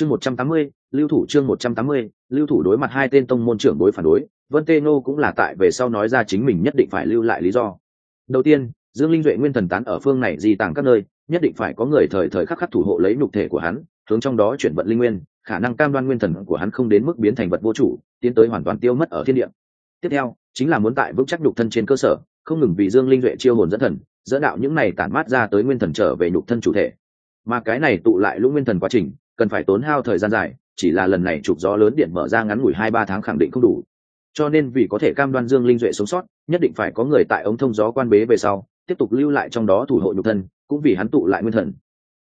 chương một trăm tám mươi, lưu thủ chương một trăm tám mươi, lưu thủ đối mặt hai tên tông môn trưởng đối phản đối, vân tê nô cũng là tại về sau nói ra chính mình nhất định phải lưu lại lý do. Đầu tiên, dương linh duệ nguyên thần tán ở phương này di tàng các nơi, nhất định phải có người thời thời khắc khắc thủ hộ lấy nhục thể của hắn, hướng trong đó chuyển vận linh nguyên, khả năng cam đoan nguyên thần của hắn không đến mức biến thành vật vô chủ, tiến tới hoàn toàn tiêu mất ở thiên địa. Tiếp theo, chính là muốn tại vững chắc nhục thân trên cơ sở, không ngừng vì dương linh duệ chiêu hồn dẫn thần, dẫn đạo những này tản mát ra tới nguyên thần trở về nhục thân chủ thể. Mà cái này tụ lại lũ nguyên thần quá trình cần phải tốn hao thời gian dài, chỉ là lần này trục gió lớn điện mở ra ngắn ngủi hai ba tháng khẳng định không đủ. Cho nên vì có thể cam đoan dương linh duệ sống sót, nhất định phải có người tại ống thông gió quan bế về sau, tiếp tục lưu lại trong đó thủ hộ nhục thân, cũng vì hắn tụ lại nguyên thần.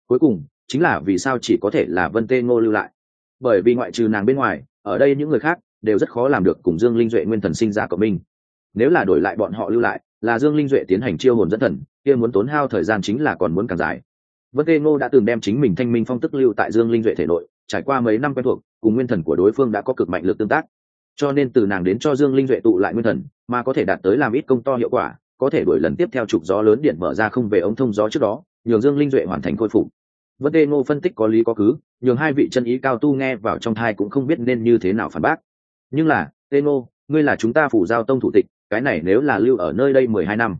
Cuối cùng, chính là vì sao chỉ có thể là vân tê ngô lưu lại? Bởi vì ngoại trừ nàng bên ngoài, ở đây những người khác đều rất khó làm được cùng dương linh duệ nguyên thần sinh ra của mình nếu là đổi lại bọn họ lưu lại, là dương linh duệ tiến hành chiêu hồn dẫn thần, kia muốn tốn hao thời gian chính là còn muốn càng dài vân tê ngô đã từng đem chính mình thanh minh phong tức lưu tại dương linh duệ thể nội, trải qua mấy năm quen thuộc, cùng nguyên thần của đối phương đã có cực mạnh lực tương tác. Cho nên từ nàng đến cho dương linh duệ tụ lại nguyên thần, mà có thể đạt tới làm ít công to hiệu quả, có thể đuổi lần tiếp theo trục gió lớn điện mở ra không về ống thông gió trước đó, nhường dương linh duệ hoàn thành khôi phục. Vân Tê ngô phân tích có lý có cứ, nhường hai vị chân ý cao tu nghe vào trong thai cũng không biết nên như thế nào phản bác. Nhưng là, tê ngô, ngươi là chúng ta phủ giao tông thủ tịch, cái này nếu là lưu ở nơi đây mười hai năm,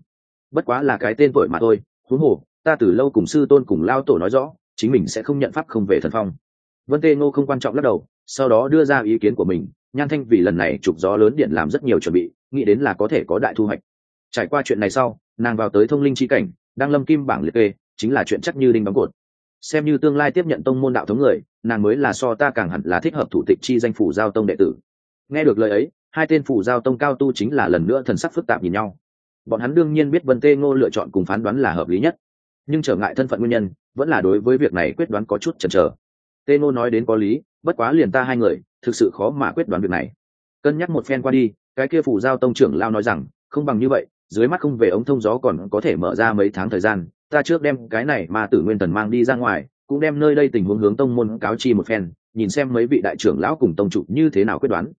bất quá là cái tên tuổi mà thôi, huống hồ ta từ lâu cùng sư tôn cùng lao tổ nói rõ, chính mình sẽ không nhận pháp không về thần phong. Vân tê ngô không quan trọng lắc đầu, sau đó đưa ra ý kiến của mình, nhan thanh vì lần này trục gió lớn điện làm rất nhiều chuẩn bị, nghĩ đến là có thể có đại thu hoạch. Trải qua chuyện này sau, nàng vào tới thông linh chi cảnh, đang lâm kim bảng liệt kê, chính là chuyện chắc như đinh đóng cột. Xem như tương lai tiếp nhận tông môn đạo thống người, nàng mới là so ta càng hẳn là thích hợp thủ tịch chi danh phủ giao tông đệ tử. Nghe được lời ấy, hai tên phủ giao tông cao tu chính là lần nữa thần sắc phức tạp nhìn nhau. Bọn hắn đương nhiên biết vân tê ngô lựa chọn cùng phán đoán là hợp lý nhất nhưng trở ngại thân phận nguyên nhân, vẫn là đối với việc này quyết đoán có chút chần chờ. Tê ngô nói đến có lý, bất quá liền ta hai người, thực sự khó mà quyết đoán việc này. Cân nhắc một phen qua đi, cái kia phủ giao tông trưởng lao nói rằng, không bằng như vậy, dưới mắt không về ống thông gió còn có thể mở ra mấy tháng thời gian, ta trước đem cái này mà tử nguyên thần mang đi ra ngoài, cũng đem nơi đây tình huống hướng tông môn cáo chi một phen, nhìn xem mấy vị đại trưởng lão cùng tông trụ như thế nào quyết đoán.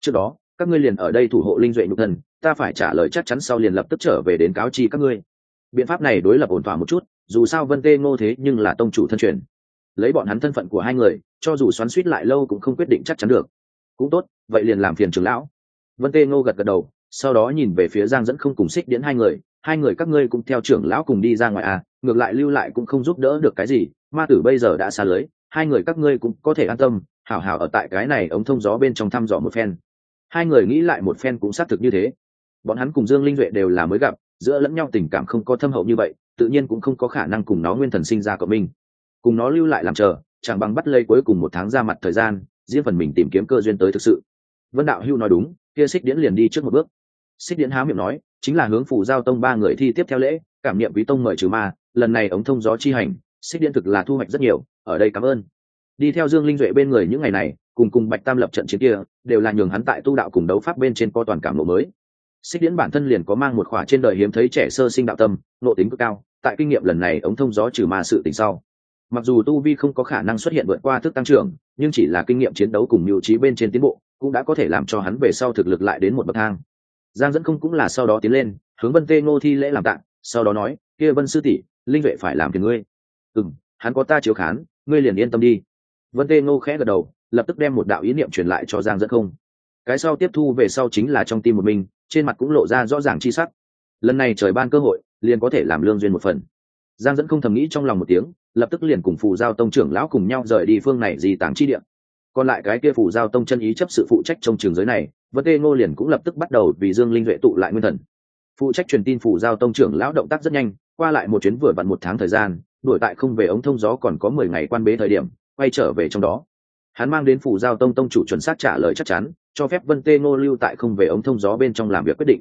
Trước đó, các ngươi liền ở đây thủ hộ linh duệ nhục thần, ta phải trả lời chắc chắn sau liền lập tức trở về đến cáo chi các ngươi. Biện pháp này đối lập ổn thỏa một chút dù sao vân tê ngô thế nhưng là tông chủ thân truyền. Lấy bọn hắn thân phận của hai người, cho dù xoắn suýt lại lâu cũng không quyết định chắc chắn được. Cũng tốt, vậy liền làm phiền trưởng lão. Vân tê ngô gật gật đầu, sau đó nhìn về phía giang dẫn không cùng xích điễn hai người. Hai người các ngươi cũng theo trưởng lão cùng đi ra ngoài à ngược lại lưu lại cũng không giúp đỡ được cái gì, ma tử bây giờ đã xa lưới, hai người các ngươi cũng có thể an tâm, hảo hảo ở tại cái này ống thông gió bên trong thăm dò một phen. Hai người nghĩ lại một phen cũng xác thực như thế. Bọn hắn cùng dương linh duệ đều là mới gặp giữa lẫn nhau tình cảm không có thâm hậu như vậy, tự nhiên cũng không có khả năng cùng nó nguyên thần sinh ra cộng minh. Cùng nó lưu lại làm chờ, chẳng bằng bắt lây cuối cùng một tháng ra mặt thời gian riêng phần mình tìm kiếm cơ duyên tới thực sự. Vân đạo hưu nói đúng, kia xích điễn liền đi trước một bước. Xích điễn há miệng nói, chính là hướng phủ giao tông ba người thi tiếp theo lễ, cảm niệm quý tông mời trừ ma, lần này ống thông gió chi hành, xích điễn thực là thu hoạch rất nhiều, ở đây cảm ơn. Đi theo dương linh duệ bên người những ngày này, cùng cùng bạch tam lập trận chiến kia, đều là nhường hắn tại tu đạo cùng đấu pháp bên trên co toàn cảm lộ mới xích điễn bản thân liền có mang một khỏa trên đời hiếm thấy trẻ sơ sinh đạo tâm nộ tính cực cao, tại kinh nghiệm lần này ống thông gió trừ ma sự tình sau. Mặc dù tu vi không có khả năng xuất hiện vượt qua thức tăng trưởng, nhưng chỉ là kinh nghiệm chiến đấu cùng mưu trí bên trên tiến bộ, cũng đã có thể làm cho hắn về sau thực lực lại đến một bậc thang. Giang dẫn không cũng là sau đó tiến lên, hướng vân tê ngô thi lễ làm tạng, sau đó nói, kia vân sư tỷ, linh vệ phải làm phiền ngươi. Ừ hắn có ta chiếu khán, ngươi liền yên tâm đi. Vân tê ngô khẽ gật đầu, lập tức đem một đạo ý niệm truyền lại cho giang dẫn không. Cái sau tiếp thu về sau chính là trong tim một mình trên mặt cũng lộ ra rõ ràng chi sắc. Lần này trời ban cơ hội, liền có thể làm lương duyên một phần. Giang dẫn không thầm nghĩ trong lòng một tiếng, lập tức liền cùng phù giao tông trưởng lão cùng nhau rời đi phương này di tàng chi địa. còn lại cái kia phù giao tông chân ý chấp sự phụ trách trong trường giới này, vân tê ngô liền cũng lập tức bắt đầu vì dương linh duệ tụ lại nguyên thần. Phụ trách truyền tin phù giao tông trưởng lão động tác rất nhanh, qua lại một chuyến vừa vặn một tháng thời gian, đuổi tại không về ống thông gió còn có mười ngày quan bế thời điểm, quay trở về trong đó. Hắn mang đến phù giao tông tông chủ chuẩn xác trả lời chắc chắn cho phép vân tê ngô lưu tại không về ống thông gió bên trong làm việc quyết định.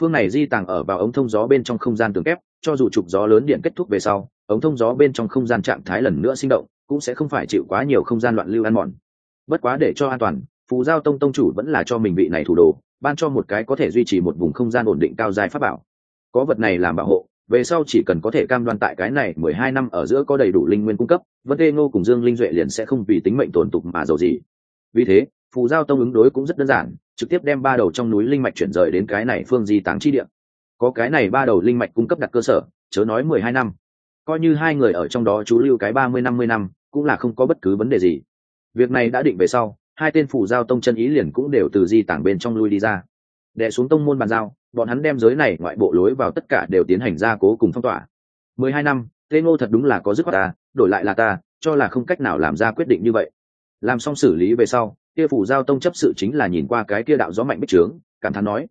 Phương này di tàng ở vào ống thông gió bên trong không gian tường kép, cho dù trục gió lớn điện kết thúc về sau, ống thông gió bên trong không gian trạng thái lần nữa sinh động, cũng sẽ không phải chịu quá nhiều không gian loạn lưu ăn mòn. Bất quá để cho an toàn, phù giao tông tông chủ vẫn là cho mình vị này thủ đồ, ban cho một cái có thể duy trì một vùng không gian ổn định cao dài pháp bảo. Có vật này làm bảo hộ, về sau chỉ cần có thể cam đoan tại cái này mười hai năm ở giữa có đầy đủ linh nguyên cung cấp, vân tê ngô cùng dương linh duệ liền sẽ không vì tính mệnh tổn tục mà giàu gì. Vì thế phù giao tông ứng đối cũng rất đơn giản, trực tiếp đem ba đầu trong núi linh mạch chuyển rời đến cái này phương di táng chi địa. Có cái này ba đầu linh mạch cung cấp đặt cơ sở, chớ nói mười hai năm. Coi như hai người ở trong đó chú lưu cái ba mươi, năm mươi năm, cũng là không có bất cứ vấn đề gì. Việc này đã định về sau, hai tên phủ giao tông chân ý liền cũng đều từ di tảng bên trong lui đi ra. Đệ xuống tông môn bàn giao, bọn hắn đem giới này ngoại bộ lối vào tất cả đều tiến hành gia cố cùng phong tỏa. Mười hai năm, tên ngô thật đúng là có dứt khoát ta, đổi lại là ta, cho là không cách nào làm ra quyết định như vậy. Làm xong xử lý về sau kia phủ giao tông chấp sự chính là nhìn qua cái kia đạo gió mạnh bích trướng, cảm thán nói,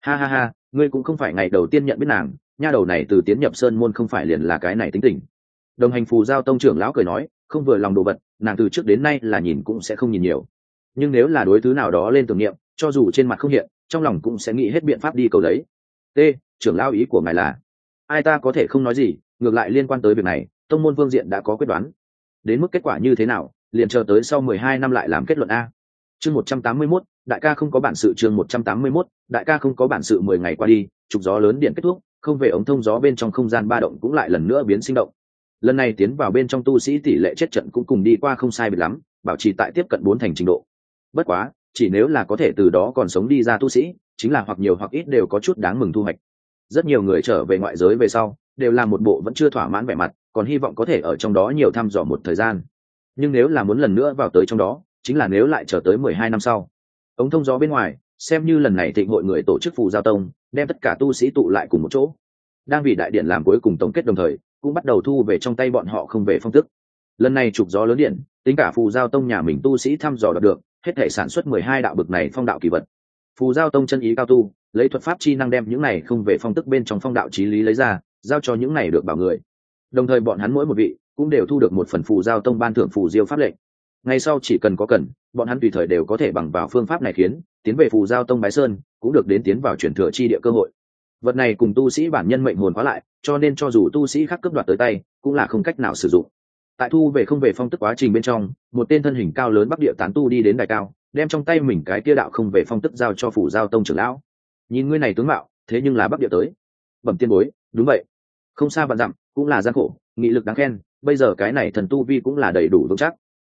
ha ha ha, ngươi cũng không phải ngày đầu tiên nhận biết nàng, nha đầu này từ tiến nhập sơn môn không phải liền là cái này tính tình. Đồng hành phù giao tông trưởng lão cười nói, không vừa lòng đồ vật, nàng từ trước đến nay là nhìn cũng sẽ không nhìn nhiều. Nhưng nếu là đối thứ nào đó lên tưởng niệm, cho dù trên mặt không hiện, trong lòng cũng sẽ nghĩ hết biện pháp đi cầu đấy t, trưởng lão ý của ngài là, ai ta có thể không nói gì, ngược lại liên quan tới việc này, tông môn phương diện đã có quyết đoán. Đến mức kết quả như thế nào, liền chờ tới sau mười hai năm lại làm kết luận a chương một trăm tám mươi 181, đại ca không có bản sự chương một trăm tám mươi 181, đại ca không có bản sự mười ngày qua đi trục gió lớn điện kết thúc không về ống thông gió bên trong không gian ba động cũng lại lần nữa biến sinh động. Lần này tiến vào bên trong tu sĩ tỷ lệ chết trận cũng cùng đi qua không sai biệt lắm bảo trì tại tiếp cận bốn thành trình độ. Bất quá chỉ nếu là có thể từ đó còn sống đi ra tu sĩ chính là hoặc nhiều hoặc ít đều có chút đáng mừng thu hoạch. Rất nhiều người trở về ngoại giới về sau đều là một bộ vẫn chưa thỏa mãn vẻ mặt còn hy vọng có thể ở trong đó nhiều thăm dò một thời gian. Nhưng nếu là muốn lần nữa vào tới trong đó chính là nếu lại chờ tới mười hai năm sau. Ống thông gió bên ngoài, xem như lần này thịnh hội người tổ chức phù giao tông, đem tất cả tu sĩ tụ lại cùng một chỗ. Đang vì đại điện làm cuối cùng tổng kết đồng thời, cũng bắt đầu thu về trong tay bọn họ không về phong tức. Lần này trục gió lớn điện, tính cả phù giao tông nhà mình tu sĩ thăm dò đạt được, hết thể sản xuất mười hai đạo bực này phong đạo kỳ vật. Phù giao tông chân ý cao tu, lấy thuật pháp chi năng đem những này không về phong tức bên trong phong đạo trí lý lấy ra, giao cho những này được bảo người. Đồng thời bọn hắn mỗi một vị cũng đều thu được một phần phù giao tông ban thưởng phù diêu pháp lệnh ngay sau chỉ cần có cần, bọn hắn tùy thời đều có thể bằng vào phương pháp này khiến, tiến về phù giao tông bái sơn, cũng được đến tiến vào chuyển thừa chi địa cơ hội. Vật này cùng tu sĩ bản nhân mệnh hồn hóa lại, cho nên cho dù tu sĩ khác cấp đoạt tới tay, cũng là không cách nào sử dụng. Tại thu về không về phong tức quá trình bên trong, một tên thân hình cao lớn bắc địa tán tu đi đến đài cao, đem trong tay mình cái kia đạo không về phong tức giao cho phủ giao tông trưởng lão. Nhìn ngươi này tướng mạo, thế nhưng là bắc địa tới. Bẩm tiên bối, đúng vậy. Không xa vạn dặm, cũng là gian khổ, nghị lực đáng khen, bây giờ cái này thần tu vi cũng là đầy đủ vững chắc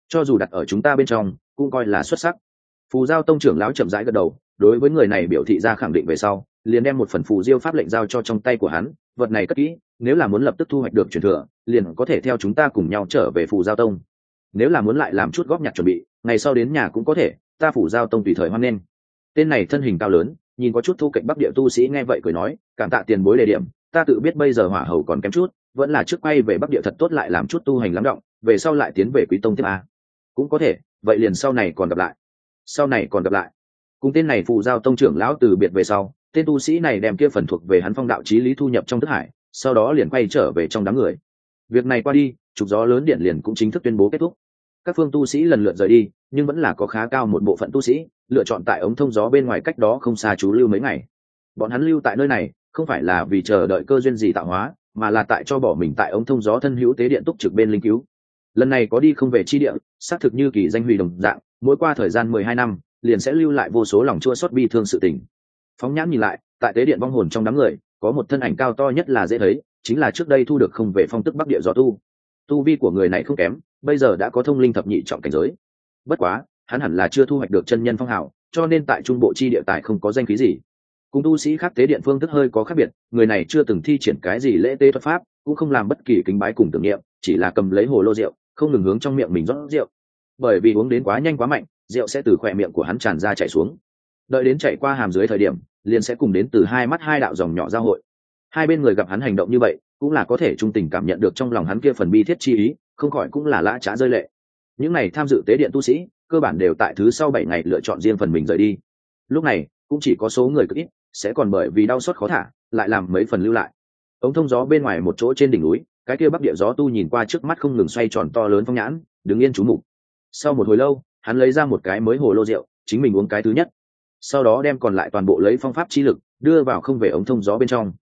cho dù đặt ở chúng ta bên trong, cũng coi là xuất sắc. Phù giao tông trưởng lão chậm rãi gật đầu, đối với người này biểu thị ra khẳng định về sau, liền đem một phần phù diêu pháp lệnh giao cho trong tay của hắn, vật này cất kỹ, nếu là muốn lập tức thu hoạch được truyền thừa, liền có thể theo chúng ta cùng nhau trở về phù giao tông. Nếu là muốn lại làm chút góp nhặt chuẩn bị, ngày sau đến nhà cũng có thể, ta phủ giao tông tùy thời hoan nghênh. Tên này thân hình cao lớn, nhìn có chút thu cạnh bắc địa tu sĩ nghe vậy cười nói, cảm tạ tiền bối đề điểm, ta tự biết bây giờ hỏa hầu còn kém chút, vẫn là trước quay về bắc địa thật tốt lại làm chút tu hành lắng động, về sau lại tiến về quý tông tiếp a cũng có thể, vậy liền sau này còn gặp lại. Sau này còn gặp lại. Cùng tên này phụ giao tông trưởng lão từ biệt về sau, tên tu sĩ này đem kia phần thuộc về hắn phong đạo trí lý thu nhập trong thức hải, sau đó liền quay trở về trong đám người. Việc này qua đi, trục gió lớn điện liền cũng chính thức tuyên bố kết thúc. Các phương tu sĩ lần lượt rời đi, nhưng vẫn là có khá cao một bộ phận tu sĩ, lựa chọn tại ống thông gió bên ngoài cách đó không xa chú lưu mấy ngày. Bọn hắn lưu tại nơi này, không phải là vì chờ đợi cơ duyên gì tạo hóa, mà là tại cho bỏ mình tại ống thông gió thân hữu tế điện túc trực bên linh cứu lần này có đi không về chi địa, xác thực như kỳ danh hủy đồng dạng, mỗi qua thời gian mười hai năm, liền sẽ lưu lại vô số lòng chua xót bi thương sự tình. Phóng nhãn nhìn lại, tại tế điện vong hồn trong đám người, có một thân ảnh cao to nhất là dễ thấy, chính là trước đây thu được không về phong tức bắc địa gió tu. Tu vi của người này không kém, bây giờ đã có thông linh thập nhị trọng cảnh giới. Bất quá, hắn hẳn là chưa thu hoạch được chân nhân phong hào, cho nên tại trung bộ chi địa tài không có danh khí gì. Cùng tu sĩ khác tế điện phương thức hơi có khác biệt, người này chưa từng thi triển cái gì lễ tế thuật pháp, cũng không làm bất kỳ kính bái cùng tưởng niệm, chỉ là cầm lấy hồ lô rượu không ngừng hướng trong miệng mình rót rượu. Bởi vì uống đến quá nhanh quá mạnh, rượu sẽ từ khỏe miệng của hắn tràn ra chảy xuống. Đợi đến chạy qua hàm dưới thời điểm, liền sẽ cùng đến từ hai mắt hai đạo dòng nhỏ giao hội. Hai bên người gặp hắn hành động như vậy, cũng là có thể trung tình cảm nhận được trong lòng hắn kia phần bi thiết chi ý, không khỏi cũng là lã trá rơi lệ. Những này tham dự tế điện tu sĩ, cơ bản đều tại thứ sau bảy ngày lựa chọn riêng phần mình rời đi. Lúc này, cũng chỉ có số người cực ít, sẽ còn bởi vì đau xót khó thả, lại làm mấy phần lưu lại. Ống thông gió bên ngoài một chỗ trên đỉnh núi cái kia bắc địa gió tu nhìn qua trước mắt không ngừng xoay tròn to lớn phong nhãn, đứng yên chú mục. Sau một hồi lâu, hắn lấy ra một cái mới hồ lô rượu, chính mình uống cái thứ nhất. Sau đó đem còn lại toàn bộ lấy phong pháp chi lực, đưa vào không về ống thông gió bên trong.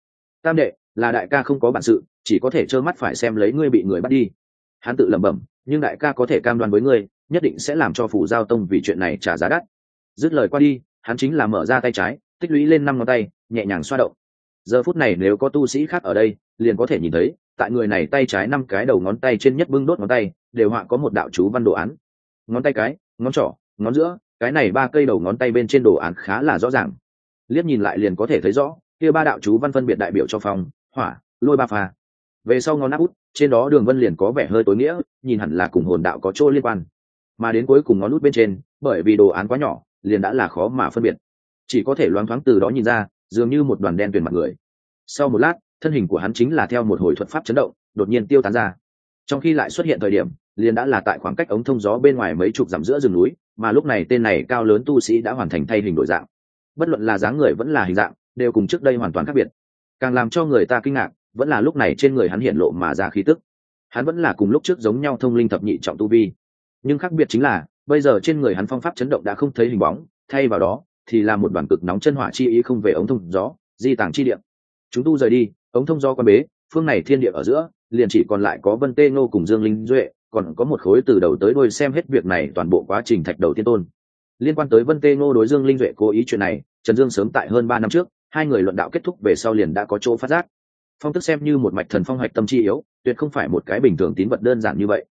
Tam đệ, là đại ca không có bản sự, chỉ có thể trơ mắt phải xem lấy ngươi bị người bắt đi. Hắn tự lẩm bẩm, nhưng đại ca có thể cam đoan với ngươi, nhất định sẽ làm cho phủ giao tông vì chuyện này trả giá đắt. Dứt lời qua đi, hắn chính là mở ra tay trái, tích lũy lên năm ngón tay, nhẹ nhàng xoa động. Giờ phút này nếu có tu sĩ khác ở đây, liền có thể nhìn thấy tại người này tay trái năm cái đầu ngón tay trên nhất bưng đốt ngón tay, đều họa có một đạo chú văn đồ án. Ngón tay cái, ngón trỏ, ngón giữa, cái này ba cây đầu ngón tay bên trên đồ án khá là rõ ràng. Liếc nhìn lại liền có thể thấy rõ, kia ba đạo chú văn phân biệt đại biểu cho phòng hỏa, lôi ba pha. Về sau ngón áp út, trên đó đường vân liền có vẻ hơi tối nghĩa, nhìn hẳn là cùng hồn đạo có chỗ liên quan. Mà đến cuối cùng ngón út bên trên, bởi vì đồ án quá nhỏ, liền đã là khó mà phân biệt. Chỉ có thể loáng thoáng từ đó nhìn ra, dường như một đoàn đen tuyển mặt người. Sau một lát thân hình của hắn chính là theo một hồi thuật pháp chấn động, đột nhiên tiêu tán ra. Trong khi lại xuất hiện thời điểm, liền đã là tại khoảng cách ống thông gió bên ngoài mấy chục dặm giữa rừng núi, mà lúc này tên này cao lớn tu sĩ đã hoàn thành thay hình đổi dạng. Bất luận là dáng người vẫn là hình dạng, đều cùng trước đây hoàn toàn khác biệt. Càng làm cho người ta kinh ngạc, vẫn là lúc này trên người hắn hiện lộ mà ra khí tức. Hắn vẫn là cùng lúc trước giống nhau thông linh thập nhị trọng tu vi. Nhưng khác biệt chính là, bây giờ trên người hắn phong pháp chấn động đã không thấy hình bóng, thay vào đó, thì là một đoàn cực nóng chân hỏa chi ý không về ống thông gió, di tàng chi điện chúng tu rời đi ống thông do quan bế, phương này thiên địa ở giữa, liền chỉ còn lại có vân tê ngô cùng dương linh duệ, còn có một khối từ đầu tới đôi xem hết việc này toàn bộ quá trình thạch đầu tiên tôn. Liên quan tới vân tê ngô đối dương linh duệ cố ý chuyện này, trần dương sớm tại hơn ba năm trước, hai người luận đạo kết thúc về sau liền đã có chỗ phát giác. Phong tức xem như một mạch thần phong hoạch tâm chi yếu, tuyệt không phải một cái bình thường tín vật đơn giản như vậy.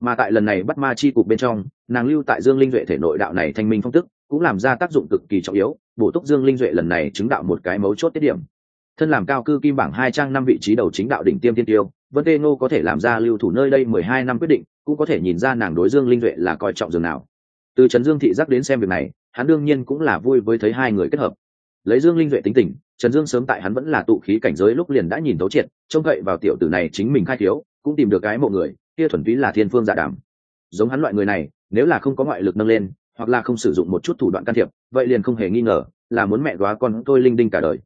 Mà tại lần này bắt ma chi cục bên trong, nàng lưu tại dương linh duệ thể nội đạo này thanh minh phong tức, cũng làm ra tác dụng cực kỳ trọng yếu, bổ túc dương linh duệ lần này chứng đạo một cái mấu chốt tiết điểm thân làm cao cư kim bảng hai trang năm vị trí đầu chính đạo đỉnh tiêm tiên tiêu, vân tê ngô có thể làm ra lưu thủ nơi đây mười hai năm quyết định, cũng có thể nhìn ra nàng đối dương linh duệ là coi trọng dường nào. Từ trần dương thị giác đến xem việc này, hắn đương nhiên cũng là vui với thấy hai người kết hợp. Lấy dương linh duệ tính tình, trần dương sớm tại hắn vẫn là tụ khí cảnh giới lúc liền đã nhìn tấu triệt, trông cậy vào tiểu tử này chính mình khai thiếu, cũng tìm được cái mộ người, kia thuần túy là thiên phương dạ đàm. Giống hắn loại người này, nếu là không có ngoại lực nâng lên, hoặc là không sử dụng một chút thủ đoạn can thiệp, vậy liền không hề nghi ngờ, là muốn mẹ đoá con tôi linh đinh cả đời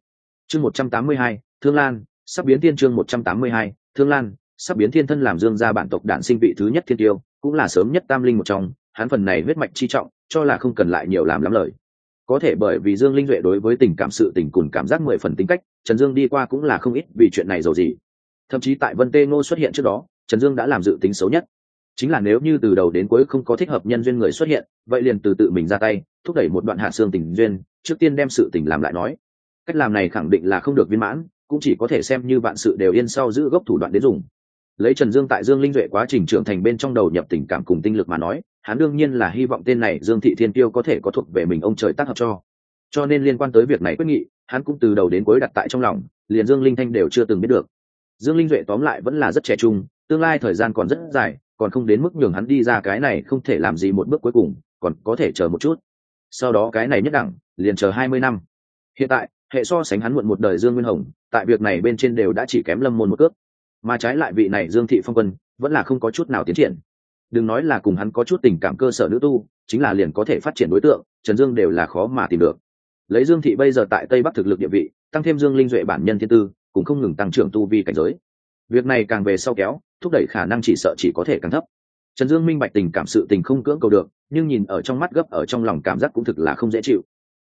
chương một trăm tám mươi hai, thương lan, sắp biến thiên chương một trăm tám mươi hai, thương lan, sắp biến thiên thân làm dương gia bản tộc đản sinh vị thứ nhất thiên tiêu, cũng là sớm nhất tam linh một trong, hắn phần này huyết mạch chi trọng, cho là không cần lại nhiều làm lắm lời. Có thể bởi vì dương linh duệ đối với tình cảm sự tình cùng cảm giác mười phần tính cách, trần dương đi qua cũng là không ít vì chuyện này giàu gì. Thậm chí tại vân tê ngô xuất hiện trước đó, trần dương đã làm dự tính xấu nhất. Chính là nếu như từ đầu đến cuối không có thích hợp nhân duyên người xuất hiện, vậy liền từ tự mình ra tay, thúc đẩy một đoạn hạ xương tình duyên, trước tiên đem sự tình làm lại nói cách làm này khẳng định là không được viên mãn, cũng chỉ có thể xem như vạn sự đều yên sau giữ gốc thủ đoạn đến dùng. Lấy trần dương tại dương linh duệ quá trình trưởng thành bên trong đầu nhập tình cảm cùng tinh lực mà nói, hắn đương nhiên là hy vọng tên này dương thị thiên tiêu có thể có thuộc về mình ông trời tác hợp cho. Cho nên liên quan tới việc này quyết nghị, hắn cũng từ đầu đến cuối đặt tại trong lòng, liền dương linh thanh đều chưa từng biết được. Dương linh duệ tóm lại vẫn là rất trẻ trung, tương lai thời gian còn rất dài, còn không đến mức nhường hắn đi ra cái này không thể làm gì một bước cuối cùng, còn có thể chờ một chút. Sau đó cái này nhất đẳng, liền chờ hai mươi năm. Hiện tại hệ so sánh hắn muộn một đời dương nguyên hồng, tại việc này bên trên đều đã chỉ kém lâm môn một cước. Mà trái lại vị này dương thị phong quân, vẫn là không có chút nào tiến triển. Đừng nói là cùng hắn có chút tình cảm cơ sở nữ tu, chính là liền có thể phát triển đối tượng, trần dương đều là khó mà tìm được. Lấy dương thị bây giờ tại tây bắc thực lực địa vị, tăng thêm dương linh duệ bản nhân thiên tư, cũng không ngừng tăng trưởng tu vi cảnh giới. Việc này càng về sau kéo, thúc đẩy khả năng chỉ sợ chỉ có thể càng thấp. Trần dương minh bạch tình cảm sự tình không cưỡng cầu được, nhưng nhìn ở trong mắt gấp ở trong lòng cảm giác cũng thực là không dễ chịu.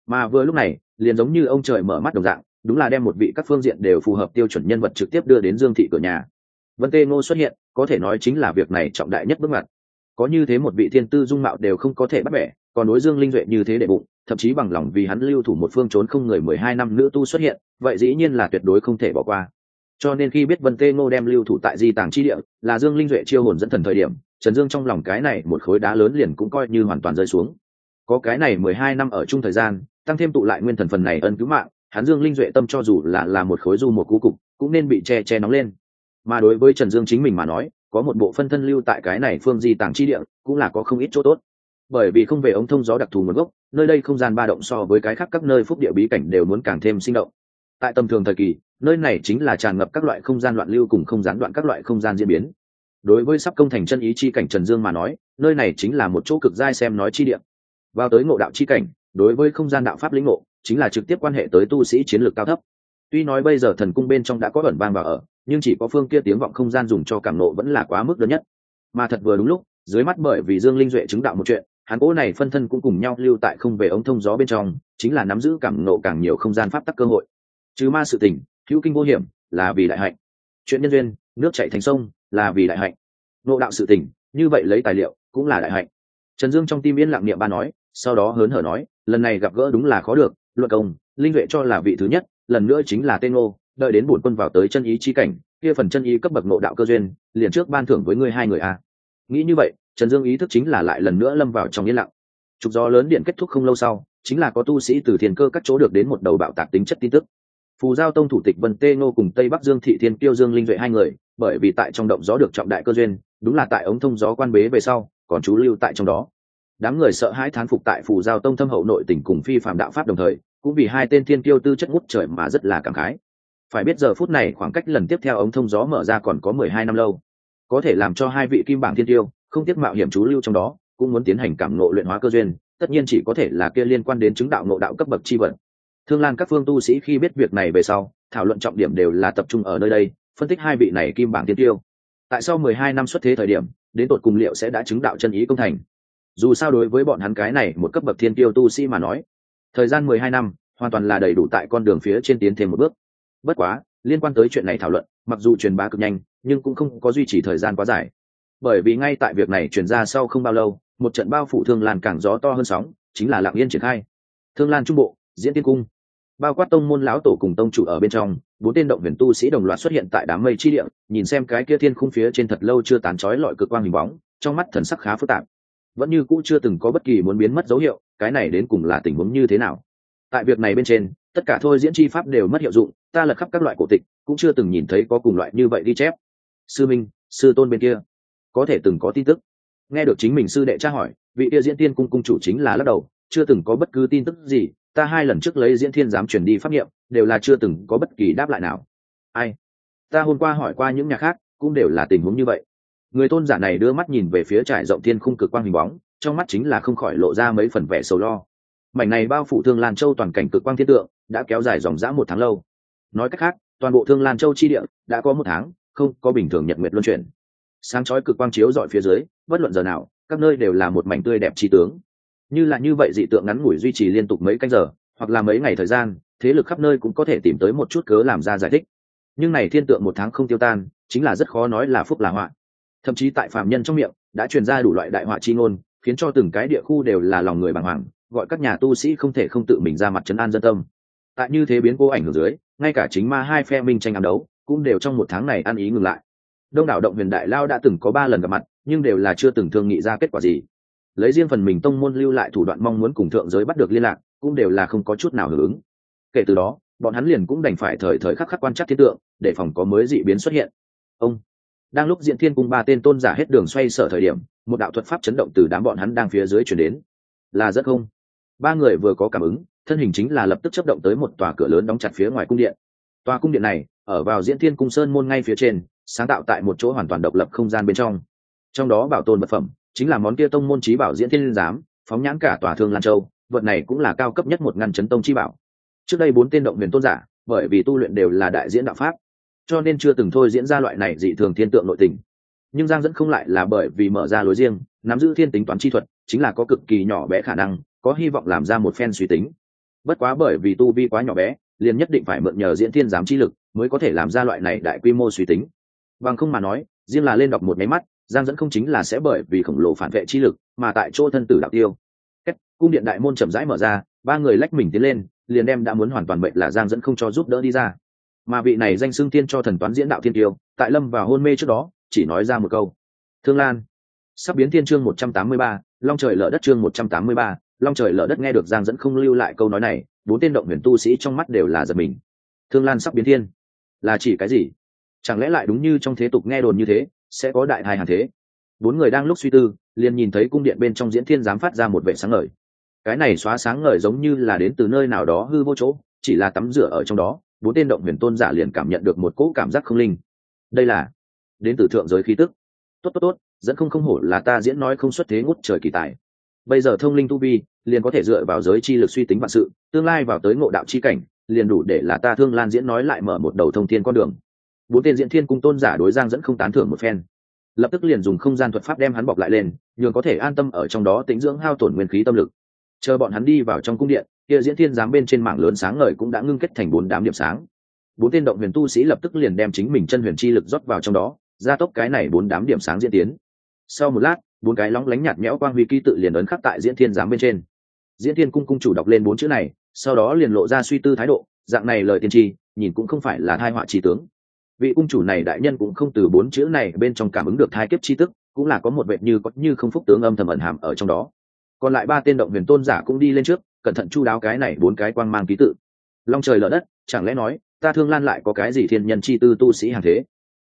Mà vừa lúc này liền giống như ông trời mở mắt đồng dạng, đúng là đem một vị các phương diện đều phù hợp tiêu chuẩn nhân vật trực tiếp đưa đến dương thị cửa nhà. Vân tê ngô xuất hiện, có thể nói chính là việc này trọng đại nhất bước ngoặt. Có như thế một vị thiên tư dung mạo đều không có thể bắt bẻ, còn đối dương linh duệ như thế để bụng, thậm chí bằng lòng vì hắn lưu thủ một phương trốn không người mười hai năm nữ tu xuất hiện, vậy dĩ nhiên là tuyệt đối không thể bỏ qua. Cho nên khi biết vân tê ngô đem lưu thủ tại di tàng chi địa, là dương linh duệ chiêu hồn dẫn thần thời điểm, trần dương trong lòng cái này một khối đá lớn liền cũng coi như hoàn toàn rơi xuống. Có cái này mười hai năm ở chung thời gian tăng thêm tụ lại nguyên thần phần này ân cứu mạng hắn dương linh duệ tâm cho dù là là một khối du một cú cục, cũng nên bị che che nóng lên. Mà đối với trần dương chính mình mà nói, có một bộ phân thân lưu tại cái này phương di tàng chi địa, cũng là có không ít chỗ tốt. Bởi vì không về ống thông gió đặc thù nguồn gốc, nơi đây không gian ba động so với cái khác các nơi phúc địa bí cảnh đều muốn càng thêm sinh động. Tại tầm thường thời kỳ, nơi này chính là tràn ngập các loại không gian loạn lưu cùng không gián đoạn các loại không gian diễn biến. Đối với sắp công thành chân ý chi cảnh trần dương mà nói, nơi này chính là một chỗ cực giai xem nói chi địa. Vào tới ngộ đạo chi cảnh đối với không gian đạo pháp lĩnh ngộ, chính là trực tiếp quan hệ tới tu sĩ chiến lược cao thấp. Tuy nói bây giờ thần cung bên trong đã có ẩn vang vào ở, nhưng chỉ có phương kia tiếng vọng không gian dùng cho cảm nộ vẫn là quá mức lớn nhất. Mà thật vừa đúng lúc, dưới mắt bởi vì dương linh duệ chứng đạo một chuyện, hắn cố này phân thân cũng cùng nhau lưu tại không về ống thông gió bên trong, chính là nắm giữ cảm nộ càng nhiều không gian pháp tắc cơ hội. Chứ ma sự tình, hữu kinh vô hiểm, là vì đại hạnh. Chuyện nhân duyên, nước chảy thành sông, là vì đại hạnh. Nộ đạo sự tình, như vậy lấy tài liệu, cũng là đại hạnh. Trần dương trong tim yên lặng niệm ba nói sau đó hớn hở nói, lần này gặp gỡ đúng là khó được, luận công, linh vệ cho là vị thứ nhất, lần nữa chính là tên ngô, đợi đến bổn quân vào tới chân ý chi cảnh, kia phần chân ý cấp bậc nộ đạo cơ duyên, liền trước ban thưởng với ngươi hai người a. Nghĩ như vậy, trần dương ý thức chính là lại lần nữa lâm vào trong yên lặng. Trục gió lớn điện kết thúc không lâu sau, chính là có tu sĩ từ thiền cơ các chỗ được đến một đầu bạo tạc tính chất tin tức. Phù giao tông thủ tịch vân tê ngô cùng tây bắc dương thị thiên tiêu dương linh duệ hai người, bởi vì tại trong động gió được trọng đại cơ duyên, đúng là tại ống thông gió quan bế về sau, còn chú lưu tại trong đó đám người sợ hãi thán phục tại phù giao tông thâm hậu nội tỉnh cùng phi phạm đạo pháp đồng thời, cũng vì hai tên thiên tiêu tư chất ngút trời mà rất là cảm khái. Phải biết giờ phút này khoảng cách lần tiếp theo ống thông gió mở ra còn có mười hai năm lâu. Có thể làm cho hai vị kim bảng thiên tiêu không tiếc mạo hiểm chú lưu trong đó, cũng muốn tiến hành cảm nộ luyện hóa cơ duyên, tất nhiên chỉ có thể là kia liên quan đến chứng đạo nộ đạo cấp bậc chi vật. Thương lan các phương tu sĩ khi biết việc này về sau, thảo luận trọng điểm đều là tập trung ở nơi đây, phân tích hai vị này kim bảng thiên tiêu tại sau mười hai năm xuất thế thời điểm, đến tột cùng liệu sẽ đã chứng đạo chân ý công thành? Dù sao đối với bọn hắn cái này một cấp bậc thiên tiêu tu sĩ mà nói, thời gian mười hai năm, hoàn toàn là đầy đủ tại con đường phía trên tiến thêm một bước. Bất quá, liên quan tới chuyện này thảo luận, mặc dù truyền bá cực nhanh, nhưng cũng không có duy trì thời gian quá dài. Bởi vì ngay tại việc này truyền ra sau không bao lâu, một trận bao phủ thương lan càng gió to hơn sóng, chính là lạng yên triển khai. Thương lan trung bộ, diễn tiên cung. Bao quát tông môn lão tổ cùng tông chủ ở bên trong, bốn tên động huyền tu sĩ đồng loạt xuất hiện tại đám mây chi địa, nhìn xem cái kia thiên khung phía trên thật lâu chưa tán trói lọi cực quang hình bóng, trong mắt thần sắc khá phức tạp vẫn như cũ chưa từng có bất kỳ muốn biến mất dấu hiệu, cái này đến cùng là tình huống như thế nào? Tại việc này bên trên, tất cả thôi diễn chi pháp đều mất hiệu dụng, ta lật khắp các loại cổ tịch, cũng chưa từng nhìn thấy có cùng loại như vậy ghi chép. Sư minh, sư tôn bên kia, có thể từng có tin tức? Nghe được chính mình sư đệ tra hỏi, vị kia diễn tiên cung cung chủ chính là lắc đầu, chưa từng có bất cứ tin tức gì, ta hai lần trước lấy diễn thiên giám chuyển đi pháp nghiệm đều là chưa từng có bất kỳ đáp lại nào. Ai? Ta hôm qua hỏi qua những nhà khác, cũng đều là tình huống như vậy người tôn giả này đưa mắt nhìn về phía trải rộng thiên khung cực quang hình bóng, trong mắt chính là không khỏi lộ ra mấy phần vẻ sầu lo. Mảnh này bao phủ thương lan châu toàn cảnh cực quang thiên tượng, đã kéo dài dòng dã một tháng lâu. Nói cách khác, toàn bộ thương lan châu chi địa đã có một tháng không có bình thường nhật nguyệt luân chuyển. Sáng chói cực quang chiếu dọi phía dưới, bất luận giờ nào, các nơi đều là một mảnh tươi đẹp trí tướng. Như là như vậy dị tượng ngắn ngủi duy trì liên tục mấy canh giờ, hoặc là mấy ngày thời gian, thế lực khắp nơi cũng có thể tìm tới một chút cớ làm ra giải thích. Nhưng này thiên tượng một tháng không tiêu tan, chính là rất khó nói là phúc là họa thậm chí tại phạm nhân trong miệng, đã truyền ra đủ loại đại họa chi ngôn, khiến cho từng cái địa khu đều là lòng người bàng hoàng, gọi các nhà tu sĩ không thể không tự mình ra mặt trấn an dân tâm. Tại như thế biến cố ảnh hưởng dưới, ngay cả chính ma hai phe minh tranh ám đấu, cũng đều trong một tháng này ăn ý ngừng lại. Đông đảo động huyền đại lao đã từng có ba lần gặp mặt, nhưng đều là chưa từng thương nghị ra kết quả gì. Lấy riêng phần mình tông môn lưu lại thủ đoạn mong muốn cùng thượng giới bắt được liên lạc, cũng đều là không có chút nào hưởng ứng. Kể từ đó, bọn hắn liền cũng đành phải thời thời khắc khắc quan chắc thiên tượng, để phòng có mới dị biến xuất hiện. Ông đang lúc diện thiên cung ba tên tôn giả hết đường xoay sở thời điểm, một đạo thuật pháp chấn động từ đám bọn hắn đang phía dưới chuyển đến. Là rất không? Ba người vừa có cảm ứng, thân hình chính là lập tức chấp động tới một tòa cửa lớn đóng chặt phía ngoài cung điện. Tòa cung điện này, ở vào diễn thiên cung sơn môn ngay phía trên, sáng tạo tại một chỗ hoàn toàn độc lập không gian bên trong. Trong đó bảo tồn vật phẩm, chính là món kia tông môn trí bảo diễn thiên giám, phóng nhãn cả tòa thương lan châu, vật này cũng là cao cấp nhất một ngăn chấn tông chi bảo. Trước đây bốn tên động huyền tôn giả, bởi vì tu luyện đều là đại diễn đạo pháp cho nên chưa từng thôi diễn ra loại này dị thường thiên tượng nội tình. Nhưng giang dẫn không lại là bởi vì mở ra lối riêng nắm giữ thiên tính toán chi thuật chính là có cực kỳ nhỏ bé khả năng có hy vọng làm ra một phen suy tính. Bất quá bởi vì tu vi quá nhỏ bé liền nhất định phải mượn nhờ diễn thiên giám chi lực mới có thể làm ra loại này đại quy mô suy tính. Bằng không mà nói riêng là lên đọc một máy mắt giang dẫn không chính là sẽ bởi vì khổng lồ phản vệ chi lực mà tại chỗ thân tử đạo tiêu. Kết, cung điện đại môn chậm rãi mở ra ba người lách mình tiến lên liền đem đã muốn hoàn toàn bệnh là giang dẫn không cho giúp đỡ đi ra mà vị này danh xưng tiên cho thần toán diễn đạo thiên tiêu tại lâm và hôn mê trước đó, chỉ nói ra một câu. Thương lan. Sắp biến thiên chương một trăm tám mươi ba, long trời lở đất chương một trăm tám mươi ba, long trời lở đất nghe được giang dẫn không lưu lại câu nói này, bốn tên động huyền tu sĩ trong mắt đều là giật mình. Thương lan sắp biến thiên. Là chỉ cái gì? Chẳng lẽ lại đúng như trong thế tục nghe đồn như thế, sẽ có đại hài hàn thế? Bốn người đang lúc suy tư, liền nhìn thấy cung điện bên trong diễn thiên giám phát ra một vệ sáng ngời. Cái này xóa sáng ngời giống như là đến từ nơi nào đó hư vô chỗ, chỉ là tắm rửa ở trong đó bốn tên động huyền tôn giả liền cảm nhận được một cỗ cảm giác không linh. Đây là đến từ thượng giới khí tức. Tốt tốt tốt, dẫn không không hổ là ta diễn nói không xuất thế ngút trời kỳ tài. Bây giờ thông linh tu vi, liền có thể dựa vào giới chi lực suy tính vạn sự, tương lai vào tới ngộ đạo chi cảnh, liền đủ để là ta thương lan diễn nói lại mở một đầu thông thiên con đường. Bốn tên diễn thiên cung tôn giả đối giang dẫn không tán thưởng một phen. Lập tức liền dùng không gian thuật pháp đem hắn bọc lại lên, nhường có thể an tâm ở trong đó tĩnh dưỡng hao tổn nguyên khí tâm lực chờ bọn hắn đi vào trong cung điện, kia diễn thiên giám bên trên mạng lớn sáng ngời cũng đã ngưng kết thành bốn đám điểm sáng. Bốn tên động huyền tu sĩ lập tức liền đem chính mình chân huyền chi lực rót vào trong đó, gia tốc cái này bốn đám điểm sáng diễn tiến. Sau một lát, bốn cái lóng lánh nhạt nhẽo quang huy ký tự liền ấn khắc tại diễn thiên giám bên trên. Diễn thiên cung cung chủ đọc lên bốn chữ này, sau đó liền lộ ra suy tư thái độ, dạng này lời tiên tri, nhìn cũng không phải là thai họa trí tướng. Vị cung chủ này đại nhân cũng không từ bốn chữ này bên trong cảm ứng được thai kiếp chi tức, cũng là có một vệ như có như không phúc tướng âm thầm ẩn hàm ở trong đó còn lại ba tên động huyền tôn giả cũng đi lên trước, cẩn thận chu đáo cái này bốn cái quang mang ký tự. Long trời lở đất, chẳng lẽ nói, ta thương lan lại có cái gì thiên nhân chi tư tu sĩ hàng thế?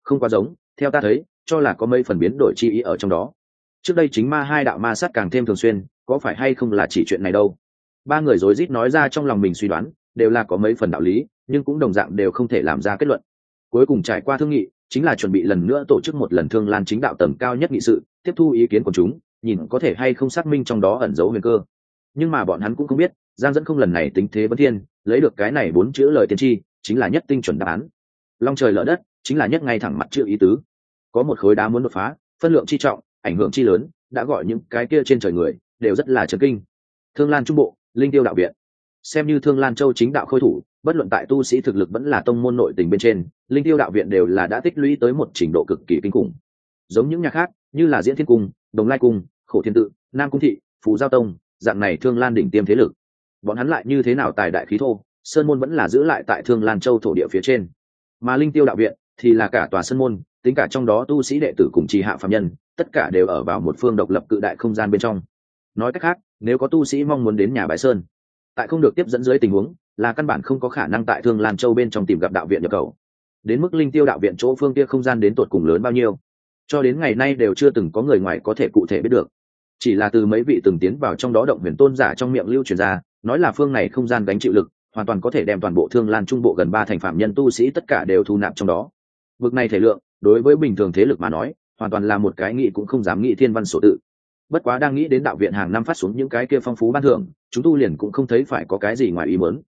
Không quá giống, theo ta thấy, cho là có mấy phần biến đổi chi ý ở trong đó. Trước đây chính ma hai đạo ma sát càng thêm thường xuyên, có phải hay không là chỉ chuyện này đâu? Ba người rối rít nói ra trong lòng mình suy đoán, đều là có mấy phần đạo lý, nhưng cũng đồng dạng đều không thể làm ra kết luận. Cuối cùng trải qua thương nghị, chính là chuẩn bị lần nữa tổ chức một lần thương lan chính đạo tầm cao nhất nghị sự, tiếp thu ý kiến của chúng nhìn có thể hay không xác minh trong đó ẩn giấu huyền cơ. Nhưng mà bọn hắn cũng không biết, giang dẫn không lần này tính thế vấn thiên, lấy được cái này bốn chữ lời tiên tri, chính là nhất tinh chuẩn đáp án. Long trời lỡ đất, chính là nhất ngay thẳng mặt chữ ý tứ. Có một khối đá muốn đột phá, phân lượng chi trọng, ảnh hưởng chi lớn, đã gọi những cái kia trên trời người, đều rất là trấn kinh. Thương lan trung bộ, linh tiêu đạo viện. Xem như thương lan châu chính đạo khôi thủ, bất luận tại tu sĩ thực lực vẫn là tông môn nội tình bên trên, linh tiêu đạo viện đều là đã tích lũy tới một trình độ cực kỳ kinh khủng. Giống những nhà khác, như là diễn thiên cung, đồng lai cung khổ thiên tự, nam cung thị phú giao tông, dạng này thương lan đỉnh tiêm thế lực. Bọn hắn lại như thế nào tài đại khí thô, sơn môn vẫn là giữ lại tại thương lan châu thổ địa phía trên. Mà linh tiêu đạo viện thì là cả tòa sơn môn, tính cả trong đó tu sĩ đệ tử cùng trì hạ phạm nhân, tất cả đều ở vào một phương độc lập cự đại không gian bên trong. Nói cách khác, nếu có tu sĩ mong muốn đến nhà bãi sơn, tại không được tiếp dẫn dưới tình huống, là căn bản không có khả năng tại thương lan châu bên trong tìm gặp đạo viện nhập cầu đến mức linh tiêu đạo viện chỗ phương kia không gian đến tột cùng lớn bao nhiêu. Cho đến ngày nay đều chưa từng có người ngoài có thể cụ thể biết được chỉ là từ mấy vị từng tiến vào trong đó động huyền tôn giả trong miệng lưu truyền ra, nói là phương này không gian gánh chịu lực, hoàn toàn có thể đem toàn bộ thương lan trung bộ gần ba thành phạm nhân tu sĩ tất cả đều thu nạp trong đó. Vực này thể lượng, đối với bình thường thế lực mà nói, hoàn toàn là một cái nghĩ cũng không dám nghĩ thiên văn sổ tự. Bất quá đang nghĩ đến đạo viện hàng năm phát xuống những cái kia phong phú ban thưởng, chúng tu liền cũng không thấy phải có cái gì ngoài ý mớn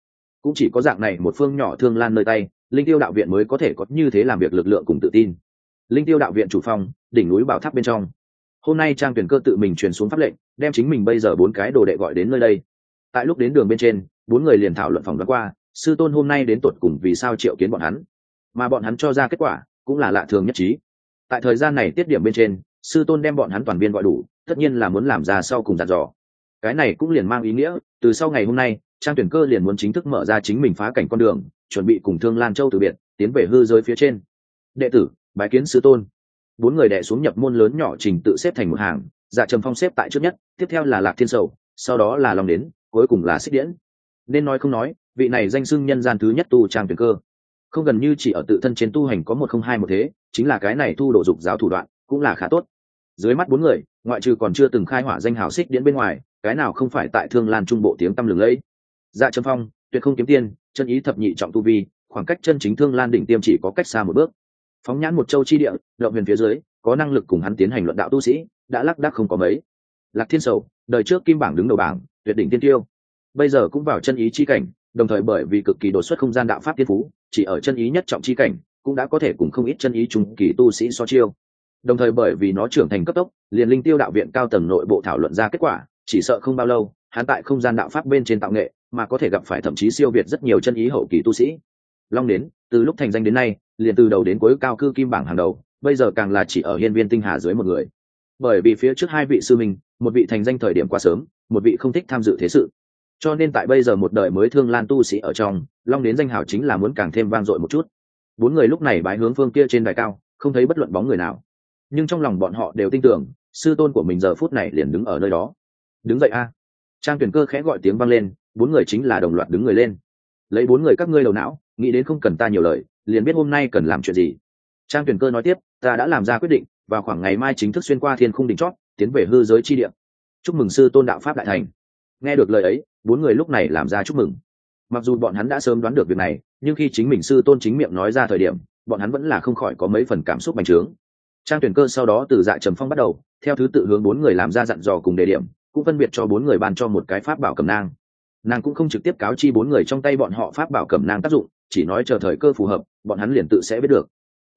cũng chỉ có dạng này một phương nhỏ thương lan nơi tay, linh tiêu đạo viện mới có thể có như thế làm việc lực lượng cùng tự tin. Linh tiêu đạo viện chủ phong, đỉnh núi bảo tháp bên trong hôm nay trang tuyển cơ tự mình truyền xuống pháp lệnh, đem chính mình bây giờ bốn cái đồ đệ gọi đến nơi đây. Tại lúc đến đường bên trên, bốn người liền thảo luận phòng đoán qua, sư tôn hôm nay đến tột cùng vì sao triệu kiến bọn hắn. Mà bọn hắn cho ra kết quả, cũng là lạ thường nhất trí. Tại thời gian này tiết điểm bên trên, sư tôn đem bọn hắn toàn viên gọi đủ, tất nhiên là muốn làm ra sau cùng dàn dò. Cái này cũng liền mang ý nghĩa, từ sau ngày hôm nay, trang tuyển cơ liền muốn chính thức mở ra chính mình phá cảnh con đường, chuẩn bị cùng thương lan châu từ biệt, tiến về hư giới phía trên. Đệ tử, bái kiến sư tôn bốn người đệ xuống nhập môn lớn nhỏ trình tự xếp thành một hàng dạ trầm phong xếp tại trước nhất, tiếp theo là lạc thiên sầu, sau đó là lòng đến, cuối cùng là xích điển nên nói không nói, vị này danh xưng nhân gian thứ nhất tu trang tuyển cơ. Không gần như chỉ ở tự thân trên tu hành có một không hai một thế, chính là cái này thu đổ dục giáo thủ đoạn cũng là khá tốt. Dưới mắt bốn người, ngoại trừ còn chưa từng khai hỏa danh hào xích điển bên ngoài, cái nào không phải tại thương lan trung bộ tiếng tăm lừng lẫy. Dạ trầm phong, tuyệt không kiếm tiên chân ý thập nhị trọng tu vi, khoảng cách chân chính thương lan đỉnh tiêm chỉ có cách xa một bước phóng nhãn một châu chi địa, động huyền phía dưới, có năng lực cùng hắn tiến hành luận đạo tu sĩ, đã lắc đắc không có mấy. Lạc thiên sầu, đời trước kim bảng đứng đầu bảng, tuyệt đỉnh tiên tiêu. Bây giờ cũng vào chân ý chi cảnh, đồng thời bởi vì cực kỳ đột xuất không gian đạo pháp tiên phú, chỉ ở chân ý nhất trọng chi cảnh, cũng đã có thể cùng không ít chân ý trùng kỳ tu sĩ so chiêu. Đồng thời bởi vì nó trưởng thành cấp tốc, liền linh tiêu đạo viện cao tầng nội bộ thảo luận ra kết quả, chỉ sợ không bao lâu, hắn tại không gian đạo pháp bên trên tạo nghệ, mà có thể gặp phải thậm chí siêu việt rất nhiều chân ý hậu kỳ tu sĩ. Long đến, từ lúc thành danh đến nay liền từ đầu đến cuối cao cư kim bảng hàng đầu, bây giờ càng là chỉ ở hiên viên tinh hà dưới một người. Bởi vì phía trước hai vị sư minh, một vị thành danh thời điểm quá sớm, một vị không thích tham dự thế sự. Cho nên tại bây giờ một đời mới thương lan tu sĩ ở trong, long đến danh hào chính là muốn càng thêm vang dội một chút. Bốn người lúc này bái hướng phương kia trên đài cao, không thấy bất luận bóng người nào. Nhưng trong lòng bọn họ đều tin tưởng, sư tôn của mình giờ phút này liền đứng ở nơi đó. Đứng dậy a. Trang tuyển cơ khẽ gọi tiếng vang lên, bốn người chính là đồng loạt đứng người lên. Lấy bốn người các ngươi đầu não, nghĩ đến không cần ta nhiều lời liền biết hôm nay cần làm chuyện gì. Trang tuyển cơ nói tiếp, ta đã làm ra quyết định, và khoảng ngày mai chính thức xuyên qua thiên khung đỉnh chót, tiến về hư giới chi địa. Chúc mừng sư tôn đạo pháp đại thành. Nghe được lời ấy, bốn người lúc này làm ra chúc mừng. Mặc dù bọn hắn đã sớm đoán được việc này, nhưng khi chính mình sư tôn chính miệng nói ra thời điểm, bọn hắn vẫn là không khỏi có mấy phần cảm xúc bành trướng. Trang tuyển cơ sau đó từ dạ trầm phong bắt đầu, theo thứ tự hướng bốn người làm ra dặn dò cùng đề điểm, cũng phân biệt cho bốn người ban cho một cái pháp bảo cầm nang nàng cũng không trực tiếp cáo chi bốn người trong tay bọn họ pháp bảo cầm nàng tác dụng, chỉ nói chờ thời cơ phù hợp, bọn hắn liền tự sẽ biết được.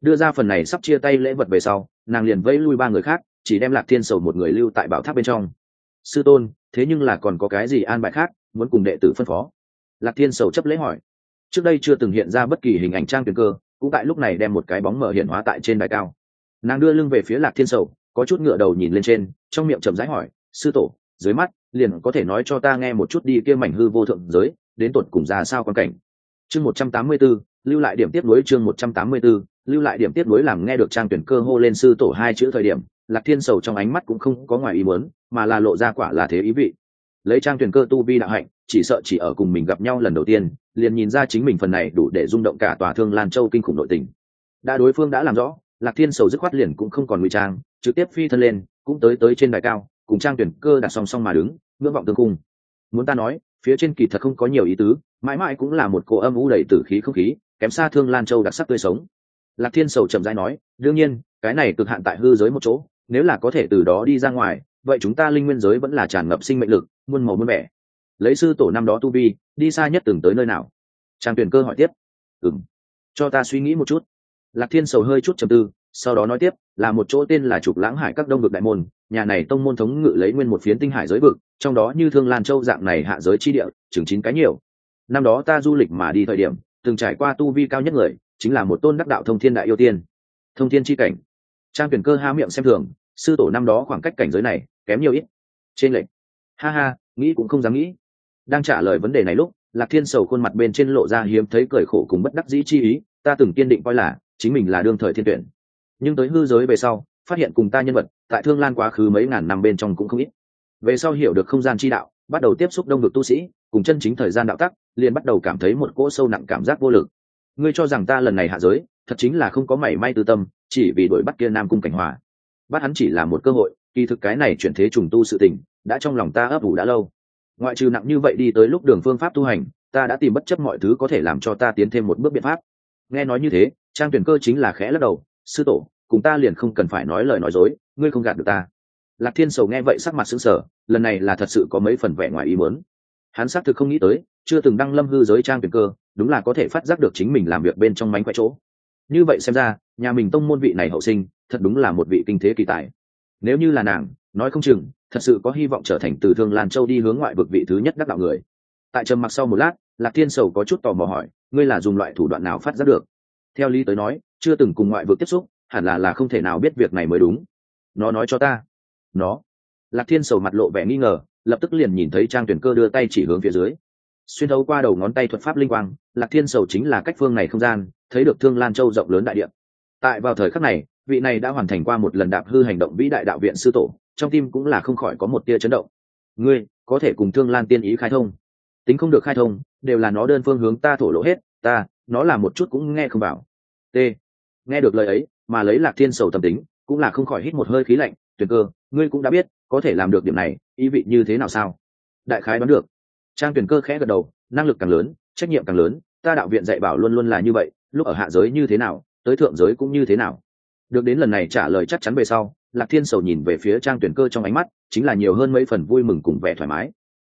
Đưa ra phần này sắp chia tay lễ vật về sau, nàng liền vẫy lui ba người khác, chỉ đem lạc thiên sầu một người lưu tại bảo tháp bên trong. Sư tôn, thế nhưng là còn có cái gì an bài khác, muốn cùng đệ tử phân phó? Lạc thiên sầu chấp lễ hỏi. Trước đây chưa từng hiện ra bất kỳ hình ảnh trang tuyển cơ, cũng tại lúc này đem một cái bóng mở hiện hóa tại trên đài cao. Nàng đưa lưng về phía lạc thiên sầu, có chút ngựa đầu nhìn lên trên, trong miệng chậm rãi hỏi, sư tổ dưới mắt liền có thể nói cho ta nghe một chút đi kia mảnh hư vô thượng giới đến tột cùng ra sao quan cảnh. Chương một trăm tám mươi 184, lưu lại điểm tiếp nối chương một trăm tám mươi 184, lưu lại điểm tiếp nối làm nghe được trang tuyển cơ hô lên sư tổ hai chữ thời điểm lạc thiên sầu trong ánh mắt cũng không có ngoài ý muốn mà là lộ ra quả là thế ý vị. Lấy trang tuyển cơ tu vi đạo hạnh chỉ sợ chỉ ở cùng mình gặp nhau lần đầu tiên liền nhìn ra chính mình phần này đủ để rung động cả tòa thương lan châu kinh khủng nội tình. Đã đối phương đã làm rõ lạc thiên sầu dứt khoát liền cũng không còn ngụy trang trực tiếp phi thân lên cũng tới tới trên đài cao cùng trang tuyển cơ đặt song song mà đứng, ngưỡng vọng tương cung muốn ta nói, phía trên kỳ thật không có nhiều ý tứ, mãi mãi cũng là một cô âm u đầy tử khí không khí, kém xa thương lan châu đặc sắc tươi sống. Lạc thiên sầu chậm rãi nói, đương nhiên, cái này cực hạn tại hư giới một chỗ, nếu là có thể từ đó đi ra ngoài, vậy chúng ta linh nguyên giới vẫn là tràn ngập sinh mệnh lực, muôn màu muôn vẻ. Lấy sư tổ năm đó tu vi, đi xa nhất từng tới nơi nào? Trang tuyển cơ hỏi tiếp. Ừng cho ta suy nghĩ một chút. Lạc thiên sầu hơi chút trầm tư sau đó nói tiếp, là một chỗ tên là trục lãng hải các đông vực đại môn, nhà này tông môn thống ngự lấy nguyên một phiến tinh hải giới vực, trong đó như thương lan châu dạng này hạ giới chi địa, chừng chín cái nhiều. Năm đó ta du lịch mà đi thời điểm, từng trải qua tu vi cao nhất người, chính là một tôn đắc đạo thông thiên đại yêu tiên. Thông thiên chi cảnh. Trang tuyển cơ ha miệng xem thường, sư tổ năm đó khoảng cách cảnh giới này, kém nhiều ít. Trên lệnh ha ha, nghĩ cũng không dám nghĩ. Đang trả lời vấn đề này lúc, lạc thiên sầu khuôn mặt bên trên lộ ra hiếm thấy cười khổ cùng bất đắc dĩ chi ý, ta từng kiên định coi là, chính mình là đương thời thiên tuyển nhưng tới hư giới về sau, phát hiện cùng ta nhân vật, tại thương lan quá khứ mấy ngàn năm bên trong cũng không ít. Về sau hiểu được không gian chi đạo, bắt đầu tiếp xúc đông vực tu sĩ, cùng chân chính thời gian đạo tắc, liền bắt đầu cảm thấy một cỗ sâu nặng cảm giác vô lực. Ngươi cho rằng ta lần này hạ giới, thật chính là không có mảy may tư tâm, chỉ vì đuổi bắt kia nam cung cảnh hòa. Bắt hắn chỉ là một cơ hội, kỳ thực cái này chuyển thế trùng tu sự tình, đã trong lòng ta ấp ủ đã lâu. Ngoại trừ nặng như vậy đi tới lúc đường phương pháp tu hành, ta đã tìm bất chấp mọi thứ có thể làm cho ta tiến thêm một bước biện pháp. Nghe nói như thế, trang tuyển cơ chính là khẽ lắc đầu, sư tổ cùng ta liền không cần phải nói lời nói dối, ngươi không gạt được ta. Lạc thiên sầu nghe vậy sắc mặt sững sờ, lần này là thật sự có mấy phần vẻ ngoài ý muốn. Hắn xác thực không nghĩ tới, chưa từng đăng lâm hư giới trang tuyển cơ, đúng là có thể phát giác được chính mình làm việc bên trong mánh khoe chỗ. Như vậy xem ra, nhà mình tông môn vị này hậu sinh, thật đúng là một vị kinh thế kỳ tài. Nếu như là nàng, nói không chừng, thật sự có hy vọng trở thành từ thương lan châu đi hướng ngoại vực vị thứ nhất đắc đạo người. Tại trầm mặc sau một lát, lạc thiên sầu có chút tò mò hỏi, ngươi là dùng loại thủ đoạn nào phát giác được? Theo lý tới nói, chưa từng cùng ngoại vực tiếp xúc hẳn là là không thể nào biết việc này mới đúng. Nó nói cho ta. Nó. Lạc thiên sầu mặt lộ vẻ nghi ngờ, lập tức liền nhìn thấy trang tuyển cơ đưa tay chỉ hướng phía dưới. Xuyên thấu qua đầu ngón tay thuật pháp linh quang, lạc thiên sầu chính là cách phương này không gian, thấy được thương lan châu rộng lớn đại điện tại vào thời khắc này, vị này đã hoàn thành qua một lần đạp hư hành động vĩ đại đạo viện sư tổ, trong tim cũng là không khỏi có một tia chấn động. Ngươi, có thể cùng thương lan tiên ý khai thông. Tính không được khai thông, đều là nó đơn phương hướng ta thổ lộ hết, ta, nó là một chút cũng nghe không bảo t. Nghe được lời ấy mà lấy lạc thiên sầu tâm tính, cũng là không khỏi hít một hơi khí lạnh tuyệt cơ, ngươi cũng đã biết, có thể làm được điểm này, ý vị như thế nào sao? Đại khái đoán được. Trang tuyển cơ khẽ gật đầu, năng lực càng lớn, trách nhiệm càng lớn, ta đạo viện dạy bảo luôn luôn là như vậy, lúc ở hạ giới như thế nào, tới thượng giới cũng như thế nào. Được đến lần này trả lời chắc chắn về sau, lạc thiên sầu nhìn về phía trang tuyển cơ trong ánh mắt, chính là nhiều hơn mấy phần vui mừng cùng vẻ thoải mái.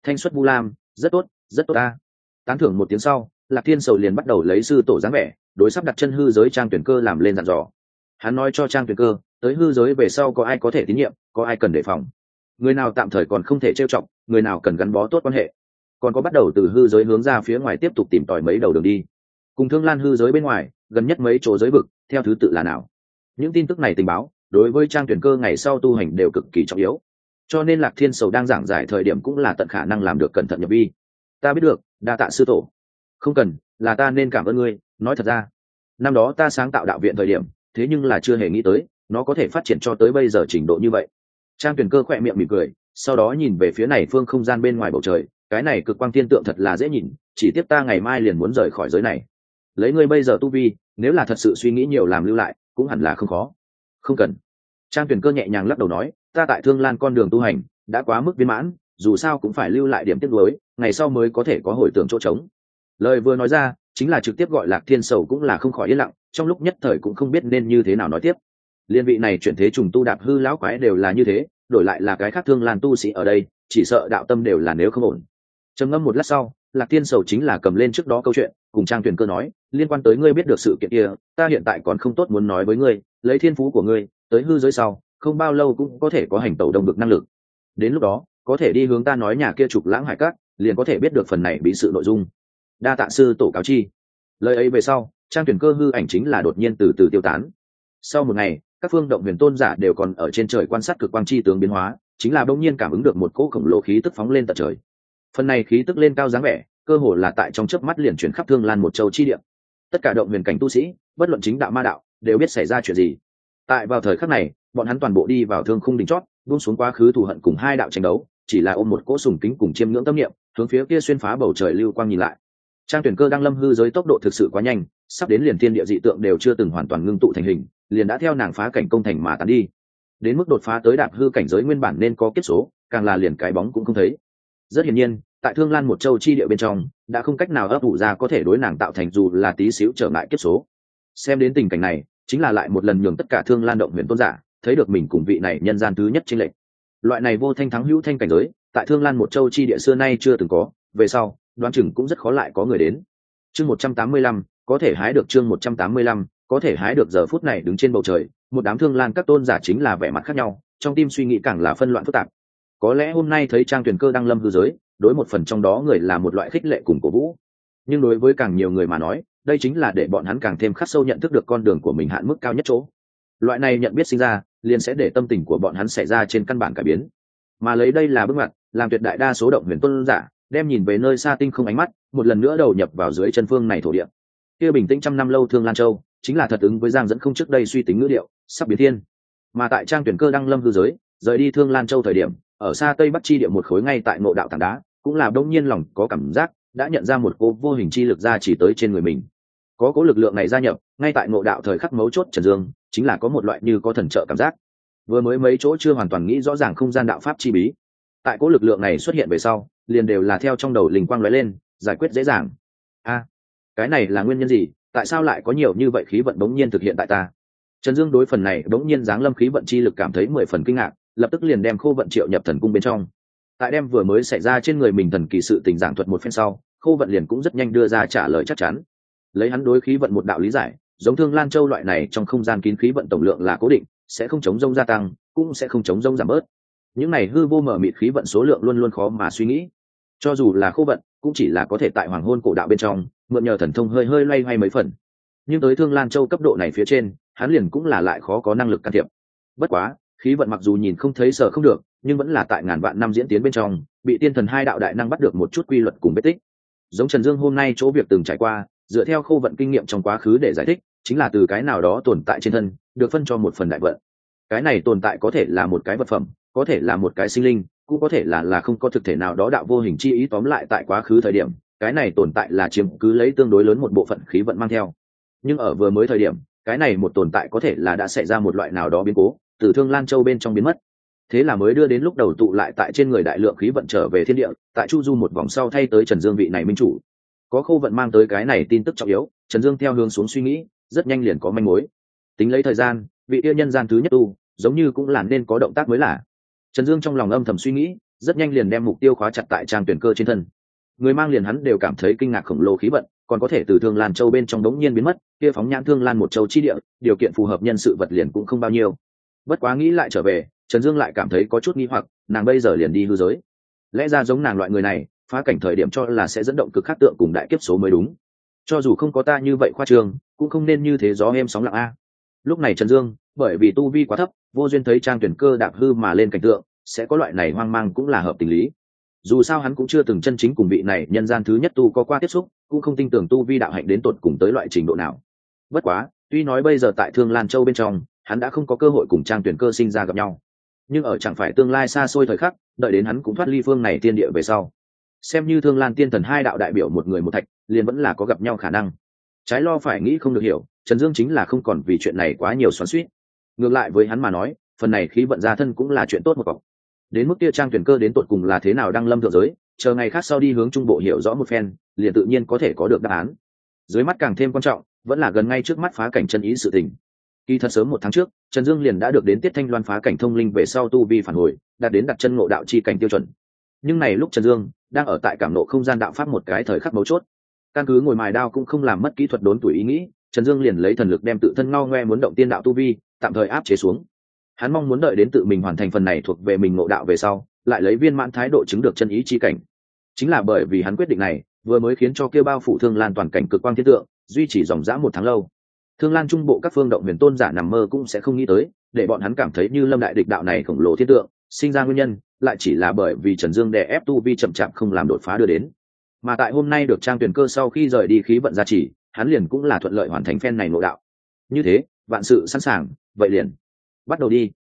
Thanh xuất vu lam, rất tốt rất tốt ta. Tán thưởng một tiếng sau, lạc thiên sầu liền bắt đầu lấy sư tổ dáng vẻ, đối sắp đặt chân hư giới trang tuyển cơ làm lên dặn dò hắn nói cho trang tuyển cơ, tới hư giới về sau có ai có thể tín nhiệm, có ai cần đề phòng. Người nào tạm thời còn không thể trêu trọng người nào cần gắn bó tốt quan hệ. Còn có bắt đầu từ hư giới hướng ra phía ngoài tiếp tục tìm tòi mấy đầu đường đi. Cùng thương lan hư giới bên ngoài, gần nhất mấy chỗ giới vực, theo thứ tự là nào? Những tin tức này tình báo, đối với trang tuyển cơ ngày sau tu hành đều cực kỳ trọng yếu. Cho nên lạc thiên sầu đang giảng giải thời điểm cũng là tận khả năng làm được cẩn thận nhập vi. Ta biết được, đa tạ sư tổ. Không cần, là ta nên cảm ơn ngươi, nói thật ra. Năm đó ta sáng tạo đạo viện thời điểm thế nhưng là chưa hề nghĩ tới, nó có thể phát triển cho tới bây giờ trình độ như vậy. Trang tuyển cơ khỏe miệng mỉm cười, sau đó nhìn về phía này phương không gian bên ngoài bầu trời, cái này cực quang thiên tượng thật là dễ nhìn, chỉ tiếp ta ngày mai liền muốn rời khỏi giới này. Lấy ngươi bây giờ tu vi, nếu là thật sự suy nghĩ nhiều làm lưu lại, cũng hẳn là không khó. Không cần. Trang tuyển cơ nhẹ nhàng lắc đầu nói, ta tại thương lan con đường tu hành, đã quá mức viên mãn, dù sao cũng phải lưu lại điểm tiếp nối ngày sau mới có thể có hồi tưởng chỗ trống. Lời vừa nói ra chính là trực tiếp gọi lạc thiên sầu cũng là không khỏi yên lặng, trong lúc nhất thời cũng không biết nên như thế nào nói tiếp. Liên vị này chuyển thế trùng tu đạp hư lão quái đều là như thế, đổi lại là cái khác thương lan tu sĩ ở đây, chỉ sợ đạo tâm đều là nếu không ổn. Trầm ngâm một lát sau, lạc thiên sầu chính là cầm lên trước đó câu chuyện, cùng trang tuyển cơ nói, liên quan tới ngươi biết được sự kiện kia, ta hiện tại còn không tốt muốn nói với ngươi, lấy thiên phú của ngươi, tới hư giới sau, không bao lâu cũng có thể có hành tẩu đồng được năng lực. Đến lúc đó, có thể đi hướng ta nói nhà kia trục lãng hải cát, liền có thể biết được phần này bị sự nội dung đa tạ sư tổ cáo chi. Lời ấy về sau, trang tuyển cơ hư ảnh chính là đột nhiên từ từ tiêu tán. Sau một ngày, các phương động huyền tôn giả đều còn ở trên trời quan sát cực quang chi tướng biến hóa, chính là bỗng nhiên cảm ứng được một cỗ khổng lồ khí tức phóng lên tận trời. Phần này khí tức lên cao dáng vẻ, cơ hồ là tại trong chớp mắt liền chuyển khắp thương lan một châu chi địa. Tất cả động huyền cảnh tu sĩ, bất luận chính đạo ma đạo, đều biết xảy ra chuyện gì. Tại vào thời khắc này, bọn hắn toàn bộ đi vào thương khung đỉnh chót, buông xuống quá khứ thù hận cùng hai đạo tranh đấu, chỉ là ôm một cỗ sùng kính cùng chiêm ngưỡng tâm niệm, hướng phía kia xuyên phá bầu trời lưu quang nhìn lại trang tuyển cơ đang lâm hư giới tốc độ thực sự quá nhanh, sắp đến liền thiên địa dị tượng đều chưa từng hoàn toàn ngưng tụ thành hình, liền đã theo nàng phá cảnh công thành mà tán đi. Đến mức đột phá tới đạp hư cảnh giới nguyên bản nên có kết số, càng là liền cái bóng cũng không thấy. Rất hiển nhiên, tại thương lan một châu chi địa bên trong, đã không cách nào ấp ủ ra có thể đối nàng tạo thành dù là tí xíu trở ngại kiếp số. Xem đến tình cảnh này, chính là lại một lần nhường tất cả thương lan động huyền tôn giả, thấy được mình cùng vị này nhân gian thứ nhất trên lệnh loại này vô thanh thắng hữu thanh cảnh giới, tại thương lan một châu chi địa xưa nay chưa từng có, về sau đoán chừng cũng rất khó lại có người đến. Chương một trăm tám mươi lăm, có thể hái được chương một trăm tám mươi lăm, có thể hái được giờ phút này đứng trên bầu trời, một đám thương lan các tôn giả chính là vẻ mặt khác nhau, trong tim suy nghĩ càng là phân loạn phức tạp. Có lẽ hôm nay thấy trang tuyển cơ đang lâm hư giới, đối một phần trong đó người là một loại khích lệ cùng cổ vũ. Nhưng đối với càng nhiều người mà nói, đây chính là để bọn hắn càng thêm khắc sâu nhận thức được con đường của mình hạn mức cao nhất chỗ. Loại này nhận biết sinh ra, liền sẽ để tâm tình của bọn hắn xảy ra trên căn bản cải biến. Mà lấy đây là bước ngoặt, làm tuyệt đại đa số động huyền tôn giả đem nhìn về nơi xa tinh không ánh mắt, một lần nữa đầu nhập vào dưới chân phương này thổ địa. Kia bình tĩnh trăm năm lâu thương lan châu, chính là thật ứng với giang dẫn không trước đây suy tính ngữ điệu, sắp biến thiên. Mà tại trang tuyển cơ đăng lâm hư giới, rời đi thương lan châu thời điểm, ở xa tây bắc chi địa một khối ngay tại ngộ đạo tảng đá, cũng là đông nhiên lòng có cảm giác, đã nhận ra một cô vô hình chi lực ra chỉ tới trên người mình. Có cố lực lượng này gia nhập, ngay tại ngộ đạo thời khắc mấu chốt trần dương, chính là có một loại như có thần trợ cảm giác. Vừa mới mấy chỗ chưa hoàn toàn nghĩ rõ ràng không gian đạo pháp chi bí. Tại cố lực lượng này xuất hiện về sau liền đều là theo trong đầu linh quang lóe lên, giải quyết dễ dàng. A, cái này là nguyên nhân gì? Tại sao lại có nhiều như vậy khí vận bỗng nhiên thực hiện tại ta? Trần dương đối phần này bỗng nhiên giáng lâm khí vận chi lực cảm thấy mười phần kinh ngạc, lập tức liền đem khô vận triệu nhập thần cung bên trong. Tại đem vừa mới xảy ra trên người mình thần kỳ sự tình giảng thuật một phen sau, khô vận liền cũng rất nhanh đưa ra trả lời chắc chắn. Lấy hắn đối khí vận một đạo lý giải, giống thương lan châu loại này trong không gian kín khí vận tổng lượng là cố định, sẽ không chống rông gia tăng, cũng sẽ không chống rông giảm bớt những này hư vô mở mịt khí vận số lượng luôn luôn khó mà suy nghĩ. Cho dù là khô vận, cũng chỉ là có thể tại hoàng hôn cổ đạo bên trong, mượn nhờ thần thông hơi hơi loay hoay mấy phần. Nhưng tới thương lan châu cấp độ này phía trên, hắn liền cũng là lại khó có năng lực can thiệp. Bất quá, khí vận mặc dù nhìn không thấy sợ không được, nhưng vẫn là tại ngàn vạn năm diễn tiến bên trong, bị tiên thần hai đạo đại năng bắt được một chút quy luật cùng vết tích. Giống trần dương hôm nay chỗ việc từng trải qua, dựa theo khâu vận kinh nghiệm trong quá khứ để giải thích, chính là từ cái nào đó tồn tại trên thân, được phân cho một phần đại vận cái này tồn tại có thể là một cái vật phẩm, có thể là một cái sinh linh, cũng có thể là là không có thực thể nào đó đạo vô hình chi ý tóm lại tại quá khứ thời điểm, cái này tồn tại là chiếm cứ lấy tương đối lớn một bộ phận khí vận mang theo. Nhưng ở vừa mới thời điểm, cái này một tồn tại có thể là đã xảy ra một loại nào đó biến cố, từ thương lan châu bên trong biến mất. Thế là mới đưa đến lúc đầu tụ lại tại trên người đại lượng khí vận trở về thiên địa, tại chu du một vòng sau thay tới trần dương vị này minh chủ. Có khâu vận mang tới cái này tin tức trọng yếu, trần dương theo hướng xuống suy nghĩ, rất nhanh liền có manh mối. Tính lấy thời gian vị yêu nhân gian thứ nhất tu, giống như cũng là nên có động tác mới là. Trần dương trong lòng âm thầm suy nghĩ, rất nhanh liền đem mục tiêu khóa chặt tại trang tuyển cơ trên thân. Người mang liền hắn đều cảm thấy kinh ngạc khổng lồ khí vận, còn có thể từ thương lan châu bên trong đống nhiên biến mất, kia phóng nhãn thương lan một châu chi địa, điều kiện phù hợp nhân sự vật liền cũng không bao nhiêu. Bất quá nghĩ lại trở về, trần dương lại cảm thấy có chút nghi hoặc, nàng bây giờ liền đi hư giới. Lẽ ra giống nàng loại người này, phá cảnh thời điểm cho là sẽ dẫn động cực khắc tượng cùng đại kiếp số mới đúng. Cho dù không có ta như vậy khoa trường cũng không nên như thế gió em sóng lặng a lúc này trần dương, bởi vì tu vi quá thấp, vô duyên thấy trang tuyển cơ đạp hư mà lên cảnh tượng, sẽ có loại này hoang mang cũng là hợp tình lý. Dù sao hắn cũng chưa từng chân chính cùng vị này nhân gian thứ nhất tu có qua tiếp xúc, cũng không tin tưởng tu vi đạo hạnh đến tột cùng tới loại trình độ nào. Bất quá, tuy nói bây giờ tại thương lan châu bên trong, hắn đã không có cơ hội cùng trang tuyển cơ sinh ra gặp nhau. Nhưng ở chẳng phải tương lai xa xôi thời khắc, đợi đến hắn cũng thoát ly phương này tiên địa về sau. Xem như thương lan tiên thần hai đạo đại biểu một người một thạch, liền vẫn là có gặp nhau khả năng. Trái lo phải nghĩ không được hiểu trần dương chính là không còn vì chuyện này quá nhiều xoắn suýt ngược lại với hắn mà nói, phần này khí vận ra thân cũng là chuyện tốt một cọc. Đến mức kia trang tuyển cơ đến tột cùng là thế nào đang lâm thượng giới, chờ ngày khác sau đi hướng trung bộ hiểu rõ một phen, liền tự nhiên có thể có được đáp án. Dưới mắt càng thêm quan trọng, vẫn là gần ngay trước mắt phá cảnh chân ý sự tình. Kỳ thật sớm một tháng trước, trần dương liền đã được đến tiết thanh loan phá cảnh thông linh về sau tu vi phản hồi, đạt đến đặt chân ngộ đạo chi cảnh tiêu chuẩn. Nhưng này lúc trần dương đang ở tại cảm nộ không gian đạo pháp một cái thời khắc mấu chốt. Căn cứ ngồi mài đao cũng không làm mất kỹ thuật đốn tuổi ý nghĩ trần dương liền lấy thần lực đem tự thân ngao ngoe muốn động tiên đạo tu vi, tạm thời áp chế xuống. Hắn mong muốn đợi đến tự mình hoàn thành phần này thuộc về mình ngộ đạo về sau, lại lấy viên mãn thái độ chứng được chân ý chi cảnh. Chính là bởi vì hắn quyết định này, vừa mới khiến cho kêu bao phủ thương lan toàn cảnh cực quang thiên tượng, duy trì dòng dã một tháng lâu. Thương lan trung bộ các phương động huyền tôn giả nằm mơ cũng sẽ không nghĩ tới, để bọn hắn cảm thấy như lâm đại địch đạo này khổng lồ thiên tượng, sinh ra nguyên nhân, lại chỉ là bởi vì trần dương đè ép tu vi chậm chạp không làm đột phá đưa đến. Mà tại hôm nay được trang tuyển cơ sau khi rời đi khí vận gia trì hắn liền cũng là thuận lợi hoàn thành phen này nội đạo. Như thế, vạn sự sẵn sàng, vậy liền. Bắt đầu đi.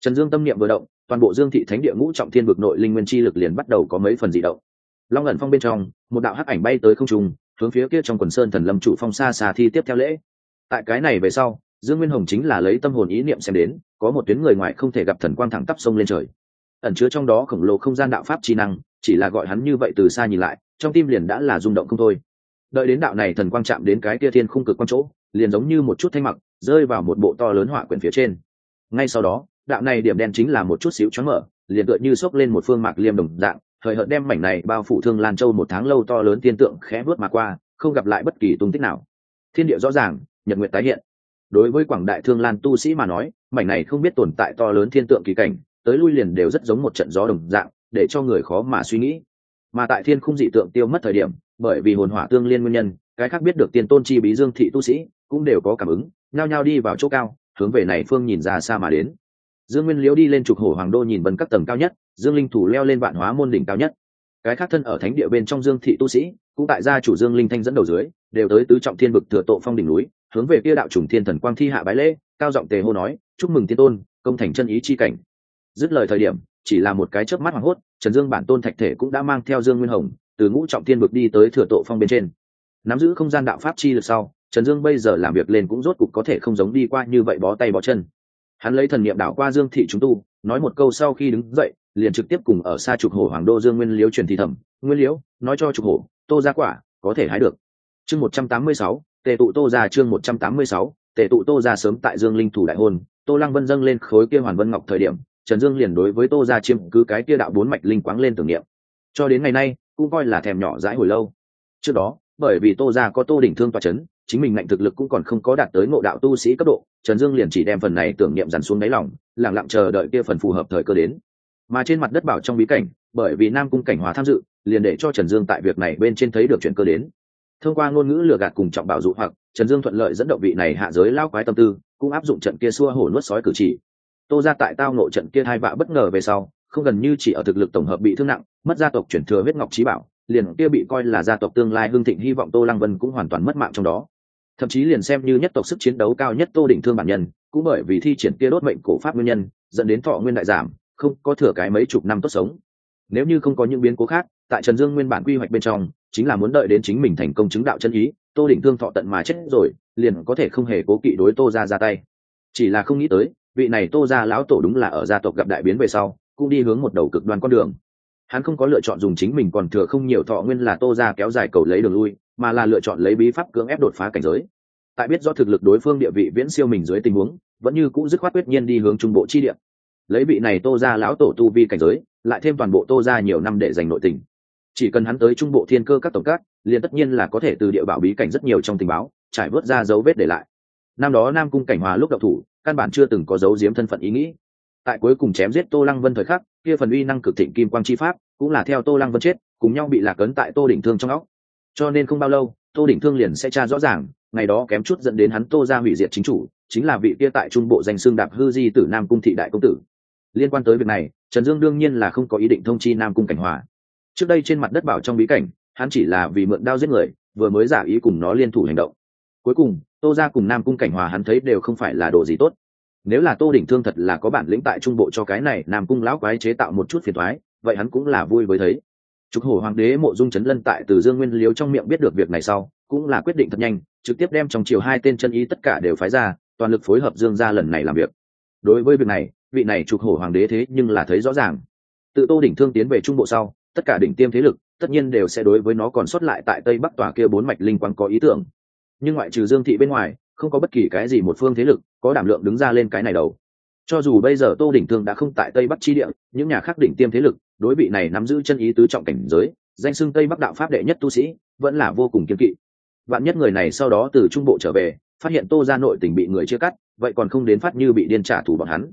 Trần dương tâm niệm vừa động, toàn bộ dương thị thánh địa ngũ trọng thiên vực nội linh nguyên chi lực liền bắt đầu có mấy phần dị động. Long ẩn phong bên trong, một đạo hắc ảnh bay tới không trung, hướng phía kia trong quần sơn thần lâm chủ phong xa xa thi tiếp theo lễ. Tại cái này về sau, dương nguyên hồng chính là lấy tâm hồn ý niệm xem đến, có một tuyến người ngoài không thể gặp thần quang thẳng tắp sông lên trời. Ẩn chứa trong đó khổng lồ không gian đạo pháp chi năng, chỉ là gọi hắn như vậy từ xa nhìn lại, trong tim liền đã là rung động không thôi đợi đến đạo này thần quang chạm đến cái kia thiên khung cực quang chỗ, liền giống như một chút thanh mặc, rơi vào một bộ to lớn họa quyển phía trên. Ngay sau đó, đạo này điểm đen chính là một chút xíu choáng mở, liền tựa như xốc lên một phương mạc liêm đồng dạng thời hợt đem mảnh này bao phủ thương lan châu một tháng lâu to lớn tiên tượng khẽ vớt mà qua, không gặp lại bất kỳ tung tích nào. Thiên địa rõ ràng, nhật nguyện tái hiện. Đối với quảng đại thương lan tu sĩ mà nói, mảnh này không biết tồn tại to lớn thiên tượng kỳ cảnh, tới lui liền đều rất giống một trận gió đồng dạng, để cho người khó mà suy nghĩ. Mà tại thiên khung dị tượng tiêu mất thời điểm bởi vì hồn hỏa tương liên nguyên nhân, cái khác biết được tiền tôn chi bí dương thị tu sĩ cũng đều có cảm ứng, nhao nhao đi vào chỗ cao, hướng về này phương nhìn ra xa mà đến. Dương nguyên liễu đi lên trục hổ hoàng đô nhìn vân các tầng cao nhất, dương linh thủ leo lên vạn hóa môn đỉnh cao nhất. Cái khác thân ở thánh địa bên trong dương thị tu sĩ, cũng tại gia chủ dương linh thanh dẫn đầu dưới, đều tới tứ trọng thiên vực thừa tộ phong đỉnh núi, hướng về kia đạo trùng thiên thần quang thi hạ bái lễ, cao giọng tề hô nói, chúc mừng tiên tôn, công thành chân ý chi cảnh. Dứt lời thời điểm, chỉ là một cái chớp mắt hoảng hốt, trần dương bản tôn thạch thể cũng đã mang theo dương nguyên hồng từ ngũ trọng thiên vực đi tới thừa tộ phong bên trên. Nắm giữ không gian đạo pháp chi lực sau, trần dương bây giờ làm việc lên cũng rốt cục có thể không giống đi qua như vậy bó tay bó chân. Hắn lấy thần niệm đảo qua dương thị chúng tu, nói một câu sau khi đứng dậy, liền trực tiếp cùng ở xa trục hổ hoàng đô dương nguyên liếu truyền thị thẩm nguyên liếu nói cho trục hổ, tô ra quả, có thể hái được. Chương một trăm tám mươi sáu, tề tụ tô ra chương một trăm tám mươi sáu, tề tụ tô ra sớm tại dương linh thủ đại hôn, tô lăng vân dâng lên khối kia hoàn vân ngọc thời điểm, trần dương liền đối với tô ra chiêm cứ cái kia đạo bốn mạch linh quáng lên tưởng niệm. Cho đến ngày nay cũng coi là thèm nhỏ dãi hồi lâu. Trước đó, bởi vì tô ra có tô đỉnh thương toa c h ấ n chính mình ngạnh thực lực cũng còn không có đạt tới ngộ đạo tu sĩ cấp độ, trần dương liền chỉ đem phần này tưởng niệm dằn xuống đáy lòng lẳng lặng chờ đợi kia phần phù hợp thời cơ đến. Mà trên mặt đất bảo trong bí cảnh, bởi vì nam cung cảnh hòa tham dự, liền để cho trần dương tại việc này bên trên thấy được chuyện cơ đến. Thông qua ngôn ngữ lừa gạt cùng trọng bảo dụ hoặc, trần dương thuận lợi dẫn động vị này hạ giới lao quái tâm tư, cũng áp dụng trận kia xua hổ nuốt sói cử chỉ. Tô ra tại tao nộ trận kia hai vạ bất ngờ về sau không gần như chỉ ở thực lực tổng hợp bị thương nặng, mất gia tộc chuyển thừa huyết ngọc trí bảo, liền kia bị coi là gia tộc tương lai hương thịnh hy vọng tô lăng vân cũng hoàn toàn mất mạng trong đó. Thậm chí liền xem như nhất tộc sức chiến đấu cao nhất tô đỉnh thương bản nhân, cũng bởi vì thi triển kia đốt mệnh cổ pháp nguyên nhân, dẫn đến thọ nguyên đại giảm, không có thừa cái mấy chục năm tốt sống. Nếu như không có những biến cố khác, tại trần dương nguyên bản quy hoạch bên trong, chính là muốn đợi đến chính mình thành công chứng đạo chân ý, tô đỉnh thương thọ tận mà chết rồi, liền có thể không hề cố kỵ đối tô ra ra tay. Chỉ là không nghĩ tới, vị này tô ra lão tổ đúng là ở gia tộc gặp đại biến về sau cũng đi hướng một đầu cực đoan con đường. Hắn không có lựa chọn dùng chính mình còn thừa không nhiều thọ nguyên là tô ra kéo dài cầu lấy đường lui, mà là lựa chọn lấy bí pháp cưỡng ép đột phá cảnh giới. Tại biết do thực lực đối phương địa vị viễn siêu mình dưới tình huống, vẫn như cũ dứt khoát quyết nhiên đi hướng trung bộ chi địa. Lấy vị này tô ra lão tổ tu vi cảnh giới, lại thêm toàn bộ tô ra nhiều năm để giành nội tình. Chỉ cần hắn tới trung bộ thiên cơ các tổng các, liền tất nhiên là có thể từ địa bảo bí cảnh rất nhiều trong tình báo, trải vớt ra dấu vết để lại. Năm đó nam cung cảnh hòa lúc đậu thủ, căn bản chưa từng có dấu giếm thân phận ý nghĩ tại cuối cùng chém giết tô lăng vân thời khắc, kia phần uy năng cực thịnh kim quang chi pháp cũng là theo tô lăng vân chết, cùng nhau bị lạc ấn tại tô đỉnh thương trong óc. Cho nên không bao lâu, tô đỉnh thương liền sẽ tra rõ ràng, ngày đó kém chút dẫn đến hắn tô ra hủy diệt chính chủ, chính là vị kia tại trung bộ danh xương đạp hư di tử nam cung thị đại công tử. Liên quan tới việc này, trần dương đương nhiên là không có ý định thông chi nam cung cảnh hòa. Trước đây trên mặt đất bảo trong bí cảnh, hắn chỉ là vì mượn đao giết người, vừa mới giả ý cùng nó liên thủ hành động. Cuối cùng, tô ra cùng nam cung cảnh hòa hắn thấy đều không phải là đồ gì tốt nếu là tô đỉnh thương thật là có bản lĩnh tại trung bộ cho cái này nam cung lão quái chế tạo một chút phiền thoái vậy hắn cũng là vui với thấy. Trục hổ hoàng đế mộ dung chấn lân tại từ dương nguyên liếu trong miệng biết được việc này sau, cũng là quyết định thật nhanh, trực tiếp đem trong chiều hai tên chân ý tất cả đều phái ra, toàn lực phối hợp dương ra lần này làm việc. Đối với việc này, vị này trục hổ hoàng đế thế nhưng là thấy rõ ràng. Tự tô đỉnh thương tiến về trung bộ sau, tất cả đỉnh tiêm thế lực, tất nhiên đều sẽ đối với nó còn sót lại tại tây bắc tòa kia bốn mạch linh quang có ý tưởng. Nhưng ngoại trừ dương thị bên ngoài không có bất kỳ cái gì một phương thế lực có đảm lượng đứng ra lên cái này đầu. Cho dù bây giờ tô đỉnh thương đã không tại tây bắc chi địa, những nhà khác đỉnh tiêm thế lực, đối vị này nắm giữ chân ý tứ trọng cảnh giới, danh xưng tây bắc đạo pháp đệ nhất tu sĩ, vẫn là vô cùng kiên kỵ. Vạn nhất người này sau đó từ trung bộ trở về, phát hiện tô ra nội tình bị người chia cắt, vậy còn không đến phát như bị điên trả thù bọn hắn.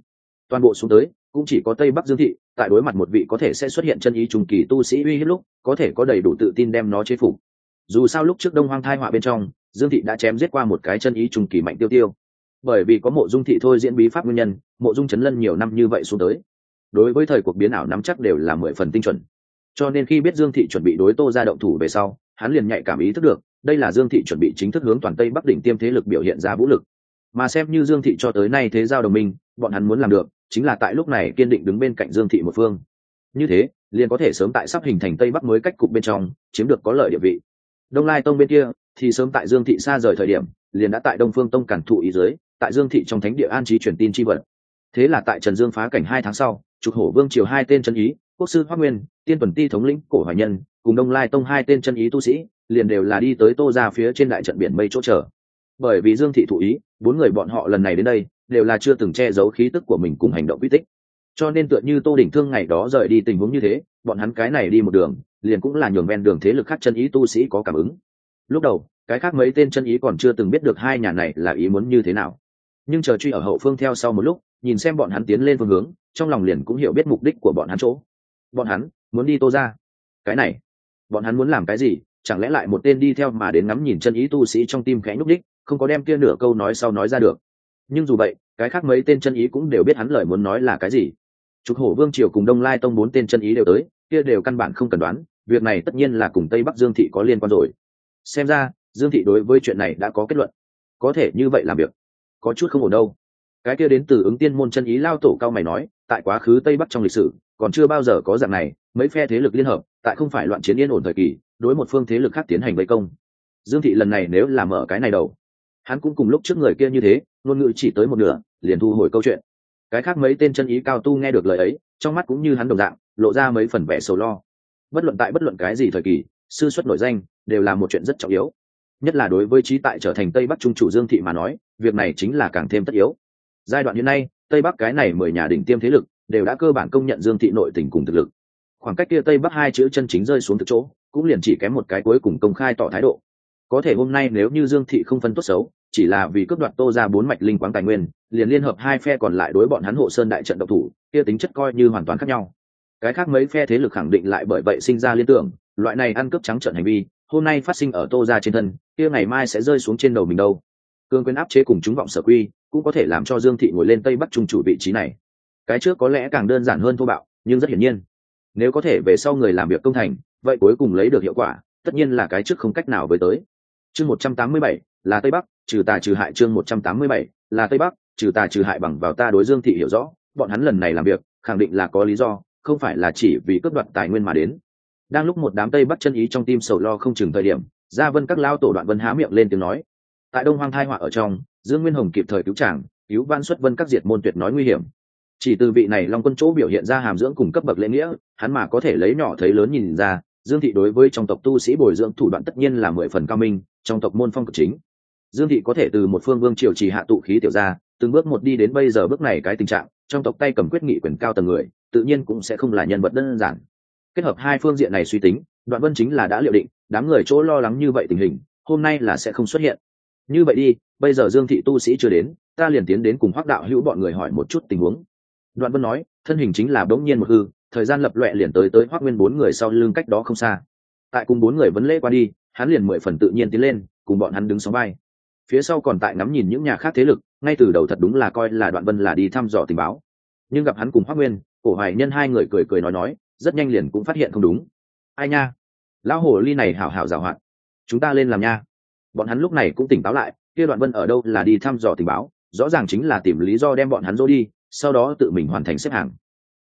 Toàn bộ xuống tới, cũng chỉ có tây bắc dương thị, tại đối mặt một vị có thể sẽ xuất hiện chân ý trùng kỳ tu sĩ uy hiếp lúc, có thể có đầy đủ tự tin đem nó chế phục. Dù sao lúc trước đông hoang thai họa bên trong dương thị đã chém giết qua một cái chân ý trùng kỳ mạnh tiêu tiêu. Bởi vì có mộ dung thị thôi diễn bí pháp nguyên nhân, mộ dung chấn lân nhiều năm như vậy xuống tới. Đối với thời cuộc biến ảo nắm chắc đều là mười phần tinh chuẩn. Cho nên khi biết dương thị chuẩn bị đối tô ra động thủ về sau, hắn liền nhạy cảm ý thức được, đây là dương thị chuẩn bị chính thức hướng toàn tây bắc đỉnh tiêm thế lực biểu hiện ra vũ lực. Mà xem như dương thị cho tới nay thế giao đồng minh, bọn hắn muốn làm được, chính là tại lúc này kiên định đứng bên cạnh dương thị một phương. Như thế, liền có thể sớm tại sắp hình thành tây bắc mới cách cục bên trong, chiếm được có lợi địa vị. Đông lai tông bên kia thì sớm tại dương thị xa rời thời điểm, liền đã tại đông phương tông cản thụ ý giới, tại dương thị trong thánh địa an trí truyền tin chi vật. Thế là tại trần dương phá cảnh hai tháng sau, trục hổ vương triều hai tên chân ý, quốc sư hoa nguyên, tiên tuần ti thống lĩnh cổ hoài nhân, cùng đông lai tông hai tên chân ý tu sĩ, liền đều là đi tới tô ra phía trên đại trận biển mây chỗ chờ. Bởi vì dương thị thụ ý, bốn người bọn họ lần này đến đây, đều là chưa từng che giấu khí tức của mình cùng hành động quy tích. Cho nên tựa như tô đỉnh thương ngày đó rời đi tình huống như thế, bọn hắn cái này đi một đường, liền cũng là nhường ven đường thế lực khác chân ý tu sĩ có cảm ứng lúc đầu, cái khác mấy tên chân ý còn chưa từng biết được hai nhà này là ý muốn như thế nào. Nhưng chờ truy ở hậu phương theo sau một lúc, nhìn xem bọn hắn tiến lên phương hướng, trong lòng liền cũng hiểu biết mục đích của bọn hắn chỗ. Bọn hắn muốn đi tô ra cái này, bọn hắn muốn làm cái gì? Chẳng lẽ lại một tên đi theo mà đến ngắm nhìn chân ý tu sĩ trong tim khẽ nhúc đích không có đem kia nửa câu nói sau nói ra được? Nhưng dù vậy, cái khác mấy tên chân ý cũng đều biết hắn lời muốn nói là cái gì. Trục hổ vương triều cùng đông lai tông bốn tên chân ý đều tới, kia đều căn bản không cần đoán, việc này tất nhiên là cùng tây bắc dương thị có liên quan rồi xem ra, dương thị đối với chuyện này đã có kết luận. Có thể như vậy làm việc, có chút không ổn đâu. Cái kia đến từ ứng tiên môn chân ý lao tổ cao mày nói, tại quá khứ tây bắc trong lịch sử, còn chưa bao giờ có dạng này, mấy phe thế lực liên hợp, tại không phải loạn chiến yên ổn thời kỳ, đối một phương thế lực khác tiến hành vây công. Dương thị lần này nếu làm mở cái này đầu, hắn cũng cùng lúc trước người kia như thế, ngôn ngữ chỉ tới một nửa, liền thu hồi câu chuyện. Cái khác mấy tên chân ý cao tu nghe được lời ấy, trong mắt cũng như hắn đồng dạng, lộ ra mấy phần vẻ sầu lo. Bất luận tại bất luận cái gì thời kỳ, sư xuất nổi danh đều là một chuyện rất trọng yếu. Nhất là đối với trí tại trở thành tây bắc trung chủ dương thị mà nói, việc này chính là càng thêm tất yếu. Giai đoạn hiện nay, tây bắc cái này mười nhà đỉnh tiêm thế lực đều đã cơ bản công nhận dương thị nội tình cùng thực lực. Khoảng cách kia tây bắc hai chữ chân chính rơi xuống từ chỗ, cũng liền chỉ kém một cái cuối cùng công khai tỏ thái độ. Có thể hôm nay nếu như dương thị không phân tốt xấu, chỉ là vì cướp đoạt tô ra bốn mạch linh quáng tài nguyên, liền liên hợp hai phe còn lại đối bọn hắn hộ sơn đại trận độc thủ, kia tính chất coi như hoàn toàn khác nhau. Cái khác mấy phe thế lực khẳng định lại bởi vậy sinh ra liên tưởng, loại này ăn cướp trắng trận hành vi hôm nay phát sinh ở tô ra trên thân, kia ngày mai sẽ rơi xuống trên đầu mình đâu. Cương quyền áp chế cùng chúng vọng sở quy, cũng có thể làm cho dương thị ngồi lên tây bắc trung chủ vị trí này. Cái trước có lẽ càng đơn giản hơn thô bạo, nhưng rất hiển nhiên. Nếu có thể về sau người làm việc công thành, vậy cuối cùng lấy được hiệu quả, tất nhiên là cái trước không cách nào với tới. Chương một trăm tám mươi bảy, là tây bắc, trừ tà trừ hại chương một trăm tám mươi bảy, là tây bắc, trừ tà trừ hại bằng vào ta đối dương thị hiểu rõ, bọn hắn lần này làm việc, khẳng định là có lý do, không phải là chỉ vì cướp đoạt tài nguyên mà đến đang lúc một đám tây bắc chân ý trong tim sầu lo không chừng thời điểm, gia vân các lao tổ đoạn vân há miệng lên tiếng nói. Tại đông hoang thai họa ở trong, dương nguyên hồng kịp thời cứu chàng, cứu văn xuất vân các diệt môn tuyệt nói nguy hiểm. Chỉ từ vị này long quân chỗ biểu hiện ra hàm dưỡng cùng cấp bậc lễ nghĩa, hắn mà có thể lấy nhỏ thấy lớn nhìn ra, dương thị đối với trong tộc tu sĩ bồi dưỡng thủ đoạn tất nhiên là mười phần cao minh, trong tộc môn phong cực chính. Dương thị có thể từ một phương vương triều trì hạ tụ khí tiểu ra từng bước một đi đến bây giờ bước này cái tình trạng, trong tộc tay cầm quyết nghị quyền cao tầng người, tự nhiên cũng sẽ không là nhân vật đơn giản kết hợp hai phương diện này suy tính, đoạn vân chính là đã liệu định, đám người chỗ lo lắng như vậy tình hình, hôm nay là sẽ không xuất hiện. Như vậy đi, bây giờ dương thị tu sĩ chưa đến, ta liền tiến đến cùng hoác đạo hữu bọn người hỏi một chút tình huống. Đoạn vân nói, thân hình chính là bỗng nhiên một hư, thời gian lập loẹ liền tới tới hoác nguyên bốn người sau lưng cách đó không xa. Tại cùng bốn người vấn lễ qua đi, hắn liền mười phần tự nhiên tiến lên, cùng bọn hắn đứng sóng bay phía sau còn tại ngắm nhìn những nhà khác thế lực, ngay từ đầu thật đúng là coi là đoạn vân là đi thăm dò tình báo. Nhưng gặp hắn cùng hoác nguyên, cổ hoài nhân hai người cười cười nói nói rất nhanh liền cũng phát hiện không đúng. Ai nha? Lão hồ ly này hảo hảo giảo hoạt. Chúng ta lên làm nha. Bọn hắn lúc này cũng tỉnh táo lại, kia đoạn vân ở đâu là đi thăm dò tình báo, rõ ràng chính là tìm lý do đem bọn hắn dỗ đi, sau đó tự mình hoàn thành xếp hàng.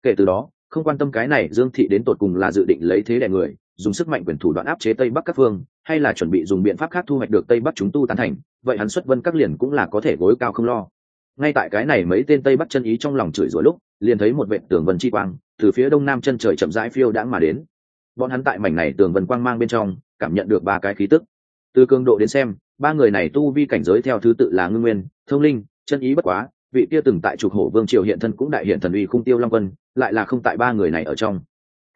Kể từ đó, không quan tâm cái này, dương thị đến tột cùng là dự định lấy thế đẻ người, dùng sức mạnh quyền thủ đoạn áp chế tây bắc các phương, hay là chuẩn bị dùng biện pháp khác thu hoạch được tây bắc chúng tu tán thành, vậy hắn xuất vân các liền cũng là có thể gối cao không lo. Ngay tại cái này mấy tên tây bắc chân ý trong lòng chửi rủa lúc, liền thấy một vệ tường vân chi quang từ phía đông nam chân trời chậm rãi phiêu đãng mà đến. Bọn hắn tại mảnh này tường vân quang mang bên trong, cảm nhận được ba cái khí tức. Từ cường độ đến xem, ba người này tu vi cảnh giới theo thứ tự là ngưng nguyên, thông linh, chân ý bất quá, vị kia từng tại trục hổ vương triều hiện thân cũng đại hiện thần uy khung tiêu long quân, lại là không tại ba người này ở trong.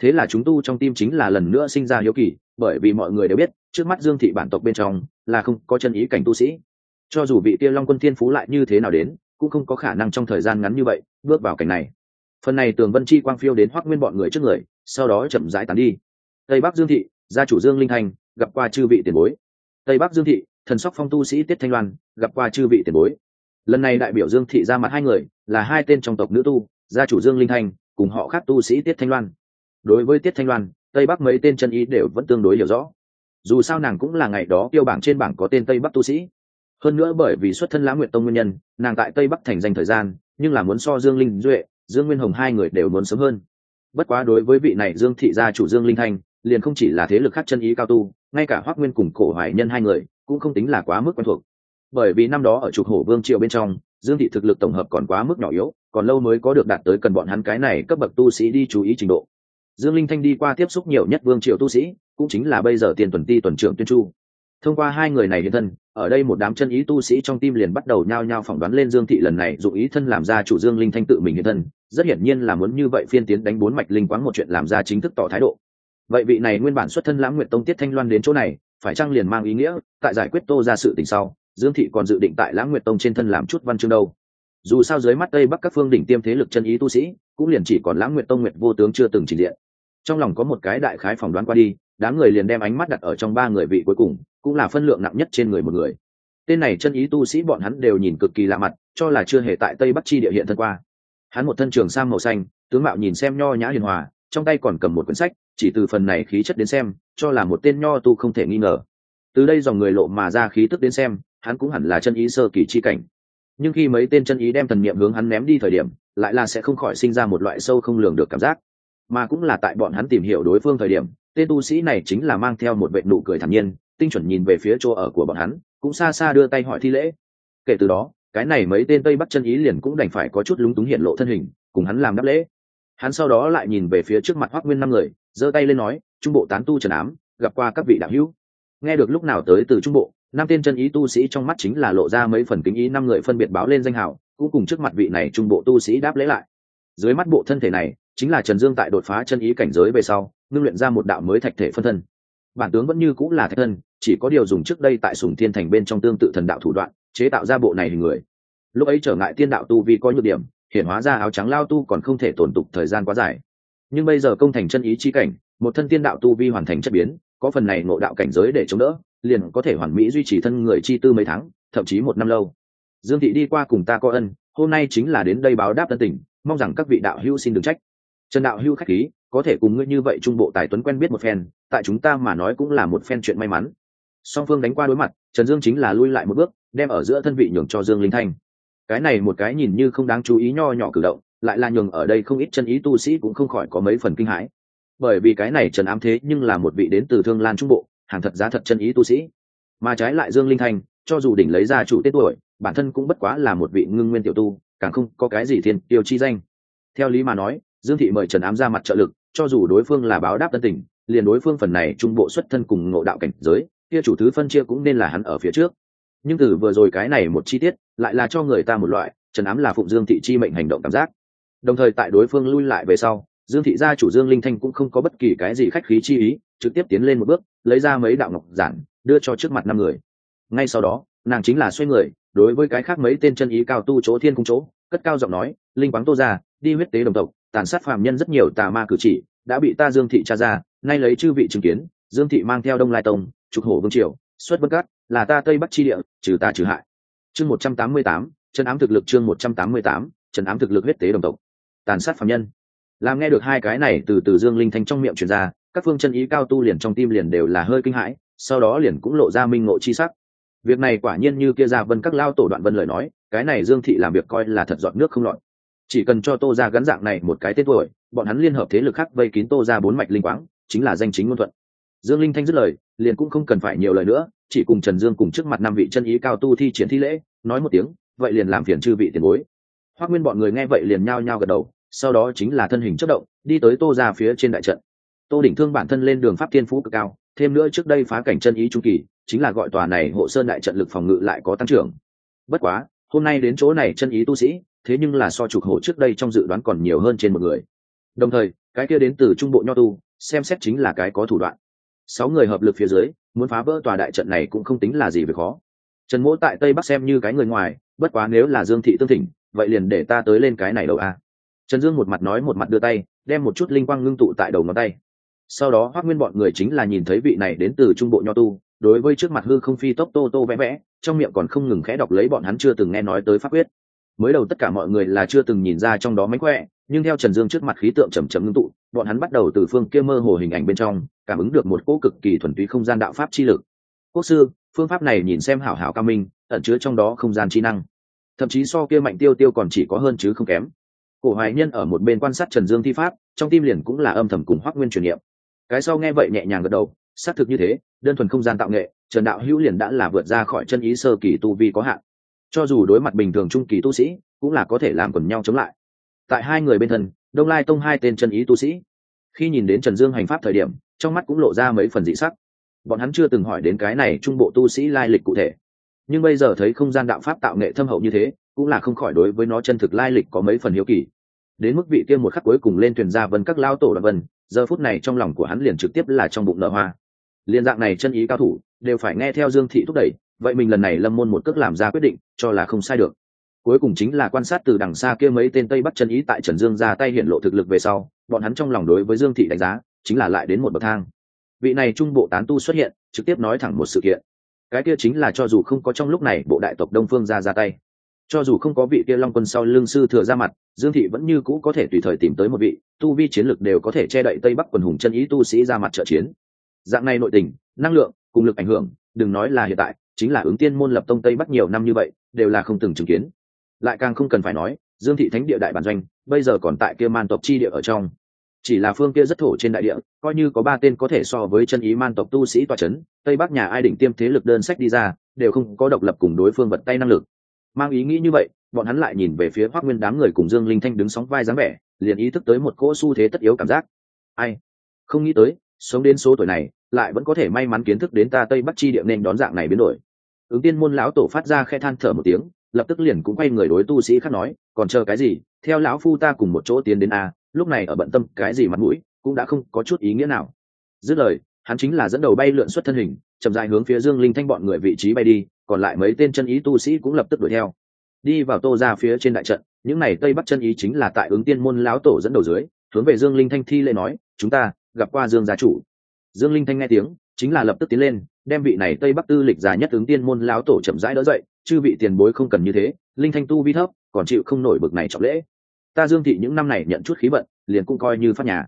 Thế là chúng tu trong tim chính là lần nữa sinh ra hiếu kỳ, bởi vì mọi người đều biết, trước mắt dương thị bản tộc bên trong là không có chân ý cảnh tu sĩ. Cho dù vị kia long quân thiên phú lại như thế nào đến, cũng không có khả năng trong thời gian ngắn như vậy bước vào cảnh này phần này tường vân chi quang phiêu đến hoác nguyên bọn người trước người, sau đó chậm rãi tán đi. Tây bắc dương thị, gia chủ dương linh thanh gặp qua chư vị tiền bối. Tây bắc dương thị, thần sóc phong tu sĩ tiết thanh loan, gặp qua chư vị tiền bối. Lần này đại biểu dương thị ra mặt hai người, là hai tên trong tộc nữ tu, gia chủ dương linh thanh cùng họ khác tu sĩ tiết thanh loan. Đối với tiết thanh loan, tây bắc mấy tên chân ý đều vẫn tương đối hiểu rõ. Dù sao nàng cũng là ngày đó tiêu bảng trên bảng có tên tây bắc tu sĩ. Hơn nữa bởi vì xuất thân lãng nguyện tông nguyên nhân, nàng tại tây bắc thành danh thời gian, nhưng là muốn so dương linh duệ dương nguyên hồng hai người đều muốn sớm hơn. Bất quá đối với vị này dương thị gia chủ dương linh thanh, liền không chỉ là thế lực khác chân ý cao tu, ngay cả hoác nguyên cùng cổ hoài nhân hai người cũng không tính là quá mức quen thuộc. Bởi vì năm đó ở trục hổ vương triều bên trong, dương thị thực lực tổng hợp còn quá mức nhỏ yếu, còn lâu mới có được đạt tới cần bọn hắn cái này cấp bậc tu sĩ đi chú ý trình độ. Dương linh thanh đi qua tiếp xúc nhiều nhất vương triệu tu sĩ, cũng chính là bây giờ tiền tuần ti tuần trưởng tuyên chu. Thông qua hai người này hiện thân, ở đây một đám chân ý tu sĩ trong tim liền bắt đầu nhao nhao phỏng đoán lên dương thị lần này dụng ý thân làm ra chủ dương linh thanh tự mình hiện thân rất hiển nhiên là muốn như vậy phiên tiến đánh bốn mạch linh quáng một chuyện làm ra chính thức tỏ thái độ. Vậy vị này nguyên bản xuất thân lãng nguyện tông tiết thanh loan đến chỗ này, phải chăng liền mang ý nghĩa, tại giải quyết tô ra sự tình sau, dương thị còn dự định tại lãng nguyện tông trên thân làm chút văn chương đâu? Dù sao dưới mắt tây bắc các phương đỉnh tiêm thế lực chân ý tu sĩ, cũng liền chỉ còn lãng nguyện tông nguyệt vô tướng chưa từng trình diện. Trong lòng có một cái đại khái phỏng đoán qua đi, đám người liền đem ánh mắt đặt ở trong ba người vị cuối cùng, cũng là phân lượng nặng nhất trên người một người. Tên này chân ý tu sĩ bọn hắn đều nhìn cực kỳ lạ mặt, cho là chưa hề tại tây bắc chi địa hiện thân qua hắn một thân trường sang màu xanh, tướng mạo nhìn xem nho nhã hiền hòa, trong tay còn cầm một quyển sách, chỉ từ phần này khí chất đến xem, cho là một tên nho tu không thể nghi ngờ. Từ đây dòng người lộ mà ra khí tức đến xem, hắn cũng hẳn là chân ý sơ kỳ chi cảnh. Nhưng khi mấy tên chân ý đem thần niệm hướng hắn ném đi thời điểm, lại là sẽ không khỏi sinh ra một loại sâu không lường được cảm giác. Mà cũng là tại bọn hắn tìm hiểu đối phương thời điểm, tên tu sĩ này chính là mang theo một vệ nụ cười thản nhiên, tinh chuẩn nhìn về phía chỗ ở của bọn hắn, cũng xa xa đưa tay hỏi thi lễ. Kể từ đó cái này mấy tên tây bắc chân ý liền cũng đành phải có chút lúng túng hiện lộ thân hình, cùng hắn làm đáp lễ. Hắn sau đó lại nhìn về phía trước mặt hoác nguyên năm người, giơ tay lên nói, trung bộ tán tu trần ám, gặp qua các vị đạo hữu. Nghe được lúc nào tới từ trung bộ, năm tên chân ý tu sĩ trong mắt chính là lộ ra mấy phần kính ý, năm người phân biệt báo lên danh hào, cũng cùng trước mặt vị này trung bộ tu sĩ đáp lễ lại. Dưới mắt bộ thân thể này, chính là trần dương tại đột phá chân ý cảnh giới về sau, ngưng luyện ra một đạo mới thạch thể phân thân. Bản tướng vẫn như cũng là thạch thân, chỉ có điều dùng trước đây tại sùng thiên thành bên trong tương tự thần đạo thủ đoạn chế tạo ra bộ này hình người. Lúc ấy trở ngại tiên đạo tu vì có nhược điểm hiện hóa ra áo trắng lao tu còn không thể tổn tục thời gian quá dài. Nhưng bây giờ công thành chân ý chi cảnh, một thân tiên đạo tu vi hoàn thành chất biến, có phần này ngộ đạo cảnh giới để chống đỡ, liền có thể hoàn mỹ duy trì thân người chi tư mấy tháng, thậm chí một năm lâu. Dương thị đi qua cùng ta có ân, hôm nay chính là đến đây báo đáp tân tình, mong rằng các vị đạo hữu xin đừng trách. Trần đạo hữu khách khí, có thể cùng ngươi như vậy trung bộ tài tuấn quen biết một phen, tại chúng ta mà nói cũng là một phen chuyện may mắn. Song phương đánh qua đối mặt, trần dương chính là lui lại một bước đem ở giữa thân vị nhường cho dương linh thanh. Cái này một cái nhìn như không đáng chú ý nho nhỏ cử động, lại là nhường ở đây không ít chân ý tu sĩ cũng không khỏi có mấy phần kinh hãi. Bởi vì cái này trần ám thế nhưng là một vị đến từ thương lan trung bộ, hàng thật giá thật chân ý tu sĩ. Mà trái lại dương linh thanh, cho dù đỉnh lấy ra chủ tết tuổi, bản thân cũng bất quá là một vị ngưng nguyên tiểu tu, càng không có cái gì thiên tiêu chi danh. Theo lý mà nói, dương thị mời trần ám ra mặt trợ lực, cho dù đối phương là báo đáp tân tình, liền đối phương phần này trung bộ xuất thân cùng ngộ đạo cảnh giới, kia chủ thứ phân chia cũng nên là hắn ở phía trước nhưng từ vừa rồi cái này một chi tiết, lại là cho người ta một loại trần ám là phụng dương thị chi mệnh hành động cảm giác. Đồng thời tại đối phương lui lại về sau, dương thị gia chủ dương linh thanh cũng không có bất kỳ cái gì khách khí chi ý, trực tiếp tiến lên một bước, lấy ra mấy đạo ngọc giản, đưa cho trước mặt năm người. Ngay sau đó, nàng chính là xoay người, đối với cái khác mấy tên chân ý cao tu chỗ thiên cung chỗ, cất cao giọng nói, linh quáng tô ra đi huyết tế đồng tộc, tàn sát phàm nhân rất nhiều tà ma cử chỉ, đã bị ta dương thị tra ra, nay lấy chư vị chứng kiến, dương thị mang theo đông lai tông, trục hổ vương triều, xuất bất cát là ta tây bắc chi địa, trừ ta trừ hại. Chương một trăm tám mươi tám, chân ám thực lực chương một trăm tám mươi tám, chân ám thực lực huyết tế đồng tộc. Tàn sát phạm nhân. Làm nghe được hai cái này từ từ dương linh thanh trong miệng truyền ra, các phương chân ý cao tu liền trong tim liền đều là hơi kinh hãi, sau đó liền cũng lộ ra minh ngộ chi sắc. Việc này quả nhiên như kia ra vân các lao tổ đoạn vân lời nói, cái này dương thị làm việc coi là thật dọn nước không lọt. Chỉ cần cho tô ra gắn dạng này một cái tên tuổi, bọn hắn liên hợp thế lực khác vây kín tô ra bốn mạch linh quáng, chính là danh chính ngôn thuận. Dương linh thanh dứt lời, liền cũng không cần phải nhiều lời nữa chỉ cùng trần dương cùng trước mặt năm vị chân ý cao tu thi triển thi lễ, nói một tiếng, vậy liền làm phiền chư vị tiền bối. Hoác nguyên bọn người nghe vậy liền nhao nhao gật đầu, sau đó chính là thân hình chất động, đi tới tô ra phía trên đại trận. Tô đỉnh thương bản thân lên đường pháp thiên phú cực cao, thêm nữa trước đây phá cảnh chân ý trung kỳ, chính là gọi tòa này hộ sơn đại trận lực phòng ngự lại có tăng trưởng. Bất quá, hôm nay đến chỗ này chân ý tu sĩ, thế nhưng là so trục hổ trước đây trong dự đoán còn nhiều hơn trên một người. Đồng thời, cái kia đến từ trung bộ nho tu, xem xét chính là cái có thủ đoạn sáu người hợp lực phía dưới, muốn phá vỡ tòa đại trận này cũng không tính là gì về khó. Trần mỗ tại tây bắc xem như cái người ngoài, bất quá nếu là dương thị tương thỉnh vậy liền để ta tới lên cái này đâu a. Trần dương một mặt nói một mặt đưa tay, đem một chút linh quang ngưng tụ tại đầu ngón tay. Sau đó hoác nguyên bọn người chính là nhìn thấy vị này đến từ trung bộ nho tu, đối với trước mặt hư không phi tốc tô tô vẽ vẽ, trong miệng còn không ngừng khẽ đọc lấy bọn hắn chưa từng nghe nói tới pháp quyết. Mới đầu tất cả mọi người là chưa từng nhìn ra trong đó mánh khỏe, nhưng theo trần dương trước mặt khí tượng chầm chầm ngưng tụ, bọn hắn bắt đầu từ phương kia mơ hồ hình ảnh bên trong cảm ứng được một cỗ cực kỳ thuần túy không gian đạo pháp chi lực. Quốc sư, phương pháp này nhìn xem hảo hảo cao minh, ẩn chứa trong đó không gian chi năng. Thậm chí so kia mạnh tiêu tiêu còn chỉ có hơn chứ không kém. Cổ hoài nhân ở một bên quan sát trần dương thi pháp, trong tim liền cũng là âm thầm cùng hoác nguyên truyền niệm. Cái sau nghe vậy nhẹ nhàng gật đầu, xác thực như thế, đơn thuần không gian tạo nghệ, trần đạo hữu liền đã là vượt ra khỏi chân ý sơ kỳ tu vi có hạn. Cho dù đối mặt bình thường trung kỳ tu sĩ, cũng là có thể làm quần nhau chống lại. Tại hai người bên thân, đông lai tông hai tên chân ý tu sĩ. Khi nhìn đến trần dương hành pháp thời điểm trong mắt cũng lộ ra mấy phần dị sắc. Bọn hắn chưa từng hỏi đến cái này trung bộ tu sĩ lai lịch cụ thể. Nhưng bây giờ thấy không gian đạo pháp tạo nghệ thâm hậu như thế, cũng là không khỏi đối với nó chân thực lai lịch có mấy phần hiếu kỳ. Đến mức vị kia một khắc cuối cùng lên thuyền ra vân các lao tổ đoạn vân, giờ phút này trong lòng của hắn liền trực tiếp là trong bụng nở hoa. Liên dạng này chân ý cao thủ, đều phải nghe theo dương thị thúc đẩy, vậy mình lần này lâm môn một cước làm ra quyết định, cho là không sai được. Cuối cùng chính là quan sát từ đằng xa kia mấy tên tây bắc chân ý tại trần dương ra tay hiện lộ thực lực về sau, bọn hắn trong lòng đối với dương thị đánh giá chính là lại đến một bậc thang. Vị này trung bộ tán tu xuất hiện, trực tiếp nói thẳng một sự kiện. Cái kia chính là cho dù không có trong lúc này bộ đại tộc đông phương ra ra tay, cho dù không có vị kia long quân sau lương sư thừa ra mặt, dương thị vẫn như cũ có thể tùy thời tìm tới một vị, tu vi chiến lực đều có thể che đậy tây bắc quần hùng chân ý tu sĩ ra mặt trợ chiến. Dạng này nội tình, năng lượng, cùng lực ảnh hưởng, đừng nói là hiện tại, chính là ứng tiên môn lập tông tây bắc nhiều năm như vậy, đều là không từng chứng kiến. Lại càng không cần phải nói, dương thị thánh địa đại bản doanh, bây giờ còn tại kia man tộc chi địa ở trong chỉ là phương kia rất thổ trên đại địa, coi như có ba tên có thể so với chân ý man tộc tu sĩ toa c h ấ n tây bắc nhà ai đỉnh tiêm thế lực đơn sách đi ra, đều không có độc lập cùng đối phương vật tay năng lực. Mang ý nghĩ như vậy, bọn hắn lại nhìn về phía hoác nguyên đám người cùng dương linh thanh đứng sóng vai dáng vẻ, liền ý thức tới một cỗ xu thế tất yếu cảm giác. Ai? Không nghĩ tới, sống đến số tuổi này, lại vẫn có thể may mắn kiến thức đến ta tây bắc chi địa nên đón dạng này biến đổi. Ứng tiên môn lão tổ phát ra khe than thở một tiếng, lập tức liền cũng quay người đối tu sĩ khác nói, còn chờ cái gì? Theo lão phu ta cùng một chỗ tiến đến a lúc này ở bận tâm cái gì mặt mũi, cũng đã không có chút ý nghĩa nào. Dứt lời, hắn chính là dẫn đầu bay lượn xuất thân hình, chậm dài hướng phía dương linh thanh bọn người vị trí bay đi, còn lại mấy tên chân ý tu sĩ cũng lập tức đuổi theo. Đi vào tô ra phía trên đại trận, những n à y tây bắc chân ý chính là tại ứng tiên môn láo tổ dẫn đầu dưới, hướng về dương linh thanh thi lễ nói, chúng ta gặp qua dương gia chủ. Dương linh thanh nghe tiếng, chính là lập tức tiến lên, đem vị này tây bắc tư lịch già nhất ứng tiên môn láo tổ chậm rãi đỡ dậy, chư vị tiền bối không cần như thế, linh thanh tu vi thấp, còn chịu không nổi bực này trọng lễ ta dương thị những năm này nhận chút khí vận, liền cũng coi như phát nhà.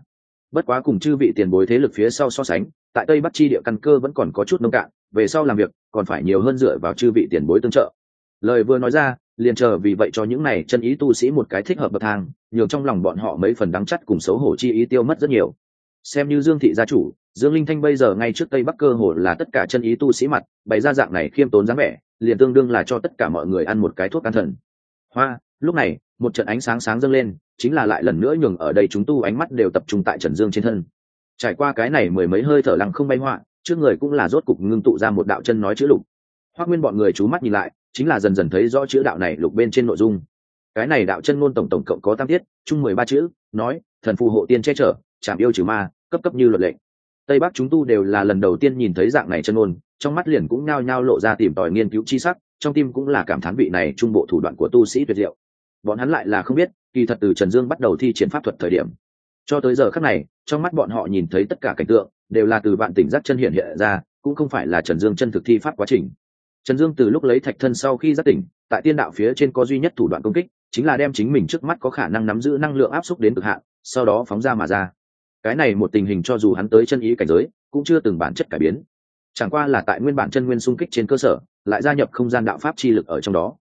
Bất quá cùng chư vị tiền bối thế lực phía sau so sánh, tại tây bắc chi địa căn cơ vẫn còn có chút nông cạn, về sau làm việc, còn phải nhiều hơn dựa vào chư vị tiền bối tương trợ. Lời vừa nói ra, liền chờ vì vậy cho những này chân ý tu sĩ một cái thích hợp bậc thang, nhường trong lòng bọn họ mấy phần đắng chắt cùng xấu hổ chi ý tiêu mất rất nhiều. Xem như dương thị gia chủ, dương linh thanh bây giờ ngay trước tây bắc cơ hồ là tất cả chân ý tu sĩ mặt, bày ra dạng này khiêm tốn dáng vẻ, liền tương đương là cho tất cả mọi người ăn một cái thuốc an thần. Hoa lúc này, một trận ánh sáng sáng dâng lên, chính là lại lần nữa nhường ở đây chúng tu ánh mắt đều tập trung tại trần dương trên thân. Trải qua cái này mười mấy hơi thở lặng không bay họa trước người cũng là rốt cục ngưng tụ ra một đạo chân nói chữ lục. Hoác nguyên bọn người chú mắt nhìn lại, chính là dần dần thấy rõ chữ đạo này lục bên trên nội dung. Cái này đạo chân ngôn tổng tổng cộng có tam tiết, chung mười ba chữ, nói, thần phù hộ tiên che chở, chạm yêu trừ ma, cấp cấp như luật lệ. Tây bắc chúng tu đều là lần đầu tiên nhìn thấy dạng này chân ngôn, trong mắt liền cũng nhao nhao lộ ra tìm tòi nghiên cứu chi sắc, trong tim cũng là cảm thán vị này trung bộ thủ đoạn của tu sĩ tuyệt diệu bọn hắn lại là không biết, kỳ thật từ trần dương bắt đầu thi triển pháp thuật thời điểm. Cho tới giờ khắc này, trong mắt bọn họ nhìn thấy tất cả cảnh tượng, đều là từ vạn tỉnh giác chân hiện hiện ra, cũng không phải là trần dương chân thực thi pháp quá trình. Trần dương từ lúc lấy thạch thân sau khi giác tỉnh, tại tiên đạo phía trên có duy nhất thủ đoạn công kích, chính là đem chính mình trước mắt có khả năng nắm giữ năng lượng áp suất đến cực hạn, sau đó phóng ra mà ra. Cái này một tình hình cho dù hắn tới chân ý cảnh giới, cũng chưa từng bản chất cải biến. Chẳng qua là tại nguyên bản chân nguyên xung kích trên cơ sở, lại gia nhập không gian đạo pháp chi lực ở trong đó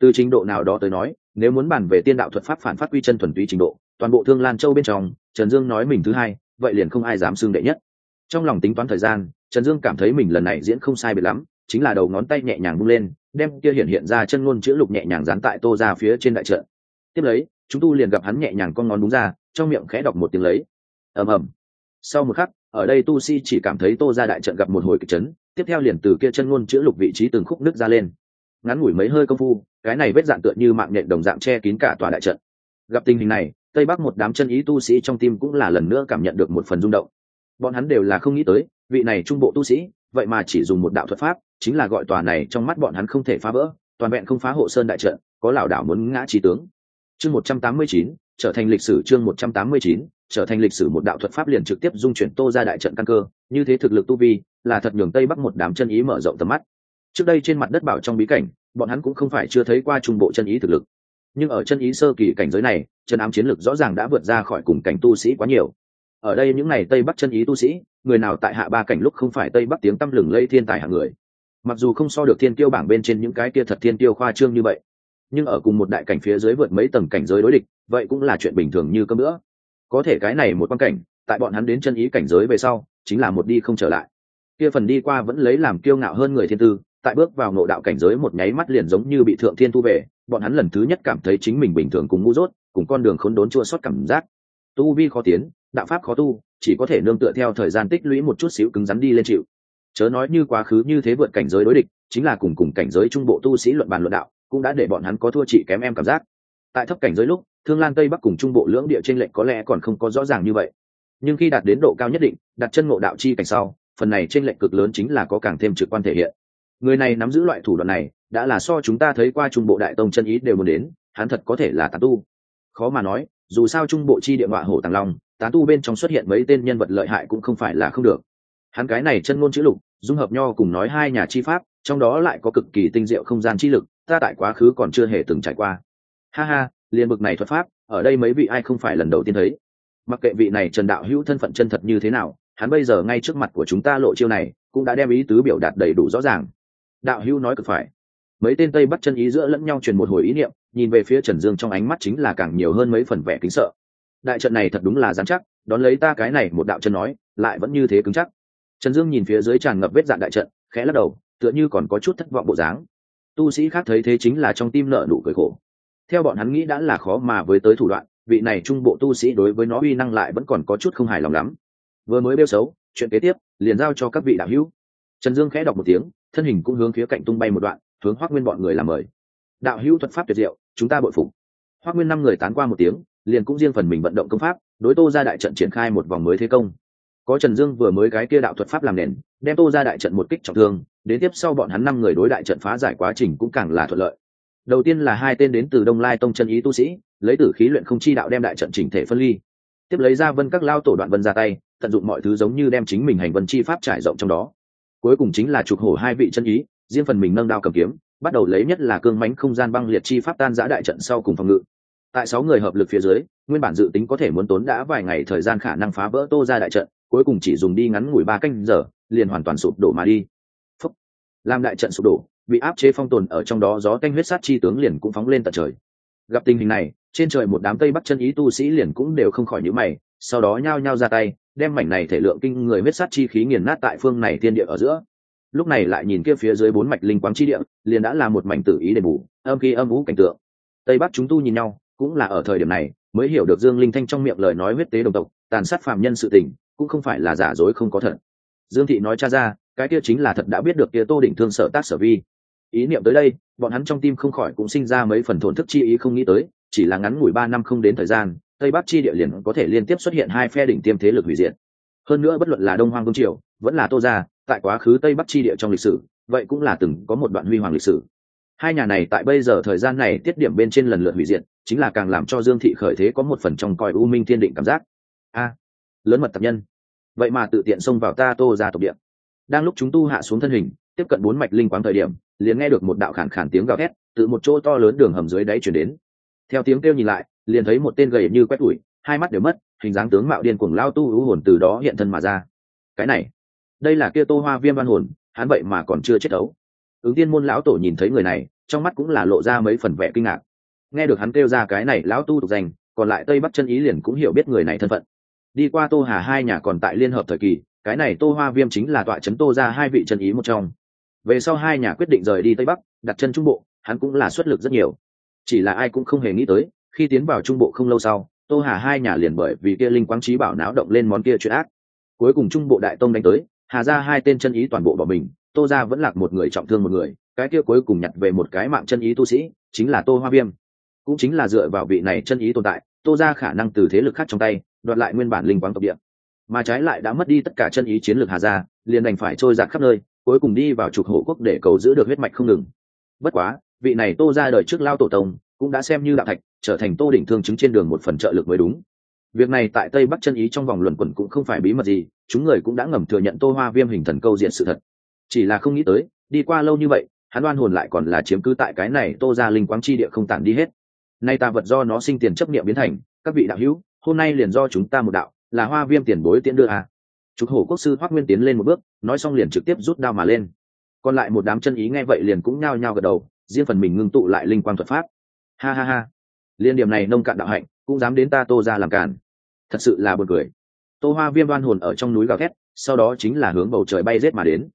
từ trình độ nào đó tới nói, nếu muốn bàn về tiên đạo thuật pháp phản phát quy chân thuần túy trình độ, toàn bộ thương lan châu bên trong, trần dương nói mình thứ hai, vậy liền không ai dám xưng đệ nhất. Trong lòng tính toán thời gian, trần dương cảm thấy mình lần này diễn không sai biệt lắm, chính là đầu ngón tay nhẹ nhàng bung lên, đem kia hiện hiện ra chân ngôn chữ lục nhẹ nhàng dán tại tô ra phía trên đại trận. Tiếp lấy, chúng tu liền gặp hắn nhẹ nhàng con ngón đúng ra, trong miệng khẽ đọc một tiếng lấy. Ầm ầm. Sau một khắc, ở đây tu si chỉ cảm thấy tô ra đại trận gặp một hồi kịch chấn, tiếp theo liền từ kia chân ngôn chữ lục vị trí từng khúc nước ra lên ngắn ngủi mấy hơi công phu, cái này vết dạn tựa như mạng nhện đồng dạng che kín cả tòa đại trận. Gặp tình hình này, tây bắc một đám chân ý tu sĩ trong tim cũng là lần nữa cảm nhận được một phần rung động. Bọn hắn đều là không nghĩ tới, vị này trung bộ tu sĩ, vậy mà chỉ dùng một đạo thuật pháp, chính là gọi tòa này trong mắt bọn hắn không thể phá vỡ, toàn vẹn không phá hộ sơn đại trận, có lảo đảo muốn ngã trí tướng. Chương một trăm tám mươi chín, trở thành lịch sử chương một trăm tám mươi chín, trở thành lịch sử một đạo thuật pháp liền trực tiếp dung chuyển tô ra đại trận căn cơ, như thế thực lực tu vi, là thật nhường tây bắc một đám chân ý mở rộng tầm mắt trước đây trên mặt đất bảo trong bí cảnh, bọn hắn cũng không phải chưa thấy qua trung bộ chân ý thực lực. Nhưng ở chân ý sơ kỳ cảnh giới này, chân ám chiến lực rõ ràng đã vượt ra khỏi cùng cảnh tu sĩ quá nhiều. Ở đây những ngày tây bắc chân ý tu sĩ, người nào tại hạ ba cảnh lúc không phải tây bắc tiếng tăm lừng lây thiên tài hạng người. Mặc dù không so được thiên tiêu bảng bên trên những cái kia thật thiên tiêu khoa trương như vậy, nhưng ở cùng một đại cảnh phía dưới vượt mấy tầng cảnh giới đối địch, vậy cũng là chuyện bình thường như cơm nữa có thể cái này một quan cảnh, tại bọn hắn đến chân ý cảnh giới về sau, chính là một đi không trở lại. Kia phần đi qua vẫn lấy làm kiêu ngạo hơn người thiên tư tại bước vào ngộ đạo cảnh giới một nháy mắt liền giống như bị thượng thiên thu về, bọn hắn lần thứ nhất cảm thấy chính mình bình thường cùng ngu dốt, cùng con đường khốn đốn chua sót cảm giác. Tu vi khó tiến, đạo pháp khó tu, chỉ có thể nương tựa theo thời gian tích lũy một chút xíu cứng rắn đi lên chịu. Chớ nói như quá khứ như thế vượt cảnh giới đối địch, chính là cùng cùng cảnh giới trung bộ tu sĩ luận bàn luận đạo, cũng đã để bọn hắn có thua chị kém em cảm giác. Tại thấp cảnh giới lúc, thương lan tây bắc cùng trung bộ lưỡng địa trên lệnh có lẽ còn không có rõ ràng như vậy. Nhưng khi đạt đến độ cao nhất định, đặt chân ngộ đạo chi cảnh sau, phần này trên lệnh cực lớn chính là có càng thêm trực quan thể hiện người này nắm giữ loại thủ đoạn này, đã là so chúng ta thấy qua trung bộ đại tông chân ý đều muốn đến, hắn thật có thể là tán tu. Khó mà nói, dù sao trung bộ chi địa họa hổ tàng long, tán tu bên trong xuất hiện mấy tên nhân vật lợi hại cũng không phải là không được. Hắn cái này chân ngôn chữ lục, dung hợp nho cùng nói hai nhà chi pháp, trong đó lại có cực kỳ tinh diệu không gian chi lực, ta tại quá khứ còn chưa hề từng trải qua. Ha ha, liền bực này thuật pháp, ở đây mấy vị ai không phải lần đầu tiên thấy. Mặc kệ vị này trần đạo hữu thân phận chân thật như thế nào, hắn bây giờ ngay trước mặt của chúng ta lộ chiêu này, cũng đã đem ý tứ biểu đạt đầy đủ rõ ràng đạo hữu nói cực phải. Mấy tên tây bắt chân ý giữa lẫn nhau truyền một hồi ý niệm, nhìn về phía trần dương trong ánh mắt chính là càng nhiều hơn mấy phần vẻ kính sợ. Đại trận này thật đúng là dám chắc, đón lấy ta cái này một đạo chân nói, lại vẫn như thế cứng chắc. Trần dương nhìn phía dưới tràn ngập vết dạn đại trận, khẽ lắc đầu, tựa như còn có chút thất vọng bộ dáng. Tu sĩ khác thấy thế chính là trong tim nợ nụ cười khổ. Theo bọn hắn nghĩ đã là khó mà với tới thủ đoạn, vị này trung bộ tu sĩ đối với nó uy năng lại vẫn còn có chút không hài lòng lắm. Vừa mới bêu xấu, chuyện kế tiếp, liền giao cho các vị đạo hữu. Trần dương khẽ đọc một tiếng thân hình cũng hướng phía cạnh tung bay một đoạn, hướng hoác nguyên bọn người làm mời. Đạo hữu thuật pháp tuyệt diệu, chúng ta bội phục. Hoác nguyên năm người tán qua một tiếng, liền cũng riêng phần mình vận động công pháp, đối tô ra đại trận triển khai một vòng mới thế công. Có trần dương vừa mới cái kia đạo thuật pháp làm nền, đem tô ra đại trận một kích trọng thương, đến tiếp sau bọn hắn năm người đối đại trận phá giải quá trình cũng càng là thuận lợi. Đầu tiên là hai tên đến từ đông lai tông chân ý tu sĩ, lấy tử khí luyện không chi đạo đem đại trận chỉnh thể phân ly. Tiếp lấy ra vân các lao tổ đoạn vân ra tay, tận dụng mọi thứ giống như đem chính mình hành vân chi pháp trải rộng trong đó cuối cùng chính là trục hổ hai vị chân ý, riêng phần mình nâng đao cầm kiếm, bắt đầu lấy nhất là cương mánh không gian băng liệt chi pháp tan giã đại trận sau cùng phòng ngự. Tại sáu người hợp lực phía dưới, nguyên bản dự tính có thể muốn tốn đã vài ngày thời gian khả năng phá vỡ tô ra đại trận, cuối cùng chỉ dùng đi ngắn ngủi ba canh giờ, liền hoàn toàn sụp đổ mà đi. Phúc. làm đại trận sụp đổ, bị áp chế phong tồn ở trong đó gió canh huyết sát chi tướng liền cũng phóng lên tận trời. Gặp tình hình này, trên trời một đám tây bắc chân ý tu sĩ liền cũng đều không khỏi nhíu mày, sau đó nhao nhao ra tay đem mảnh này thể lượng kinh người huyết sát chi khí nghiền nát tại phương này thiên địa ở giữa. Lúc này lại nhìn kia phía dưới bốn mạch linh quang chi địa, liền đã là một mảnh tử ý đền bù, âm khi âm vũ cảnh tượng. Tây bắc chúng tu nhìn nhau, cũng là ở thời điểm này, mới hiểu được dương linh thanh trong miệng lời nói huyết tế đồng tộc, tàn sát phàm nhân sự tình, cũng không phải là giả dối không có thật. Dương thị nói cha ra, cái kia chính là thật đã biết được kia tô đỉnh thương sở tác sở vi. Ý niệm tới đây, bọn hắn trong tim không khỏi cũng sinh ra mấy phần thổn thức chi ý không nghĩ tới, chỉ là ngắn ngủi ba năm không đến thời gian tây bắc chi địa liền có thể liên tiếp xuất hiện hai phe đỉnh tiêm thế lực hủy diệt. Hơn nữa bất luận là đông hoang vương triều, vẫn là tô gia, tại quá khứ tây bắc chi địa trong lịch sử, vậy cũng là từng có một đoạn huy hoàng lịch sử. Hai nhà này tại bây giờ thời gian này tiết điểm bên trên lần lượt hủy diệt, chính là càng làm cho dương thị khởi thế có một phần trong coi u minh thiên định cảm giác. A, lớn mật tập nhân. Vậy mà tự tiện xông vào ta tô ra tộc địa. đang lúc chúng tu hạ xuống thân hình, tiếp cận bốn mạch linh quáng thời điểm, liền nghe được một đạo khản khản tiếng gào thét, từ một chỗ to lớn đường hầm dưới đáy chuyển đến. Theo tiếng kêu nhìn lại liền thấy một tên gầy như quét ủi hai mắt đều mất, hình dáng tướng mạo điên cuồng lao tu hữu hồn từ đó hiện thân mà ra. Cái này, đây là kia tô hoa viêm văn hồn, hắn vậy mà còn chưa chết đấu. Ứng tiên môn lão tổ nhìn thấy người này, trong mắt cũng là lộ ra mấy phần vẻ kinh ngạc. Nghe được hắn kêu ra cái này lão tu tục danh, còn lại tây bắc chân ý liền cũng hiểu biết người này thân phận. Đi qua tô hà hai nhà còn tại liên hợp thời kỳ, cái này tô hoa viêm chính là tọa chấn tô ra hai vị chân ý một trong. Về sau hai nhà quyết định rời đi tây bắc, đặt chân trung bộ, hắn cũng là xuất lực rất nhiều. Chỉ là ai cũng không hề nghĩ tới khi tiến vào trung bộ không lâu sau, tô hà hai nhà liền bởi vì kia linh quang trí bảo náo động lên món kia chuyện ác. Cuối cùng trung bộ đại tông đánh tới, hà ra hai tên chân ý toàn bộ bỏ mình, tô ra vẫn lạc một người trọng thương một người, cái kia cuối cùng nhặt về một cái mạng chân ý tu sĩ, chính là tô hoa viêm. Cũng chính là dựa vào vị này chân ý tồn tại, tô ra khả năng từ thế lực khác trong tay, đoạt lại nguyên bản linh quang tộc địa. Mà trái lại đã mất đi tất cả chân ý chiến lược hà gia, liền đành phải trôi giạt khắp nơi, cuối cùng đi vào trục hộ quốc để cầu giữ được huyết mạch không ngừng. Bất quá, vị này tô ra đời trước lao tổ tông, cũng đã xem như đạo thạch trở thành tô đỉnh thương chứng trên đường một phần trợ lực mới đúng. Việc này tại tây bắc chân ý trong vòng luận quẩn cũng không phải bí mật gì, chúng người cũng đã ngầm thừa nhận tô hoa viêm hình thần câu diện sự thật. Chỉ là không nghĩ tới, đi qua lâu như vậy, hắn đoan hồn lại còn là chiếm cứ tại cái này tô ra linh quang chi địa không tản đi hết. Nay ta vật do nó sinh tiền chấp niệm biến thành, các vị đạo hữu, hôm nay liền do chúng ta một đạo, là hoa viêm tiền bối tiễn đưa à. trục hổ quốc sư thoát nguyên tiến lên một bước, nói xong liền trực tiếp rút đao mà lên. Còn lại một đám chân ý nghe vậy liền cũng nhao nhao gật đầu, riêng phần mình ngưng tụ lại linh quang thuật pháp. Ha ha ha liên điểm này nông cạn đạo hạnh, cũng dám đến ta tô ra làm cản thật sự là buồn cười. Tô hoa viêm đoan hồn ở trong núi gào thét, sau đó chính là hướng bầu trời bay rết mà đến.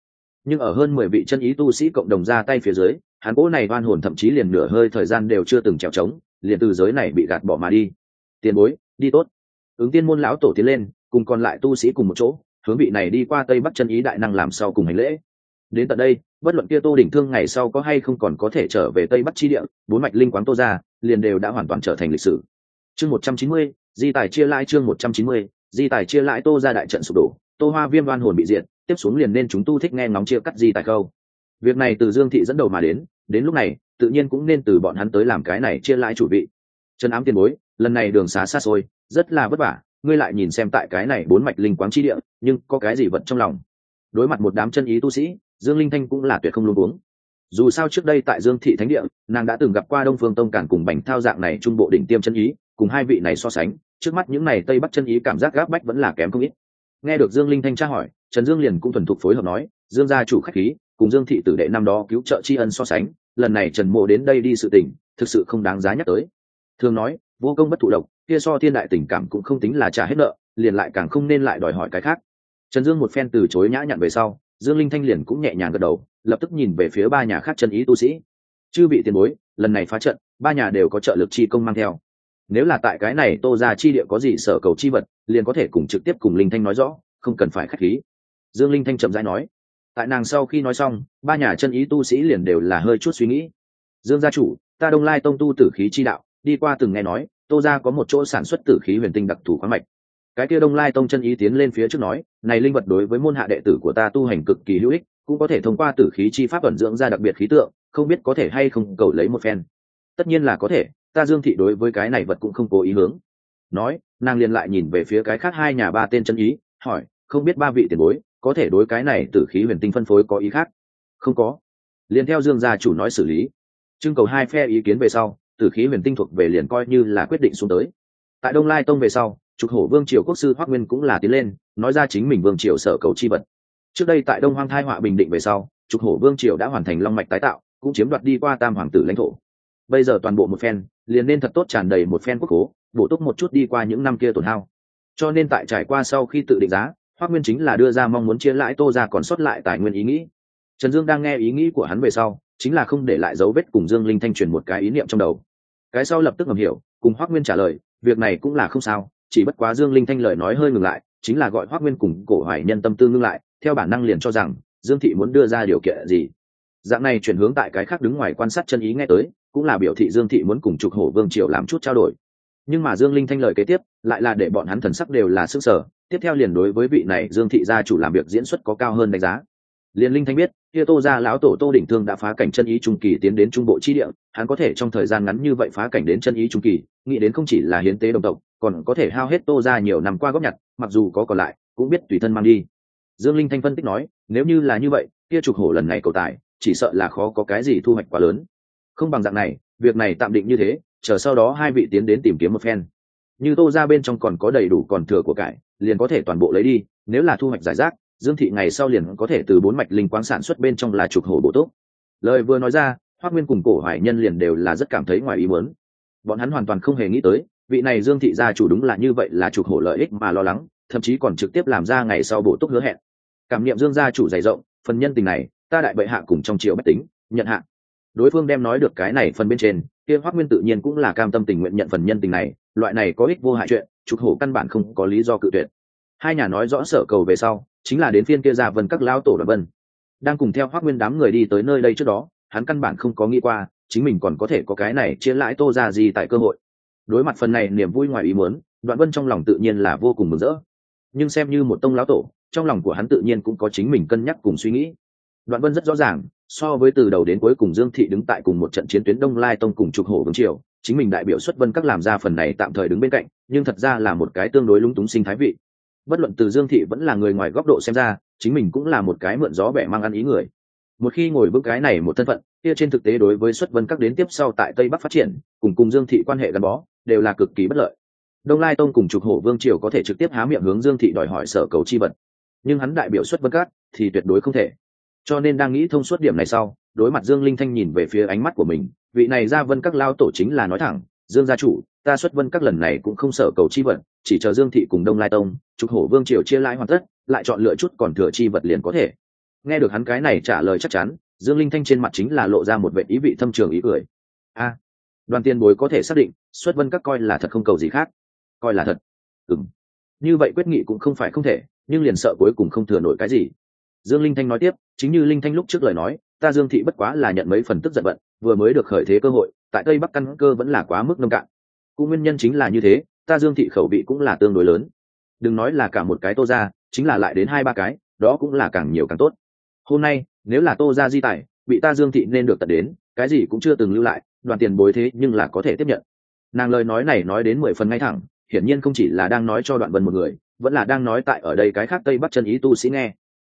Nhưng ở hơn mười vị chân ý tu sĩ cộng đồng ra tay phía dưới, hắn cỗ này đoan hồn thậm chí liền nửa hơi thời gian đều chưa từng trèo trống, liền từ giới này bị gạt bỏ mà đi. Tiền bối, đi tốt. Ứng tiên môn lão tổ tiến lên, cùng còn lại tu sĩ cùng một chỗ, hướng vị này đi qua tây bắc chân ý đại năng làm sau cùng hành lễ đến tận đây, bất luận kia tô đỉnh thương ngày sau có hay không còn có thể trở về tây bắc chi địa, bốn mạch linh quán tô ra liền đều đã hoàn toàn trở thành lịch sử. Chương một trăm chín mươi, di tài chia lãi chương một trăm chín mươi, di tài chia lãi tô ra đại trận sụp đổ, tô hoa viêm đoan hồn bị diệt, tiếp xuống liền nên chúng tu thích nghe ngóng chia cắt di tài khâu việc này từ dương thị dẫn đầu mà đến đến lúc này, tự nhiên cũng nên từ bọn hắn tới làm cái này chia lãi chủ vị. Trần ám tiền bối, lần này đường xá xa xôi, rất là vất vả, ngươi lại nhìn xem tại cái này bốn mạch linh quáng chi địa, nhưng có cái gì vật trong lòng? Đối mặt một đám chân ý tu sĩ dương linh thanh cũng là tuyệt không luôn uống dù sao trước đây tại dương thị thánh địa, nàng đã từng gặp qua đông phương tông cản cùng bành thao dạng này trung bộ đỉnh tiêm chân ý, cùng hai vị này so sánh, trước mắt những này tây bắc chân ý cảm giác gáp bách vẫn là kém không ít. Nghe được dương linh thanh tra hỏi, trần dương liền cũng thuần thục phối hợp nói, dương gia chủ khách khí, cùng dương thị tử đệ năm đó cứu trợ tri ân so sánh, lần này trần mộ đến đây đi sự tình, thực sự không đáng giá nhắc tới. Thường nói, vô công bất thụ độc, kia so thiên đại tình cảm cũng không tính là trả hết nợ, liền lại càng không nên lại đòi hỏi cái khác. Trần dương một phen từ chối nhã nhặn về sau dương linh thanh liền cũng nhẹ nhàng gật đầu, lập tức nhìn về phía ba nhà khác chân ý tu sĩ. Chư bị tiền bối, lần này phá trận, ba nhà đều có trợ lực chi công mang theo. Nếu là tại cái này tô ra chi địa có gì sở cầu chi vật, liền có thể cùng trực tiếp cùng linh thanh nói rõ, không cần phải k h á c h khí. Dương linh thanh chậm rãi nói. Tại nàng sau khi nói xong, ba nhà chân ý tu sĩ liền đều là hơi chút suy nghĩ. Dương gia chủ, ta đông lai tông tu tử khí chi đạo, đi qua từng nghe nói, tô ra có một chỗ sản xuất tử khí huyền tinh đặc thù khoáng mạch cái kia đông lai tông chân ý tiến lên phía trước nói, này linh vật đối với môn hạ đệ tử của ta tu hành cực kỳ hữu ích, cũng có thể thông qua tử khí chi pháp ẩn dưỡng ra đặc biệt khí tượng, không biết có thể hay không cầu lấy một phen. Tất nhiên là có thể, ta dương thị đối với cái này vật cũng không cố ý hướng. Nói, nàng liền lại nhìn về phía cái khác hai nhà ba tên chân ý, hỏi, không biết ba vị tiền bối, có thể đối cái này tử khí huyền tinh phân phối có ý khác? Không có. Liền theo dương gia chủ nói xử lý. Trưng cầu hai phe ý kiến về sau, tử khí huyền tinh thuộc về liền coi như là quyết định xuống tới. Tại đông lai tông về sau trục hổ vương triều quốc sư hoác nguyên cũng là tiến lên nói ra chính mình vương triều sở cầu chi vật. Trước đây tại đông hoang thai họa bình định về sau trục hổ vương triều đã hoàn thành long mạch tái tạo cũng chiếm đoạt đi qua tam hoàng tử lãnh thổ. Bây giờ toàn bộ một phen liền nên thật tốt tràn đầy một phen quốc cố, bổ túc một chút đi qua những năm kia tổn hao. Cho nên tại trải qua sau khi tự định giá hoác nguyên chính là đưa ra mong muốn chia lãi tô ra còn sót lại tài nguyên ý nghĩ. Trần dương đang nghe ý nghĩ của hắn về sau chính là không để lại dấu vết cùng dương linh thanh truyền một cái ý niệm trong đầu. Cái sau lập tức ngầm hiểu cùng hoác nguyên trả lời việc này cũng là không sao chỉ bất quá dương linh thanh lời nói hơi ngừng lại, chính là gọi hoác nguyên cùng cổ hoài nhân tâm tư ngưng lại, theo bản năng liền cho rằng, dương thị muốn đưa ra điều kiện gì. Dạng này chuyển hướng tại cái khác đứng ngoài quan sát chân ý nghe tới, cũng là biểu thị dương thị muốn cùng trục hổ vương triều làm chút trao đổi. Nhưng mà dương linh thanh lời kế tiếp, lại là để bọn hắn thần sắc đều là sức sở tiếp theo liền đối với vị này dương thị gia chủ làm việc diễn xuất có cao hơn đánh giá liền linh thanh biết, kia tô ra lão tổ tô đỉnh thương đã phá cảnh chân ý trung kỳ tiến đến trung bộ chi địa, hắn có thể trong thời gian ngắn như vậy phá cảnh đến chân ý trung kỳ, nghĩ đến không chỉ là hiến tế đồng tộc, còn có thể hao hết tô ra nhiều năm qua góp nhặt, mặc dù có còn lại, cũng biết tùy thân mang đi. Dương linh thanh phân tích nói, nếu như là như vậy, kia trục hổ lần này cầu tài, chỉ sợ là khó có cái gì thu hoạch quá lớn. Không bằng dạng này, việc này tạm định như thế, chờ sau đó hai vị tiến đến tìm kiếm một phen. Như tô ra bên trong còn có đầy đủ còn thừa của cải, liền có thể toàn bộ lấy đi, nếu là thu hoạch giải rác dương thị ngày sau liền có thể từ bốn mạch linh quang sản xuất bên trong là trục hổ bổ tốt lời vừa nói ra hoác nguyên cùng cổ hoài nhân liền đều là rất cảm thấy ngoài ý muốn. Bọn hắn hoàn toàn không hề nghĩ tới, vị này dương thị gia chủ đúng là như vậy là trục hổ lợi ích mà lo lắng, thậm chí còn trực tiếp làm ra ngày sau bổ túc hứa hẹn. Cảm niệm dương gia chủ dày rộng, phần nhân tình này, ta đại bệ hạ cùng trong triều bách tính, nhận hạ. Đối phương đem nói được cái này phần bên trên, kia hoác nguyên tự nhiên cũng là cam tâm tình nguyện nhận phần nhân tình này, loại này có ích vô hại chuyện, trục hổ căn bản không có lý do cự tuyệt. Hai nhà nói rõ sở cầu về sau chính là đến phiên kia ra vân các lao tổ đoàn vân. Đang cùng theo hoác nguyên đám người đi tới nơi đây trước đó, hắn căn bản không có nghĩ qua, chính mình còn có thể có cái này chia lãi tô ra gì tại cơ hội. Đối mặt phần này niềm vui ngoài ý muốn, đoạn vân trong lòng tự nhiên là vô cùng mừng rỡ. Nhưng xem như một tông lão tổ, trong lòng của hắn tự nhiên cũng có chính mình cân nhắc cùng suy nghĩ. Đoạn vân rất rõ ràng, so với từ đầu đến cuối cùng dương thị đứng tại cùng một trận chiến tuyến đông lai tông cùng trục hổ vương triều, chính mình đại biểu xuất vân các làm ra phần này tạm thời đứng bên cạnh, nhưng thật ra là một cái tương đối lúng túng sinh thái vị bất luận từ dương thị vẫn là người ngoài góc độ xem ra, chính mình cũng là một cái mượn gió bẻ mang ăn ý người. Một khi ngồi bước cái này một thân phận, kia trên thực tế đối với xuất vân các đến tiếp sau tại tây bắc phát triển, cùng cùng dương thị quan hệ gắn bó, đều là cực kỳ bất lợi. Đông lai tông cùng trục hổ vương triều có thể trực tiếp há miệng hướng dương thị đòi hỏi sở cầu chi vật. Nhưng hắn đại biểu xuất vân các, thì tuyệt đối không thể. Cho nên đang nghĩ thông suốt điểm này sau, đối mặt dương linh thanh nhìn về phía ánh mắt của mình, vị này ra vân các lao tổ chính là nói thẳng, dương gia chủ ta xuất vân các lần này cũng không sợ cầu chi vật, chỉ chờ dương thị cùng đông lai tông, trục hổ vương triều chia lãi hoàn tất, lại chọn lựa chút còn thừa chi vật liền có thể. Nghe được hắn cái này trả lời chắc chắn, dương linh thanh trên mặt chính là lộ ra một vệ ý vị thâm trường ý cười. A, đoàn tiền bối có thể xác định, xuất vân các coi là thật không cầu gì khác. Coi là thật. Ừng như vậy quyết nghị cũng không phải không thể, nhưng liền sợ cuối cùng không thừa nổi cái gì. Dương linh thanh nói tiếp, chính như linh thanh lúc trước lời nói, ta dương thị bất quá là nhận mấy phần tức giận vận, vừa mới được khởi thế cơ hội, tại tây bắc căn cơ vẫn là quá mức nông cạn cũng nguyên nhân chính là như thế, ta dương thị khẩu vị cũng là tương đối lớn. Đừng nói là cả một cái tô ra chính là lại đến hai ba cái, đó cũng là càng nhiều càng tốt. Hôm nay, nếu là tô ra di tài bị ta dương thị nên được tận đến, cái gì cũng chưa từng lưu lại, đoàn tiền bối thế nhưng là có thể tiếp nhận. Nàng lời nói này nói đến mười phần ngay thẳng, hiển nhiên không chỉ là đang nói cho đoạn vân một người, vẫn là đang nói tại ở đây cái khác tây bắc chân ý tu sĩ nghe.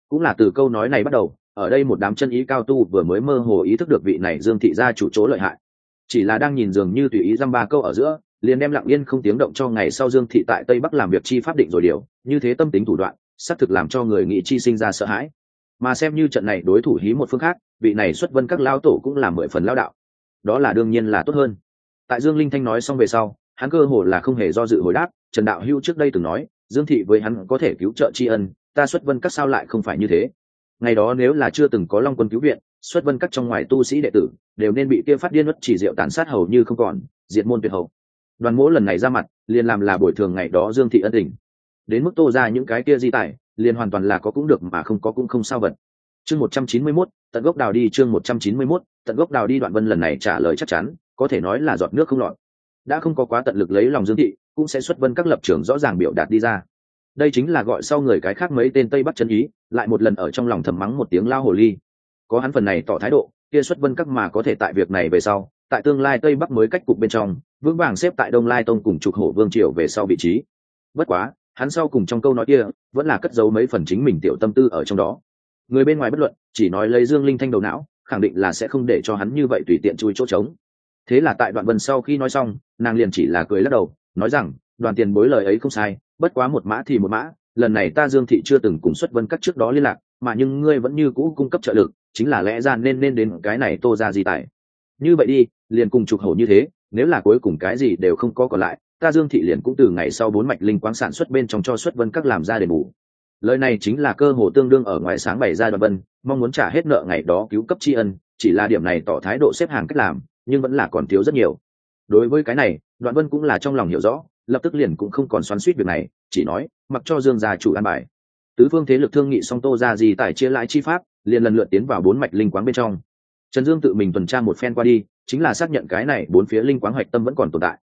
Cũng là từ câu nói này bắt đầu, ở đây một đám chân ý cao tu vừa mới mơ hồ ý thức được vị này dương thị gia chủ chỗ lợi hại. Chỉ là đang nhìn dường như tùy ý dăm ba câu ở giữa liền đem lặng yên không tiếng động cho ngày sau dương thị tại tây bắc làm việc chi pháp định rồi điều, như thế tâm tính thủ đoạn, xác thực làm cho người nghị chi sinh ra sợ hãi. Mà xem như trận này đối thủ hí một phương khác, vị này xuất vân các lao tổ cũng là mười phần lao đạo. Đó là đương nhiên là tốt hơn. Tại dương linh thanh nói xong về sau, hắn cơ hồ là không hề do dự hồi đáp, trần đạo hưu trước đây từng nói, dương thị với hắn có thể cứu trợ tri ân, ta xuất vân các sao lại không phải như thế. Ngày đó nếu là chưa từng có long quân cứu viện, xuất vân các trong ngoài tu sĩ đệ tử, đều nên bị kia phát điên mất chỉ diệu tàn sát hầu như không còn, diệt môn tuyệt hậu đoàn mỗ lần này ra mặt liền làm là bồi thường ngày đó dương thị ân tình. Đến mức tô ra những cái kia di tài liền hoàn toàn là có cũng được mà không có cũng không sao vật. Chương một trăm chín mươi mốt, tận gốc đào đi chương một trăm chín mươi mốt, tận gốc đào đi đoạn vân lần này trả lời chắc chắn có thể nói là giọt nước không lọt. Đã không có quá tận lực lấy lòng dương thị cũng sẽ xuất vân các lập trường rõ ràng biểu đạt đi ra. Đây chính là gọi sau người cái khác mấy tên tây bắc chân ý lại một lần ở trong lòng thầm mắng một tiếng lao hồ ly. Có hắn phần này tỏ thái độ kia xuất vân các mà có thể tại việc này về sau tại tương lai tây bắc mới cách cục bên trong, vững vàng xếp tại đông lai tông cùng trục hổ vương triều về sau vị trí. Bất quá, hắn sau cùng trong câu nói kia, vẫn là cất giấu mấy phần chính mình tiểu tâm tư ở trong đó. Người bên ngoài bất luận, chỉ nói lấy dương linh thanh đầu não, khẳng định là sẽ không để cho hắn như vậy tùy tiện chui chỗ trống. Thế là tại đoạn vân sau khi nói xong, nàng liền chỉ là cười lắc đầu, nói rằng, đoàn tiền bối lời ấy không sai, bất quá một mã thì một mã, lần này ta dương thị chưa từng cùng xuất vân các trước đó liên lạc, mà nhưng ngươi vẫn như cũ cung cấp trợ lực, chính là lẽ ra nên nên đến cái này tô ra gì tài như vậy đi liền cùng trục hầu như thế, nếu là cuối cùng cái gì đều không có còn lại, ta dương thị liền cũng từ ngày sau bốn mạch linh quáng sản xuất bên trong cho xuất vân các làm ra đền bù. Lời này chính là cơ hồ tương đương ở ngoài sáng bày ra đoạn vân, mong muốn trả hết nợ ngày đó cứu cấp tri ân, chỉ là điểm này tỏ thái độ xếp hàng cách làm, nhưng vẫn là còn thiếu rất nhiều. Đối với cái này, đoạn vân cũng là trong lòng hiểu rõ, lập tức liền cũng không còn xoắn suýt việc này, chỉ nói, mặc cho dương gia chủ an bài. Tứ phương thế lực thương nghị song tô ra gì tài chia lãi chi pháp, liền lần lượt tiến vào bốn mạch linh quáng bên trong. Trần dương tự mình tuần tra một phen qua đi chính là xác nhận cái này bốn phía linh quáng hoạch tâm vẫn còn tồn tại.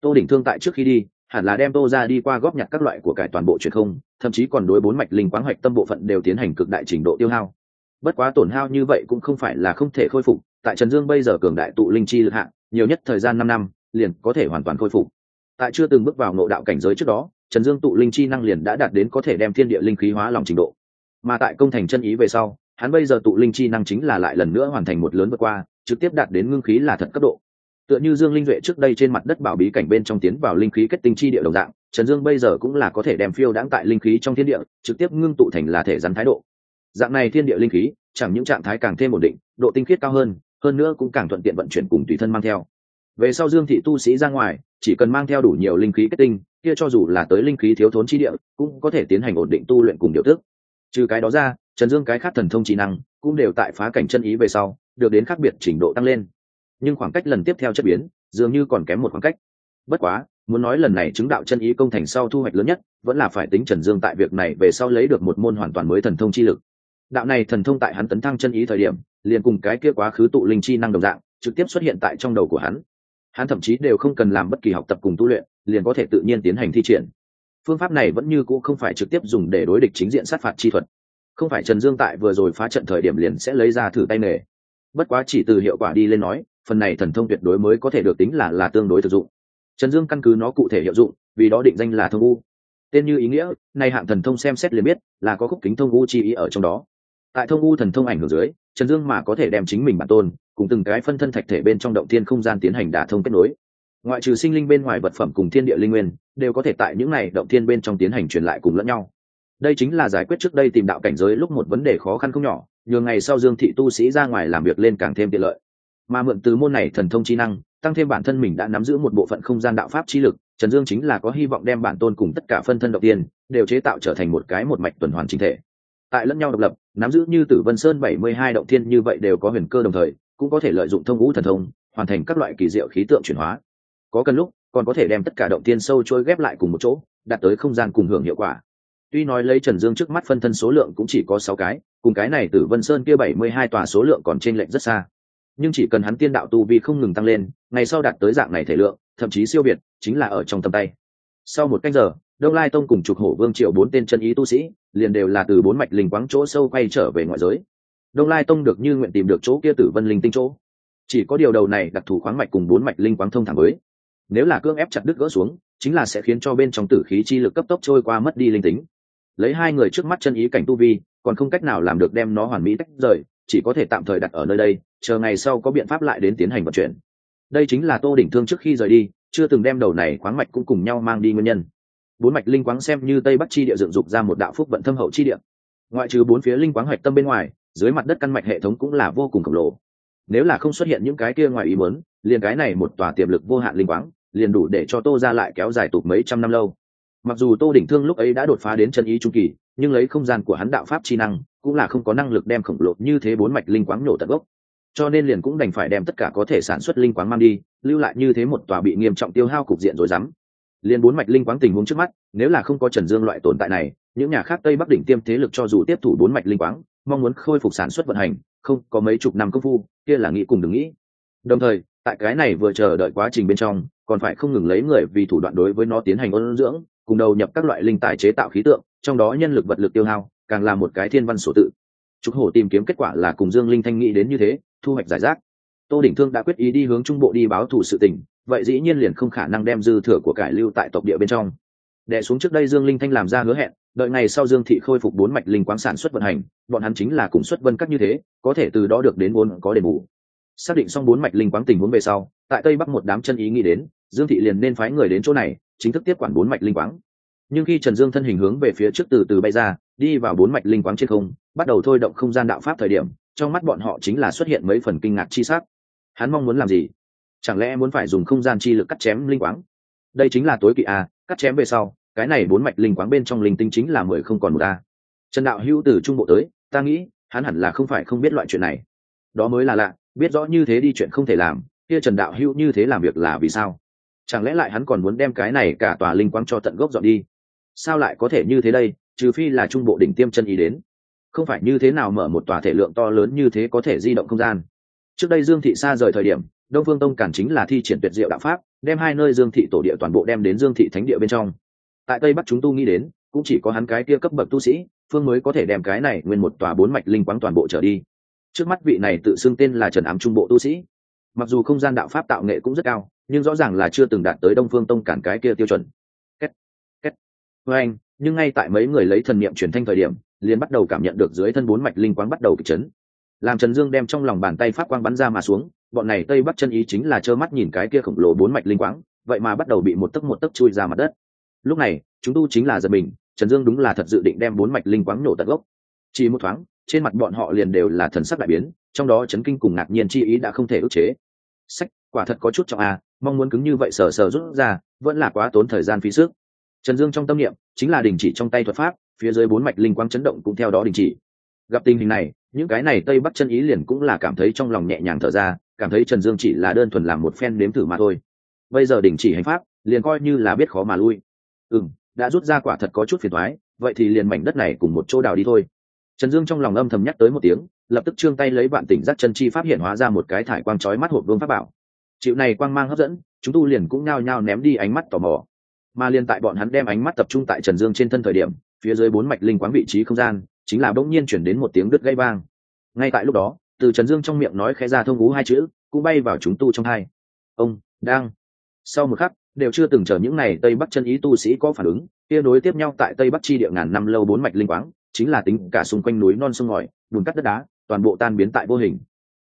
Tô đỉnh thương tại trước khi đi, hẳn là đem tô ra đi qua góp nhặt các loại của cải toàn bộ truyền không thậm chí còn đối bốn mạch linh quáng hoạch tâm bộ phận đều tiến hành cực đại trình độ tiêu hao. Bất quá tổn hao như vậy cũng không phải là không thể khôi phục, tại trần dương bây giờ cường đại tụ linh chi lực hạng, nhiều nhất thời gian năm năm, liền có thể hoàn toàn khôi phục. Tại chưa từng bước vào ngộ đạo cảnh giới trước đó, trần dương tụ linh chi năng liền đã đạt đến có thể đem thiên địa linh khí hóa lòng trình độ. Mà tại công thành chân ý về sau, hắn bây giờ tụ linh chi năng chính là lại lần nữa hoàn thành một lớn vượt qua trực tiếp đạt đến ngưng khí là thật cấp độ. Tựa như dương linh duệ trước đây trên mặt đất bảo bí cảnh bên trong tiến vào linh khí kết tinh chi địa đồng dạng, trần dương bây giờ cũng là có thể đem phiêu đãng tại linh khí trong thiên địa, trực tiếp ngưng tụ thành là thể rắn thái độ. Dạng này thiên địa linh khí, chẳng những trạng thái càng thêm ổn định, độ tinh khiết cao hơn hơn nữa cũng càng thuận tiện vận chuyển cùng tùy thân mang theo. Về sau dương thị tu sĩ ra ngoài, chỉ cần mang theo đủ nhiều linh khí kết tinh, kia cho dù là tới linh khí thiếu thốn chi địa, cũng có thể tiến hành ổn định tu luyện cùng điều tức. Trừ cái đó ra, trần dương cái khác thần thông trí năng, cũng đều tại phá cảnh chân ý về sau được đến khác biệt trình độ tăng lên. Nhưng khoảng cách lần tiếp theo chất biến, dường như còn kém một khoảng cách. Bất quá, muốn nói lần này chứng đạo chân ý công thành sau thu hoạch lớn nhất, vẫn là phải tính trần dương tại việc này về sau lấy được một môn hoàn toàn mới thần thông chi lực. Đạo này thần thông tại hắn tấn thăng chân ý thời điểm, liền cùng cái kia quá khứ tụ linh chi năng đồng dạng, trực tiếp xuất hiện tại trong đầu của hắn. Hắn thậm chí đều không cần làm bất kỳ học tập cùng tu luyện, liền có thể tự nhiên tiến hành thi triển. Phương pháp này vẫn như cũ không phải trực tiếp dùng để đối địch chính diện sát phạt chi thuật. Không phải trần dương tại vừa rồi phá trận thời điểm liền sẽ lấy ra thử tay nghề bất quá chỉ từ hiệu quả đi lên nói, phần này thần thông tuyệt đối mới có thể được tính là là tương đối thực dụng. Trần dương căn cứ nó cụ thể hiệu dụng, vì đó định danh là thông u. Tên như ý nghĩa nay hạng thần thông xem xét liền biết, là có khúc kính thông u chi ý ở trong đó. Tại thông u thần thông ảnh hưởng dưới, trần dương mà có thể đem chính mình bản tôn, cùng từng cái phân thân thạch thể bên trong động thiên không gian tiến hành đả thông kết nối. Ngoại trừ sinh linh bên ngoài vật phẩm cùng thiên địa linh nguyên, đều có thể tại những này động thiên bên trong tiến hành truyền lại cùng lẫn nhau. Đây chính là giải quyết trước đây tìm đạo cảnh giới lúc một vấn đề khó khăn không nhỏ nhường ngày sau dương thị tu sĩ ra ngoài làm việc lên càng thêm tiện lợi. Mà mượn từ môn này thần thông chi năng, tăng thêm bản thân mình đã nắm giữ một bộ phận không gian đạo pháp chi lực, trần dương chính là có hy vọng đem bản tôn cùng tất cả phân thân đầu tiên, đều chế tạo trở thành một cái một mạch tuần hoàn chính thể. Tại lẫn nhau độc lập, nắm giữ như tử vân sơn bảy mươi hai động thiên như vậy đều có huyền cơ đồng thời, cũng có thể lợi dụng thông ngũ thần thông, hoàn thành các loại kỳ diệu khí tượng chuyển hóa. Có cần lúc, còn có thể đem tất cả động tiên sâu trôi ghép lại cùng một chỗ, đạt tới không gian cùng hưởng hiệu quả tuy nói lấy trần dương trước mắt phân thân số lượng cũng chỉ có sáu cái, cùng cái này từ vân sơn kia bảy mươi hai tòa số lượng còn t r ê n lệch rất xa. Nhưng chỉ cần hắn tiên đạo tu vi không ngừng tăng lên, ngày sau đạt tới dạng này thể lượng, thậm chí siêu việt, chính là ở trong tầm tay. Sau một cách giờ, đông lai tông cùng chục hổ vương triệu bốn tên chân ý tu sĩ, liền đều là từ bốn mạch linh quáng chỗ sâu quay trở về ngoại giới. Đông lai tông được như nguyện tìm được chỗ kia tử vân linh tinh chỗ. Chỉ có điều đầu này đặc thù khoáng mạch cùng bốn mạch linh quáng thông thẳng với. Nếu là cương ép chặt đứt gỡ xuống, chính là sẽ khiến cho bên trong tử khí chi lực cấp tốc trôi qua mất đi linh tính lấy hai người trước mắt chân ý cảnh tu vi, còn không cách nào làm được đem nó hoàn mỹ tách rời, chỉ có thể tạm thời đặt ở nơi đây, chờ ngày sau có biện pháp lại đến tiến hành vận chuyển. Đây chính là tô đỉnh thương trước khi rời đi, chưa từng đem đầu này khoáng mạch cũng cùng nhau mang đi nguyên nhân. Bốn mạch linh quáng xem như tây bắc chi địa dựng dục ra một đạo phúc vận thâm hậu chi địa. Ngoại trừ bốn phía linh quáng hoạch tâm bên ngoài, dưới mặt đất căn mạch hệ thống cũng là vô cùng khổng lồ. Nếu là không xuất hiện những cái kia ngoài ý muốn, liền cái này một tòa tiềm lực vô hạn linh quáng, liền đủ để cho tô ra lại kéo dài tục mấy trăm năm lâu mặc dù tô đỉnh thương lúc ấy đã đột phá đến chân ý trung kỳ, nhưng lấy không gian của hắn đạo pháp chi năng, cũng là không có năng lực đem khổng lồ như thế bốn mạch linh quáng nổ tận gốc. Cho nên liền cũng đành phải đem tất cả có thể sản xuất linh quáng mang đi, lưu lại như thế một tòa bị nghiêm trọng tiêu hao cục diện rồi dám. Liền bốn mạch linh quáng tình huống trước mắt, nếu là không có trần dương loại tồn tại này, những nhà khác tây bắc đỉnh tiêm thế lực cho dù tiếp thủ bốn mạch linh quáng, mong muốn khôi phục sản xuất vận hành, không, có mấy chục năm công phu, kia là nghĩ cùng đừng nghĩ. Đồng thời, tại cái này vừa chờ đợi quá trình bên trong, còn phải không ngừng lấy người vì thủ đoạn đối với nó tiến hành ôn dưỡng cùng đầu nhập các loại linh tài chế tạo khí tượng, trong đó nhân lực vật lực tiêu hao, càng là một cái thiên văn sổ tự. Trục hổ tìm kiếm kết quả là cùng dương linh thanh nghĩ đến như thế, thu hoạch giải rác. Tô đỉnh thương đã quyết ý đi hướng trung bộ đi báo thù sự tình, vậy dĩ nhiên liền không khả năng đem dư thừa của cải lưu tại tộc địa bên trong. Đẻ xuống trước đây dương linh thanh làm ra hứa hẹn, đợi ngày sau dương thị khôi phục bốn mạch linh quáng sản xuất vận hành, bọn hắn chính là cùng xuất vân các như thế, có thể từ đó được đến vốn có đền bù. Xác định xong bốn mạch linh quáng tình huống về sau, tại tây bắc một đám chân ý nghĩ đến, dương thị liền nên phái người đến chỗ này chính thức tiếp quản bốn mạch linh quáng. Nhưng khi trần dương thân hình hướng về phía trước từ từ bay ra, đi vào bốn mạch linh quáng trên không, bắt đầu thôi động không gian đạo pháp thời điểm, trong mắt bọn họ chính là xuất hiện mấy phần kinh ngạc chi sắc. Hắn mong muốn làm gì? Chẳng lẽ muốn phải dùng không gian chi lực cắt chém linh quáng? Đây chính là tối kỵ a, cắt chém về sau, cái này bốn mạch linh quáng bên trong linh tinh chính là mười không còn một a. Trần đạo hữu từ trung bộ tới, ta nghĩ, hắn hẳn là không phải không biết loại chuyện này. Đó mới là lạ, biết rõ như thế đi chuyện không thể làm, kia trần đạo hữu như thế làm việc là vì sao? Chẳng lẽ lại hắn còn muốn đem cái này cả tòa linh quang cho tận gốc dọn đi? Sao lại có thể như thế đây, trừ phi là trung bộ đỉnh tiêm chân ý đến? Không phải như thế nào mở một tòa thể lượng to lớn như thế có thể di động không gian? Trước đây dương thị xa rời thời điểm, đông phương tông cản chính là thi triển tuyệt diệu đạo pháp, đem hai nơi dương thị tổ địa toàn bộ đem đến dương thị thánh địa bên trong. Tại tây bắc chúng tu nghĩ đến, cũng chỉ có hắn cái kia cấp bậc tu sĩ, phương mới có thể đem cái này nguyên một tòa bốn mạch linh quáng toàn bộ trở đi. Trước mắt vị này tự xưng tên là trần ám trung bộ tu sĩ. Mặc dù không gian đạo pháp tạo nghệ cũng rất cao nhưng rõ ràng là chưa từng đạt tới đông phương tông cản cái kia tiêu chuẩn Kết. Kết. với anh nhưng ngay tại mấy người lấy thần niệm truyền thanh thời điểm liền bắt đầu cảm nhận được dưới thân bốn mạch linh quang bắt đầu kịch chấn làm trần dương đem trong lòng bàn tay pháp quang bắn ra mà xuống bọn này tây bắc chân ý chính là trơ mắt nhìn cái kia khổng lồ bốn mạch linh quang, vậy mà bắt đầu bị một tấc một tấc chui ra mặt đất lúc này chúng tu chính là giật mình trần dương đúng là thật dự định đem bốn mạch linh quang nổ tận gốc chỉ một thoáng trên mặt bọn họ liền đều là thần sắc đại biến trong đó chấn kinh cùng ngạc nhiên chi ý đã không thể ức chế sách quả thật có chút trọng a mong muốn cứng như vậy sờ sờ rút ra, vẫn là quá tốn thời gian phí sức. Trần dương trong tâm niệm, chính là đình chỉ trong tay thuật pháp, phía dưới bốn mạch linh quang chấn động cũng theo đó đình chỉ. Gặp tình hình này, những cái này tây bắc chân ý liền cũng là cảm thấy trong lòng nhẹ nhàng thở ra, cảm thấy trần dương chỉ là đơn thuần làm một phen nếm thử mà thôi. Bây giờ đình chỉ hành pháp, liền coi như là biết khó mà lui. Ừ m đã rút ra quả thật có chút phiền thoái vậy thì liền mảnh đất này cùng một chỗ đào đi thôi. Trần dương trong lòng âm thầm nhắc tới một tiếng, lập tức trương tay lấy bạn tỉnh giác chân chi pháp hiện hóa ra một cái thải quang trói mắt hộp vương pháp bảo chịu này quang mang hấp dẫn, chúng tu liền cũng nhao nhao ném đi ánh mắt tò mò. Mà liền tại bọn hắn đem ánh mắt tập trung tại trần dương trên thân thời điểm, phía dưới bốn mạch linh quán vị trí không gian, chính là bỗng nhiên chuyển đến một tiếng đứt gây vang. Ngay tại lúc đó, từ trần dương trong miệng nói khẽ ra thông ú hai chữ, cũng bay vào chúng tu trong hai. Ông, đang. Sau một khắc, đều chưa từng chờ những n à y tây bắc chân ý tu sĩ có phản ứng, kia nối tiếp nhau tại tây bắc chi địa ngàn năm lâu bốn mạch linh quáng, chính là tính cả xung quanh núi non sông ngòi, bùn cắt đất đá, toàn bộ tan biến tại vô hình.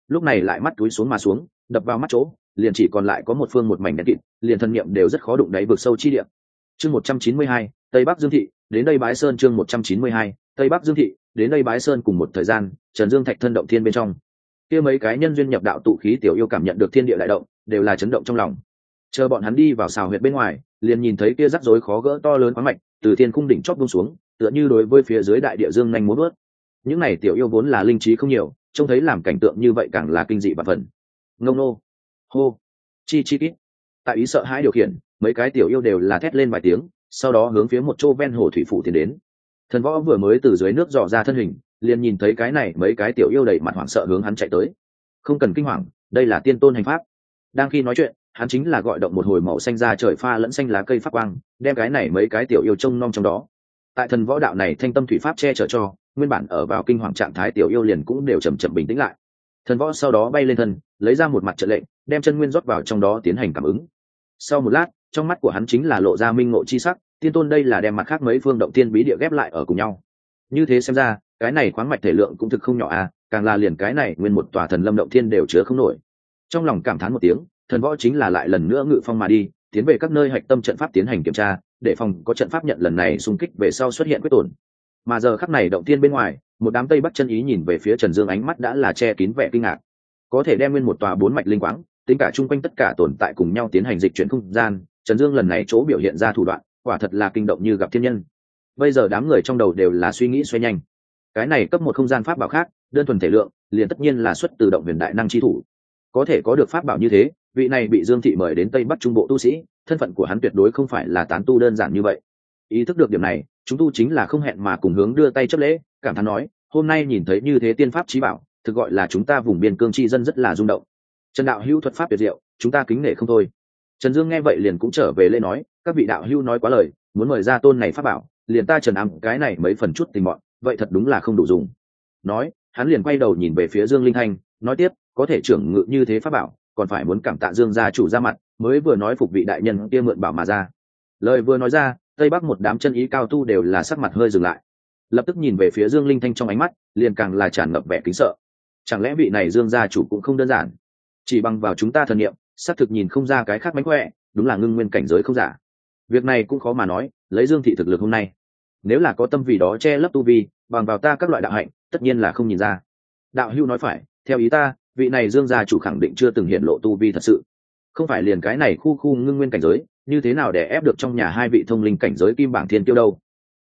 Lúc này lại mắt túi xuống mà xuống, đập vào mắt chỗ liền chỉ còn lại có một phương một mảnh đen kịt, liền thân niệm đều rất khó đụng đáy vực sâu chi địa. Chương một trăm chín mươi hai, tây bắc dương thị, đến đây bái sơn chương một trăm chín mươi hai, tây bắc dương thị, đến đây bái sơn cùng một thời gian, trần dương thạch thân động thiên bên trong. Kia mấy cái nhân duyên nhập đạo tụ khí tiểu yêu cảm nhận được thiên địa đại động, đều là chấn động trong lòng. Chờ bọn hắn đi vào xào huyệt bên ngoài, liền nhìn thấy kia rắc rối khó gỡ to lớn khoáng mạch, từ thiên cung đỉnh chót buông xuống, tựa như đối với phía dưới đại địa dương nhanh muốn bớt những này tiểu yêu vốn là linh trí không nhiều, trông thấy làm cảnh tượng như vậy càng là kinh dị và phần. Ngông nô hô. Chi chi kít. Tại ý sợ hãi điều khiển, mấy cái tiểu yêu đều là thét lên vài tiếng, sau đó hướng phía một chỗ ven hồ thủy phủ tiến đến. Thần võ vừa mới từ dưới nước dò ra thân hình, liền nhìn thấy cái này mấy cái tiểu yêu đầy mặt hoảng sợ hướng hắn chạy tới. Không cần kinh hoàng, đây là tiên tôn hành pháp. Đang khi nói chuyện, hắn chính là gọi động một hồi màu xanh ra trời pha lẫn xanh lá cây phát quang, đem cái này mấy cái tiểu yêu trông nom trong đó. Tại thần võ đạo này thanh tâm thủy pháp che chở cho, nguyên bản ở vào kinh hoàng trạng thái tiểu yêu liền cũng đều chầm chậm bình tĩnh lại. Thần võ sau đó bay lên thân, lấy ra một mặt trận lệnh đem chân nguyên rót vào trong đó tiến hành cảm ứng. Sau một lát, trong mắt của hắn chính là lộ ra minh ngộ chi sắc, tiên tôn đây là đem mặt khác mấy phương động tiên bí địa ghép lại ở cùng nhau. Như thế xem ra, cái này khoáng mạch thể lượng cũng thực không nhỏ à càng là liền cái này nguyên một tòa thần lâm động thiên đều chứa không nổi. Trong lòng cảm thán một tiếng, thần võ chính là lại lần nữa ngự phong mà đi, tiến về các nơi hạch tâm trận pháp tiến hành kiểm tra, để phòng có trận pháp nhận lần này xung kích về sau xuất hiện quyết tổn. Mà giờ khắc này động tiên bên ngoài, một đám tây bắc chân ý nhìn về phía trần dương ánh mắt đã là che kín vẻ kinh ngạc. Có thể đem nguyên một tòa bốn mạch linh quáng tính cả chung quanh tất cả tồn tại cùng nhau tiến hành dịch chuyển không gian, trần dương lần này chỗ biểu hiện ra thủ đoạn, quả thật là kinh động như gặp thiên nhân. Bây giờ đám người trong đầu đều là suy nghĩ xoay nhanh. Cái này cấp một không gian pháp bảo khác, đơn thuần thể lượng, liền tất nhiên là xuất từ động huyền đại năng chi thủ. Có thể có được pháp bảo như thế, vị này bị dương thị mời đến tây bắc trung bộ tu sĩ, thân phận của hắn tuyệt đối không phải là tán tu đơn giản như vậy. Ý thức được điểm này, chúng tu chính là không hẹn mà cùng hướng đưa tay chấp lễ, cảm thán nói, hôm nay nhìn thấy như thế tiên pháp trí bảo, thực gọi là chúng ta vùng biên cương tri dân rất là rung động trần đạo hữu thuật pháp tuyệt diệu, chúng ta kính nể không thôi. Trần dương nghe vậy liền cũng trở về lễ nói, các vị đạo hữu nói quá lời, muốn mời ra tôn này pháp bảo, liền ta trần ám cái này mấy phần chút tình mọn vậy thật đúng là không đủ dùng. Nói, hắn liền quay đầu nhìn về phía dương linh thanh, nói tiếp, có thể trưởng ngự như thế pháp bảo, còn phải muốn cảm tạ dương gia chủ ra mặt, mới vừa nói phục vị đại nhân kia mượn bảo mà ra. Lời vừa nói ra, tây bắc một đám chân ý cao tu đều là sắc mặt hơi dừng lại. Lập tức nhìn về phía dương linh thanh trong ánh mắt, liền càng là tràn ngập vẻ kính sợ. Chẳng lẽ vị này dương gia chủ cũng không đơn giản? Chỉ bằng vào chúng ta thần nghiệm xác thực nhìn không ra cái khác mánh khỏe, đúng là ngưng nguyên cảnh giới không giả. Việc này cũng khó mà nói, lấy dương thị thực lực hôm nay. Nếu là có tâm vì đó che lấp tu vi, bằng vào ta các loại đạo hạnh, tất nhiên là không nhìn ra. Đạo hưu nói phải, theo ý ta, vị này dương gia chủ khẳng định chưa từng hiện lộ tu vi thật sự. Không phải liền cái này khu khu ngưng nguyên cảnh giới, như thế nào để ép được trong nhà hai vị thông linh cảnh giới kim bảng thiên tiêu đâu?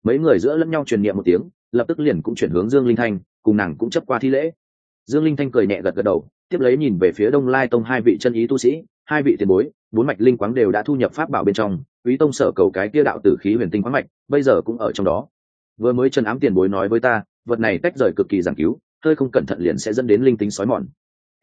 Mấy người giữa lẫn nhau truyền niệm một tiếng, lập tức liền cũng chuyển hướng dương linh thanh, cùng nàng cũng chấp qua thi lễ. Dương linh thanh cười nhẹ gật gật đầu tiếp lấy nhìn về phía đông lai tông hai vị chân ý tu sĩ, hai vị tiền bối, bốn mạch linh quáng đều đã thu nhập pháp bảo bên trong, quý tông sở cầu cái kia đạo tử khí huyền tinh quáng mạch, bây giờ cũng ở trong đó. Vừa mới chân ám tiền bối nói với ta, vật này tách rời cực kỳ giảng cứu, hơi không cẩn thận liền sẽ dẫn đến linh tính sói mòn.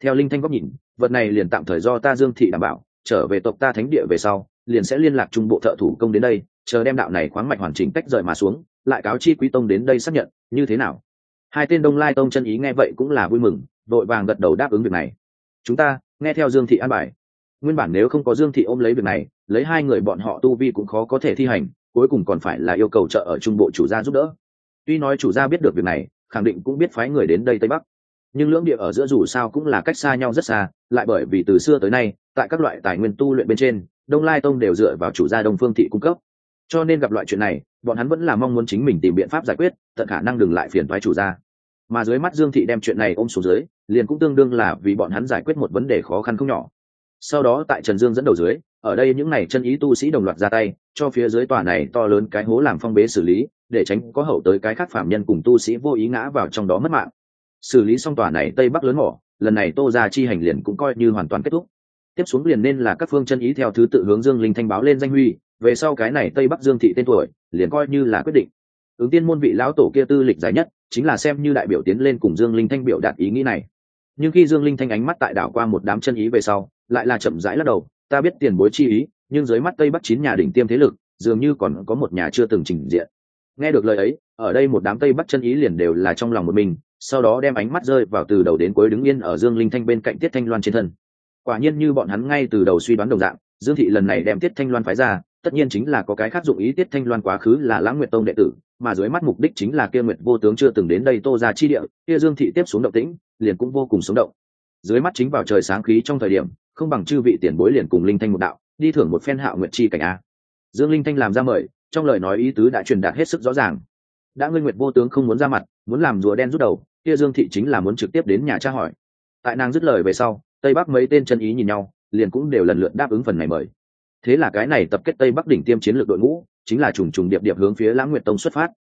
Theo linh thanh góc nhìn, vật này liền tạm thời do ta dương thị đảm bảo, trở về tộc ta thánh địa về sau, liền sẽ liên lạc trung bộ thợ thủ công đến đây, chờ đem đạo này khoáng mạch hoàn chỉnh tách rời mà xuống, lại cáo chi quý tông đến đây xác nhận, như thế nào? Hai tên đông lai tông chân ý nghe vậy cũng là vui mừng đội vàng gật đầu đáp ứng việc này. Chúng ta, nghe theo dương thị an bài. Nguyên bản nếu không có dương thị ôm lấy việc này, lấy hai người bọn họ tu vi cũng khó có thể thi hành, cuối cùng còn phải là yêu cầu trợ ở trung bộ chủ gia giúp đỡ. Tuy nói chủ gia biết được việc này, khẳng định cũng biết phái người đến đây tây bắc. Nhưng lưỡng địa ở giữa dù sao cũng là cách xa nhau rất xa, lại bởi vì từ xưa tới nay, tại các loại tài nguyên tu luyện bên trên, đông lai tông đều dựa vào chủ gia đông phương thị cung cấp. Cho nên gặp loại chuyện này, bọn hắn vẫn là mong muốn chính mình tìm biện pháp giải quyết, tận khả năng đừng lại phiền thoái chủ gia mà dưới mắt dương thị đem chuyện này ôm xuống dưới, liền cũng tương đương là vì bọn hắn giải quyết một vấn đề khó khăn không nhỏ. Sau đó tại trần dương dẫn đầu dưới, ở đây những n à y chân ý tu sĩ đồng loạt ra tay, cho phía dưới tòa này to lớn cái hố làm phong bế xử lý, để tránh có hậu tới cái khác phạm nhân cùng tu sĩ vô ý ngã vào trong đó mất mạng. Xử lý xong tòa này tây bắc lớn mỏ, lần này tô ra chi hành liền cũng coi như hoàn toàn kết thúc. Tiếp xuống liền nên là các phương chân ý theo thứ tự hướng dương linh thanh báo lên danh huy, về sau cái này tây bắc dương thị tên tuổi, liền coi như là quyết định. Ứng tiên môn vị lão tổ kia tư lịch dài nhất chính là xem như đại biểu tiến lên cùng dương linh thanh biểu đạt ý nghĩ này. Nhưng khi dương linh thanh ánh mắt tại đảo qua một đám chân ý về sau, lại là chậm rãi lắc đầu, ta biết tiền bối chi ý, nhưng dưới mắt tây bắc chín nhà đỉnh tiêm thế lực, dường như còn có một nhà chưa từng trình diện. Nghe được lời ấy, ở đây một đám tây bắc chân ý liền đều là trong lòng một mình, sau đó đem ánh mắt rơi vào từ đầu đến cuối đứng yên ở dương linh thanh bên cạnh tiết thanh loan trên thân. Quả nhiên như bọn hắn ngay từ đầu suy đoán đồng dạng, dương thị lần này đem tiết thanh loan phái ra tất nhiên chính là có cái khác dụng ý tiết thanh loan quá khứ là lãng nguyệt tông đệ tử, mà dưới mắt mục đích chính là kia nguyệt vô tướng chưa từng đến đây tô ra chi địa, kia dương thị tiếp xuống động tĩnh, liền cũng vô cùng sống động. Dưới mắt chính vào trời sáng khí trong thời điểm, không bằng chư vị tiền bối liền cùng linh thanh một đạo, đi thưởng một phen hạo nguyệt chi cảnh a. Dương linh thanh làm ra mời, trong lời nói ý tứ đã truyền đạt hết sức rõ ràng. Đã ngươi nguyệt vô tướng không muốn ra mặt, muốn làm rùa đen rút đầu, kia dương thị chính là muốn trực tiếp đến nhà tra hỏi. Tại nàng dứt lời về sau, tây bắc mấy tên chân ý nhìn nhau, liền cũng đều lần lượt đáp ứng phần này mời thế là cái này tập kết tây bắc đỉnh tiêm chiến lược đội ngũ, chính là trùng trùng điệp điệp hướng phía lãng nguyệt tông xuất phát.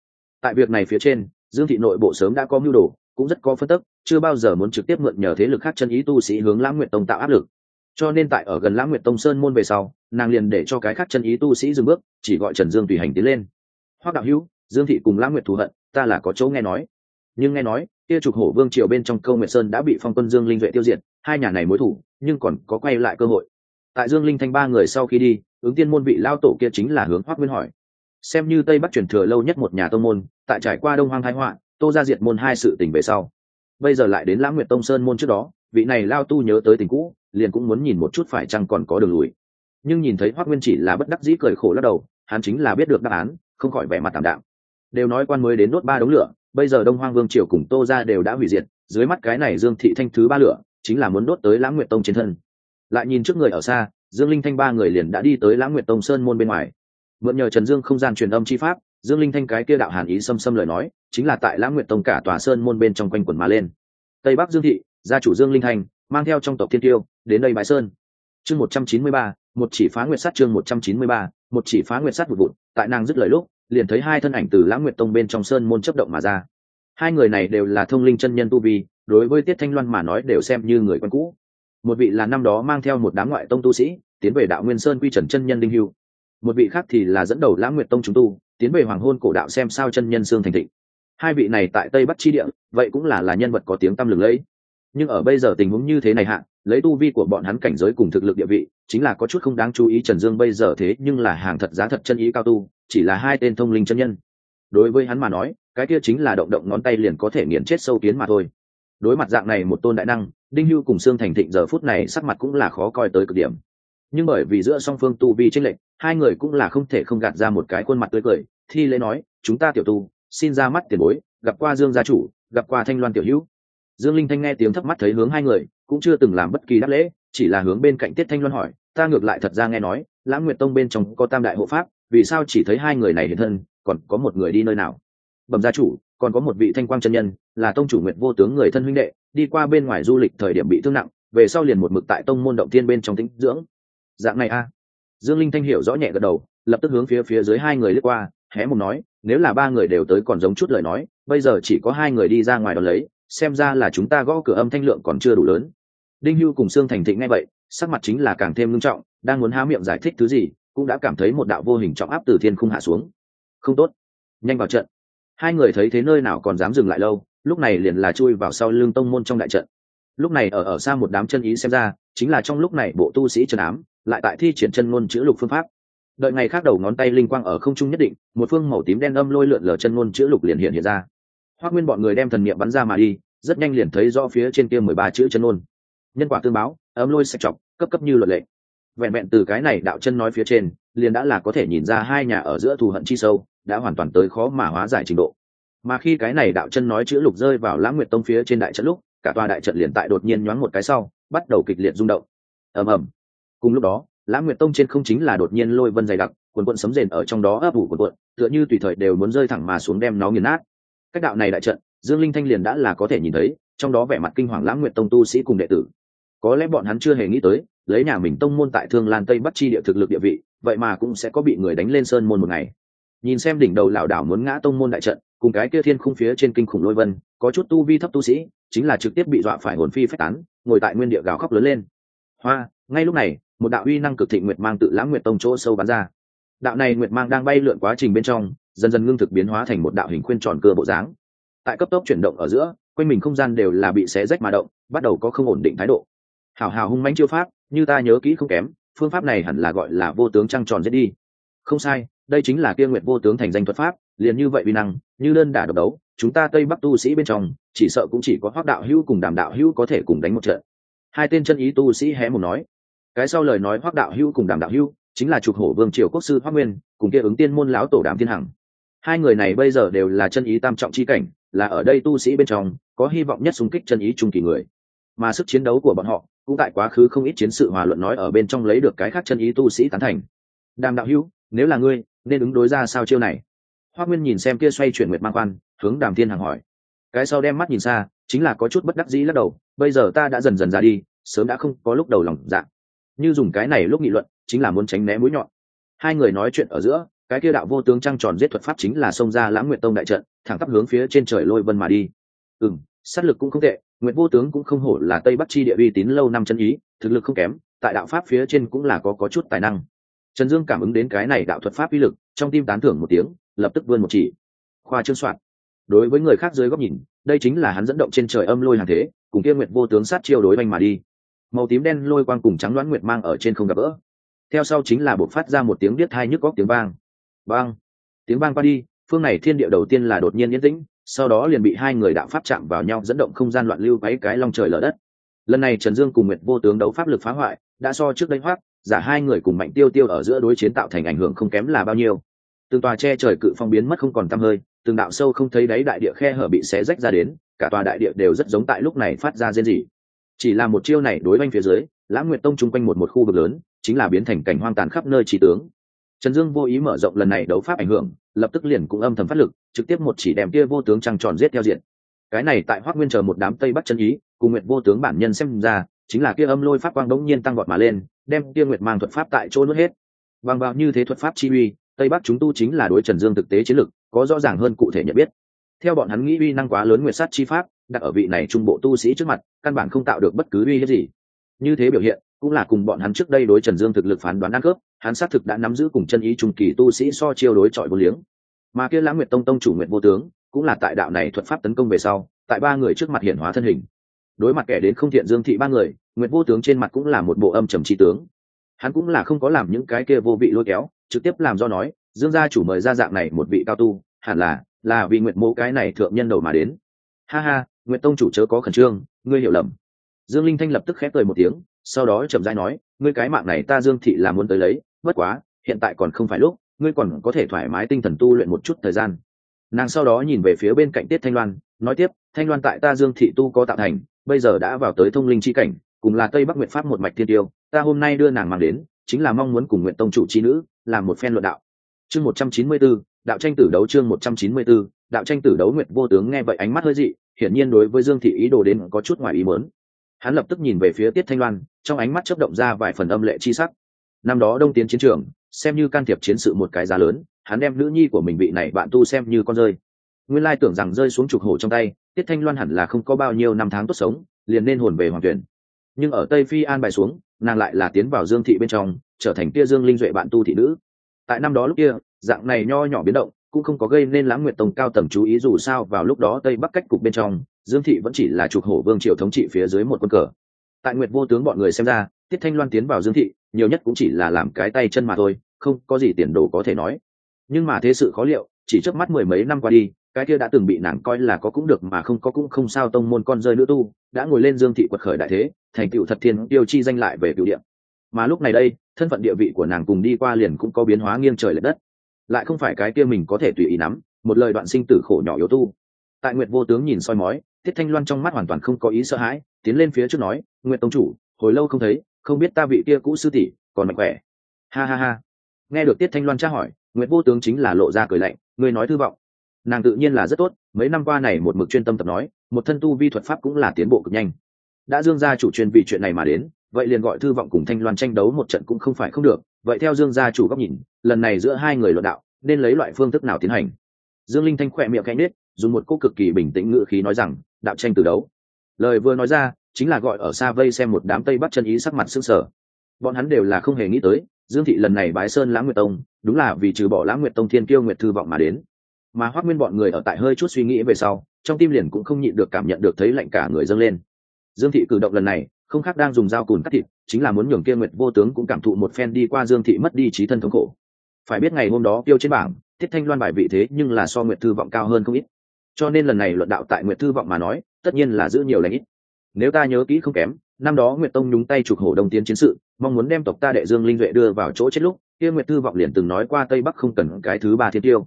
Tại việc này phía trên, dương thị nội bộ sớm đã có mưu đồ, cũng rất có phân tức, chưa bao giờ muốn trực tiếp mượn nhờ thế lực khác chân ý tu sĩ hướng lãng nguyệt tông tạo áp lực. Cho nên tại ở gần lãng nguyệt tông sơn môn về sau, nàng liền để cho cái khác chân ý tu sĩ dừng bước, chỉ gọi trần dương tùy hành tiến lên. Hoác đạo hữu, dương thị cùng lãng nguyệt thù hận, ta là có chỗ nghe nói. Nhưng nghe nói, kia trục hổ vương triều bên trong câu nguyệt sơn đã bị phong quân dương linh duệ tiêu diệt, hai nhà này mối thủ, nhưng còn có quay lại cơ hội tại dương linh thanh ba người sau khi đi, ứng tiên môn vị lao tổ kia chính là hướng hoác nguyên hỏi. Xem như tây bắc truyền thừa lâu nhất một nhà tông môn, tại trải qua đông hoang thái họa, tô ra diệt môn hai sự tình về sau, bây giờ lại đến lãng nguyệt tông sơn môn trước đó, vị này lao tu nhớ tới tình cũ, liền cũng muốn nhìn một chút phải chăng còn có đường lùi. Nhưng nhìn thấy hoác nguyên chỉ là bất đắc dĩ cười khổ lắc đầu, hắn chính là biết được đáp án, không khỏi vẻ mặt tạm đạm. Đều nói quan mới đến đốt ba đống lửa, bây giờ đông hoang vương triều cùng tô ra đều đã hủy diệt, dưới mắt cái này dương thị thanh thứ ba lửa, chính là muốn đốt tới lãng nguyệt tông trên thân lại nhìn trước người ở xa, dương linh thanh ba người liền đã đi tới lãng nguyệt tông sơn môn bên ngoài. Mượn nhờ trần dương không gian truyền âm chi pháp, dương linh thanh cái kia đạo hàn ý xâm xâm lời nói, chính là tại lãng nguyệt tông cả tòa sơn môn bên trong quanh quần mà lên. Tây bắc dương thị, gia chủ dương linh thanh, mang theo trong tộc thiên tiêu, đến đây bãi sơn. Chương một trăm chín mươi ba, một chỉ phá nguyệt sắt chương một trăm chín mươi ba, một chỉ phá nguyệt sắt vụt vụt tại nàng dứt lời lúc, liền thấy hai thân ảnh từ lãng nguyệt tông bên trong sơn môn chấp động mà ra. Hai người này đều là thông linh chân nhân tu vi, đối với tiết thanh loan mà nói đều xem như người quen cũ một vị là năm đó mang theo một đám ngoại tông tu sĩ, tiến về đạo nguyên sơn quy trần chân nhân đinh hưu. Một vị khác thì là dẫn đầu lãng nguyệt tông chúng tu, tiến về hoàng hôn cổ đạo xem sao chân nhân sương thành thịnh. Hai vị này tại tây bắc chi địa, vậy cũng là là nhân vật có tiếng tăm lừng lẫy. Nhưng ở bây giờ tình huống như thế này hạ, lấy tu vi của bọn hắn cảnh giới cùng thực lực địa vị, chính là có chút không đáng chú ý trần dương bây giờ thế nhưng là hàng thật giá thật chân ý cao tu, chỉ là hai tên thông linh chân nhân. Đối với hắn mà nói, cái kia chính là động động ngón tay liền có thể nghiền chết sâu kiến mà thôi. Đối mặt dạng này một tôn đại năng đinh hưu cùng sương thành thịnh giờ phút này sắc mặt cũng là khó coi tới cực điểm. Nhưng bởi vì giữa song phương tu vi tranh lệch, hai người cũng là không thể không gạt ra một cái khuôn mặt tươi cười, thi lễ nói, chúng ta tiểu tu, xin ra mắt tiền bối, gặp qua dương gia chủ, gặp qua thanh loan tiểu hữu. Dương linh thanh nghe tiếng thấp mắt thấy hướng hai người, cũng chưa từng làm bất kỳ đáp lễ, chỉ là hướng bên cạnh tiết thanh loan hỏi, ta ngược lại thật ra nghe nói, lãng nguyệt tông bên trong có tam đại hộ pháp, vì sao chỉ thấy hai người này hiện thân, còn có một người đi nơi nào? Bẩm gia chủ còn có một vị thanh quang chân nhân, là tông chủ nguyệt vô tướng người thân huynh đệ, đi qua bên ngoài du lịch thời điểm bị thương nặng, về sau liền một mực tại tông môn động thiên bên trong tĩnh dưỡng. Dạng này a. Dương linh thanh hiểu rõ nhẹ gật đầu, lập tức hướng phía phía dưới hai người lướt qua, hé một nói, nếu là ba người đều tới còn giống chút lời nói, bây giờ chỉ có hai người đi ra ngoài đó lấy, xem ra là chúng ta gõ cửa âm thanh lượng còn chưa đủ lớn. Đinh hưu cùng sương thành thịnh ngay vậy, sắc mặt chính là càng thêm nghiêm trọng, đang muốn há miệng giải thích thứ gì, cũng đã cảm thấy một đạo vô hình trọng áp từ thiên khung hạ xuống. Không tốt, nhanh vào trận hai người thấy thế nơi nào còn dám dừng lại lâu, lúc này liền là chui vào sau lưng tông môn trong đại trận. Lúc này ở ở xa một đám chân ý xem ra, chính là trong lúc này bộ tu sĩ trần ám, lại tại thi triển chân ngôn chữ lục phương pháp. Đợi ngày khác đầu ngón tay linh quang ở không trung nhất định, một phương màu tím đen âm lôi lượn lờ chân ngôn chữ lục liền hiện hiện ra. Hoác nguyên bọn người đem thần niệm bắn ra mà đi, rất nhanh liền thấy rõ phía trên kia mười ba chữ chân ngôn. Nhân quả tương báo, âm lôi sạch chọc, cấp cấp như luật lệ. Vẹn vẹn từ cái này đạo chân nói phía trên, liền đã là có thể nhìn ra hai nhà ở giữa thù hận chi sâu đã hoàn toàn tới khó mà hóa giải trình độ. Mà khi cái này đạo chân nói chữ lục rơi vào lãng nguyệt tông phía trên đại trận lúc, cả tòa đại trận liền tại đột nhiên nhoáng một cái sau, bắt đầu kịch liệt rung động. Ầm ầm. Cùng lúc đó, lãng nguyệt tông trên không chính là đột nhiên lôi vân dày đặc, quần quận sấm rền ở trong đó ấp ủ quần quận, tựa như tùy thời đều muốn rơi thẳng mà xuống đem nó nghiền nát. Cách đạo này đại trận, dương linh thanh liền đã là có thể nhìn thấy, trong đó vẻ mặt kinh hoàng lãng nguyệt tông tu sĩ cùng đệ tử. Có lẽ bọn hắn chưa hề nghĩ tới, lấy nhà mình tông môn tại thương lan tây bắc chi địa thực lực địa vị, vậy mà cũng sẽ có bị người đánh lên sơn môn một ngày nhìn xem đỉnh đầu lảo đảo muốn ngã tông môn đại trận, cùng cái kia thiên khung phía trên kinh khủng lôi vân, có chút tu vi thấp tu sĩ, chính là trực tiếp bị dọa phải hồn phi phách tán, ngồi tại nguyên địa gào khóc lớn lên. Hoa, ngay lúc này, một đạo uy năng cực thịnh nguyệt mang tự lãng nguyệt tông chỗ sâu bắn ra. Đạo này nguyệt mang đang bay lượn quá trình bên trong, dần dần ngưng thực biến hóa thành một đạo hình khuyên tròn cơ bộ dáng. Tại cấp tốc chuyển động ở giữa, quanh mình không gian đều là bị xé rách mà động, bắt đầu có không ổn định thái độ. Hào hào hung manh chiêu pháp, như ta nhớ kỹ không kém, phương pháp này hẳn là gọi là vô tướng trăng tròn giết đi. Không sai đây chính là kia nguyệt vô tướng thành danh thuật pháp, liền như vậy vi năng, như đơn đả độc đấu, chúng ta tây bắc tu sĩ bên trong, chỉ sợ cũng chỉ có hoác đạo hữu cùng đàm đạo hữu có thể cùng đánh một trận. Hai tên chân ý tu sĩ hé một nói. Cái sau lời nói hoác đạo hữu cùng đàm đạo hữu, chính là trục hổ vương triều quốc sư hoác nguyên, cùng kia ứng tiên môn lão tổ đàm thiên hằng. Hai người này bây giờ đều là chân ý tam trọng chi cảnh, là ở đây tu sĩ bên trong, có hy vọng nhất xung kích chân ý trung kỳ người. Mà sức chiến đấu của bọn họ, cũng tại quá khứ không ít chiến sự hòa luận nói ở bên trong lấy được cái khác chân ý tu sĩ tán thành. Đàm đạo hữu, nếu là ngươi nên ứng đối ra sao chiêu này? Hoa nguyên nhìn xem kia xoay chuyển nguyệt mang quan, hướng đàm thiên hằng hỏi. Cái sau đem mắt nhìn xa, chính là có chút bất đắc dĩ lắc đầu, bây giờ ta đã dần dần ra đi, sớm đã không có lúc đầu lòng dạ. Như dùng cái này lúc nghị luận, chính là muốn tránh né mũi nhọn. Hai người nói chuyện ở giữa, cái kia đạo vô tướng trăng tròn giết thuật pháp chính là xông ra lãng nguyệt tông đại trận, thẳng tắp hướng phía trên trời lôi vân mà đi. Ừ sát lực cũng không tệ, nguyệt vô tướng cũng không hổ là tây bắc chi địa uy tín lâu năm chân ý, thực lực không kém, tại đạo pháp phía trên cũng là có có chút tài năng trần dương cảm ứng đến cái này đạo thuật pháp uy lực, trong tim tán thưởng một tiếng, lập tức vươn một chỉ. Khoa trương soạn. Đối với người khác dưới góc nhìn, đây chính là hắn dẫn động trên trời âm lôi hàng thế, cùng kia nguyệt vô tướng sát chiêu đối oanh mà đi. Màu tím đen lôi quang cùng trắng đoán nguyệt mang ở trên không gặp vỡ theo sau chính là buộc phát ra một tiếng biết hai nhức góc tiếng vang. Vang tiếng vang qua đi, phương này thiên địa đầu tiên là đột nhiên yên tĩnh, sau đó liền bị hai người đạo pháp chạm vào nhau dẫn động không gian loạn lưu váy cái long trời lở đất. Lần này trần dương cùng nguyệt vô tướng đấu pháp lực phá hoại, đã so trước đây hoác giả hai người cùng mạnh tiêu tiêu ở giữa đối chiến tạo thành ảnh hưởng không kém là bao nhiêu. Từng tòa che trời cự phong biến mất không còn tăm hơi, từng đạo sâu không thấy đáy đại địa khe hở bị xé rách ra đến, cả tòa đại địa đều rất giống tại lúc này phát ra rên rỉ. Chỉ là một chiêu này đối oanh phía dưới lãng nguyệt tông chung quanh một một khu vực lớn, chính là biến thành cảnh hoang tàn khắp nơi trí tướng. Trần dương vô ý mở rộng lần này đấu pháp ảnh hưởng, lập tức liền cũng âm thầm phát lực, trực tiếp một chỉ đem kia vô tướng trăng tròn giết theo diện. Cái này tại hoác nguyên chờ một đám tây bắc chân ý, cùng nguyện vô tướng bản nhân xem ra, chính là kia âm lôi pháp quang đống nhiên tăng vọt mà lên đem kia nguyệt mang thuật pháp tại chỗ nuốt hết. Bằng vào như thế thuật pháp chi uy tây bắc chúng tu chính là đối trần dương thực tế chiến lược, có rõ ràng hơn cụ thể nhận biết. Theo bọn hắn nghĩ uy năng quá lớn nguyệt sát chi pháp đặt ở vị này trung bộ tu sĩ trước mặt căn bản không tạo được bất cứ uy hiếp gì. Như thế biểu hiện cũng là cùng bọn hắn trước đây đối trần dương thực lực phán đoán ăn cướp hắn xác thực đã nắm giữ cùng chân ý trung kỳ tu sĩ so chiêu đối chọi vô liếng. Mà kia lãng nguyệt tông tông chủ nguyệt vô tướng cũng là tại đạo này thuật pháp tấn công về sau tại ba người trước mặt hiển hóa thân hình đối mặt kẻ đến không thiện dương thị ba người, nguyệt vô tướng trên mặt cũng là một bộ âm trầm tri tướng. Hắn cũng là không có làm những cái kia vô vị lôi kéo, trực tiếp làm do nói, dương gia chủ mời ra dạng này một vị cao tu, hẳn là là vì nguyệt mô cái này thượng nhân đầu mà đến. Ha ha, nguyệt tông chủ chớ có khẩn trương, ngươi hiểu lầm. Dương linh thanh lập tức khép cười một tiếng, sau đó chậm rãi nói, ngươi cái mạng này ta dương thị là muốn tới lấy, bất quá, hiện tại còn không phải lúc, ngươi còn có thể thoải mái tinh thần tu luyện một chút thời gian. Nàng sau đó nhìn về phía bên cạnh tiết thanh loan nói tiếp thanh loan tại ta dương thị tu có tạo thành bây giờ đã vào tới thông linh chi cảnh cùng là tây bắc nguyện pháp một mạch thiên tiêu ta hôm nay đưa nàng mang đến chính là mong muốn cùng nguyện tông chủ chi nữ làm một phen luận đạo. Chương một trăm chín mươi 194, đạo tranh tử đấu chương một trăm chín mươi 194, đạo tranh tử đấu nguyện vô tướng nghe vậy ánh mắt hơi dị hiển nhiên đối với dương thị ý đồ đến có chút ngoài ý muốn. Hắn lập tức nhìn về phía tiết thanh loan trong ánh mắt chớp động ra vài phần âm lệ chi sắc. Năm đó đông tiến chiến trường xem như can thiệp chiến sự một cái giá lớn hắn đem nữ nhi của mình bị này bạn tu xem như con rơi nguyên lai tưởng rằng rơi xuống trục hổ trong tay, tiết thanh loan hẳn là không có bao nhiêu năm tháng tốt sống, liền nên hồn về hoàng tuyển. Nhưng ở tây phi an bài xuống, nàng lại là tiến vào dương thị bên trong, trở thành tia dương linh duệ bạn tu thị nữ. Tại năm đó lúc kia, dạng này nho nhỏ biến động, cũng không có gây nên lãng nguyệt tông cao tầng chú ý dù sao vào lúc đó tây bắc cách cục bên trong, dương thị vẫn chỉ là trục hổ vương triều thống trị phía dưới một quân cờ. Tại nguyệt vô tướng bọn người xem ra, tiết thanh loan tiến vào dương thị, nhiều nhất cũng chỉ là làm cái tay chân mà thôi, không có gì tiền đồ có thể nói. Nhưng mà thế sự khó liệu, chỉ trước mắt mười mấy năm qua đi cái kia đã từng bị nàng coi là có cũng được mà không có cũng không sao tông môn con rơi nữ tu, đã ngồi lên dương thị quật khởi đại thế, thành tựu thật thiên, tiêu chi danh lại về cựu điện mà lúc này đây, thân phận địa vị của nàng cùng đi qua liền cũng có biến hóa nghiêng trời l ệ đất. Lại không phải cái kia mình có thể tùy ý nắm, một lời đoạn sinh tử khổ nhỏ yếu tu. Tại nguyệt vô tướng nhìn soi mói tiết thanh loan trong mắt hoàn toàn không có ý sợ hãi, tiến lên phía trước nói, nguyệt tông chủ, hồi lâu không thấy, không biết ta vị kia cũ sư tỷ còn mạnh khỏe. Ha ha ha. Nghe được tiết thanh loan tra hỏi, nguyệt vô tướng chính là lộ ra cười lạnh người nói thư vọng nàng tự nhiên là rất tốt, mấy năm qua này một mực chuyên tâm tập nói, một thân tu vi thuật pháp cũng là tiến bộ cực nhanh. Đã dương gia chủ chuyên vì chuyện này mà đến, vậy liền gọi thư vọng cùng thanh loan tranh đấu một trận cũng không phải không được. Vậy theo dương gia chủ góc nhìn, lần này giữa hai người luận đạo, nên lấy loại phương thức nào tiến hành? Dương linh thanh khỏe miệng cánh nết dùng một cô cực kỳ bình tĩnh ngữ khí nói rằng, đạo tranh từ đấu. Lời vừa nói ra, chính là gọi ở xa vây xem một đám tây bắc chân ý sắc mặt s ư sở bọn hắn đều là không hề nghĩ tới, dương thị lần này bái sơn lãng nguyệt tông, đúng là vì trừ bỏ lãng nguyệt tông thiên kiêu nguyệt thư vọng mà đến mà hoác nguyên bọn người ở tại hơi chút suy nghĩ về sau, trong tim liền cũng không nhịn được cảm nhận được thấy lạnh cả người dâng lên. Dương thị cử động lần này, không khác đang dùng dao cùn cắt thịt, chính là muốn nhường kia nguyệt vô tướng cũng cảm thụ một phen đi qua dương thị mất đi trí thân thống khổ. Phải biết ngày hôm đó tiêu trên bảng, tiết thanh loan bài vị thế nhưng là so nguyệt thư vọng cao hơn không ít. Cho nên lần này luận đạo tại nguyệt thư vọng mà nói, tất nhiên là giữ nhiều lãnh ít. Nếu ta nhớ kỹ không kém, năm đó nguyệt tông nhúng tay trục hổ đông tiến chiến sự, mong muốn đem tộc ta đệ dương linh duệ đưa vào chỗ chết lúc, kia nguyệt thư vọng liền từng nói qua tây bắc không cần cái thứ ba thiên tiêu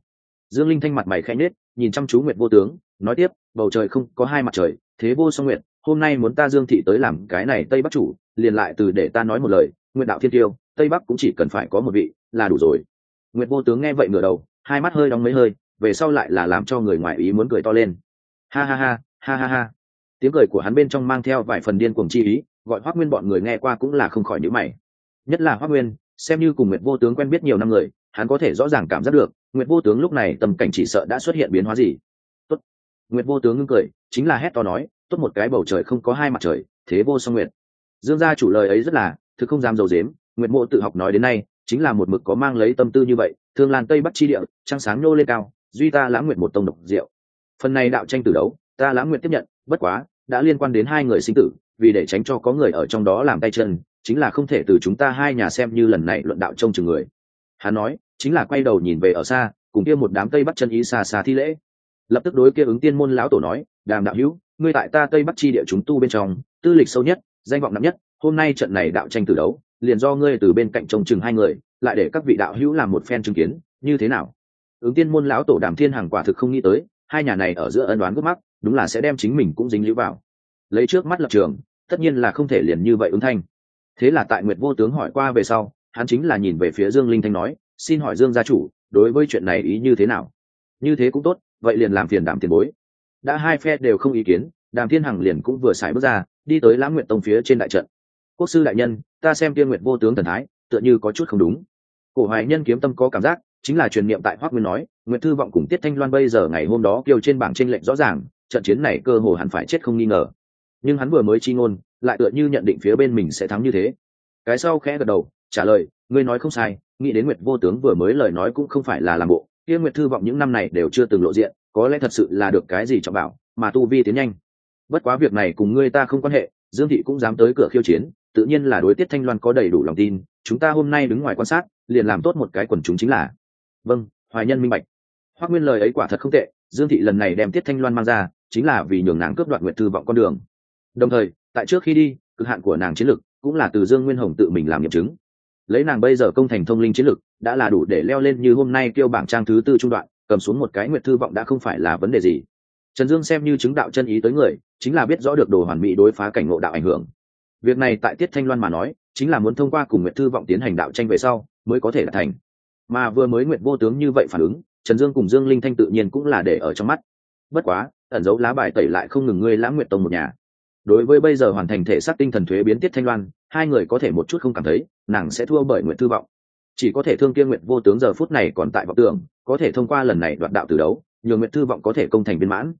dương linh thanh mặt mày khẽ nết nhìn chăm chú nguyệt vô tướng, nói tiếp, bầu trời không có hai mặt trời, thế vô song nguyệt, hôm nay muốn ta dương thị tới làm cái này tây bắc chủ, liền lại từ để ta nói một lời nguyện đạo thiên tiêu, tây bắc cũng chỉ cần phải có một vị, là đủ rồi. Nguyệt vô tướng nghe vậy ngửa đầu, hai mắt hơi đóng mấy hơi, về sau lại là làm cho người ngoài ý muốn cười to lên. Ha ha ha ha ha ha. Tiếng cười của hắn bên trong mang theo vài phần điên cuồng chi ý, gọi hoác nguyên bọn người nghe qua cũng là không khỏi nhữ mày. Nhất là hoác nguyên, xem như cùng nguyệt vô tướng quen biết nhiều năm người hắn có thể rõ ràng cảm giác được, nguyệt vô tướng lúc này tâm cảnh chỉ sợ đã xuất hiện biến hóa gì. Tốt. Nguyệt vô tướng ngưng cười, chính là hét to nói, tốt một cái bầu trời không có hai mặt trời, thế vô song nguyệt. Dương gia chủ lời ấy rất là, thực không dám dầu dếm, nguyệt mộ tự học nói đến nay, chính là một mực có mang lấy tâm tư như vậy, thương lan tây bắc chi địa, trăng sáng nô lên cao, duy ta lãng nguyện một tông độc diệu. Phần này đạo tranh tử đấu, ta lãng nguyện tiếp nhận, bất quá, đã liên quan đến hai người sinh tử, vì để tránh cho có người ở trong đó làm tay chân, chính là không thể từ chúng ta hai nhà xem như lần này luận đạo trông chừng người hắn nói, chính là quay đầu nhìn về ở xa, cùng kia một đám tây bắc chân ý xa xa thi lễ. Lập tức đối kia ứng tiên môn lão tổ nói, đàm đạo hữu, ngươi tại ta tây bắc chi địa chúng tu bên trong, tư lịch sâu nhất, danh vọng nặng nhất, hôm nay trận này đạo tranh tử đấu, liền do ngươi từ bên cạnh trông chừng hai người, lại để các vị đạo hữu làm một phen chứng kiến, như thế nào? Ứng tiên môn lão tổ đàm thiên hằng quả thực không nghĩ tới, hai nhà này ở giữa ân đoán gốc mắc, đúng là sẽ đem chính mình cũng dính lũ vào. Lấy trước mắt lập trường, tất nhiên là không thể liền như vậy ứng thanh. Thế là tại nguyệt vô tướng hỏi qua về sau hắn chính là nhìn về phía dương linh thanh nói, xin hỏi dương gia chủ, đối với chuyện này ý như thế nào? Như thế cũng tốt, vậy liền làm phiền đảm tiền bối. Đã hai phe đều không ý kiến, đàm thiên hằng liền cũng vừa xài bước ra, đi tới lãng nguyện tông phía trên đại trận. Quốc sư đại nhân, ta xem tiên nguyện vô tướng thần thái, tựa như có chút không đúng. Cổ hoài nhân kiếm tâm có cảm giác, chính là truyền niệm tại hoác nguyên nói nguyện thư vọng cùng tiết thanh loan bây giờ ngày hôm đó kêu trên bảng tranh lệnh rõ ràng, trận chiến này cơ hồ hẳn phải chết không nghi ngờ. Nhưng hắn vừa mới chi ngôn, lại tựa như nhận định phía bên mình sẽ thắng như thế. Cái sau khẽ gật đầu trả lời, ngươi nói không sai, nghĩ đến nguyệt vô tướng vừa mới lời nói cũng không phải là làm bộ, kia nguyệt thư vọng những năm này đều chưa từng lộ diện, có lẽ thật sự là được cái gì cho bảo, mà tu vi tiến nhanh. Bất quá việc này cùng ngươi ta không quan hệ, dương thị cũng dám tới cửa khiêu chiến, tự nhiên là đối tiết thanh loan có đầy đủ lòng tin, chúng ta hôm nay đứng ngoài quan sát, liền làm tốt một cái quần chúng chính là. Vâng hoài nhân minh bạch. Hoác nguyên lời ấy quả thật không tệ, dương thị lần này đem tiết thanh loan mang ra, chính là vì nhường nàng cướp đoạt nguyệt thư vọng con đường. Đồng thời, tại trước khi đi, cực hạn của nàng chiến lực cũng là từ dương nguyên hồng tự mình làm nghiệm chứng lấy nàng bây giờ công thành thông linh chiến lực, đã là đủ để leo lên như hôm nay kêu bảng trang thứ tư trung đoạn, cầm xuống một cái nguyệt thư vọng đã không phải là vấn đề gì. Trần dương xem như chứng đạo chân ý tới người, chính là biết rõ được đồ hoàn mỹ đối phá cảnh ngộ đạo ảnh hưởng. Việc này tại tiết thanh loan mà nói, chính là muốn thông qua cùng nguyệt thư vọng tiến hành đạo tranh về sau, mới có thể đạt thành. Mà vừa mới nguyệt vô tướng như vậy phản ứng, trần dương cùng dương linh thanh tự nhiên cũng là để ở trong mắt. Bất quá, ẩn dấu lá bài tẩy lại không ngừng ngươi lãng nguyệt tông một nhà. Đối với bây giờ hoàn thành thể xác tinh thần thuế biến tiết thanh loan hai người có thể một chút không cảm thấy, nàng sẽ thua bởi nguyện thư vọng. Chỉ có thể thương kia nguyện vô tướng giờ phút này còn tại vọng tưởng, có thể thông qua lần này đoạt đạo từ đấu, nhờ nguyện thư vọng có thể công thành viên mãn.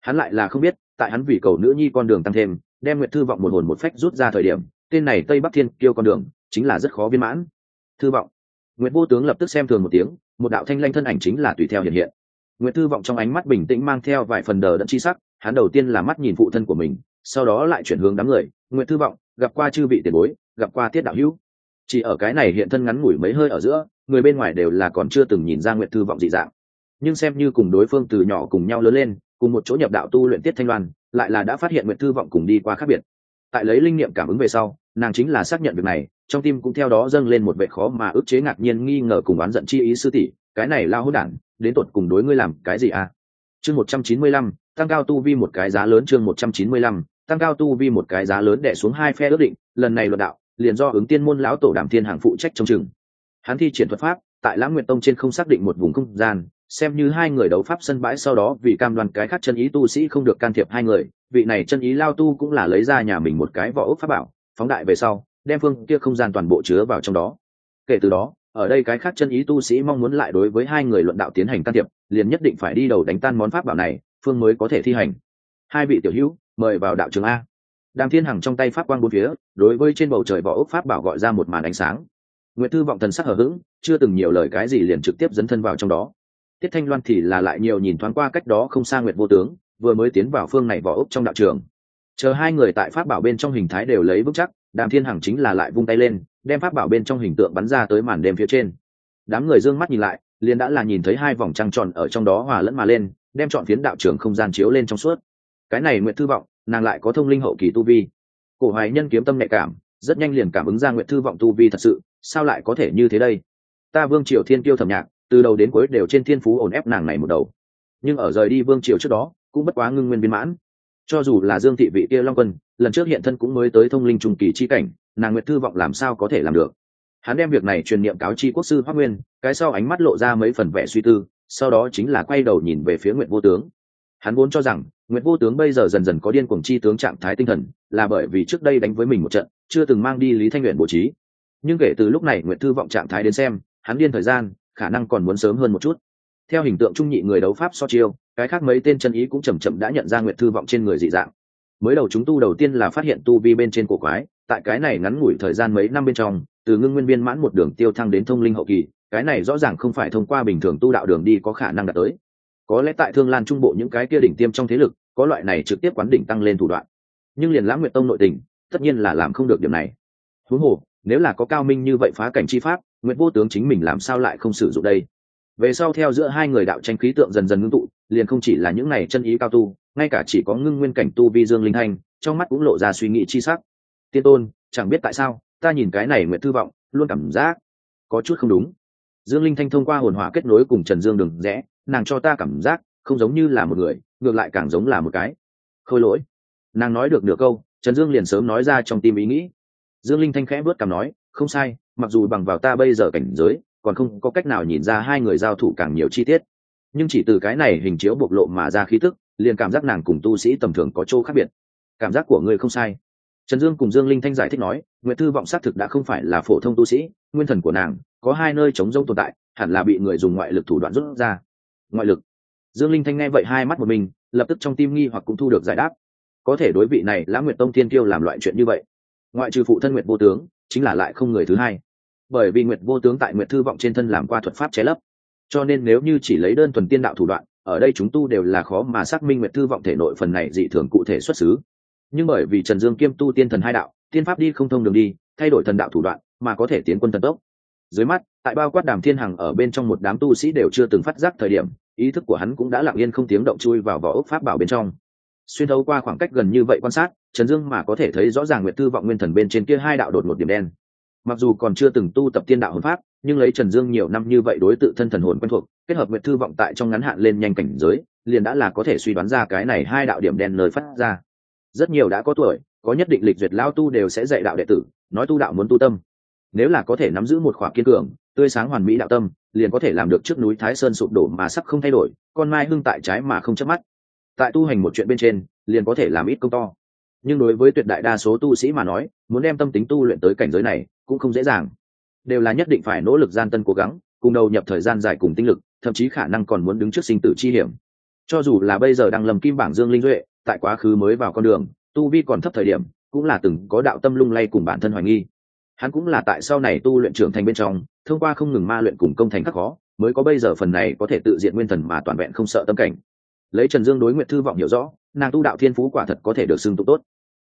Hắn lại là không biết, tại hắn vì cầu nữ nhi con đường tăng thêm, đem nguyện thư vọng một hồn một phách rút ra thời điểm, tên này tây bắc thiên kêu con đường, chính là rất khó viên mãn. Thư vọng. Nguyện vô tướng lập tức xem thường một tiếng, một đạo thanh lanh thân ảnh chính là tùy theo hiện hiện. Nguyện thư vọng trong ánh mắt bình tĩnh mang theo vài phần đờ đẫn chi sắc, hắn đầu tiên là mắt nhìn phụ thân của mình, sau đó lại chuyển hướng đám người nguyện thư vọng, gặp qua chư vị tiền bối, gặp qua tiết đạo hữu. Chỉ ở cái này hiện thân ngắn ngủi mấy hơi ở giữa, người bên ngoài đều là còn chưa từng nhìn ra nguyện thư vọng dị dạng. Nhưng xem như cùng đối phương từ nhỏ cùng nhau lớn lên, cùng một chỗ nhập đạo tu luyện tiết thanh loan, lại là đã phát hiện nguyện thư vọng cùng đi qua khác biệt. Tại lấy linh nghiệm cảm ứng về sau, nàng chính là xác nhận việc này, trong tim cũng theo đó dâng lên một vệ khó mà ức chế ngạc nhiên nghi ngờ cùng oán giận chi ý sư tỷ, cái này lao hốt đản, đến tột cùng đối ngươi làm cái gì à? Chương một trăm chín mươi lăm, tăng cao tu vi một cái giá lớn chương một trăm chín mươi lăm tăng cao tu vi một cái giá lớn đẻ xuống hai phe ước định, lần này luận đạo, liền do ứng tiên môn lão tổ đàm thiên hàng phụ trách trong chừng. Hắn thi triển thuật pháp, tại lãng nguyệt tông trên không xác định một vùng không gian, xem như hai người đấu pháp sân bãi sau đó vì cam đoan cái khác chân ý tu sĩ không được can thiệp hai người, vị này chân ý lao tu cũng là lấy ra nhà mình một cái vỏ ốc pháp bảo, phóng đại về sau, đem phương kia không gian toàn bộ chứa vào trong đó. Kể từ đó, ở đây cái khác chân ý tu sĩ mong muốn lại đối với hai người luận đạo tiến hành can thiệp, liền nhất định phải đi đầu đánh tan món pháp bảo này, phương mới có thể thi hành. Hai vị tiểu hữu mời vào đạo trường a. Đàm thiên hằng trong tay pháp quang bốn phía, đối với trên bầu trời võ ốc pháp bảo gọi ra một màn ánh sáng. Nguyễn thư vọng thần sắc hở h ữ g chưa từng nhiều lời cái gì liền trực tiếp dấn thân vào trong đó. Tiết thanh loan thì là lại nhiều nhìn thoáng qua cách đó không xa nguyệt vô tướng, vừa mới tiến vào phương này võ ốc trong đạo trường. Chờ hai người tại pháp bảo bên trong hình thái đều lấy vững chắc, đàm thiên hằng chính là lại vung tay lên, đem pháp bảo bên trong hình tượng bắn ra tới màn đêm phía trên. Đám người d ư ơ n g mắt nhìn lại, liền đã là nhìn thấy hai vòng trăng tròn ở trong đó hòa lẫn mà lên, đem chọn phiến đạo trường không gian chiếu lên trong suốt cái này nguyện thư vọng, nàng lại có thông linh hậu kỳ tu vi. Cổ hoài nhân kiếm tâm nhạy cảm, rất nhanh liền cảm ứng ra nguyện thư vọng tu vi thật sự, sao lại có thể như thế đây? Ta vương triều thiên kiêu thẩm nhạc, từ đầu đến cuối đều trên thiên phú ổn ép nàng này một đầu. Nhưng ở rời đi vương triều trước đó, cũng bất quá ngưng nguyên viên mãn. Cho dù là dương thị vị kia long quân, lần trước hiện thân cũng mới tới thông linh trùng kỳ chi cảnh, nàng nguyệt thư vọng làm sao có thể làm được? Hắn đem việc này truyền niệm cáo chi quốc sư hoác nguyên, cái sau ánh mắt lộ ra mấy phần vẻ suy tư, sau đó chính là quay đầu nhìn về phía nguyện vô tướng. Hắn vốn cho rằng Nguyệt vô tướng bây giờ dần dần có điên cuồng chi tướng trạng thái tinh thần, là bởi vì trước đây đánh với mình một trận, chưa từng mang đi lý thanh nguyện bố trí. Nhưng kể từ lúc này Nguyệt thư vọng trạng thái đến xem, hắn điên thời gian, khả năng còn muốn sớm hơn một chút. Theo hình tượng trung nhị người đấu pháp so chiêu, cái khác mấy tên chân ý cũng chậm chậm đã nhận ra Nguyệt thư vọng trên người dị dạng. Mới đầu chúng tu đầu tiên là phát hiện tu vi bên trên cổ quái, tại cái này ngắn ngủi thời gian mấy năm bên trong, từ ngưng nguyên viên mãn một đường tiêu thăng đến thông linh hậu kỳ, cái này rõ ràng không phải thông qua bình thường tu đạo đường đi có khả năng đạt tới có lẽ tại thương lan trung bộ những cái kia đỉnh tiêm trong thế lực, có loại này trực tiếp quán đỉnh tăng lên thủ đoạn. Nhưng liền lãng nguyện tông nội tình, tất nhiên là làm không được điểm này. Huống hồ, nếu là có cao minh như vậy phá cảnh chi pháp nguyễn vô tướng chính mình làm sao lại không sử dụng đây? Về sau theo giữa hai người đạo tranh khí tượng dần dần ngưng tụ, liền không chỉ là những này chân ý cao tu, ngay cả chỉ có ngưng nguyên cảnh tu vi dương linh thanh, trong mắt cũng lộ ra suy nghĩ chi sắc. Tiên tôn, chẳng biết tại sao, ta nhìn cái này nguyện thư vọng, luôn cảm giác có chút không đúng. Dương linh thanh thông qua hồn hỏa kết nối cùng trần dương đường rẽ nàng cho ta cảm giác không giống như là một người, ngược lại càng giống là một cái. Khôi lỗi. Nàng nói được nửa câu, trần dương liền sớm nói ra trong tim ý nghĩ. Dương linh thanh khẽ vớt cảm nói, không sai, mặc dù bằng vào ta bây giờ cảnh giới, còn không có cách nào nhìn ra hai người giao thủ càng nhiều chi tiết. Nhưng chỉ từ cái này hình chiếu bộc lộ mà ra khí tức, liền cảm giác nàng cùng tu sĩ tầm thường có chỗ khác biệt. Cảm giác của ngươi không sai. Trần dương cùng dương linh thanh giải thích nói nguyễn thư vọng xác thực đã không phải là phổ thông tu sĩ, nguyên thần của nàng, có hai nơi chống rông tồn tại, hẳn là bị người dùng ngoại lực thủ đoạn rút ra ngoại lực. Dương linh thanh nghe vậy hai mắt một mình, lập tức trong tim nghi hoặc cũng thu được giải đáp. Có thể đối vị này lã nguyệt tông thiên kiêu làm loại chuyện như vậy, ngoại trừ phụ thân nguyệt vô tướng, chính là lại không người thứ hai. Bởi vì nguyệt vô tướng tại nguyệt thư vọng trên thân làm qua thuật pháp che lấp, cho nên nếu như chỉ lấy đơn thuần tiên đạo thủ đoạn, ở đây chúng tu đều là khó mà xác minh nguyệt thư vọng thể nội phần này dị thường cụ thể xuất xứ. Nhưng bởi vì trần dương kiêm tu tiên thần hai đạo, tiên pháp đi không thông đường đi, thay đổi thần đạo thủ đoạn, mà có thể tiến quân thần tốc. Dưới mắt, tại bao quát đàm thiên hằng ở bên trong một đám tu sĩ đều chưa từng phát giác thời điểm ý thức của hắn cũng đã lặng yên không tiếng động chui vào vỏ ốc pháp bảo bên trong. Xuyên thấu qua khoảng cách gần như vậy quan sát, trần dương mà có thể thấy rõ ràng nguyệt Tư vọng nguyên thần bên trên kia hai đạo đột một điểm đen. Mặc dù còn chưa từng tu tập tiên đạo hồn pháp, nhưng lấy trần dương nhiều năm như vậy đối tự thân thần hồn quen thuộc, kết hợp nguyệt thư vọng tại trong ngắn hạn lên nhanh cảnh giới, liền đã là có thể suy đoán ra cái này hai đạo điểm đen nơi phát ra. Rất nhiều đã có tuổi, có nhất định lịch duyệt lao tu đều sẽ dạy đạo đệ tử, nói tu đạo muốn tu tâm. Nếu là có thể nắm giữ một khỏa kiên cường tươi sáng hoàn mỹ đạo tâm, liền có thể làm được trước núi thái sơn sụp đổ mà sắp không thay đổi, con mai hưng tại trái mà không chớp mắt. Tại tu hành một chuyện bên trên, liền có thể làm ít công to. Nhưng đối với tuyệt đại đa số tu sĩ mà nói, muốn đem tâm tính tu luyện tới cảnh giới này, cũng không dễ dàng. Đều là nhất định phải nỗ lực gian tân cố gắng, cùng đầu nhập thời gian dài cùng tinh lực, thậm chí khả năng còn muốn đứng trước sinh tử chi hiểm. Cho dù là bây giờ đang lầm kim bảng dương linh duệ, tại quá khứ mới vào con đường, tu vi còn thấp thời điểm, cũng là từng có đạo tâm lung lay cùng bản thân hoài nghi. Hắn cũng là tại sau này tu luyện trưởng thành bên trong thông qua không ngừng ma luyện cùng công thành khắc khó, mới có bây giờ phần này có thể tự diện nguyên thần mà toàn vẹn không sợ tâm cảnh. Lấy trần dương đối nguyện thư vọng hiểu rõ, nàng tu đạo thiên phú quả thật có thể được xưng tụng tốt.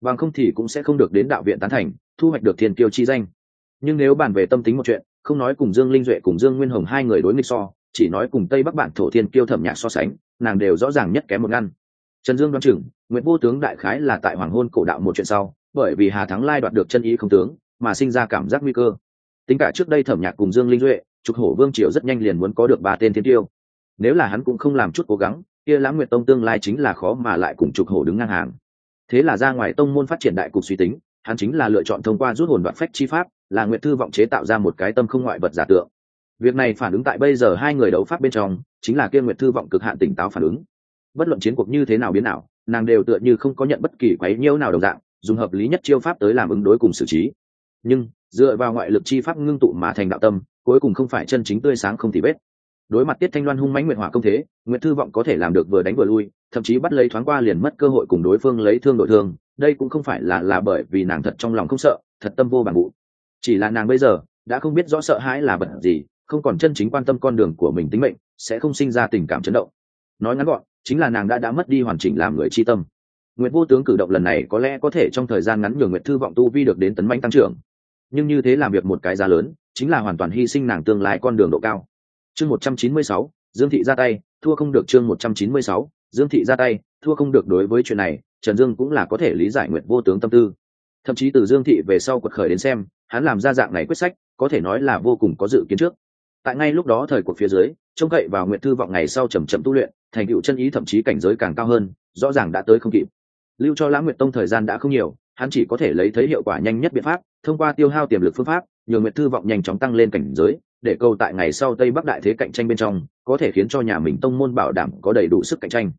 Bằng không thì cũng sẽ không được đến đạo viện tán thành, thu hoạch được thiên kiêu chi danh. Nhưng nếu bàn về tâm tính một chuyện, không nói cùng dương linh duệ cùng dương nguyên hồng hai người đối nghịch so, chỉ nói cùng tây bắc bản thổ thiên kiêu thẩm nhạc so sánh, nàng đều rõ ràng nhất kém một ngăn. Trần dương đoán chừng nguyễn vô tướng đại khái là tại hoàng hôn cổ đạo một chuyện sau, bởi vì hà thắng lai đoạt được chân ý không tướng, mà sinh ra cảm giác nguy cơ tính cả trước đây thẩm nhạc cùng dương linh duệ, trục hổ vương triều rất nhanh liền muốn có được ba tên thiên tiêu. Nếu là hắn cũng không làm chút cố gắng, kia lãng nguyệt tông tương lai chính là khó mà lại cùng trục hổ đứng ngang hàng. Thế là ra ngoài tông môn phát triển đại cục suy tính, hắn chính là lựa chọn thông qua rút hồn đoạn phách chi pháp, là nguyệt thư vọng chế tạo ra một cái tâm không ngoại vật giả tượng. Việc này phản ứng tại bây giờ hai người đấu pháp bên trong, chính là kia nguyệt thư vọng cực hạn tỉnh táo phản ứng. Bất luận chiến cuộc như thế nào biến nào nàng đều tựa như không có nhận bất kỳ quấy nhiễu nào đồng dạng, dùng hợp lý nhất chiêu pháp tới làm ứng đối cùng xử trí. Nhưng dựa vào ngoại lực chi pháp ngưng tụ mà thành đạo tâm, cuối cùng không phải chân chính tươi sáng không thì vết. Đối mặt tiết thanh loan hung mãnh nguyện hỏa công thế nguyện thư vọng có thể làm được vừa đánh vừa lui, thậm chí bắt lấy thoáng qua liền mất cơ hội cùng đối phương lấy thương đội thương, đây cũng không phải là là bởi vì nàng thật trong lòng không sợ, thật tâm vô bằng vụ. Chỉ là nàng bây giờ, đã không biết rõ sợ hãi là bận gì, không còn chân chính quan tâm con đường của mình tính mệnh, sẽ không sinh ra tình cảm chấn động. Nói ngắn gọn, chính là nàng đã đã mất đi hoàn chỉnh làm người chi tâm. Nguyệt vô tướng cử động lần này có lẽ có thể trong thời gian ngắn nhường nguyệt thư vọng tu vi được đến tấn manh tăng trưởng nhưng như thế làm việc một cái giá lớn, chính là hoàn toàn hy sinh nàng tương lai con đường độ cao. Chương một trăm chín mươi sáu, dương thị ra tay, thua không được chương một trăm chín mươi sáu, dương thị ra tay, thua không được đối với chuyện này, trần dương cũng là có thể lý giải nguyện vô tướng tâm tư. Thậm chí từ dương thị về sau quật khởi đến xem, hắn làm ra dạng này quyết sách, có thể nói là vô cùng có dự kiến trước. Tại ngay lúc đó thời cuộc phía dưới, trông cậy vào nguyện thư vọng ngày sau chầm chậm tu luyện, thành tựu chân ý thậm chí cảnh giới càng cao hơn, rõ ràng đã tới không kịp. Lưu cho lãng nguyệt tông thời gian đã không nhiều hắn chỉ có thể lấy thấy hiệu quả nhanh nhất biện pháp, thông qua tiêu hao tiềm lực phương pháp nhường nguyệt thư vọng nhanh chóng tăng lên cảnh giới, để câu tại ngày sau tây bắc đại thế cạnh tranh bên trong, có thể khiến cho nhà mình tông môn bảo đảm có đầy đủ sức cạnh tranh.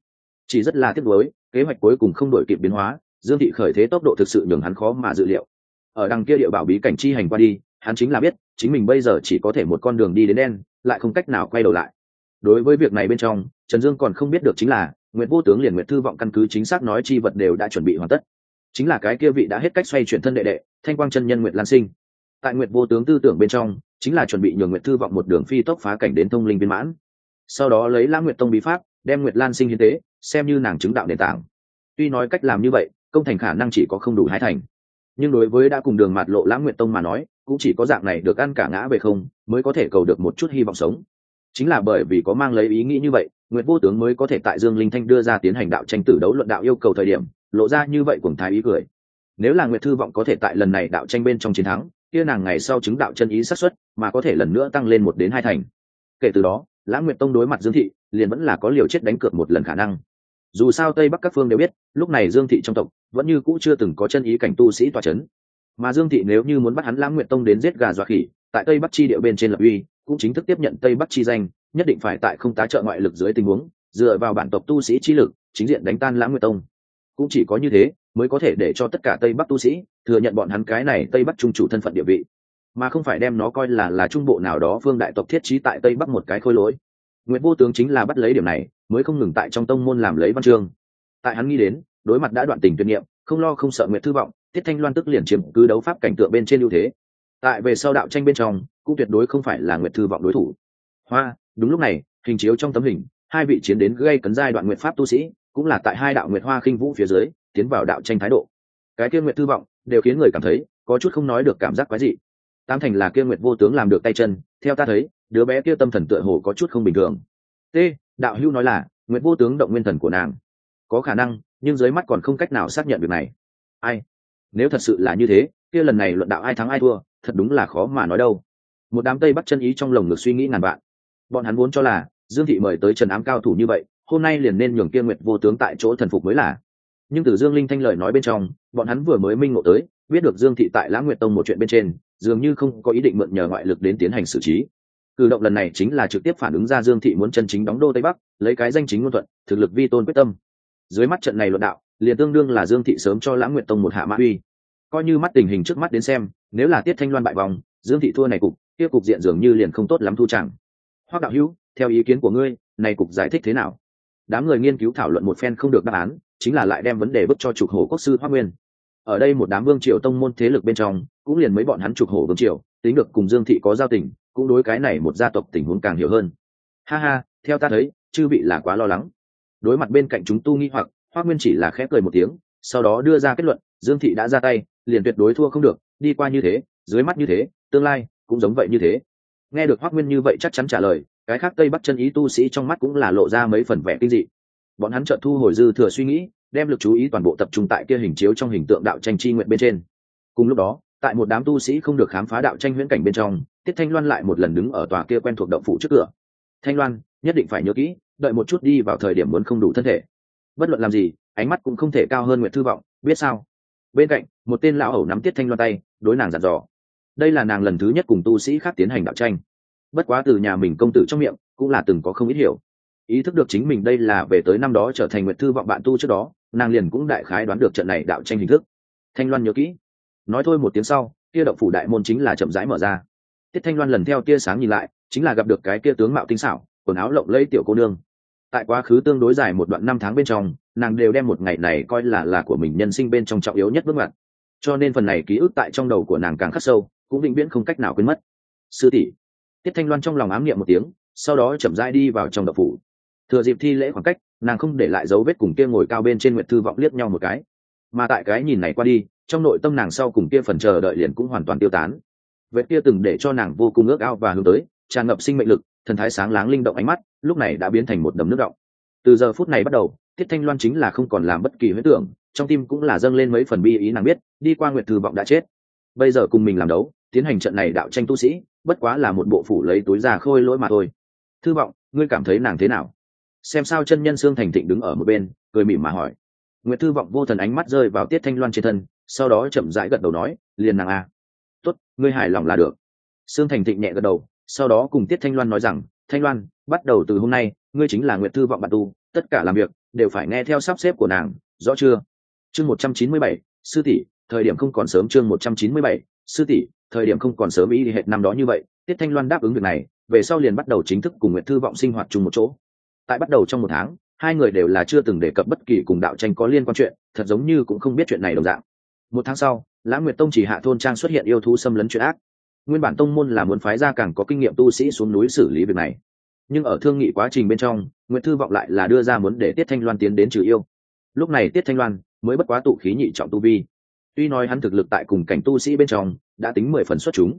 Chỉ rất là tiếc nuối, kế hoạch cuối cùng không đổi kịp biến hóa, dương thị khởi thế tốc độ thực sự nhường hắn khó mà dự liệu. Ở đằng kia địa bảo bí cảnh chi hành qua đi, hắn chính là biết, chính mình bây giờ chỉ có thể một con đường đi đến đen, lại không cách nào quay đầu lại. Đối với việc này bên trong, trần dương còn không biết được chính là, nguyệt vô tướng liền nguyệt thư vọng căn cứ chính xác nói chi vật đều đã chuẩn bị hoàn tất chính là cái kia vị đã hết cách xoay chuyển thân đệ đệ, thanh quang chân nhân nguyệt lan sinh. Tại nguyệt vô tướng tư tưởng bên trong, chính là chuẩn bị nhường nguyệt thư vọng một đường phi tốc phá cảnh đến thông linh viên mãn. Sau đó lấy lãng nguyệt tông bí pháp, đem nguyệt lan sinh hiến tế, xem như nàng chứng đạo nền tảng. Tuy nói cách làm như vậy, công thành khả năng chỉ có không đủ hai thành. Nhưng đối với đã cùng đường mạt lộ lãng nguyệt tông mà nói, cũng chỉ có dạng này được ăn cả ngã về không, mới có thể cầu được một chút hy vọng sống. Chính là bởi vì có mang lấy ý nghĩ như vậy, nguyệt vô tướng mới có thể tại dương linh thanh đưa ra tiến hành đạo tranh tử đấu luận đạo yêu cầu thời điểm lộ ra như vậy cùng thái ý cười. Nếu là nguyệt thư vọng có thể tại lần này đạo tranh bên trong chiến thắng, kia nàng ngày sau chứng đạo chân ý xác suất, mà có thể lần nữa tăng lên một đến hai thành. Kể từ đó lãng nguyệt tông đối mặt dương thị, liền vẫn là có liều chết đánh cược một lần khả năng. Dù sao tây bắc các phương đều biết, lúc này dương thị trong tộc, vẫn như cũ chưa từng có chân ý cảnh tu sĩ tòa c h ấ n mà dương thị nếu như muốn bắt hắn lãng nguyệt tông đến giết gà dọa khỉ, tại tây bắc chi địa bên trên lập uy, cũng chính thức tiếp nhận tây bắc chi danh, nhất định phải tại không tá trợ ngoại lực dưới tình huống, dựa vào bản tộc tu sĩ chi lực, chính diện đánh tan lãng nguyệt tông cũng chỉ có như thế mới có thể để cho tất cả tây bắc tu sĩ thừa nhận bọn hắn cái này tây bắc trung chủ thân phận địa vị mà không phải đem nó coi là là trung bộ nào đó vương đại tộc thiết trí tại tây bắc một cái khôi lỗi Nguyệt Vô Tướng chính là bắt lấy điểm này, mới không ngừng tại trong tông môn làm lấy văn chương. Tại hắn nghĩ đến, đối mặt đã đoạn tình tuyệt niệm, không lo không sợ Nguyệt Thư vọng, Tiết Thanh Loan tức liền chiếm cứ đấu pháp cảnh tượng bên trên ưu thế. Tại về sau đạo tranh bên trong, cũng tuyệt đối không phải là Nguyệt Thư vọng đối thủ. Hoa, đúng lúc này, hình chiếu trong tấm hình, hai vị chiến đến gây cấn giai đoạn Nguyệt pháp tu sĩ, cũng là tại hai đạo Nguyệt Hoa khinh vũ phía dưới, tiến vào đạo tranh thái độ. Cái kia Nguyệt Thư vọng, đều khiến người cảm thấy có chút không nói được cảm giác quái dị. Tam thành là kia Nguyệt Vô Tướng làm được tay chân, theo ta thấy, đứa bé kia tâm thần tựa hồ có chút không bình thường. T đạo hữu nói là nguyệt vô tướng động nguyên thần của nàng. Có khả năng nhưng dưới mắt còn không cách nào xác nhận việc này. Ai? Nếu thật sự là như thế kia lần này luận đạo ai thắng ai thua thật đúng là khó mà nói đâu. Một đám tây bắt chân ý trong lồng ngực suy nghĩ ngàn vạn. Bọn hắn vốn cho là dương thị mời tới trần ám cao thủ như vậy hôm nay liền nên nhường kia nguyệt vô tướng tại chỗ thần phục mới là. Nhưng từ dương linh thanh lời nói bên trong, bọn hắn vừa mới minh ngộ tới, biết được dương thị tại lãng nguyệt tông một chuyện bên trên, dường như không có ý định mượn nhờ ngoại lực đến tiến hành xử trí. Cử động lần này chính là trực tiếp phản ứng ra dương thị muốn chân chính đóng đô tây bắc, lấy cái danh chính ngôn thuận, thực lực vi tôn quyết tâm. Dưới mắt trận này luận đạo, liền tương đương là dương thị sớm cho lãng nguyện tông một hạ mã uy. Coi như mắt tình hình trước mắt đến xem, nếu là tiết thanh loan bại vòng, dương thị thua này cục, kia cục diện dường như liền không tốt lắm thu chẳng. Hoác đạo hữu, theo ý kiến của ngươi, này cục giải thích thế nào? Đám người nghiên cứu thảo luận một phen không được đáp án, chính là lại đem vấn đề bức cho trục hổ quốc sư Hoa nguyên. Ở đây một đám vương triều tông môn thế lực bên trong, cũng liền mấy bọn hắn trục hổ vương triều, tính được cùng dương thị có giao tình, cũng đối cái này một gia tộc tình huống càng hiểu hơn. Ha ha, theo ta thấy, chư vị là quá lo lắng. Đối mặt bên cạnh chúng tu nghi hoặc hoa nguyên chỉ là khẽ cười một tiếng, sau đó đưa ra kết luận, dương thị đã ra tay, liền tuyệt đối thua không được, đi qua như thế, dưới mắt như thế, tương lai cũng giống vậy như thế. Nghe được hoác nguyên như vậy chắc chắn trả lời cái khác tây bắc chân ý tu sĩ trong mắt cũng là lộ ra mấy phần vẻ kinh dị. Bọn hắn chợt thu hồi dư thừa suy nghĩ, đem lực chú ý toàn bộ tập trung tại kia hình chiếu trong hình tượng đạo tranh chi nguyện bên trên. Cùng lúc đó, tại một đám tu sĩ không được khám phá đạo tranh huyễn cảnh bên trong, tiết thanh loan lại một lần đứng ở tòa kia quen thuộc động phủ trước cửa. Thanh loan, nhất định phải nhớ kỹ, đợi một chút đi vào thời điểm muốn không đủ thân thể. Bất luận làm gì, ánh mắt cũng không thể cao hơn nguyện thư vọng, biết sao? Bên cạnh, một tên lão ẩu nắm tiết thanh loan tay, đối nàng dặn dò. Đây là nàng lần thứ nhất cùng tu sĩ khác tiến hành đạo tranh bất quá từ nhà mình công tử trong miệng, cũng là từng có không ít hiểu. Ý thức được chính mình đây là về tới năm đó trở thành nguyện thư vọng bạn tu trước đó, nàng liền cũng đại khái đoán được trận này đạo tranh hình thức. Thanh loan nhớ kỹ. Nói thôi một tiếng sau, kia động phủ đại môn chính là chậm rãi mở ra. Tiết thanh loan lần theo tia sáng nhìn lại, chính là gặp được cái kia tướng mạo tinh xảo, quần áo lộng lẫy tiểu cô nương. Tại quá khứ tương đối dài một đoạn năm tháng bên trong, nàng đều đem một ngày này coi là là của mình nhân sinh bên trong trọng yếu nhất bước ngoặt. Cho nên phần này ký ức tại trong đầu của nàng càng khắc sâu, cũng vĩnh viễn không cách nào quên mất. Sư tỷ tiết thanh loan trong lòng ám niệm một tiếng, sau đó chậm rãi đi vào trong đập phủ. Thừa dịp thi lễ khoảng cách, nàng không để lại dấu vết cùng kia ngồi cao bên trên nguyệt thư vọng liếc nhau một cái. Mà tại cái nhìn này qua đi, trong nội tâm nàng sau cùng kia phần chờ đợi liền cũng hoàn toàn tiêu tán. Vết kia từng để cho nàng vô cùng ước ao và hướng tới, tràn ngập sinh mệnh lực, thần thái sáng láng linh động ánh mắt, lúc này đã biến thành một đầm nước động. Từ giờ phút này bắt đầu, tiết thanh loan chính là không còn làm bất kỳ huyết tưởng, trong tim cũng là dâng lên mấy phần bi ý nàng biết, đi qua nguyệt thư vọng đã chết. Bây giờ cùng mình làm đấu, tiến hành trận này đạo tranh tu sĩ bất quá là một bộ phủ lấy túi già khôi lỗi mà thôi. Thư vọng, ngươi cảm thấy nàng thế nào? Xem sao chân nhân sương thành thịnh đứng ở một bên, cười mỉm mà hỏi. Nguyệt thư vọng vô thần ánh mắt rơi vào tiết thanh loan trên thân, sau đó chậm rãi gật đầu nói, liền nàng a à. tốt, ngươi hài lòng là được. Sương thành thịnh nhẹ gật đầu, sau đó cùng tiết thanh loan nói rằng, thanh loan, bắt đầu từ hôm nay, ngươi chính là nguyệt thư vọng bạn tu, tất cả làm việc đều phải nghe theo sắp xếp của nàng, rõ chưa? Chương một trăm chín mươi bảy, sư tỷ, thời điểm không còn sớm chương một trăm chín mươi bảy, sư tỷ thời điểm không còn sớm ý hệt năm đó như vậy, tiết thanh loan đáp ứng việc này, về sau liền bắt đầu chính thức cùng nguyệt thư vọng sinh hoạt chung một chỗ. Tại bắt đầu trong một tháng, hai người đều là chưa từng đề cập bất kỳ cùng đạo tranh có liên quan chuyện, thật giống như cũng không biết chuyện này đồng dạng. Một tháng sau lãng nguyệt tông chỉ hạ thôn trang xuất hiện yêu thú xâm lấn chuyện ác. Nguyên bản tông môn là muốn phái ra càng có kinh nghiệm tu sĩ xuống núi xử lý việc này. Nhưng ở thương nghị quá trình bên trong nguyễn thư vọng lại là đưa ra muốn để tiết thanh loan tiến đến trừ yêu. Lúc này tiết thanh loan mới bất quá tụ khí nhị trọng tu vi. Tuy nói hắn thực lực tại cùng cảnh tu sĩ bên trong đã tính mười phần xuất chúng.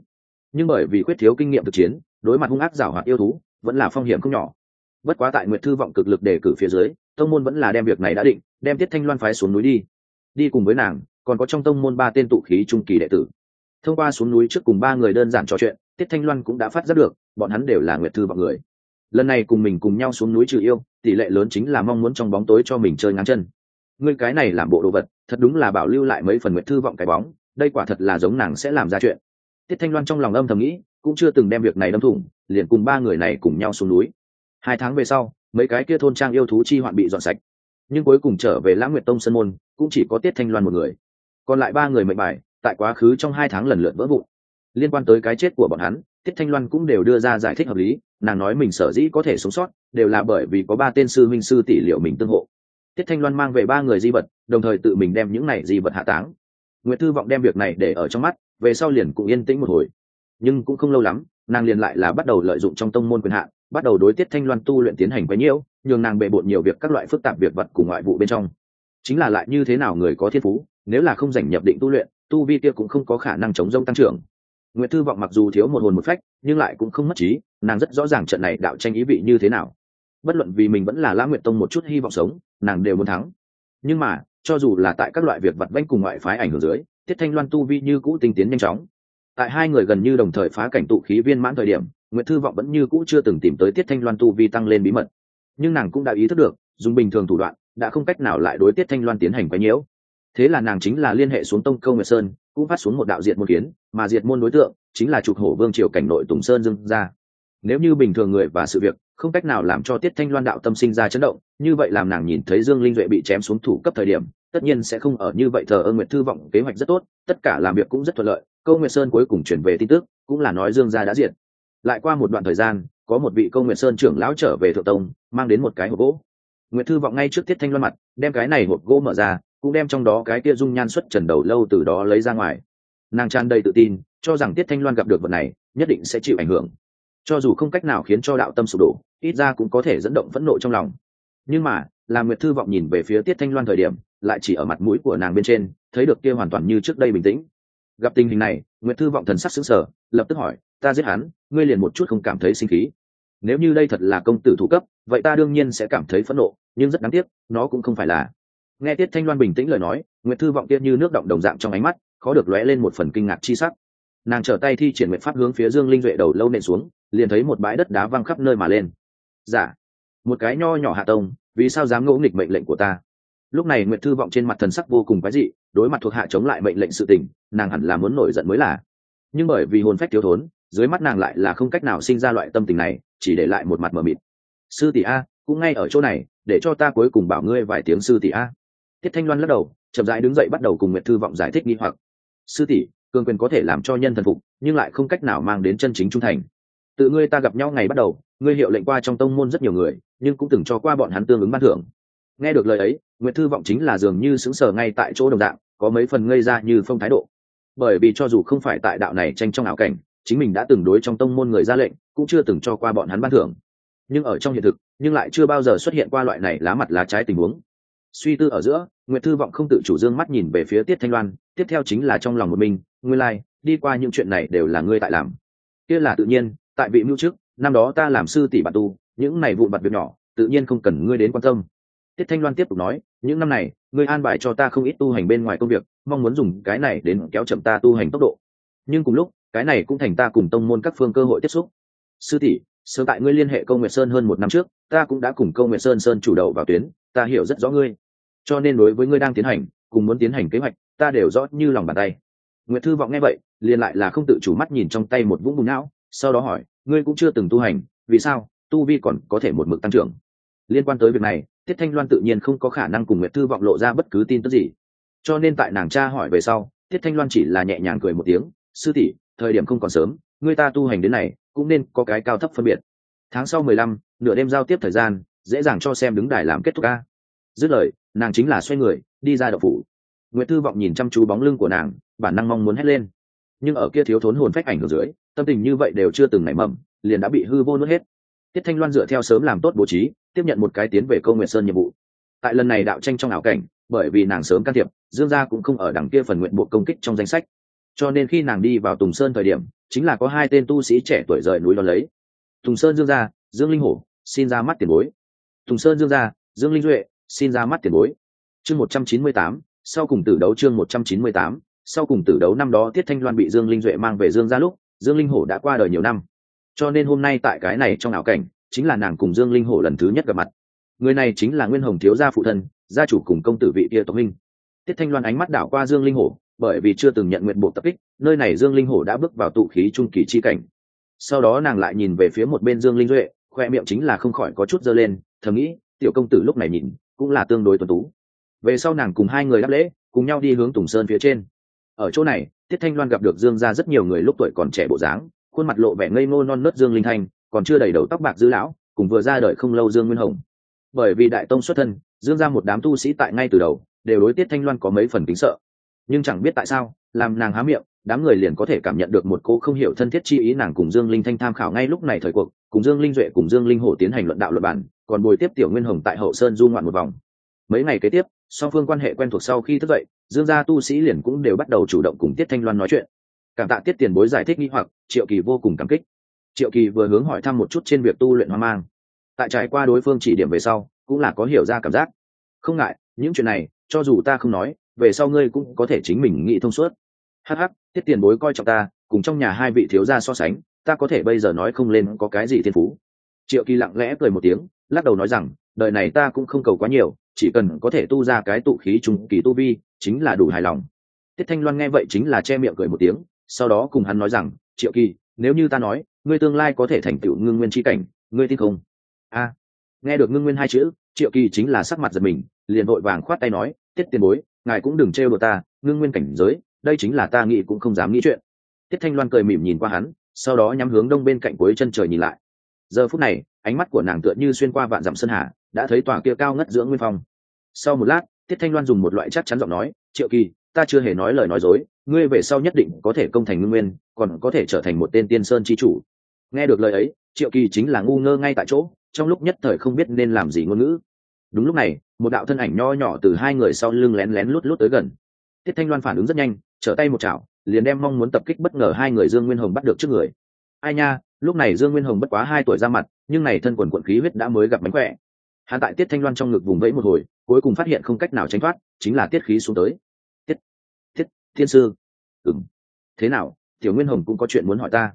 Nhưng bởi vì khuyết thiếu kinh nghiệm thực chiến, đối mặt hung ác giảo hoạt yêu thú, vẫn là phong hiểm không nhỏ. Bất quá tại nguyệt thư vọng cực lực đề cử phía dưới, tông môn vẫn là đem việc này đã định, đem tiết thanh loan phái xuống núi đi. Đi cùng với nàng, còn có trong tông môn ba tên tụ khí trung kỳ đệ tử. Thông qua xuống núi trước cùng ba người đơn giản trò chuyện, tiết thanh loan cũng đã phát giác được, bọn hắn đều là nguyệt thư vọng người. Lần này cùng mình cùng nhau xuống núi trừ yêu, tỷ lệ lớn chính là mong muốn trong bóng tối cho mình chơi ngắn chân. Ngươi cái này làm bộ đồ vật, thật đúng là bảo lưu lại mấy phần nguyệt thư vọng cái bóng đây quả thật là giống nàng sẽ làm ra chuyện. Tiết thanh loan trong lòng âm thầm nghĩ, cũng chưa từng đem việc này đâm thủng, liền cùng ba người này cùng nhau xuống núi. Hai tháng về sau, mấy cái kia thôn trang yêu thú chi hoạn bị dọn sạch. Nhưng cuối cùng trở về lãng nguyệt tông sân môn, cũng chỉ có tiết thanh loan một người. Còn lại ba người mệnh bài, tại quá khứ trong hai tháng lần lượt vỡ vụn. Liên quan tới cái chết của bọn hắn, tiết thanh loan cũng đều đưa ra giải thích hợp lý, nàng nói mình sở dĩ có thể sống sót, đều là bởi vì có ba tên sư minh sư tỷ liệu mình tương hộ. Tiết thanh loan mang về ba người di vật, đồng thời tự mình đem những này di vật hạ táng. Nguyệt thư vọng đem việc này để ở trong mắt, về sau liền cũng yên tĩnh một hồi. Nhưng cũng không lâu lắm, nàng liền lại là bắt đầu lợi dụng trong tông môn quyền hạn, bắt đầu đối tiết thanh loan tu luyện tiến hành quấy nhiễu, nhường nàng bệ bộn nhiều việc các loại phức tạp việc vật cùng ngoại vụ bên trong. Chính là lại như thế nào người có thiên phú, nếu là không giành nhập định tu luyện, tu vi kia cũng không có khả năng chống rông tăng trưởng. Nguyệt thư vọng mặc dù thiếu một hồn một phách, nhưng lại cũng không mất trí, nàng rất rõ ràng trận này đạo tranh ý vị như thế nào. Bất luận vì mình vẫn là lãng nguyệt tông một chút hy vọng sống, nàng đều muốn thắng. Nhưng mà cho dù là tại các loại việc vật vanh cùng ngoại phái ảnh hưởng dưới tiết thanh loan tu vi như cũ tinh tiến nhanh chóng. Tại hai người gần như đồng thời phá cảnh tụ khí viên mãn thời điểm, nguyệt thư vọng vẫn như cũ chưa từng tìm tới tiết thanh loan tu vi tăng lên bí mật. Nhưng nàng cũng đã ý thức được, dùng bình thường thủ đoạn, đã không cách nào lại đối tiết thanh loan tiến hành quấy nhiễu. Thế là nàng chính là liên hệ xuống tông câu nguyệt sơn, cũng phát xuống một đạo diệt môn kiến, mà diệt môn đối tượng chính là trục hổ vương triều cảnh nội tùng sơn dưng ra nếu như bình thường người và sự việc không cách nào làm cho tiết thanh loan đạo tâm sinh ra chấn động, như vậy làm nàng nhìn thấy dương linh duệ bị chém xuống thủ cấp thời điểm tất nhiên sẽ không ở như vậy thờ ơ nguyệt thư vọng, kế hoạch rất tốt, tất cả làm việc cũng rất thuận lợi. Câu nguyệt sơn cuối cùng chuyển về tin tức, cũng là nói dương gia đã diệt. Lại qua một đoạn thời gian, có một vị câu nguyệt sơn trưởng lão trở về thượng tông, mang đến một cái hộp gỗ. Nguyệt thư vọng ngay trước tiết thanh loan mặt, đem cái này hộp gỗ mở ra, cũng đem trong đó cái kia dung nhan xuất trần đầu lâu từ đó lấy ra ngoài. Nàng tràn đầy tự tin, cho rằng tiết thanh loan gặp được vật này, nhất định sẽ chịu ảnh hưởng. Cho dù không cách nào khiến cho đạo tâm sụp đổ, ít ra cũng có thể dẫn động phẫn nộ trong lòng. Nhưng mà là nguyệt thư vọng nhìn về phía tiết thanh loan thời điểm lại chỉ ở mặt mũi của nàng bên trên, thấy được kia hoàn toàn như trước đây bình tĩnh. Gặp tình hình này nguyễn thư vọng thần sắc xứng sở lập tức hỏi, ta giết hắn, ngươi liền một chút không cảm thấy sinh khí? Nếu như đây thật là công tử thủ cấp, vậy ta đương nhiên sẽ cảm thấy phẫn nộ, nhưng rất đáng tiếc, nó cũng không phải là. Nghe tiết thanh loan bình tĩnh lời nói nguyễn thư vọng tiết như nước động đồng dạng trong ánh mắt, khó được lóe lên một phần kinh ngạc chi sắc. Nàng trở tay thi triển nguyện pháp hướng phía dương linh duệ đầu lâu nện xuống, liền thấy một bãi đất đá văng khắp nơi mà lên. Giả dạ. một cái nho nhỏ hạ tông, vì sao dám ngỗ nghịch mệnh lệnh của ta? Lúc này nguyệt thư vọng trên mặt thần sắc vô cùng quái dị, đối mặt thuộc hạ chống lại mệnh lệnh sự tình, nàng hẳn là muốn nổi giận mới là. Nhưng bởi vì hồn phách thiếu thốn, dưới mắt nàng lại là không cách nào sinh ra loại tâm tình này, chỉ để lại một mặt mờ mịt. Sư tỷ a, cũng ngay ở chỗ này, để cho ta cuối cùng bảo ngươi vài tiếng sư tỷ a. Tiết thanh loan lắc đầu, chậm rãi đứng dậy bắt đầu cùng nguyệt thư vọng giải thích nghi hoặc. Sư tỷ, cường quyền có thể làm cho nhân thần phục, nhưng lại không cách nào mang đến chân chính trung thành. Tự ngươi ta gặp nhau ngày bắt đầu, ngươi hiệu lệnh qua trong tông môn rất nhiều người, nhưng cũng từng cho qua bọn hắn tương ứng ban thưởng nghe được lời ấy nguyệt thư vọng chính là dường như xứng sở ngay tại chỗ đồng dạng có mấy phần ngây ra như phong thái độ. Bởi vì cho dù không phải tại đạo này tranh trong ảo cảnh chính mình đã từng đối trong tông môn người ra lệnh cũng chưa từng cho qua bọn hắn ban thưởng. Nhưng ở trong hiện thực nhưng lại chưa bao giờ xuất hiện qua loại này lá mặt lá trái tình huống. Suy tư ở giữa nguyệt thư vọng không tự chủ dương mắt nhìn về phía tiết thanh loan tiếp theo chính là trong lòng một mình ngươi lai、like, đi qua những chuyện này đều là ngươi tại làm. Kia là tự nhiên tại vị mưu trước năm đó ta làm sư tỷ bạn tu những này vụn vặt việc nhỏ tự nhiên không cần ngươi đến quan tâm tiết thanh loan tiếp tục nói, những năm này, ngươi an bài cho ta không ít tu hành bên ngoài công việc, mong muốn dùng cái này đến kéo chậm ta tu hành tốc độ. Nhưng cùng lúc, cái này cũng thành ta cùng tông môn các phương cơ hội tiếp xúc. Sư tỷ, sớm tại ngươi liên hệ công nguyệt sơn hơn một năm trước, ta cũng đã cùng công nguyệt sơn sơn chủ đầu vào tuyến, ta hiểu rất rõ ngươi. Cho nên đối với ngươi đang tiến hành, cùng muốn tiến hành kế hoạch, ta đều rõ như lòng bàn tay. Nguyệt thư vọng nghe vậy, liền lại là không tự chủ mắt nhìn trong tay một vũng bùn não, sau đó hỏi, ngươi cũng chưa từng tu hành, vì sao? Tu vi còn có thể một mực tăng trưởng. Liên quan tới việc này tiết thanh loan tự nhiên không có khả năng cùng nguyệt thư vọng lộ ra bất cứ tin tức gì. Cho nên tại nàng cha hỏi về sau, tiết thanh loan chỉ là nhẹ nhàng cười một tiếng, sư tỷ, thời điểm không còn sớm người ta tu hành đến này, cũng nên có cái cao thấp phân biệt. Tháng sau mười lăm, nửa đêm giao tiếp thời gian, dễ dàng cho xem đứng đài làm kết thúc ca. Dứt lời, nàng chính là xoay người, đi ra đậu phủ. Nguyệt thư vọng nhìn chăm chú bóng lưng của nàng, bản năng mong muốn hét lên. Nhưng ở kia thiếu thốn hồn phách ảnh ở dưới, tâm tình như vậy đều chưa từng nảy mầm, liền đã bị hư vô nuốt hết tiết thanh loan dựa theo sớm làm tốt bố trí, tiếp nhận một cái tiến về câu nguyện sơn nhiệm vụ. Tại lần này đạo tranh trong ảo cảnh, bởi vì nàng sớm can thiệp, dương gia cũng không ở đằng kia phần nguyện bộ công kích trong danh sách. Cho nên khi nàng đi vào tùng sơn thời điểm, chính là có hai tên tu sĩ trẻ tuổi rời núi đón lấy. Tùng sơn dương gia, dương linh hổ, xin ra mắt tiền bối. Tùng sơn dương gia, dương linh duệ, xin ra mắt tiền bối. Chương một trăm chín mươi tám, sau cùng tử đấu chương một trăm chín mươi tám, sau cùng tử đấu năm đó tiết thanh loan bị dương linh duệ mang về dương gia lúc, dương linh hổ đã qua đời nhiều năm cho nên hôm nay tại cái này trong ảo cảnh, chính là nàng cùng dương linh hổ lần thứ nhất gặp mặt. Người này chính là nguyên hồng thiếu gia phụ thân, gia chủ cùng công tử vị kia tống minh tiết thanh loan ánh mắt đảo qua dương linh hổ, bởi vì chưa từng nhận nguyện bộ tập kích, nơi này dương linh hổ đã bước vào tụ khí trung kỳ chi cảnh. Sau đó nàng lại nhìn về phía một bên dương linh duệ, khoe miệng chính là không khỏi có chút dơ lên, thầm nghĩ, tiểu công tử lúc này nhìn, cũng là tương đối tuần tú. Về sau nàng cùng hai người đáp lễ, cùng nhau đi hướng tùng sơn phía trên. Ở chỗ này, tiết thanh loan gặp được dương ra rất nhiều người lúc tuổi còn trẻ bộ dáng khuôn mặt lộ vẻ ngây ngô non nớt dương linh thanh, còn chưa đầy đầu tóc bạc dư lão, cùng vừa ra đời không lâu dương nguyên hồng. Bởi vì đại tông xuất thân, dương ra một đám tu sĩ tại ngay từ đầu, đều đối tiết thanh loan có mấy phần kính sợ. Nhưng chẳng biết tại sao, làm nàng há miệng, đám người liền có thể cảm nhận được một cô không hiểu thân thiết chi ý nàng cùng dương linh thanh tham khảo ngay lúc này thời cuộc, cùng dương linh duệ cùng dương linh hổ tiến hành luận đạo luật bản còn bồi tiếp tiểu nguyên hồng tại hậu sơn du ngoạn một vòng. Mấy ngày kế tiếp, song phương quan hệ quen thuộc sau khi thức dậy, dương gia tu sĩ liền cũng đều bắt đầu chủ động cùng tiết thanh loan nói chuyện cảm tạ tiết tiền bối giải thích nghi hoặc, triệu kỳ vô cùng cảm kích. Triệu kỳ vừa hướng hỏi thăm một chút trên việc tu luyện hoang mang. Tại trải qua đối phương chỉ điểm về sau, cũng là có hiểu ra cảm giác. Không ngại, những chuyện này, cho dù ta không nói, về sau ngươi cũng có thể chính mình nghĩ thông suốt. Hh tiết tiền bối coi trọng ta, cùng trong nhà hai vị thiếu gia so sánh, ta có thể bây giờ nói không lên có cái gì thiên phú. Triệu kỳ lặng lẽ cười một tiếng, lắc đầu nói rằng, đời này ta cũng không cầu quá nhiều, chỉ cần có thể tu ra cái tụ khí trùng kỳ tu vi, chính là đủ hài lòng. Tiết thanh loan nghe vậy chính là che miệng cười một tiếng sau đó cùng hắn nói rằng, triệu kỳ, nếu như ta nói, ngươi tương lai có thể thành tựu ngưng nguyên tri cảnh, ngươi tin không? A. Nghe được ngưng nguyên hai chữ, triệu kỳ chính là sắc mặt giật mình, liền vội vàng khoát tay nói, tiết tiền bối, ngài cũng đừng trêu đồ ta, ngưng nguyên cảnh giới, đây chính là ta nghĩ cũng không dám nghĩ chuyện. Tiết thanh loan cười mỉm nhìn qua hắn, sau đó nhắm hướng đông bên cạnh cuối chân trời nhìn lại. Giờ phút này, ánh mắt của nàng tựa như xuyên qua vạn dặm sơn hà, đã thấy tòa kia cao ngất giữa nguyên phong. Sau một lát, tiết thanh loan dùng một loại chắc chắn giọng nói, triệu kỳ ta chưa hề nói lời nói dối, ngươi về sau nhất định có thể công thành ngưng nguyên, còn có thể trở thành một tên tiên sơn chi chủ. Nghe được lời ấy, triệu kỳ chính là ngu ngơ ngay tại chỗ, trong lúc nhất thời không biết nên làm gì ngôn ngữ. Đúng lúc này, một đạo thân ảnh nho nhỏ từ hai người sau lưng lén lén lút lút tới gần. Tiết thanh loan phản ứng rất nhanh, trở tay một chảo, liền đem mong muốn tập kích bất ngờ hai người dương nguyên hồng bắt được trước người. Ai nha, lúc này dương nguyên hồng bất quá hai tuổi ra mặt, nhưng này thân quần quận khí huyết đã mới gặp mánh khỏe. Hạ tại tiết thanh loan trong ngực vùng vẫy một hồi, cuối cùng phát hiện không cách nào tránh thoát, chính là tiết khí xuống tới thiên sư. Ừng thế nào, tiểu nguyên hồng cũng có chuyện muốn hỏi ta.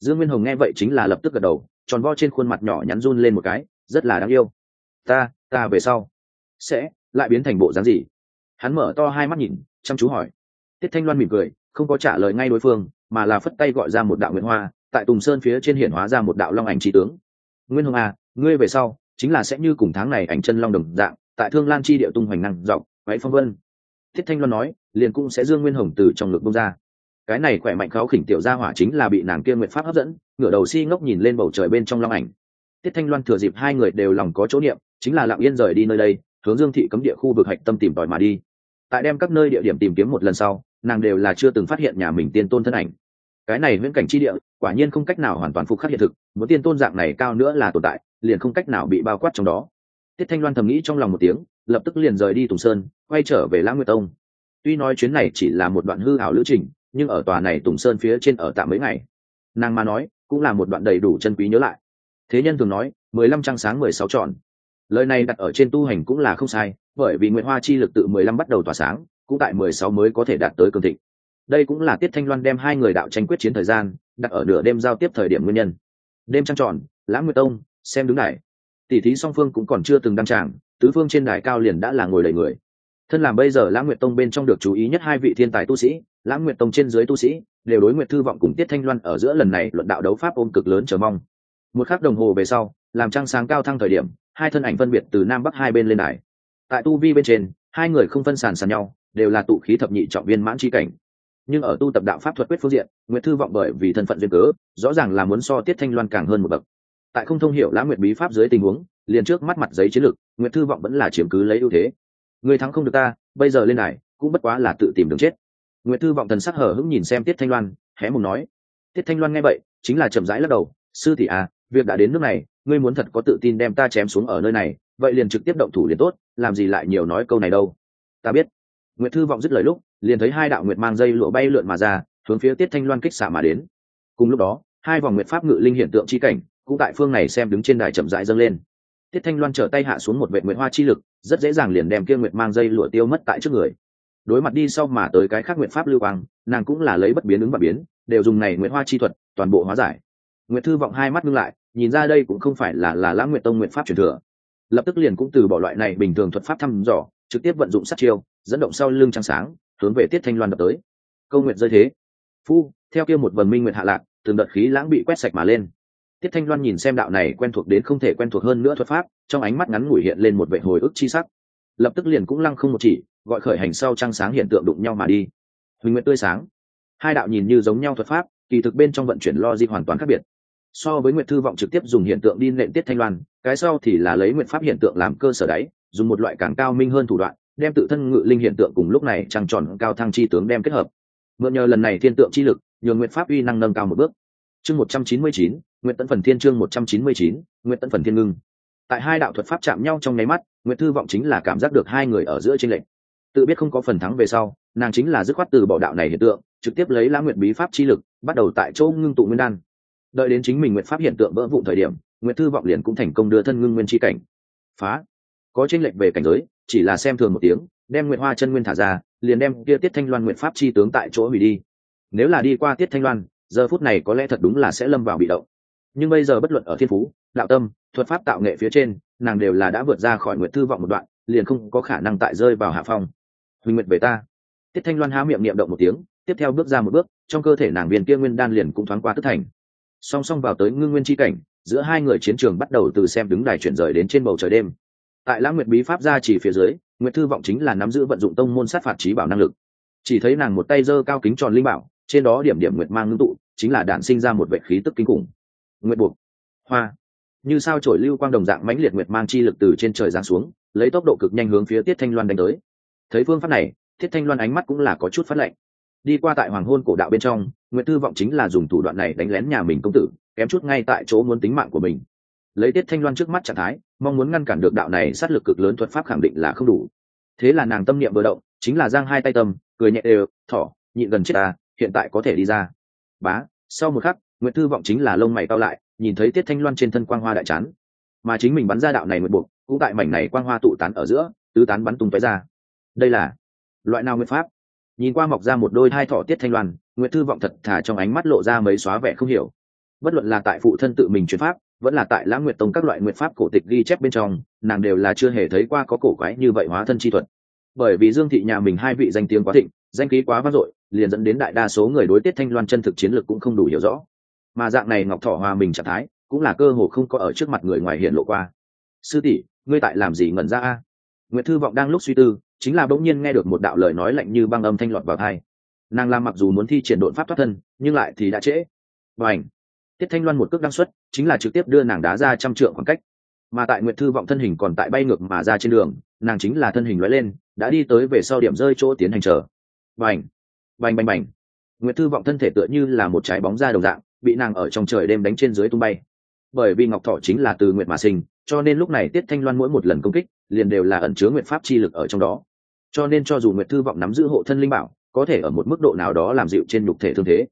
Dương nguyên hồng nghe vậy chính là lập tức gật đầu, tròn vo trên khuôn mặt nhỏ nhắn run lên một cái, rất là đáng yêu. Ta ta về sau sẽ lại biến thành bộ dáng gì? Hắn mở to hai mắt nhìn, chăm chú hỏi. Tiết thanh loan mỉm cười, không có trả lời ngay đối phương, mà là phất tay gọi ra một đạo nguyện hoa, tại tùng sơn phía trên hiển hóa ra một đạo long ảnh trí tướng. Nguyên hồng à ngươi về sau chính là sẽ như cùng tháng này ảnh chân long đồng dạng, tại thương lan chi địa tung hoành năng dọc, váy phong vân thiết thanh loan nói, liền cũng sẽ dương nguyên hồng từ trong ngực bông ra. Cái này khỏe mạnh kháo khỉnh tiểu gia hỏa chính là bị nàng kia nguyện pháp hấp dẫn, ngửa đầu si ngốc nhìn lên bầu trời bên trong long ảnh. Tiết thanh loan thừa dịp hai người đều lòng có chỗ niệm, chính là lặng yên rời đi nơi đây, hướng dương thị cấm địa khu vực hạch tâm tìm tòi mà đi. Tại đem các nơi địa điểm tìm kiếm một lần sau, nàng đều là chưa từng phát hiện nhà mình tiên tôn thân ảnh. Cái này viễn cảnh chi địa, quả nhiên không cách nào hoàn toàn phục khắc hiện thực một tiên tôn dạng này cao nữa là tồn tại, liền không cách nào bị bao quát trong đó tiết thanh loan thầm nghĩ trong lòng một tiếng, lập tức liền rời đi tùng sơn, quay trở về lãng nguyệt tông. Tuy nói chuyến này chỉ là một đoạn hư hảo lữ trình, nhưng ở tòa này tùng sơn phía trên ở tạm mấy ngày. Nàng mà nói, cũng là một đoạn đầy đủ chân quý nhớ lại. Thế nhân thường nói, mười lăm trăng sáng mười sáu tròn lời này đặt ở trên tu hành cũng là không sai, bởi vì nguyện hoa chi lực tự mười lăm bắt đầu tỏa sáng, cũng tại mười sáu mới có thể đạt tới cường thịnh. Đây cũng là tiết thanh loan đem hai người đạo tranh quyết chiến thời gian, đặt ở nửa đêm giao tiếp thời điểm nguyên nhân. Đêm trăng tròn lãng nguyệt tông, xem đứng này tỷ thí song phương cũng còn chưa từng đăng tràng, tứ phương trên đài cao liền đã là ngồi đầy người. Thân làm bây giờ lãng nguyệt tông bên trong được chú ý nhất hai vị thiên tài tu sĩ, lãng nguyệt tông trên dưới tu sĩ, đều đối nguyệt thư vọng cùng tiết thanh loan ở giữa lần này luận đạo đấu pháp ôm cực lớn chờ mong. Một khắc đồng hồ về sau, làm trăng sáng cao thăng thời điểm, hai thân ảnh phân biệt từ nam bắc hai bên lên đài. Tại tu vi bên trên, hai người không phân sàn sàn nhau, đều là tụ khí thập nhị trọng viên mãn chi cảnh. Nhưng ở tu tập đạo pháp thuật quyết phương diện, nguyệt thư vọng bởi vì thân phận duyên cớ, rõ ràng là muốn so tiết thanh loan càng hơn một bậc tại không thông hiểu lãng nguyệt bí pháp dưới tình huống, liền trước mắt mặt giấy chiến lược, nguyệt thư vọng vẫn là chiếm cứ lấy ưu thế. Người thắng không được ta, bây giờ lên này cũng bất quá là tự tìm đường chết. Nguyệt thư vọng thần sắc hở hững nhìn xem tiết thanh loan, hé mùng nói, tiết thanh loan nghe vậy, chính là chậm rãi lắc đầu, sư tỷ à việc đã đến nước này, ngươi muốn thật có tự tin đem ta chém xuống ở nơi này, vậy liền trực tiếp động thủ liền tốt, làm gì lại nhiều nói câu này đâu. Ta biết. Nguyệt thư vọng dứt lời lúc, liền thấy hai đạo nguyệt mang dây lụa bay lượn mà ra, hướng phía tiết thanh loan kích xả mà đến. Cùng lúc đó, hai vòng nguyệt pháp ngự linh hiện tượng chi cảnh cũng tại phương này xem đứng trên đài chậm rãi dâng lên. Tiết thanh loan trở tay hạ xuống một vệ nguyệt hoa chi lực, rất dễ dàng liền đem kia nguyệt mang dây lụa tiêu mất tại trước người. Đối mặt đi sau mà tới cái khác nguyện pháp lưu quang, nàng cũng là lấy bất biến ứng và biến, đều dùng này nguyệt hoa chi thuật, toàn bộ hóa giải. Nguyệt thư vọng hai mắt ngưng lại, nhìn ra đây cũng không phải là là lãng nguyện tông nguyện pháp truyền thừa. Lập tức liền cũng từ bỏ loại này bình thường thuật pháp thăm dò, trực tiếp vận dụng sát chiêu, dẫn động sau lưng trăng sáng, hướng về tiết thanh loan đập tới. Câu nguyện rơi thế. Phu, theo kia một vần minh nguyện hạ lạc, từng đợt khí lãng bị quét sạch mà lên tiết thanh loan nhìn xem đạo này quen thuộc đến không thể quen thuộc hơn nữa thuật pháp, trong ánh mắt ngắn ngủi hiện lên một vệ hồi ức chi sắc. Lập tức liền cũng lăng không một chỉ, gọi khởi hành sau trăng sáng hiện tượng đụng nhau mà đi. Huỳnh nguyện tươi sáng. Hai đạo nhìn như giống nhau thuật pháp, kỳ thực bên trong vận chuyển lo di hoàn toàn khác biệt. So với nguyệt thư vọng trực tiếp dùng hiện tượng đi nện tiết thanh loan, cái sau thì là lấy nguyện pháp hiện tượng làm cơ sở đáy dùng một loại càng cao minh hơn thủ đoạn, đem tự thân ngự linh hiện tượng cùng lúc này trăng tròn cao thăng chi tướng đem kết hợp. Mượn nhờ lần này thiên tượng chi lực nhường nguyện pháp uy năng nâng cao một bước chương một trăm chín mươi chín nguyện tấn phần thiên chương một trăm chín mươi chín nguyện tấn phần thiên ngưng. Tại hai đạo thuật pháp chạm nhau trong nháy mắt nguyện thư vọng chính là cảm giác được hai người ở giữa tranh lệch. Tự biết không có phần thắng về sau, nàng chính là dứt khoát từ bỏ đạo này hiện tượng, trực tiếp lấy lãng nguyện bí pháp chi lực, bắt đầu tại chỗ ngưng tụ nguyên đan. Đợi đến chính mình nguyện pháp hiện tượng vỡ vụn thời điểm nguyện thư vọng liền cũng thành công đưa thân ngưng nguyên chi cảnh. Phá! Có tranh lệch về cảnh giới, chỉ là xem thường một tiếng, đem nguyện hoa chân nguyên thả ra, liền đem kia tiết thanh loan nguyện pháp chi tướng tại chỗ hủy đi. Nếu là đi qua tiết thanh loan giờ phút này có lẽ thật đúng là sẽ lâm vào bị động. Nhưng bây giờ bất luận ở thiên phú, đạo tâm, thuật pháp tạo nghệ phía trên, nàng đều là đã vượt ra khỏi nguyệt thư vọng một đoạn, liền không có khả năng tại rơi vào hạ phong. Huỳnh nguyệt về ta. Tiết thanh loan há miệng niệm động một tiếng, tiếp theo bước ra một bước, trong cơ thể nàng viên kia nguyên đan liền cũng thoáng qua tức thành. Song song vào tới ngưng nguyên chi cảnh, giữa hai người chiến trường bắt đầu từ xem đứng đài chuyển rời đến trên bầu trời đêm. Tại lãng nguyệt bí pháp ra chỉ phía dưới, nguyệt thư vọng chính là nắm giữ vận dụng tông môn sát phạt trí bảo năng lực. Chỉ thấy nàng một tay giơ cao kính tròn linh bảo trên đó điểm điểm nguyệt mang ngưng tụ, chính là đạn sinh ra một vệ khí tức kinh khủng. Nguyệt buộc, hoa. Như sao trổi lưu quang đồng dạng mãnh liệt nguyệt mang chi lực từ trên trời giáng xuống, lấy tốc độ cực nhanh hướng phía tiết thanh loan đánh tới. Thấy phương pháp này, tiết thanh loan ánh mắt cũng là có chút phát lạnh. Đi qua tại hoàng hôn cổ đạo bên trong, nguyệt tư vọng chính là dùng thủ đoạn này đánh lén nhà mình công tử, kém chút ngay tại chỗ muốn tính mạng của mình. Lấy tiết thanh loan trước mắt trạng thái, mong muốn ngăn cản được đạo này sát lực cực lớn thuật pháp khẳng định là không đủ. Thế là nàng tâm niệm vừa động, chính là giang hai tay tâm, cười nhẹ đều, thỏ, nhịn gần chết ta hiện tại có thể đi ra. Bá, sau một khắc nguyễn thư vọng chính là lông mày cao lại, nhìn thấy tiết thanh loan trên thân quang hoa đại chán. Mà chính mình bắn ra đạo này một buộc cũng tại mảnh này quang hoa tụ tán ở giữa, tứ tán bắn tung tóe ra. Đây là loại nào nguyện pháp? Nhìn qua mọc ra một đôi hai thỏ tiết thanh loan nguyễn thư vọng thật thả trong ánh mắt lộ ra mấy xóa vẻ không hiểu. Bất luận là tại phụ thân tự mình chuyển pháp, vẫn là tại lãng nguyệt tông các loại nguyệt pháp cổ tịch ghi chép bên trong, nàng đều là chưa hề thấy qua có cổ quái như vậy hóa thân chi thuật. Bởi vì dương thị nhà mình hai vị danh tiếng quá thịnh, danh khí quá vang dội liền dẫn đến đại đa số người đối tiết thanh loan chân thực chiến lược cũng không đủ hiểu rõ. Mà dạng này ngọc thọ hòa mình trạng thái, cũng là cơ hồ không có ở trước mặt người ngoài hiện lộ qua. Sư tỷ, ngươi tại làm gì ngẩn ra a? Nguyệt thư vọng đang lúc suy tư, chính là bỗng nhiên nghe được một đạo lời nói lạnh như băng âm thanh lọt vào thai nàng làm mặc dù muốn thi triển đột pháp thoát thân, nhưng lại thì đã trễ. Và ảnh tiết thanh loan một cước đăng xuất, chính là trực tiếp đưa nàng đá ra trăm trượng khoảng cách. Mà tại nguyệt thư vọng thân hình còn tại bay ngược mà ra trên đường, nàng chính là thân hình lóe lên, đã đi tới về sau điểm rơi chỗ tiến hành chờ. Bành! Bành bành bành. Nguyệt thư vọng thân thể tựa như là một trái bóng da đồng dạng, bị nàng ở trong trời đêm đánh trên dưới tung bay. Bởi vì ngọc thọ chính là từ nguyệt mà sinh, cho nên lúc này tiết thanh loan mỗi một lần công kích, liền đều là ẩn chứa nguyệt pháp chi lực ở trong đó. Cho nên cho dù nguyệt thư vọng nắm giữ hộ thân linh bảo, có thể ở một mức độ nào đó làm dịu trên nhục thể thương thế.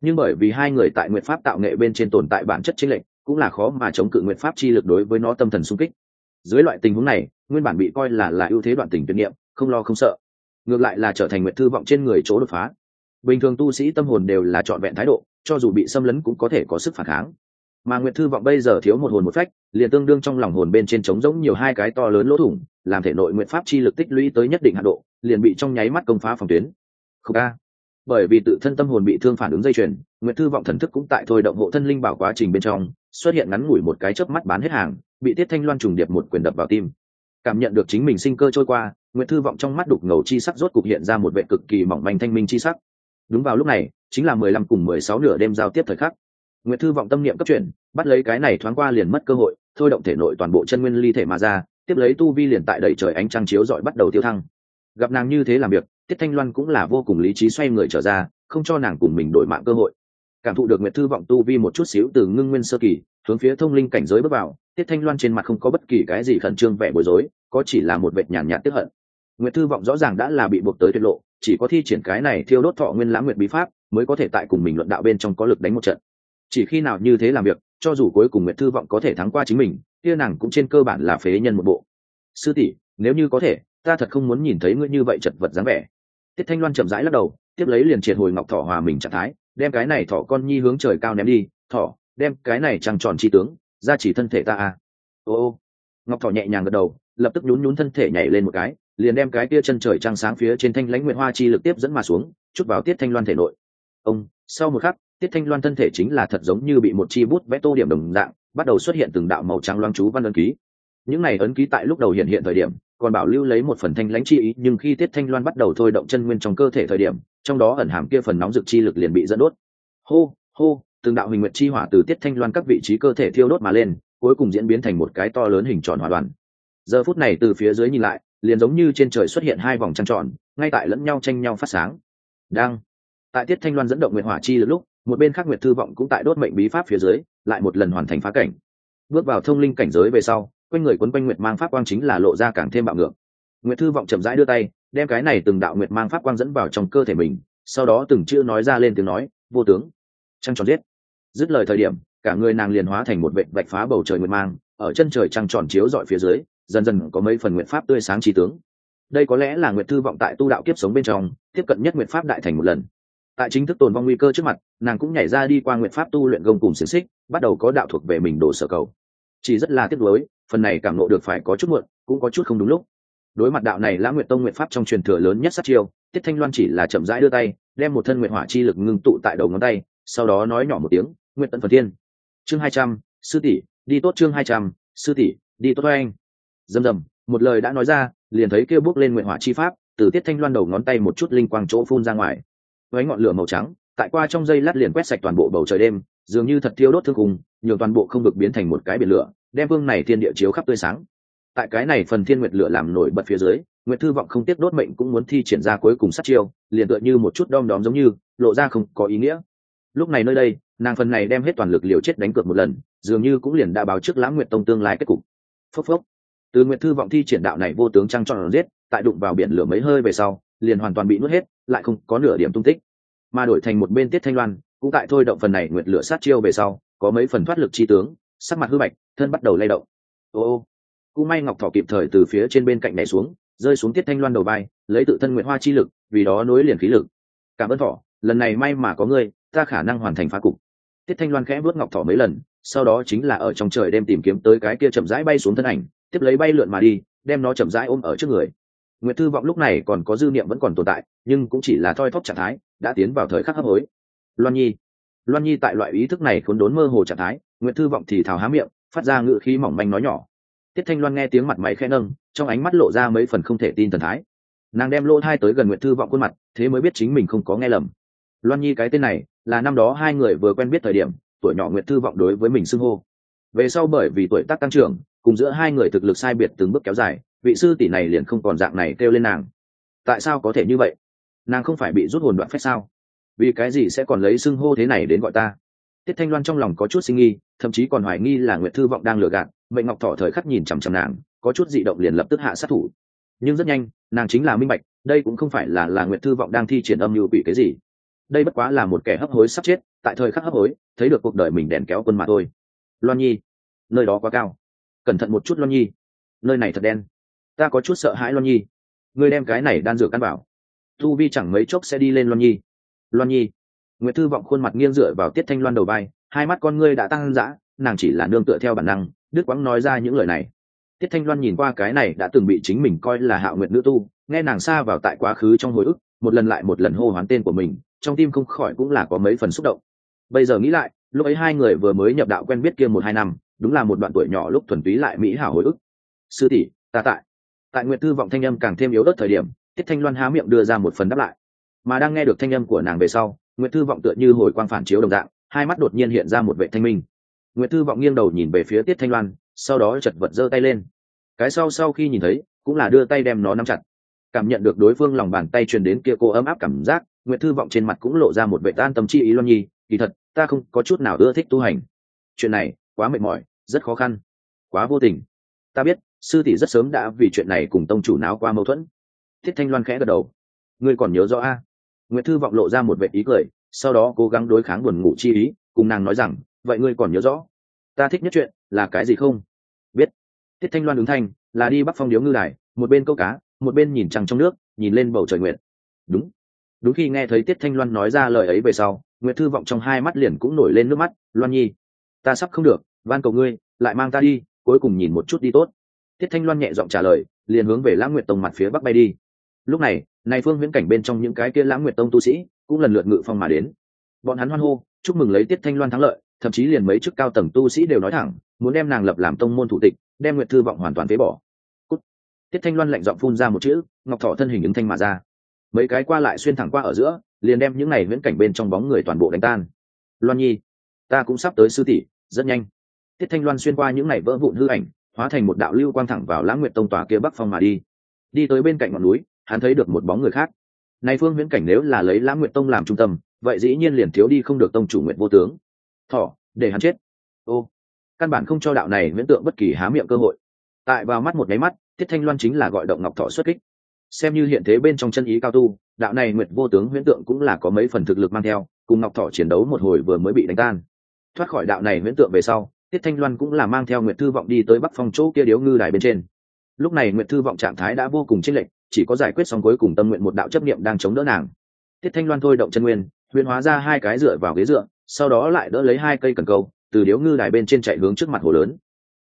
Nhưng bởi vì hai người tại nguyện pháp tạo nghệ bên trên tồn tại bản chất chính lệnh cũng là khó mà chống cự nguyện pháp chi lực đối với nó tâm thần sung kích. Dưới loại tình huống này, nguyên bản bị coi là là ưu thế đoạn tình tuyệt niệm, không lo không sợ ngược lại là trở thành nguyện thư vọng trên người chỗ đột phá. Bình thường tu sĩ tâm hồn đều là trọn vẹn thái độ, cho dù bị xâm lấn cũng có thể có sức phản kháng. Mà nguyện thư vọng bây giờ thiếu một hồn một phách, liền tương đương trong lòng hồn bên trên trống rỗng nhiều hai cái to lớn lỗ thủng, làm thể nội nguyện pháp chi lực tích lũy tới nhất định hạ độ, liền bị trong nháy mắt công phá phòng tuyến. Không ca bởi vì tự thân tâm hồn bị thương phản ứng dây chuyền, nguyện thư vọng thần thức cũng tại thôi động hộ thân linh bảo quá trình bên trong, xuất hiện ngắn ngủi một cái chớp mắt bán hết hàng, bị tiết thanh loan trùng điệp một quyền đập vào tim. Cảm nhận được chính mình sinh cơ trôi qua nguyệt thư vọng trong mắt đục ngầu chi sắc rốt cục hiện ra một vệ cực kỳ mỏng manh thanh minh chi sắc. Đúng vào lúc này, chính là mười lăm cùng mười sáu nửa đêm giao tiếp thời khắc. Nguyệt thư vọng tâm niệm cấp chuyển, bắt lấy cái này thoáng qua liền mất cơ hội, thôi động thể nội toàn bộ chân nguyên ly thể mà ra, tiếp lấy tu vi liền tại đầy trời ánh trăng chiếu dọi bắt đầu tiêu thăng. Gặp nàng như thế làm việc, tiết thanh loan cũng là vô cùng lý trí xoay người trở ra, không cho nàng cùng mình đổi mạng cơ hội. Cảm thụ được nguyệt thư vọng tu vi một chút xíu từ ngưng nguyên sơ kỳ, hướng phía thông linh cảnh giới bước vào, tiết thanh loan trên mặt không có bất kỳ cái gì khẩn trương vẻ bối rối, có chỉ là một vệt nhàn nhạt tiếp hận nguyệt thư vọng rõ ràng đã là bị buộc tới tuyệt lộ, chỉ có thi triển cái này thiêu đốt thọ nguyên lãng nguyệt bí pháp mới có thể tại cùng mình luận đạo bên trong có lực đánh một trận. Chỉ khi nào như thế làm việc, cho dù cuối cùng nguyệt thư vọng có thể thắng qua chính mình, kia nàng cũng trên cơ bản là phế nhân một bộ. Sư tỷ, nếu như có thể, ta thật không muốn nhìn thấy ngươi như vậy chật vật dáng vẻ. Tiết thanh loan chậm rãi lắc đầu, tiếp lấy liền triệt hồi ngọc thỏ hòa mình trạng thái, đem cái này thỏ con nhi hướng trời cao ném đi, thỏ, đem cái này trăng tròn chi tướng, ra chỉ thân thể ta à ô ô. Ngọc thỏ nhẹ nhàng gật đầu, lập tức nhún nhún thân thể nhảy lên một cái liền đem cái kia chân trời trăng sáng phía trên thanh lãnh nguyện hoa chi lực tiếp dẫn mà xuống, chút vào tiết thanh loan thể nội. Ông, sau một khắc, tiết thanh loan thân thể chính là thật giống như bị một chi bút vẽ tô điểm đồng dạng, bắt đầu xuất hiện từng đạo màu trắng loang chú văn ấn ký. Những này ấn ký tại lúc đầu hiện hiện thời điểm, còn bảo lưu lấy một phần thanh lãnh chi ý, nhưng khi tiết thanh loan bắt đầu thôi động chân nguyên trong cơ thể thời điểm, trong đó ẩn hàm kia phần nóng rực chi lực liền bị dẫn đốt. Hô hô, từng đạo hình nguyện chi hỏa từ tiết thanh loan các vị trí cơ thể thiêu đốt mà lên, cuối cùng diễn biến thành một cái to lớn hình tròn hỏa đoàn. Giờ phút này từ phía dưới nhìn lại liền giống như trên trời xuất hiện hai vòng trăng tròn, ngay tại lẫn nhau tranh nhau phát sáng. Đang. Tại tiết thanh loan dẫn động nguyệt hỏa chi lúc, một bên khác nguyệt thư vọng cũng tại đốt mệnh bí pháp phía dưới, lại một lần hoàn thành phá cảnh. Bước vào thông linh cảnh giới về sau, quanh người quấn quanh nguyệt mang pháp quang chính là lộ ra càng thêm bạo ngược. Nguyệt thư vọng chậm rãi đưa tay, đem cái này từng đạo nguyệt mang pháp quang dẫn vào trong cơ thể mình, sau đó từng chữ nói ra lên tiếng nói, vô tướng. Trăng tròn giết. Dứt lời thời điểm, cả người nàng liền hóa thành một vệ vạch phá bầu trời nguyệt mang, ở chân trời trăng tròn chiếu dọi phía dưới dần dần có mấy phần nguyện pháp tươi sáng trí tướng. Đây có lẽ là nguyện thư vọng tại tu đạo kiếp sống bên trong, tiếp cận nhất nguyện pháp đại thành một lần. Tại chính thức tồn vong nguy cơ trước mặt, nàng cũng nhảy ra đi qua nguyện pháp tu luyện gông cùng xiềng xích, bắt đầu có đạo thuộc về mình đồ sở cầu. Chỉ rất là tiếc nuối, phần này cảm nộ được phải có chút muộn, cũng có chút không đúng lúc. Đối mặt đạo này lã nguyệt tông nguyện pháp trong truyền thừa lớn nhất sát chiêu, tiết thanh loan chỉ là chậm rãi đưa tay, đem một thân nguyện hỏa chi lực ngưng tụ tại đầu ngón tay, sau đó nói nhỏ một tiếng, nguyện tận phần thiên. Chương hai trăm, sư tỷ, đi tốt chương hai trăm, sư tỷ, đi tốt anh dầm dầm, một lời đã nói ra, liền thấy kêu bước lên nguyện hỏa chi pháp, từ tiết thanh loan đầu ngón tay một chút linh quang chỗ phun ra ngoài. Với ngọn lửa màu trắng, tại qua trong dây lát liền quét sạch toàn bộ bầu trời đêm, dường như thật thiêu đốt thương cùng nhường toàn bộ không được biến thành một cái biển lửa, đem vương này thiên địa chiếu khắp tươi sáng. Tại cái này phần thiên nguyệt lửa làm nổi bật phía dưới, nguyệt thư vọng không tiếc đốt mệnh cũng muốn thi triển ra cuối cùng sát chiêu, liền tựa như một chút đom đóm giống như, lộ ra không có ý nghĩa. Lúc này nơi đây, nàng phần này đem hết toàn lực liều chết đánh cược một lần, dường như cũng liền đã báo trước lãng nguyệt tông tương lai kết cục. Phốc phốc từ nguyệt thư vọng thi triển đạo này vô tướng trăng tròn giết, tại đụng vào biển lửa mấy hơi về sau, liền hoàn toàn bị nuốt hết, lại không có nửa điểm tung tích. Mà đổi thành một bên tiết thanh loan, cũng tại thôi động phần này nguyệt lửa sát chiêu về sau, có mấy phần thoát lực chi tướng, sắc mặt hư bạch, thân bắt đầu lay động. Ô ô. Cũng may ngọc thỏ kịp thời từ phía trên bên cạnh này xuống, rơi xuống tiết thanh loan đầu vai, lấy tự thân nguyện hoa chi lực, vì đó nối liền khí lực. Cảm ơn thỏ lần này may mà có ngươi, ta khả năng hoàn thành phá cục. Tiết thanh loan khẽ vớt ngọc thỏ mấy lần, sau đó chính là ở trong trời đem tìm kiếm tới cái kia chậm rãi bay xuống thân ảnh tiếp lấy bay lượn mà đi, đem nó chậm rãi ôm ở trước người. Nguyệt thư vọng lúc này còn có dư niệm vẫn còn tồn tại, nhưng cũng chỉ là thoi thóp trạng thái, đã tiến vào thời khắc hấp hối. Loan nhi. Loan nhi tại loại ý thức này khốn đốn mơ hồ trạng thái, nguyệt thư vọng thì thào há miệng, phát ra ngự khí mỏng manh nói nhỏ. Tiết thanh loan nghe tiếng mặt máy khẽ nâng, trong ánh mắt lộ ra mấy phần không thể tin thần thái. Nàng đem lỗ thai tới gần nguyệt thư vọng khuôn mặt, thế mới biết chính mình không có nghe lầm. Loan nhi cái tên này, là năm đó hai người vừa quen biết thời điểm, tuổi nhỏ nguyệt thư vọng đối với mình xưng hô. Về sau bởi vì tuổi tác tăng trưởng cùng giữa hai người thực lực sai biệt từng bước kéo dài, vị sư tỷ này liền không còn dạng này kêu lên nàng. Tại sao có thể như vậy? Nàng không phải bị rút hồn đoạn phép sao? Vì cái gì sẽ còn lấy xưng hô thế này đến gọi ta? Tiết thanh loan trong lòng có chút sinh nghi, thậm chí còn hoài nghi là nguyệt thư vọng đang lừa gạt, mệnh ngọc thọ thời khắc nhìn chằm chằm nàng, có chút dị động liền lập tức hạ sát thủ. Nhưng rất nhanh, nàng chính là minh bạch, đây cũng không phải là là nguyệt thư vọng đang thi triển âm mưu quỷ cái gì. Đây bất quá là một kẻ hấp hối sắp chết, tại thời khắc hấp hối, thấy được cuộc đời mình đèn kéo quân mà thôi. Loan nhi, nơi đó quá cao cẩn thận một chút loan nhi. Nơi này thật đen. Ta có chút sợ hãi loan nhi. Ngươi đem cái này đan dược căn bảo tu vi chẳng mấy chốc sẽ đi lên loan nhi. Loan nhi. Nguyệt thư vọng khuôn mặt nghiêng dựa vào tiết thanh loan đầu vai, hai mắt con ngươi đã tăng dã, nàng chỉ là nương tựa theo bản năng đức quãng nói ra những lời này. Tiết thanh loan nhìn qua cái này đã từng bị chính mình coi là hạ nguyệt nữ tu, nghe nàng xa vào tại quá khứ trong hồi ức, một lần lại một lần hô hoán tên của mình, trong tim không khỏi cũng là có mấy phần xúc động. Bây giờ nghĩ lại, lúc ấy hai người vừa mới nhập đạo quen biết kia một hai năm đúng là một đoạn tuổi nhỏ lúc thuần túy lại mỹ hảo hồi ức. Sư tỷ, ta tại. Tại nguyệt thư vọng thanh âm càng thêm yếu ớt thời điểm, tiết thanh loan há miệng đưa ra một phần đáp lại. Mà đang nghe được thanh âm của nàng về sau, nguyệt thư vọng tựa như hồi quang phản chiếu đồng dạng, hai mắt đột nhiên hiện ra một vệ thanh minh. Nguyệt thư vọng nghiêng đầu nhìn về phía tiết thanh loan, sau đó chật vật giơ tay lên. Cái sau sau khi nhìn thấy, cũng là đưa tay đem nó nắm chặt. Cảm nhận được đối phương lòng bàn tay truyền đến kia cô ấm áp cảm giác, nguyệt thư vọng trên mặt cũng lộ ra một vệ tan tâm chi ý loan nhi, kỳ thật, ta không có chút nào ưa thích tu hành. Chuyện này quá mệt mỏi rất khó khăn. Quá vô tình. Ta biết, sư tỷ rất sớm đã vì chuyện này cùng tông chủ náo qua mâu thuẫn. Thiết thanh loan khẽ gật đầu. Ngươi còn nhớ rõ a? À? nguyệt thư vọng lộ ra một vệ ý cười, sau đó cố gắng đối kháng buồn ngủ chi ý, cùng nàng nói rằng, vậy ngươi còn nhớ rõ? Ta thích nhất chuyện là cái gì không? Biết. Thiết thanh loan ứng thanh, là đi bắc phong điếu ngư đài, một bên câu cá, một bên nhìn trăng trong nước, nhìn lên bầu trời nguyện đúng. Đúng khi nghe thấy tiết thanh loan nói ra lời ấy về sau, nguyệt thư vọng trong hai mắt liền cũng nổi lên nước mắt. Loan nhi, ta sắp không được van cầu ngươi, lại mang ta đi, cuối cùng nhìn một chút đi tốt. Tiết thanh loan nhẹ giọng trả lời, liền hướng về lãng nguyệt tông mặt phía bắc bay đi. Lúc này này phương viễn cảnh bên trong những cái kia lãng nguyệt tông tu sĩ cũng lần lượt ngự phong mà đến. Bọn hắn hoan hô, chúc mừng lấy tiết thanh loan thắng lợi, thậm chí liền mấy chức cao tầng tu sĩ đều nói thẳng, muốn đem nàng lập làm tông môn thủ tịch, đem nguyệt thư vọng hoàn toàn phế bỏ. Cút. tiết thanh loan lạnh giọng phun ra một chữ, ngọc thọ thân hình ứng thanh mà ra. Mấy cái qua lại xuyên thẳng qua ở giữa, liền đem những này viễn cảnh bên trong bóng người toàn bộ đánh tan. Loan nhi, ta cũng sắp tới sư tỷ, rất nhanh tiết thanh loan xuyên qua những ngày vỡ vụn hư ảnh, hóa thành một đạo lưu quang thẳng vào lãng nguyệt tông tòa kia bắc phong mà đi. Đi tới bên cạnh ngọn núi, hắn thấy được một bóng người khác. Này phương viễn cảnh nếu là lấy lãng nguyệt tông làm trung tâm, vậy dĩ nhiên liền thiếu đi không được tông chủ nguyện vô tướng. Thỏ, để hắn chết. Ô, căn bản không cho đạo này viễn tượng bất kỳ há miệng cơ hội. Tại vào mắt một nháy mắt, tiết thanh loan chính là gọi động ngọc thọ xuất kích. Xem như hiện thế bên trong chân ý cao tu, đạo này nguyệt vô tướng huyễn tượng cũng là có mấy phần thực lực mang theo, cùng ngọc thọ chiến đấu một hồi vừa mới bị đánh tan. Thoát khỏi đạo này huyễn tượng về sau tiết thanh loan cũng là mang theo nguyệt thư vọng đi tới bắc phong chỗ kia điếu ngư đài bên trên. Lúc này nguyệt thư vọng trạng thái đã vô cùng chênh lệch, chỉ có giải quyết xong cuối cùng tâm nguyện một đạo chấp niệm đang chống đỡ nàng. Tiết thanh loan thôi động chân nguyên, huyền hóa ra hai cái dựa vào ghế dựa, sau đó lại đỡ lấy hai cây cần câu, từ điếu ngư đài bên trên chạy hướng trước mặt hồ lớn.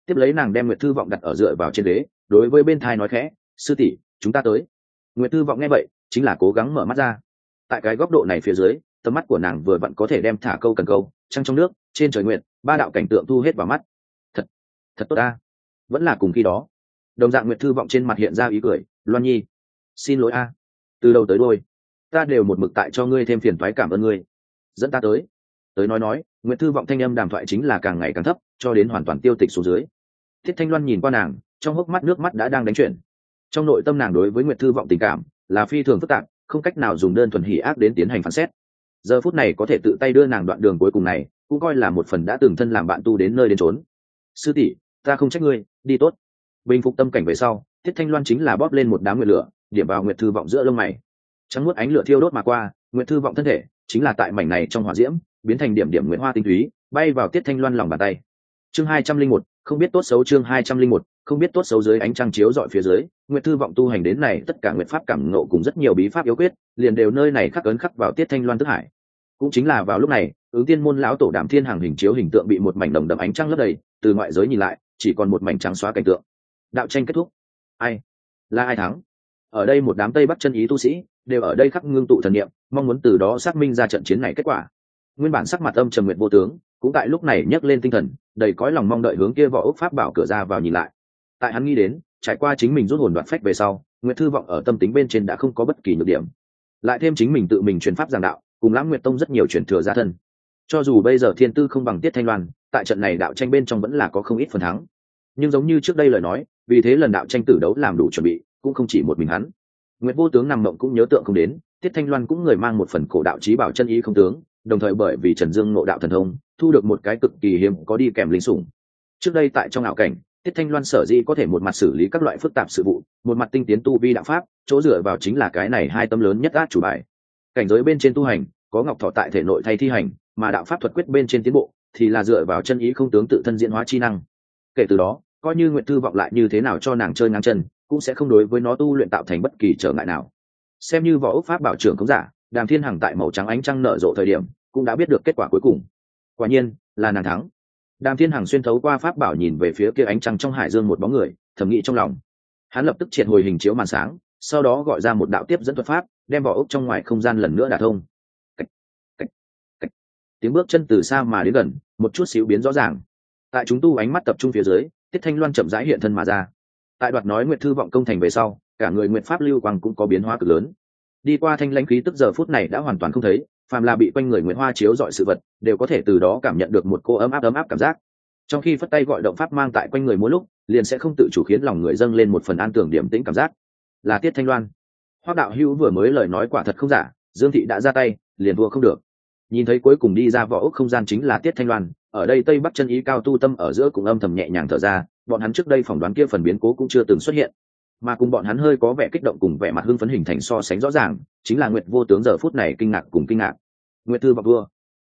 Tiếp lấy nàng đem nguyệt thư vọng đặt ở dựa vào trên ghế, đối với bên thai nói khẽ, sư tỷ, chúng ta tới. Nguyệt thư vọng nghe vậy, chính là cố gắng mở mắt ra. Tại cái góc độ này phía dưới, tầm mắt của nàng vừa vặn có thể đem thả câu cần câu, trăng trong nước trên trời nguyện ba đạo cảnh tượng thu hết vào mắt. Thật thật tốt ta. Vẫn là cùng khi đó. Đồng dạng nguyệt thư vọng trên mặt hiện ra ý cười, loan nhi, xin lỗi a. Từ đầu tới đôi ta đều một mực tại cho ngươi thêm phiền thoái cảm ơn ngươi. Dẫn ta tới. Tới nói nói, nguyệt thư vọng thanh âm đàm thoại chính là càng ngày càng thấp, cho đến hoàn toàn tiêu tịch xuống dưới. Thiết thanh loan nhìn qua nàng, trong hốc mắt nước mắt đã đang đánh chuyển. Trong nội tâm nàng đối với nguyệt thư vọng tình cảm là phi thường phức tạp, không cách nào dùng đơn thuần hỉ ác đến tiến hành phán xét. Giờ phút này có thể tự tay đưa nàng đoạn đường cuối cùng này cũng coi là một phần đã từng thân làm bạn tu đến nơi đến trốn sư tỷ, ta không trách ngươi, đi tốt. Bình phục tâm cảnh về sau, thiết thanh loan chính là bóp lên một đám nguyệt lửa, điểm vào nguyệt thư vọng giữa lông mày. Trắng nuốt ánh lửa thiêu đốt mà qua, nguyệt thư vọng thân thể chính là tại mảnh này trong hỏa diễm, biến thành điểm điểm nguyệt hoa tinh túy, bay vào tiết thanh loan lòng bàn tay. Chương hai trăm linh một, không biết tốt xấu chương hai trăm linh một, không biết tốt xấu dưới ánh trăng chiếu dọi phía dưới, nguyệt thư vọng tu hành đến này tất cả nguyệt pháp cảm ngộ cùng rất nhiều bí pháp yếu quyết, liền đều nơi này khắc ấn khắc vào tiết thanh loan tức hải. Cũng chính là vào lúc này ứng tiên môn lão tổ đàm thiên hàng hình chiếu hình tượng bị một mảnh đồng đậm ánh trăng lấp đầy, từ ngoại giới nhìn lại, chỉ còn một mảnh trắng xóa cảnh tượng. Đạo tranh kết thúc. Ai? Là ai thắng? Ở đây một đám tây bắc chân ý tu sĩ, đều ở đây khắc ngưng tụ thần niệm, mong muốn từ đó xác minh ra trận chiến này kết quả. Nguyên bản sắc mặt âm trầm nguyện vô tướng, cũng tại lúc này nhấc lên tinh thần, đầy cõi lòng mong đợi hướng kia võ ốc pháp bảo cửa ra vào nhìn lại. Tại hắn nghĩ đến, trải qua chính mình rút hồn đoạn phách về sau, nguyệt thư vọng ở tâm tính bên trên đã không có bất kỳ nhược điểm. Lại thêm chính mình tự mình truyền pháp giảng đạo, cùng lãng nguyệt tông rất nhiều truyền thừa gia thân cho dù bây giờ thiên tư không bằng tiết thanh loan, tại trận này đạo tranh bên trong vẫn là có không ít phần thắng. Nhưng giống như trước đây lời nói, vì thế lần đạo tranh tử đấu làm đủ chuẩn bị, cũng không chỉ một mình hắn. Nguyệt vô tướng nằm mộng cũng nhớ tượng không đến, tiết thanh loan cũng người mang một phần cổ đạo trí bảo chân ý không tướng, đồng thời bởi vì trần dương ngộ đạo thần thông, thu được một cái cực kỳ hiếm có đi kèm linh sủng. Trước đây tại trong ảo cảnh, tiết thanh loan sở dĩ có thể một mặt xử lý các loại phức tạp sự vụ, một mặt tinh tiến tu vi đạo pháp, chỗ dựa vào chính là cái này hai tâm lớn nhất át chủ bài. Cảnh giới bên trên tu hành, có ngọc thọ tại thể nội thay thi hành mà đạo pháp thuật quyết bên trên tiến bộ, thì là dựa vào chân ý không tướng tự thân diễn hóa chi năng. Kể từ đó, coi như nguyện thư vọng lại như thế nào cho nàng chơi ngang chân, cũng sẽ không đối với nó tu luyện tạo thành bất kỳ trở ngại nào. Xem như võ ốc pháp bảo trưởng không giả, đàm thiên hằng tại màu trắng ánh trăng nở rộ thời điểm, cũng đã biết được kết quả cuối cùng. Quả nhiên, là nàng thắng. Đàm thiên hằng xuyên thấu qua pháp bảo nhìn về phía kia ánh trăng trong hải dương một bóng người, thầm nghĩ trong lòng. Hắn lập tức triệt hồi hình chiếu màn sáng, sau đó gọi ra một đạo tiếp dẫn thuật pháp, đem vỏ ốc trong ngoài không gian lần nữa đả thông tiếng bước chân từ xa mà đến gần, một chút xíu biến rõ ràng. Tại chúng tu ánh mắt tập trung phía dưới, tiết thanh loan chậm rãi hiện thân mà ra. Tại đoạt nói nguyệt thư vọng công thành về sau, cả người nguyện pháp lưu quang cũng có biến hóa cực lớn. Đi qua thanh lãnh khí tức giờ phút này đã hoàn toàn không thấy, phàm là bị quanh người nguyện hoa chiếu dọi sự vật, đều có thể từ đó cảm nhận được một cô ấm áp ấm áp cảm giác. Trong khi phất tay gọi động pháp mang tại quanh người mỗi lúc, liền sẽ không tự chủ khiến lòng người dâng lên một phần an tưởng điểm tĩnh cảm giác. Là tiết thanh loan. Hoác đạo hữu vừa mới lời nói quả thật không giả, dương thị đã ra tay, liền thua không được nhìn thấy cuối cùng đi ra võ ốc không gian chính là tiết thanh loan, ở đây tây bắc chân ý cao tu tâm ở giữa cùng âm thầm nhẹ nhàng thở ra, bọn hắn trước đây phỏng đoán kia phần biến cố cũng chưa từng xuất hiện. Mà cùng bọn hắn hơi có vẻ kích động cùng vẻ mặt hưng phấn hình thành so sánh rõ ràng, chính là nguyệt vô tướng giờ phút này kinh ngạc cùng kinh ngạc. Nguyệt thư bọc vua,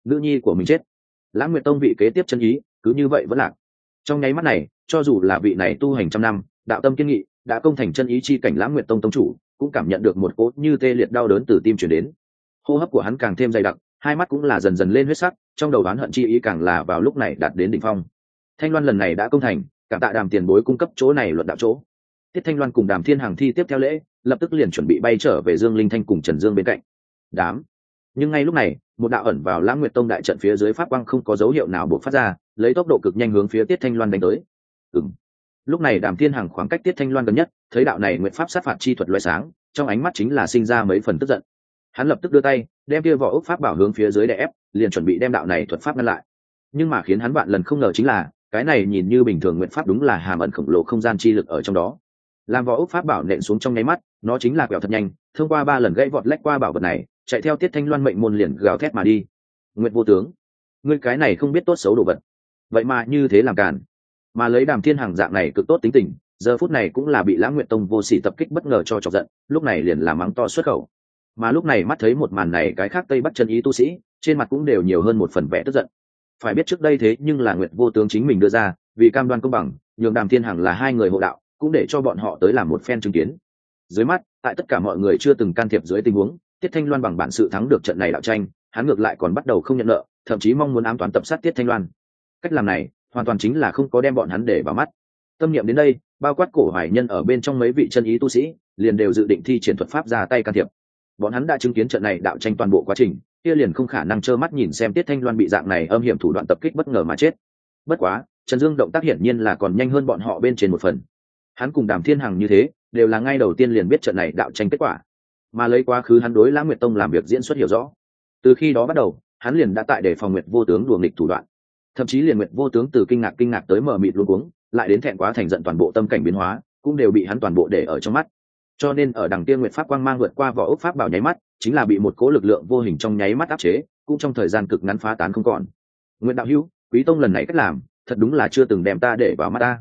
nữ nhi của mình chết. Lãng nguyệt tông vị kế tiếp chân ý, cứ như vậy vẫn lạc. Trong nháy mắt này, cho dù là vị này tu hành trăm năm, đạo tâm kiên nghị, đã công thành chân ý chi cảnh lãng nguyệt tông tông chủ, cũng cảm nhận được một cốt như tê liệt đau đớn từ tim chuyển đến. Hô hấp của hắn càng thêm dày đặc hai mắt cũng là dần dần lên huyết sắc, trong đầu đoán hận chi ý càng là vào lúc này đạt đến đỉnh phong. Thanh loan lần này đã công thành, cảm tạ đàm tiền bối cung cấp chỗ này luận đạo chỗ. Tiết thanh loan cùng đàm thiên hàng thi tiếp theo lễ, lập tức liền chuẩn bị bay trở về dương linh thanh cùng trần dương bên cạnh. Đám. Nhưng ngay lúc này, một đạo ẩn vào lãng nguyệt tông đại trận phía dưới pháp quang không có dấu hiệu nào buộc phát ra, lấy tốc độ cực nhanh hướng phía tiết thanh loan đánh tới. Ừ lúc này đàm thiên hằng khoảng cách tiết thanh loan gần nhất, thấy đạo này nguyện pháp sát phạt chi thuật loại sáng, trong ánh mắt chính là sinh ra mấy phần tức giận hắn lập tức đưa tay, đem kia vỏ ốc pháp bảo hướng phía dưới đè ép, liền chuẩn bị đem đạo này thuật pháp ngăn lại. Nhưng mà khiến hắn bạn lần không ngờ chính là, cái này nhìn như bình thường nguyện pháp đúng là hàm ẩn khổng lồ không gian chi lực ở trong đó. Làm vỏ ốc pháp bảo nện xuống trong nháy mắt, nó chính là quẹo thật nhanh, thông qua ba lần gãy vọt lách qua bảo vật này, chạy theo tiết thanh loan mệnh môn liền gào thét mà đi. Nguyện vô tướng, ngươi cái này không biết tốt xấu đồ vật. Vậy mà như thế làm cản mà lấy đàm thiên hàng dạng này cực tốt tính tình, giờ phút này cũng là bị lãng nguyện tông vô sỉ tập kích bất ngờ cho chọc giận, lúc này liền làm mắng to xuất khẩu mà lúc này mắt thấy một màn này cái khác tây bắt chân ý tu sĩ, trên mặt cũng đều nhiều hơn một phần vẻ tức giận. Phải biết trước đây thế nhưng là nguyện vô tướng chính mình đưa ra, vì cam đoan công bằng, nhường đàm thiên hằng là hai người hộ đạo, cũng để cho bọn họ tới làm một phen chứng kiến. Dưới mắt, tại tất cả mọi người chưa từng can thiệp dưới tình huống, tiết thanh loan bằng bản sự thắng được trận này đạo tranh, hắn ngược lại còn bắt đầu không nhận nợ, thậm chí mong muốn ám toán tập sát tiết thanh loan. Cách làm này, hoàn toàn chính là không có đem bọn hắn để vào mắt. Tâm niệm đến đây, bao quát cổ hoài nhân ở bên trong mấy vị chân ý tu sĩ, liền đều dự định thi triển thuật pháp ra tay can thiệp bọn hắn đã chứng kiến trận này đạo tranh toàn bộ quá trình, kia liền không khả năng trơ mắt nhìn xem tiết thanh loan bị dạng này âm hiểm thủ đoạn tập kích bất ngờ mà chết. Bất quá, trần dương động tác hiển nhiên là còn nhanh hơn bọn họ bên trên một phần. Hắn cùng đàm thiên hằng như thế, đều là ngay đầu tiên liền biết trận này đạo tranh kết quả. Mà lấy quá khứ hắn đối lãng nguyệt tông làm việc diễn xuất hiểu rõ. Từ khi đó bắt đầu, hắn liền đã tại để phòng nguyệt vô tướng đùa nghịch thủ đoạn. Thậm chí liền nguyệt vô tướng từ kinh ngạc kinh ngạc tới mờ mịt luôn cuống, lại đến thẹn quá thành giận toàn bộ tâm cảnh biến hóa, cũng đều bị hắn toàn bộ để ở trong mắt cho nên ở đằng tiên nguyệt pháp quang mang vượt qua vỏ ốc pháp bảo nháy mắt, chính là bị một cố lực lượng vô hình trong nháy mắt áp chế, cũng trong thời gian cực ngắn phá tán không còn. Nguyễn đạo hữu, quý tông lần này cách làm, thật đúng là chưa từng đem ta để vào mắt ta.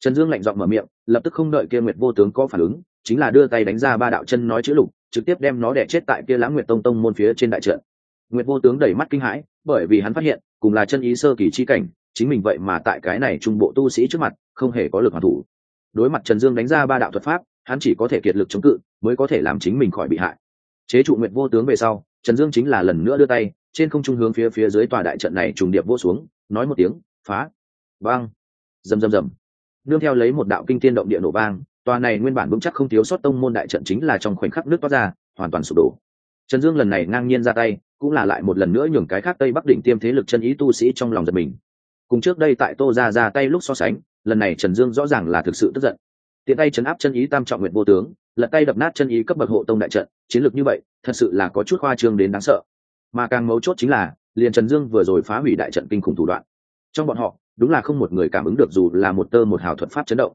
Trần dương lạnh giọng mở miệng, lập tức không đợi kia nguyệt vô tướng có phản ứng, chính là đưa tay đánh ra ba đạo chân nói chữ lục, trực tiếp đem nó đẻ chết tại kia lãng nguyệt tông tông môn phía trên đại trận. Nguyệt vô tướng đẩy mắt kinh hãi, bởi vì hắn phát hiện, cùng là chân ý sơ kỳ chi cảnh, chính mình vậy mà tại cái này trung bộ tu sĩ trước mặt, không hề có lực hoàn thủ. Đối mặt trần dương đánh ra ba đạo thuật pháp hắn chỉ có thể kiệt lực chống cự, mới có thể làm chính mình khỏi bị hại. Chế trụ nguyệt vô tướng về sau, trần dương chính là lần nữa đưa tay, trên không trung hướng phía phía dưới tòa đại trận này trùng điệp vô xuống, nói một tiếng, phá! Vang! Rầm rầm rầm! Nương theo lấy một đạo kinh tiên động địa nổ vang, tòa này nguyên bản vững chắc không thiếu sót tông môn đại trận chính là trong khoảnh khắc nước toát ra, hoàn toàn sụp đổ. Trần dương lần này ngang nhiên ra tay, cũng là lại một lần nữa nhường cái khác tây bắc định tiêm thế lực chân ý tu sĩ trong lòng giật mình. Cùng trước đây tại tô ra ra tay lúc so sánh, lần này trần dương rõ ràng là thực sự tức giận tiện tay chấn áp chân ý tam trọng nguyện vô tướng, lật tay đập nát chân ý cấp bậc hộ tông đại trận, chiến lược như vậy, thật sự là có chút khoa trương đến đáng sợ. Mà càng mấu chốt chính là, liền trần dương vừa rồi phá hủy đại trận kinh khủng thủ đoạn. Trong bọn họ, đúng là không một người cảm ứng được dù là một tơ một hào thuật pháp chấn động.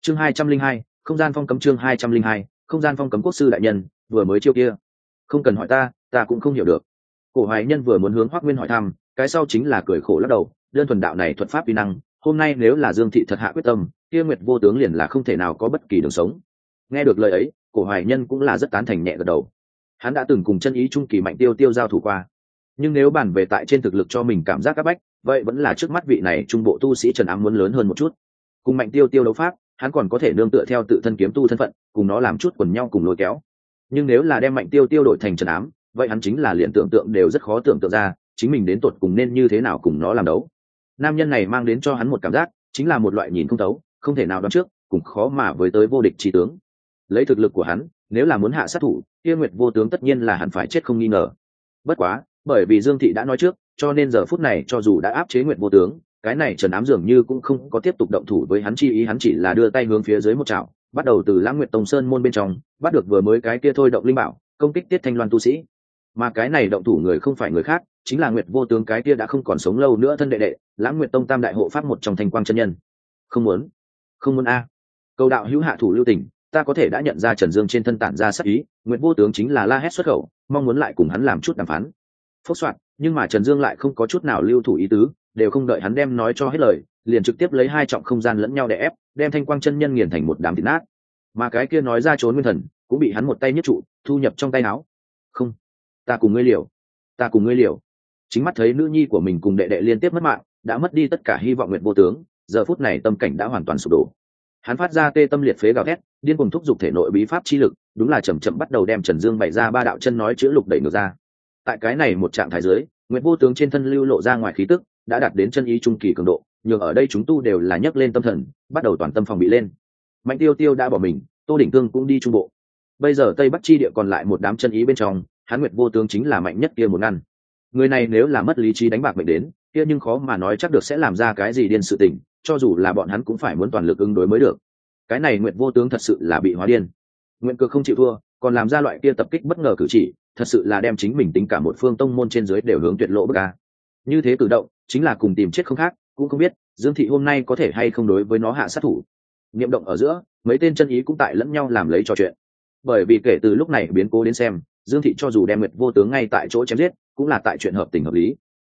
Chương hai trăm linh hai, không gian phong cấm chương hai trăm linh hai, không gian phong cấm quốc sư đại nhân, vừa mới chiêu kia. Không cần hỏi ta ta cũng không hiểu được. Cổ hoài nhân vừa muốn hướng hoác nguyên hỏi thăm, cái sau chính là cười khổ lắc đầu, đơn thuần đạo này thuật pháp vi năng hôm nay nếu là dương thị thật hạ quyết tâm, kia nguyệt vô tướng liền là không thể nào có bất kỳ đường sống. Nghe được lời ấy, cổ hoài nhân cũng là rất tán thành nhẹ gật đầu. Hắn đã từng cùng chân ý trung kỳ mạnh tiêu tiêu giao thủ qua. Nhưng nếu bàn về tại trên thực lực cho mình cảm giác các bách, vậy vẫn là trước mắt vị này trung bộ tu sĩ trần ám muốn lớn hơn một chút. Cùng mạnh tiêu tiêu đấu pháp, hắn còn có thể nương tựa theo tự thân kiếm tu thân phận, cùng nó làm chút quần nhau cùng lôi kéo. Nhưng nếu là đem mạnh tiêu tiêu đổi thành trần ám, vậy hắn chính là liền tưởng tượng đều rất khó tưởng tượng ra, chính mình đến tột cùng nên như thế nào cùng nó làm đấu nam nhân này mang đến cho hắn một cảm giác chính là một loại nhìn không tấu, không thể nào đoán trước cùng khó mà với tới vô địch trí tướng. Lấy thực lực của hắn nếu là muốn hạ sát thủ kia nguyệt vô tướng tất nhiên là hắn phải chết không nghi ngờ. Bất quá bởi vì dương thị đã nói trước cho nên giờ phút này cho dù đã áp chế nguyệt vô tướng cái này trần ám dường như cũng không có tiếp tục động thủ với hắn chi ý hắn chỉ là đưa tay hướng phía dưới một chảo bắt đầu từ lãng nguyệt tông sơn môn bên trong bắt được vừa mới cái kia thôi động linh bảo công kích tiết thanh loan tu sĩ mà cái này động thủ người không phải người khác, chính là nguyệt vô tướng cái kia đã không còn sống lâu nữa thân đệ đệ, lãng nguyệt tông tam đại hộ pháp một trong thanh quang chân nhân. Không muốn không muốn a. Cầu đạo hữu hạ thủ lưu tình, ta có thể đã nhận ra trần dương trên thân tản ra sắc ý, Nguyệt vô tướng chính là la hét xuất khẩu, mong muốn lại cùng hắn làm chút đàm phán. Phúc soạn, nhưng mà trần dương lại không có chút nào lưu thủ ý tứ, đều không đợi hắn đem nói cho hết lời, liền trực tiếp lấy hai trọng không gian lẫn nhau để ép, đem thanh quang chân nhân nghiền thành một đám thịt nát. Mà cái kia nói ra trốn nguyên thần, cũng bị hắn một tay nhất trụ, thu nhập trong tay áo ta cùng ngươi liều. Ta cùng ngươi liều. Chính mắt thấy nữ nhi của mình cùng đệ đệ liên tiếp mất mạng, đã mất đi tất cả hy vọng nguyện vô tướng, giờ phút này tâm cảnh đã hoàn toàn sụp đổ. Hắn phát ra tê tâm liệt phế gào thét, điên cùng thúc giục thể nội bí pháp chi lực, đúng là chầm chậm bắt đầu đem trần dương bày ra ba đạo chân nói chữ lục đẩy ngược ra. Tại cái này một trạng thái dưới, nguyện vô tướng trên thân lưu lộ ra ngoài khí tức, đã đạt đến chân ý trung kỳ cường độ, nhường ở đây chúng tu đều là nhấc lên tâm thần, bắt đầu toàn tâm phòng bị lên. Mạnh tiêu tiêu đã bỏ mình, tô đỉnh cương cũng đi trung bộ. Bây giờ tây bắc chi địa còn lại một đám chân ý bên trong hán nguyệt vô tướng chính là mạnh nhất kia một ngăn. Người này nếu là mất lý trí đánh bạc mệnh đến, kia nhưng khó mà nói chắc được sẽ làm ra cái gì điên sự tình, cho dù là bọn hắn cũng phải muốn toàn lực ứng đối mới được. Cái này nguyệt vô tướng thật sự là bị hóa điên. Nguyện cực không chịu thua, còn làm ra loại kia tập kích bất ngờ cử chỉ, thật sự là đem chính mình tính cả một phương tông môn trên dưới đều hướng tuyệt lộ bất ca như thế cử động, chính là cùng tìm chết không khác, cũng không biết, dương thị hôm nay có thể hay không đối với nó hạ sát thủ. Niệm động ở giữa, mấy tên chân ý cũng tại lẫn nhau làm lấy trò chuyện. Bởi vì kể từ lúc này biến cố đến xem dương thị cho dù đem nguyệt vô tướng ngay tại chỗ chém giết, cũng là tại chuyện hợp tình hợp lý.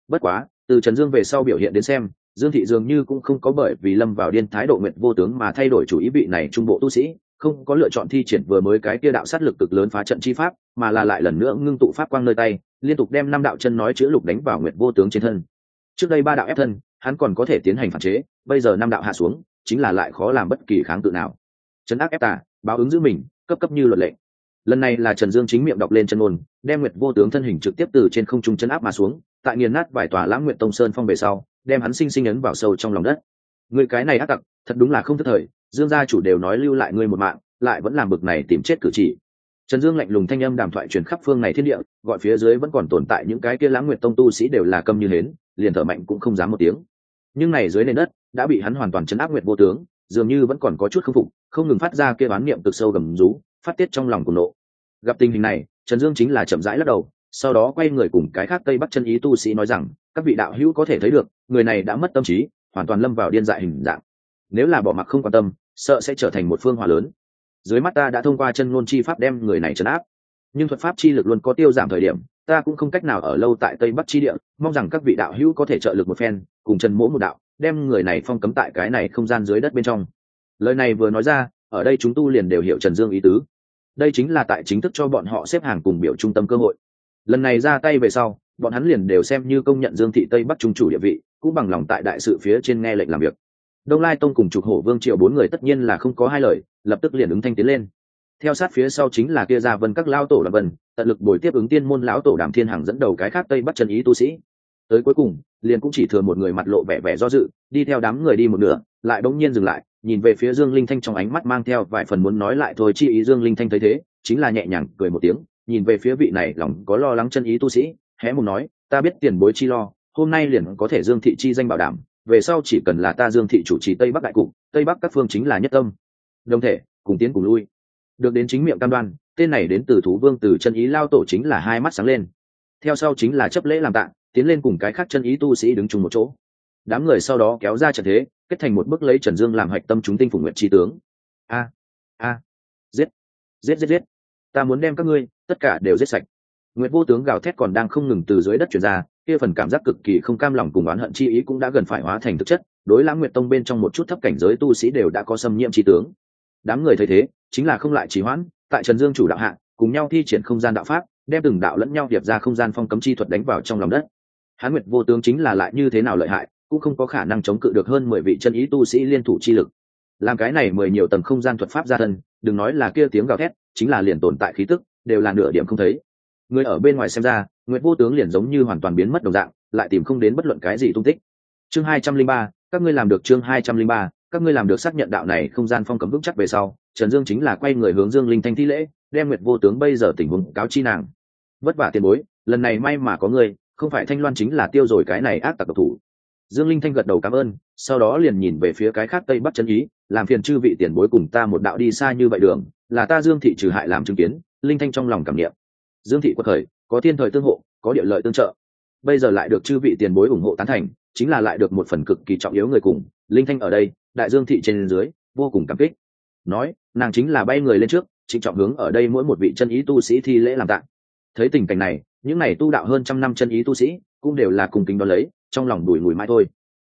Bất quá, từ trần dương về sau biểu hiện đến xem, dương thị dường như cũng không có bởi vì lâm vào điên thái độ nguyệt vô tướng mà thay đổi chủ ý vị này trung bộ tu sĩ, không có lựa chọn thi triển vừa mới cái kia đạo sát lực cực lớn phá trận chi pháp, mà là lại lần nữa ngưng tụ pháp quang nơi tay, liên tục đem năm đạo chân nói chữ lục đánh vào nguyệt vô tướng trên thân. Trước đây ba đạo ép thân, hắn còn có thể tiến hành phản chế, bây giờ năm đạo hạ xuống, chính là lại khó làm bất kỳ kháng tự nào. Chấn áp ép tả báo ứng giữ mình, cấp cấp như luật lệ lần này là trần dương chính miệng đọc lên chân ngôn, đem nguyệt vô tướng thân hình trực tiếp từ trên không trung chân áp mà xuống tại nghiền nát vài tòa lãng nguyện tông sơn phong về sau đem hắn sinh sinh ấn vào sâu trong lòng đất. Người cái này ác tặc thật đúng là không thất thời dương gia chủ đều nói lưu lại ngươi một mạng lại vẫn làm bực này tìm chết cử chỉ. Trần dương lạnh lùng thanh âm đàm thoại truyền khắp phương này thiên địa gọi phía dưới vẫn còn tồn tại những cái kia lãng nguyệt tông tu sĩ đều là câm như hến liền thở mạnh cũng không dám một tiếng. Nhưng này dưới nền đất đã bị hắn hoàn toàn chấn áp nguyệt vô tướng dường như vẫn còn có chút k phục không ngừng phát ra kia bán niệm cực sâu gầm rú phát tiết trong lòng của nộ. Gặp tình hình này, trần dương chính là chậm rãi lắc đầu, sau đó quay người cùng cái khác tây bắc chân ý tu sĩ nói rằng, các vị đạo hữu có thể thấy được, người này đã mất tâm trí, hoàn toàn lâm vào điên dại hình dạng. Nếu là bỏ mặc không quan tâm, sợ sẽ trở thành một phương hòa lớn. Dưới mắt ta đã thông qua chân ngôn chi pháp đem người này trấn áp. Nhưng thuật pháp chi lực luôn có tiêu giảm thời điểm, ta cũng không cách nào ở lâu tại tây bắc chi địa, mong rằng các vị đạo hữu có thể trợ lực một phen, cùng Trần mỗ một đạo, đem người này phong cấm tại cái này không gian dưới đất bên trong. Lời này vừa nói ra ở đây chúng tu liền đều hiểu trần dương ý tứ. Đây chính là tại chính thức cho bọn họ xếp hàng cùng biểu trung tâm cơ hội. Lần này ra tay về sau, bọn hắn liền đều xem như công nhận dương thị tây bắc trung chủ địa vị, cũng bằng lòng tại đại sự phía trên nghe lệnh làm việc. Đông lai tông cùng trục hổ vương triệu bốn người tất nhiên là không có hai lời, lập tức liền ứng thanh tiến lên. Theo sát phía sau chính là kia gia vân các lao tổ là vân, tận lực bồi tiếp ứng tiên môn lão tổ đàm thiên hằng dẫn đầu cái khác tây bắc chân ý tu sĩ tới cuối cùng, liền cũng chỉ thừa một người mặt lộ vẻ vẻ do dự, đi theo đám người đi một nửa, lại bỗng nhiên dừng lại, nhìn về phía dương linh thanh trong ánh mắt mang theo vài phần muốn nói lại thôi chi ý dương linh thanh thấy thế, chính là nhẹ nhàng cười một tiếng, nhìn về phía vị này lòng có lo lắng chân ý tu sĩ, hé một nói, ta biết tiền bối chi lo, hôm nay liền có thể dương thị chi danh bảo đảm, về sau chỉ cần là ta dương thị chủ trì tây bắc đại cục, tây bắc các phương chính là nhất tâm. Đồng thể, cùng tiến cùng lui. Được đến chính miệng cam đoan, tên này đến từ thú vương từ chân ý lao tổ chính là hai mắt sáng lên. Theo sau chính là chấp lễ làm tạng tiến lên cùng cái khác chân ý tu sĩ đứng chung một chỗ. Đám người sau đó kéo ra trận thế, kết thành một bước lấy trần dương làm hạch tâm chúng tinh phủ nguyện tri tướng. A a, giết giết giết giết. Ta muốn đem các ngươi, tất cả đều giết sạch. Nguyệt vô tướng gào thét còn đang không ngừng từ dưới đất chuyển ra, kia phần cảm giác cực kỳ không cam lòng cùng oán hận chi ý cũng đã gần phải hóa thành thực chất, đối lãng nguyệt tông bên trong một chút thấp cảnh giới tu sĩ đều đã có xâm nhiễm tri tướng. Đám người thấy thế, chính là không lại trì hoãn, tại trần dương chủ đạo hạ, cùng nhau thi triển không gian đạo pháp, đem từng đạo lẫn nhau điệp ra không gian phong cấm chi thuật đánh vào trong lòng đất hán nguyệt vô tướng chính là lại như thế nào lợi hại, cũng không có khả năng chống cự được hơn mười vị chân ý tu sĩ liên thủ chi lực. Làm cái này mười nhiều tầng không gian thuật pháp ra thân, đừng nói là kia tiếng gào thét, chính là liền tồn tại khí tức, đều là nửa điểm không thấy. Người ở bên ngoài xem ra, nguyệt vô tướng liền giống như hoàn toàn biến mất đồng dạng, lại tìm không đến bất luận cái gì tung tích. Chương hai trăm linh ba, các ngươi làm được chương hai trăm linh ba, các ngươi làm được xác nhận đạo này không gian phong cấm vững chắc về sau, trần dương chính là quay người hướng dương linh thanh thi lễ, đem nguyệt vô tướng bây giờ tình huống cáo chi nàng. Vất vả tiền bối, lần này may mà có người không phải thanh loan chính là tiêu rồi cái này ác tặc độc thủ. Dương linh thanh gật đầu cảm ơn, sau đó liền nhìn về phía cái khác tây bắc chân ý, làm phiền chư vị tiền bối cùng ta một đạo đi xa như vậy đường, là ta dương thị trừ hại làm chứng kiến, linh thanh trong lòng cảm niệm. Dương thị quật khởi, có thiên thời tương hộ, có địa lợi tương trợ. Bây giờ lại được chư vị tiền bối ủng hộ tán thành, chính là lại được một phần cực kỳ trọng yếu người cùng, linh thanh ở đây, đại dương thị trên dưới, vô cùng cảm kích. Nói, nàng chính là bay người lên trước, trịnh trọng hướng ở đây mỗi một vị chân ý tu sĩ thi lễ làm tạng. Thấy tình cảnh này những này tu đạo hơn trăm năm chân ý tu sĩ cũng đều là cùng kính đón lấy, trong lòng đùi ngùi mãi thôi.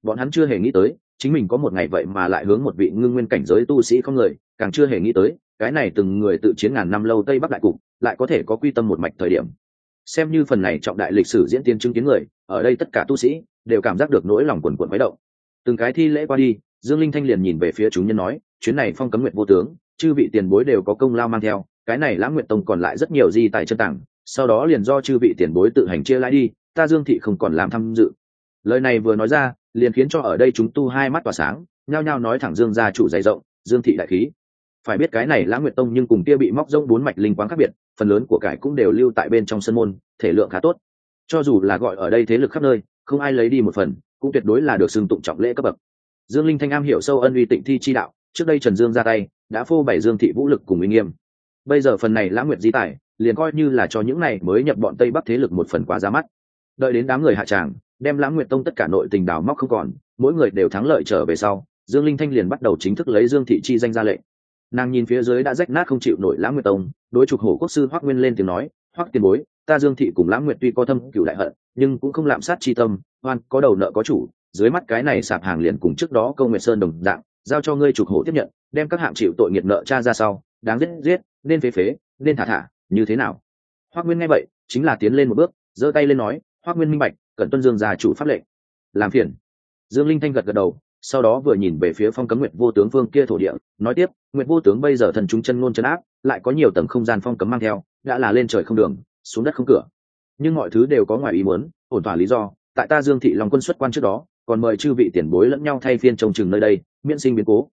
Bọn hắn chưa hề nghĩ tới, chính mình có một ngày vậy mà lại hướng một vị ngưng nguyên cảnh giới tu sĩ không người, càng chưa hề nghĩ tới, cái này từng người tự chiến ngàn năm lâu tây bắc đại cục, lại có thể có quy tâm một mạch thời điểm. Xem như phần này trọng đại lịch sử diễn tiến chứng kiến người, ở đây tất cả tu sĩ đều cảm giác được nỗi lòng quần quận máy động. Từng cái thi lễ qua đi, dương linh thanh liền nhìn về phía chúng nhân nói, chuyến này phong cấm nguyện vô tướng, chư vị tiền bối đều có công lao mang theo, cái này lãng nguyện tông còn lại rất nhiều di tài chân tặng sau đó liền do chư vị tiền bối tự hành chia lãi đi, ta dương thị không còn làm tham dự. Lời này vừa nói ra, liền khiến cho ở đây chúng tu hai mắt tỏa sáng, nhao nhao nói thẳng dương gia chủ dày rộng, dương thị đại khí. Phải biết cái này lãng nguyệt tông nhưng cùng kia bị móc rông bốn mạch linh quáng khác biệt, phần lớn của cải cũng đều lưu tại bên trong sân môn, thể lượng khá tốt. Cho dù là gọi ở đây thế lực khắp nơi, không ai lấy đi một phần, cũng tuyệt đối là được xưng tụng trọng lễ cấp bậc. Dương linh thanh am hiểu sâu ân uy tịnh thi chi đạo, trước đây trần dương ra tay, đã phô bày dương thị vũ lực cùng uy nghiêm. Bây giờ phần này lãng nguyệt di tài liền coi như là cho những này mới nhập bọn tây bắc thế lực một phần quá ra mắt. Đợi đến đám người hạ tràng, đem lãng nguyệt tông tất cả nội tình đào móc không còn, mỗi người đều thắng lợi trở về sau, dương linh thanh liền bắt đầu chính thức lấy dương thị chi danh ra lệnh. Nàng nhìn phía dưới đã rách nát không chịu nổi lãng nguyệt tông, đối trục hổ quốc sư hoác nguyên lên tiếng nói hoác tiền bối, ta dương thị cùng lãng nguyệt tuy có thâm cựu đại hận, nhưng cũng không lạm sát chi tâm, oan, có đầu nợ có chủ, dưới mắt cái này sạp hàng liền cùng trước đó câu nguyệt sơn đồng dạng, giao cho ngươi trục hổ tiếp nhận, đem các hạng chịu tội nghiệt nợ cha ra sau, đáng giết giết, nên phế phế, nên thả thả như thế nào? Hoác nguyên nghe vậy, chính là tiến lên một bước, giơ tay lên nói hoác nguyên minh bạch, cẩn tuân dương già chủ pháp lệnh. Làm phiền. Dương linh thanh gật gật đầu, sau đó vừa nhìn về phía phong cấm nguyệt vô tướng vương kia thổ địa, nói tiếp, nguyệt vô tướng bây giờ thần chúng chân ngôn chân áp lại có nhiều tầng không gian phong cấm mang theo, đã là lên trời không đường, xuống đất không cửa. Nhưng mọi thứ đều có ngoài ý muốn, ổn thỏa lý do, tại ta dương thị long quân xuất quan trước đó, còn mời chư vị tiền bối lẫn nhau thay phiên trông chừng nơi đây, miễn sinh biến cố.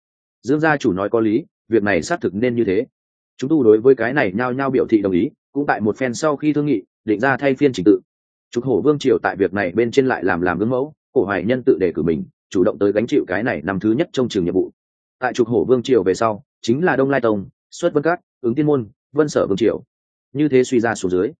Dương gia chủ nói có lý, việc này xác thực nên như thế chúng tu đối với cái này nhao nhao biểu thị đồng ý, cũng tại một phen sau khi thương nghị, định ra thay phiên trình tự. Trục hổ vương triều tại việc này bên trên lại làm làm gương mẫu, cổ hoài nhân tự đề cử mình, chủ động tới gánh chịu cái này năm thứ nhất trong trường nhiệm vụ. Tại trục hổ vương triều về sau, chính là đông lai tông, xuất vân cát ứng tiên môn, vân sở vương triều. Như thế suy ra số dưới.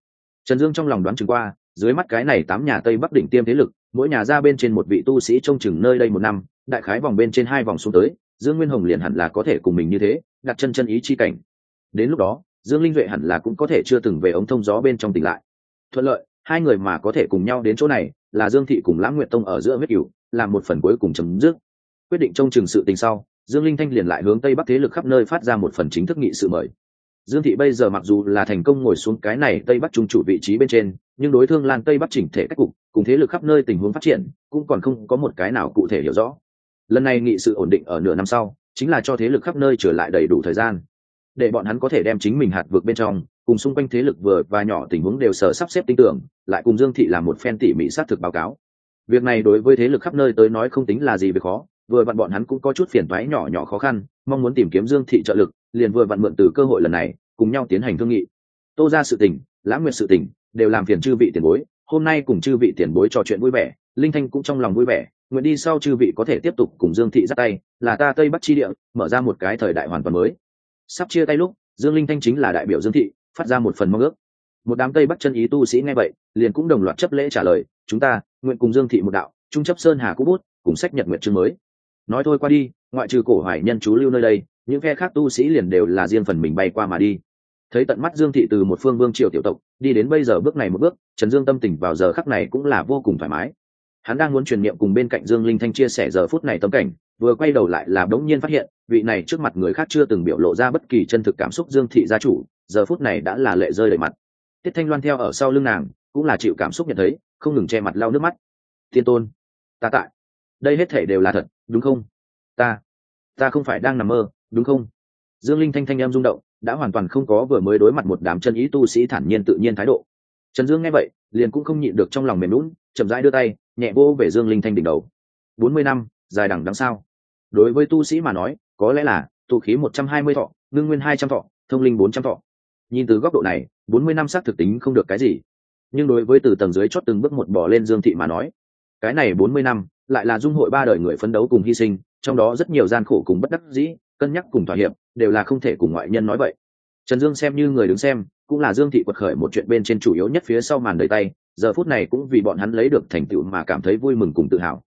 Trần dương trong lòng đoán chừng qua, dưới mắt cái này tám nhà tây bắc đỉnh tiêm thế lực, mỗi nhà ra bên trên một vị tu sĩ trông chừng nơi đây một năm, đại khái vòng bên trên hai vòng xuống tới, dương nguyên hồng liền hẳn là có thể cùng mình như thế, đặt chân chân ý chi cảnh đến lúc đó, dương linh duệ hẳn là cũng có thể chưa từng về ống thông gió bên trong tỉnh lại. Thuận lợi, hai người mà có thể cùng nhau đến chỗ này là dương thị cùng lãng nguyệt tông ở giữa huyết cửu làm một phần cuối cùng chấm dứt. Quyết định trông chừng sự tình sau, dương linh thanh liền lại hướng tây bắc thế lực khắp nơi phát ra một phần chính thức nghị sự mời. Dương thị bây giờ mặc dù là thành công ngồi xuống cái này tây bắc trung chủ vị trí bên trên, nhưng đối thương lan tây bắc chỉnh thể cách cục, cùng thế lực khắp nơi tình huống phát triển, cũng còn không có một cái nào cụ thể hiểu rõ. Lần này nghị sự ổn định ở nửa năm sau, chính là cho thế lực khắp nơi trở lại đầy đủ thời gian để bọn hắn có thể đem chính mình hạt vượt bên trong, cùng xung quanh thế lực vừa và nhỏ tình huống đều sở sắp xếp tin tưởng, lại cùng dương thị làm một phen tỉ mỉ xác thực báo cáo. Việc này đối với thế lực khắp nơi tới nói không tính là gì về khó, vừa vặn bọn hắn cũng có chút phiền toái nhỏ nhỏ khó khăn, mong muốn tìm kiếm dương thị trợ lực, liền vừa vặn mượn từ cơ hội lần này, cùng nhau tiến hành thương nghị. Tô ra sự tình, lãng nguyệt sự tình, đều làm phiền chư vị tiền bối, hôm nay cùng chư vị tiền bối trò chuyện vui vẻ, linh thanh cũng trong lòng vui vẻ, nguyện đi sau chư vị có thể tiếp tục cùng dương thị dắt tay, là ta tây bắc chi địa, mở ra một cái thời đại hoàn toàn mới sắp chia tay lúc, dương linh thanh chính là đại biểu dương thị, phát ra một phần mong ước. Một đám tây bắc chân ý tu sĩ nghe vậy, liền cũng đồng loạt chấp lễ trả lời, chúng ta, nguyện cùng dương thị một đạo, trung chấp sơn hà cũ bút, cùng sách nhật nguyện chương mới. Nói thôi qua đi, ngoại trừ cổ hoài nhân chú lưu nơi đây, những phe khác tu sĩ liền đều là riêng phần mình bay qua mà đi. Thấy tận mắt dương thị từ một phương vương triều tiểu tộc, đi đến bây giờ bước này một bước, trần dương tâm tình vào giờ khắc này cũng là vô cùng thoải mái hắn đang muốn truyền niệm cùng bên cạnh dương linh thanh chia sẻ giờ phút này tâm cảnh, vừa quay đầu lại là đống nhiên phát hiện, vị này trước mặt người khác chưa từng biểu lộ ra bất kỳ chân thực cảm xúc dương thị gia chủ, giờ phút này đã là lệ rơi đầy mặt. Tiết thanh loan theo ở sau lưng nàng, cũng là chịu cảm xúc nhận thấy, không ngừng che mặt lau nước mắt. Thiên tôn, ta tại. Đây hết thể đều là thật, đúng không? Ta ta không phải đang nằm mơ, đúng không? Dương linh thanh thanh em rung động, đã hoàn toàn không có vừa mới đối mặt một đám chân ý tu sĩ thản nhiên tự nhiên thái độ. Trần dương nghe vậy, liền cũng không nhịn được trong lòng mềm lún chậm rãi đưa tay nhẹ vô về dương linh thanh đỉnh đầu. Bốn mươi năm, dài đẳng đằng sao? Đối với tu sĩ mà nói, có lẽ là, tụ khí một trăm hai mươi thọ, ngưng nguyên hai trăm thọ, thông linh bốn trăm thọ. Nhìn từ góc độ này, bốn mươi năm xác thực tính không được cái gì. Nhưng đối với từ tầng dưới chót từng bước một bỏ lên dương thị mà nói, cái này bốn mươi năm, lại là dung hội ba đời người phấn đấu cùng hy sinh, trong đó rất nhiều gian khổ cùng bất đắc dĩ, cân nhắc cùng thỏa hiệp, đều là không thể cùng ngoại nhân nói vậy. Trần dương xem như người đứng xem, cũng là dương thị quật khởi một chuyện bên trên chủ yếu nhất phía sau màn đời tay giờ phút này cũng vì bọn hắn lấy được thành tựu mà cảm thấy vui mừng cùng tự hào.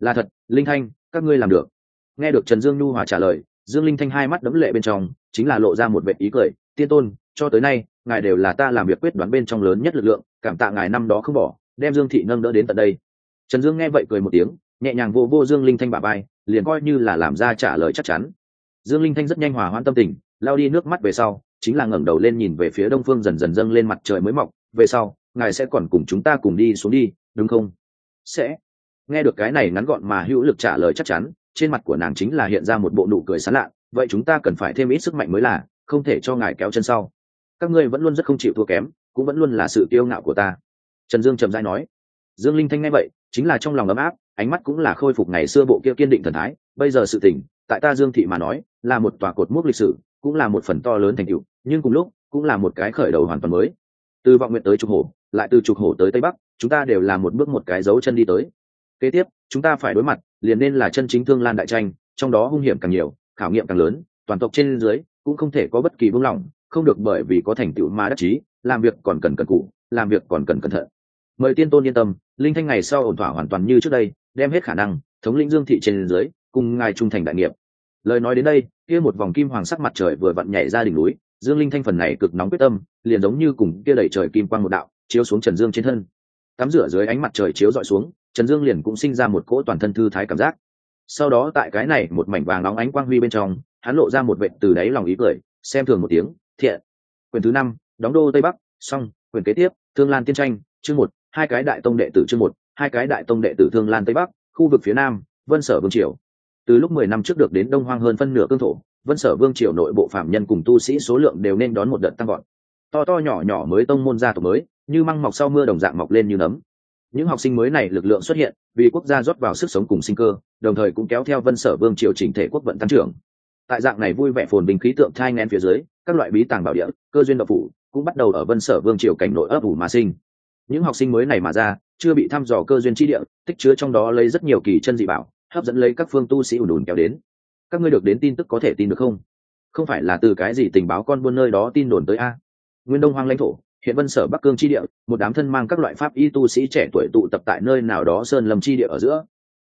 Là thật, linh thanh, các ngươi làm được. Nghe được trần dương nhu hòa trả lời, dương linh thanh hai mắt đấm lệ bên trong, chính là lộ ra một vệ ý cười, tiên tôn, cho tới nay, ngài đều là ta làm việc quyết đoán bên trong lớn nhất lực lượng, cảm tạ ngài năm đó không bỏ, đem dương thị nâng đỡ đến tận đây. Trần dương nghe vậy cười một tiếng, nhẹ nhàng vô vô dương linh thanh bà bay liền coi như là làm ra trả lời chắc chắn. Dương linh thanh rất nhanh hòa hoãn tâm tình, lao đi nước mắt về sau, chính là ngẩng đầu lên nhìn về phía đông phương dần dần dâng lên mặt trời mới mọc, về sau ngài sẽ còn cùng chúng ta cùng đi xuống đi, đúng không? Sẽ. Nghe được cái này ngắn gọn mà hữu lực trả lời chắc chắn, trên mặt của nàng chính là hiện ra một bộ nụ cười sán lạ, vậy chúng ta cần phải thêm ít sức mạnh mới là, không thể cho ngài kéo chân sau. Các ngươi vẫn luôn rất không chịu thua kém, cũng vẫn luôn là sự kiêu ngạo của ta. Trần dương trầm dai nói. Dương linh thanh nghe vậy, chính là trong lòng ấm áp, ánh mắt cũng là khôi phục ngày xưa bộ kia kiên định thần thái, bây giờ sự tỉnh tại ta dương thị mà nói, là một tòa cột mốc lịch sử, cũng là một phần to lớn thành tựu, nhưng cùng lúc, cũng là một cái khởi đầu hoàn toàn mới. Từ vọng nguyện tới trục hồ lại từ trục hổ tới tây bắc, chúng ta đều là một bước một cái dấu chân đi tới. Kế tiếp, chúng ta phải đối mặt, liền nên là chân chính thương lan đại tranh, trong đó hung hiểm càng nhiều, khảo nghiệm càng lớn, toàn tộc trên dưới cũng không thể có bất kỳ buông lỏng, không được bởi vì có thành tựu mà đắc chí, làm việc còn cần cẩn cụ làm việc còn cần cẩn thận. Mời tiên tôn yên tâm, linh thanh ngày sau ổn thỏa hoàn toàn như trước đây, đem hết khả năng, thống lĩnh dương thị trên dưới, cùng ngài trung thành đại nghiệp. Lời nói đến đây, kia một vòng kim hoàng sắc mặt trời vừa vặn nhảy ra đỉnh núi, dương linh thanh phần này cực nóng quyết tâm, liền giống như cùng kia đẩy trời kim quang một đạo chiếu xuống trần dương trên thân. Tắm rửa dưới ánh mặt trời chiếu dọi xuống, trần dương liền cũng sinh ra một cỗ toàn thân thư thái cảm giác. Sau đó tại cái này một mảnh vàng nóng ánh quang huy bên trong, hắn lộ ra một vệ từ đáy lòng ý cười, xem thường một tiếng, thiện quyền thứ năm, đóng đô tây bắc, xong quyền kế tiếp, thương lan tiên tranh, chương một, hai cái đại tông đệ tử chương một, hai cái đại tông đệ tử thương lan tây bắc, khu vực phía nam, vân sở vương triều. Từ lúc mười năm trước được đến đông hoang hơn phân nửa cương thổ, vân sở vương triều nội bộ phạm nhân cùng tu sĩ số lượng đều nên đón một đợt tăng gọn to to nhỏ nhỏ mới tông môn gia tộc mới như măng mọc sau mưa đồng dạng mọc lên như nấm. Những học sinh mới này lực lượng xuất hiện, vì quốc gia rót vào sức sống cùng sinh cơ, đồng thời cũng kéo theo vân sở vương triều chỉnh thể quốc vận tăng trưởng. Tại dạng này vui vẻ phồn bình khí tượng thai ngén phía dưới, các loại bí tàng bảo địa, cơ duyên độc phủ cũng bắt đầu ở vân sở vương triều cảnh nội ấp ủ mà sinh. Những học sinh mới này mà ra, chưa bị thăm dò cơ duyên chi địa, tích chứa trong đó lấy rất nhiều kỳ chân dị bảo, hấp dẫn lấy các phương tu sĩ ủn ùn kéo đến. Các ngươi được đến tin tức có thể tin được không? Không phải là từ cái gì tình báo con buôn nơi đó tin đồn tới a? Nguyên đông hoang lãnh thổ hiện vân sở bắc cương chi địa, một đám thân mang các loại pháp y tu sĩ trẻ tuổi tụ tập tại nơi nào đó sơn lâm chi địa ở giữa.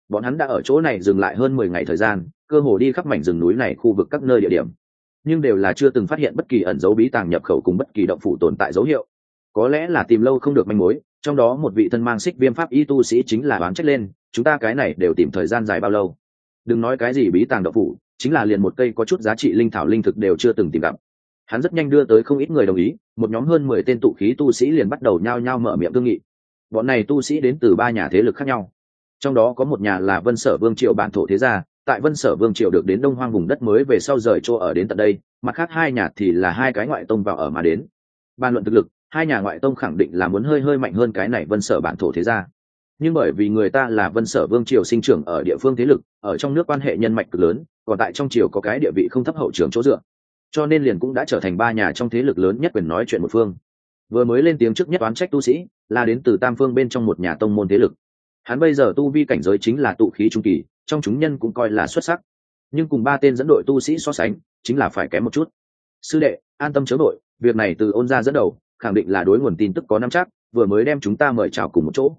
Bọn hắn đã ở chỗ này dừng lại hơn mười ngày thời gian, cơ hồ đi khắp mảnh rừng núi này khu vực các nơi địa điểm. Nhưng đều là chưa từng phát hiện bất kỳ ẩn dấu bí tàng nhập khẩu cùng bất kỳ động phủ tồn tại dấu hiệu. Có lẽ là tìm lâu không được manh mối, trong đó một vị thân mang xích viêm pháp y tu sĩ chính là bán trách lên, chúng ta cái này đều tìm thời gian dài bao lâu? Đừng nói cái gì bí tàng động phủ, chính là liền một cây có chút giá trị linh thảo linh thực đều chưa từng tìm gặp hắn rất nhanh đưa tới không ít người đồng ý, một nhóm hơn mười tên tụ khí tu sĩ liền bắt đầu nhao nhao mở miệng thương nghị. Bọn này tu sĩ đến từ ba nhà thế lực khác nhau. Trong đó có một nhà là vân sở vương Triệu bản thổ thế gia, tại vân sở vương triều được đến đông hoang vùng đất mới về sau rời chỗ ở đến tận đây, mặt khác hai nhà thì là hai cái ngoại tông vào ở mà đến. Ban luận thực lực, hai nhà ngoại tông khẳng định là muốn hơi hơi mạnh hơn cái này vân sở bản thổ thế gia. Nhưng bởi vì người ta là vân sở vương triều sinh trưởng ở địa phương thế lực, ở trong nước quan hệ nhân mạch cực lớn, còn tại trong triều có cái địa vị không thấp hậu trường chỗ dựa cho nên liền cũng đã trở thành ba nhà trong thế lực lớn nhất quyền nói chuyện một phương. Vừa mới lên tiếng trước nhất oán trách tu sĩ, là đến từ tam phương bên trong một nhà tông môn thế lực. Hắn bây giờ tu vi cảnh giới chính là tụ khí trung kỳ, trong chúng nhân cũng coi là xuất sắc. Nhưng cùng ba tên dẫn đội tu sĩ so sánh, chính là phải kém một chút. Sư đệ, an tâm chớ đội việc này từ ôn ra dẫn đầu, khẳng định là đối nguồn tin tức có năm chắc, vừa mới đem chúng ta mời chào cùng một chỗ.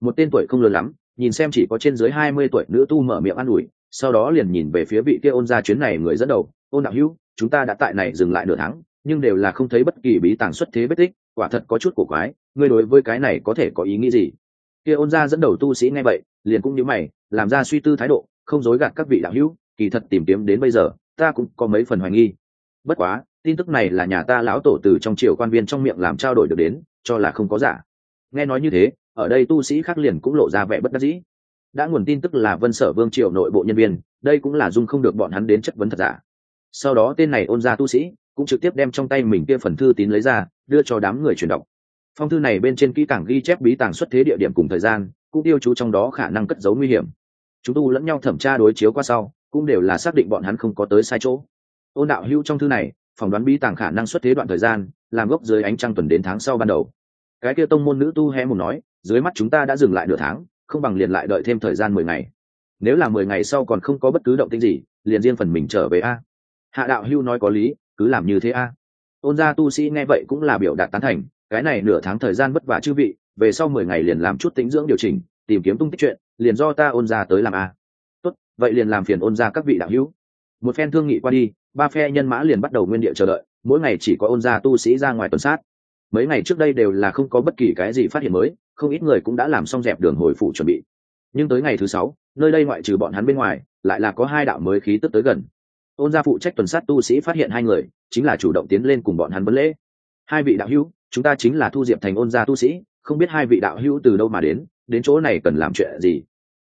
Một tên tuổi không lớn lắm, nhìn xem chỉ có trên dưới hai mươi tuổi nữ tu mở miệng an ủi, sau đó liền nhìn về phía vị kia ôn ra chuyến này người dẫn đầu ôn đạo hữu, chúng ta đã tại này dừng lại nửa tháng, nhưng đều là không thấy bất kỳ bí tàng xuất thế bất tích, quả thật có chút cổ quái, ngươi đối với cái này có thể có ý nghĩ gì? Kia ôn gia dẫn đầu tu sĩ ngay vậy, liền cũng như mày, làm ra suy tư thái độ, không dối gạt các vị đạo hữu, kỳ thật tìm kiếm đến bây giờ, ta cũng có mấy phần hoài nghi. Bất quá, tin tức này là nhà ta lão tổ từ trong triều quan viên trong miệng làm trao đổi được đến, cho là không có giả. Nghe nói như thế, ở đây tu sĩ khác liền cũng lộ ra vẻ bất đắc dĩ. Đã nguồn tin tức là vân sở vương triều nội bộ nhân viên, đây cũng là dung không được bọn hắn đến chất vấn thật giả sau đó tên này ôn ra tu sĩ, cũng trực tiếp đem trong tay mình kia phần thư tín lấy ra, đưa cho đám người truyền đọc. Phong thư này bên trên kỹ càng ghi chép bí tàng xuất thế địa điểm cùng thời gian, cũng tiêu chú trong đó khả năng cất giấu nguy hiểm. Chúng tu lẫn nhau thẩm tra đối chiếu qua sau, cũng đều là xác định bọn hắn không có tới sai chỗ. Ôn đạo hưu trong thư này, phỏng đoán bí tàng khả năng xuất thế đoạn thời gian, làm gốc dưới ánh trăng tuần đến tháng sau ban đầu. Cái kia tông môn nữ tu hé một nói, dưới mắt chúng ta đã dừng lại nửa tháng, không bằng liền lại đợi thêm thời gian mười ngày. Nếu là mười ngày sau còn không có bất cứ động tĩnh gì, liền riêng phần mình trở về a hạ đạo hưu nói có lý, cứ làm như thế a. Ôn gia tu sĩ nghe vậy cũng là biểu đạt tán thành, cái này nửa tháng thời gian vất vả chư vị, về sau mười ngày liền làm chút tính dưỡng điều chỉnh, tìm kiếm tung tích chuyện, liền do ta ôn gia tới làm a. Tốt, vậy liền làm phiền ôn gia các vị đạo hữu một phen thương nghị qua đi, ba phe nhân mã liền bắt đầu nguyên địa chờ đợi, mỗi ngày chỉ có ôn gia tu sĩ ra ngoài tuần sát. Mấy ngày trước đây đều là không có bất kỳ cái gì phát hiện mới, không ít người cũng đã làm xong dẹp đường hồi phủ chuẩn bị. Nhưng tới ngày thứ sáu, nơi đây ngoại trừ bọn hắn bên ngoài, lại là có hai đạo mới khí tức tới gần ôn gia phụ trách tuần sát tu sĩ phát hiện hai người, chính là chủ động tiến lên cùng bọn hắn vấn lễ. Hai vị đạo hữu, chúng ta chính là thu diệp thành ôn gia tu sĩ, không biết hai vị đạo hữu từ đâu mà đến đến chỗ này cần làm chuyện gì?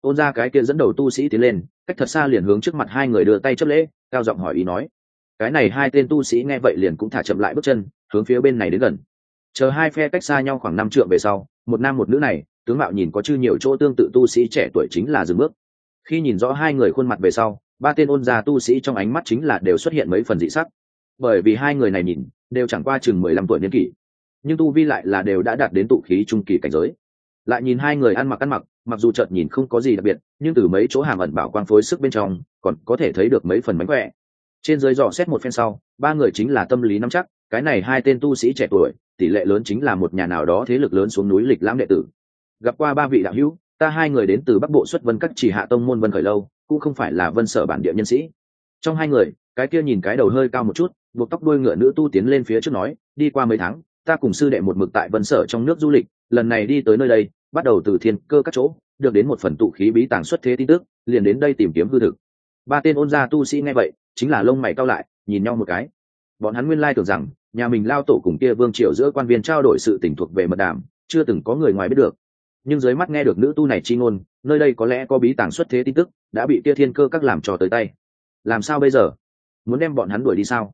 Ôn gia cái kia dẫn đầu tu sĩ tiến lên, cách thật xa liền hướng trước mặt hai người đưa tay chấp lễ, cao giọng hỏi ý nói. Cái này hai tên tu sĩ nghe vậy liền cũng thả chậm lại bước chân, hướng phía bên này đến gần. Chờ hai phe cách xa nhau khoảng năm trượng về sau, một nam một nữ này, tướng mạo nhìn có chư nhiều chỗ tương tự tu sĩ trẻ tuổi chính là dừng bước. Khi nhìn rõ hai người khuôn mặt về sau ba tên ôn gia tu sĩ trong ánh mắt chính là đều xuất hiện mấy phần dị sắc. Bởi vì hai người này nhìn, đều chẳng qua chừng mười lăm tuổi niên kỷ, nhưng tu vi lại là đều đã đạt đến tụ khí trung kỳ cảnh giới. Lại nhìn hai người ăn mặc ăn mặc mặc dù chợt nhìn không có gì đặc biệt, nhưng từ mấy chỗ hàm ẩn bảo quang phối sức bên trong, còn có thể thấy được mấy phần mánh khỏe. Trên dưới dò xét một phen sau, ba người chính là tâm lý nắm chắc, cái này hai tên tu sĩ trẻ tuổi, tỷ lệ lớn chính là một nhà nào đó thế lực lớn xuống núi lịch lãm đệ tử. Gặp qua ba vị đạo hữu, ta hai người đến từ bắc bộ xuất vân các chỉ hạ tông môn vân khởi lâu cũng không phải là vân sở bản địa nhân sĩ. Trong hai người, cái kia nhìn cái đầu hơi cao một chút, buộc tóc đuôi ngựa nữ tu tiến lên phía trước nói, đi qua mấy tháng, ta cùng sư đệ một mực tại vân sở trong nước du lịch, lần này đi tới nơi đây, bắt đầu từ thiên cơ các chỗ, được đến một phần tụ khí bí tàng xuất thế tin tức, liền đến đây tìm kiếm hư thực. Ba tên ôn gia tu sĩ nghe vậy, chính là lông mày cao lại, nhìn nhau một cái. Bọn hắn nguyên lai tưởng rằng, nhà mình lao tổ cùng kia vương triều giữa quan viên trao đổi sự tỉnh thuộc về mật đàm, chưa từng có người ngoài biết được nhưng dưới mắt nghe được nữ tu này chi ngôn, nơi đây có lẽ có bí tàng xuất thế tin tức, đã bị kia thiên cơ các làm trò tới tay. Làm sao bây giờ? Muốn đem bọn hắn đuổi đi sao?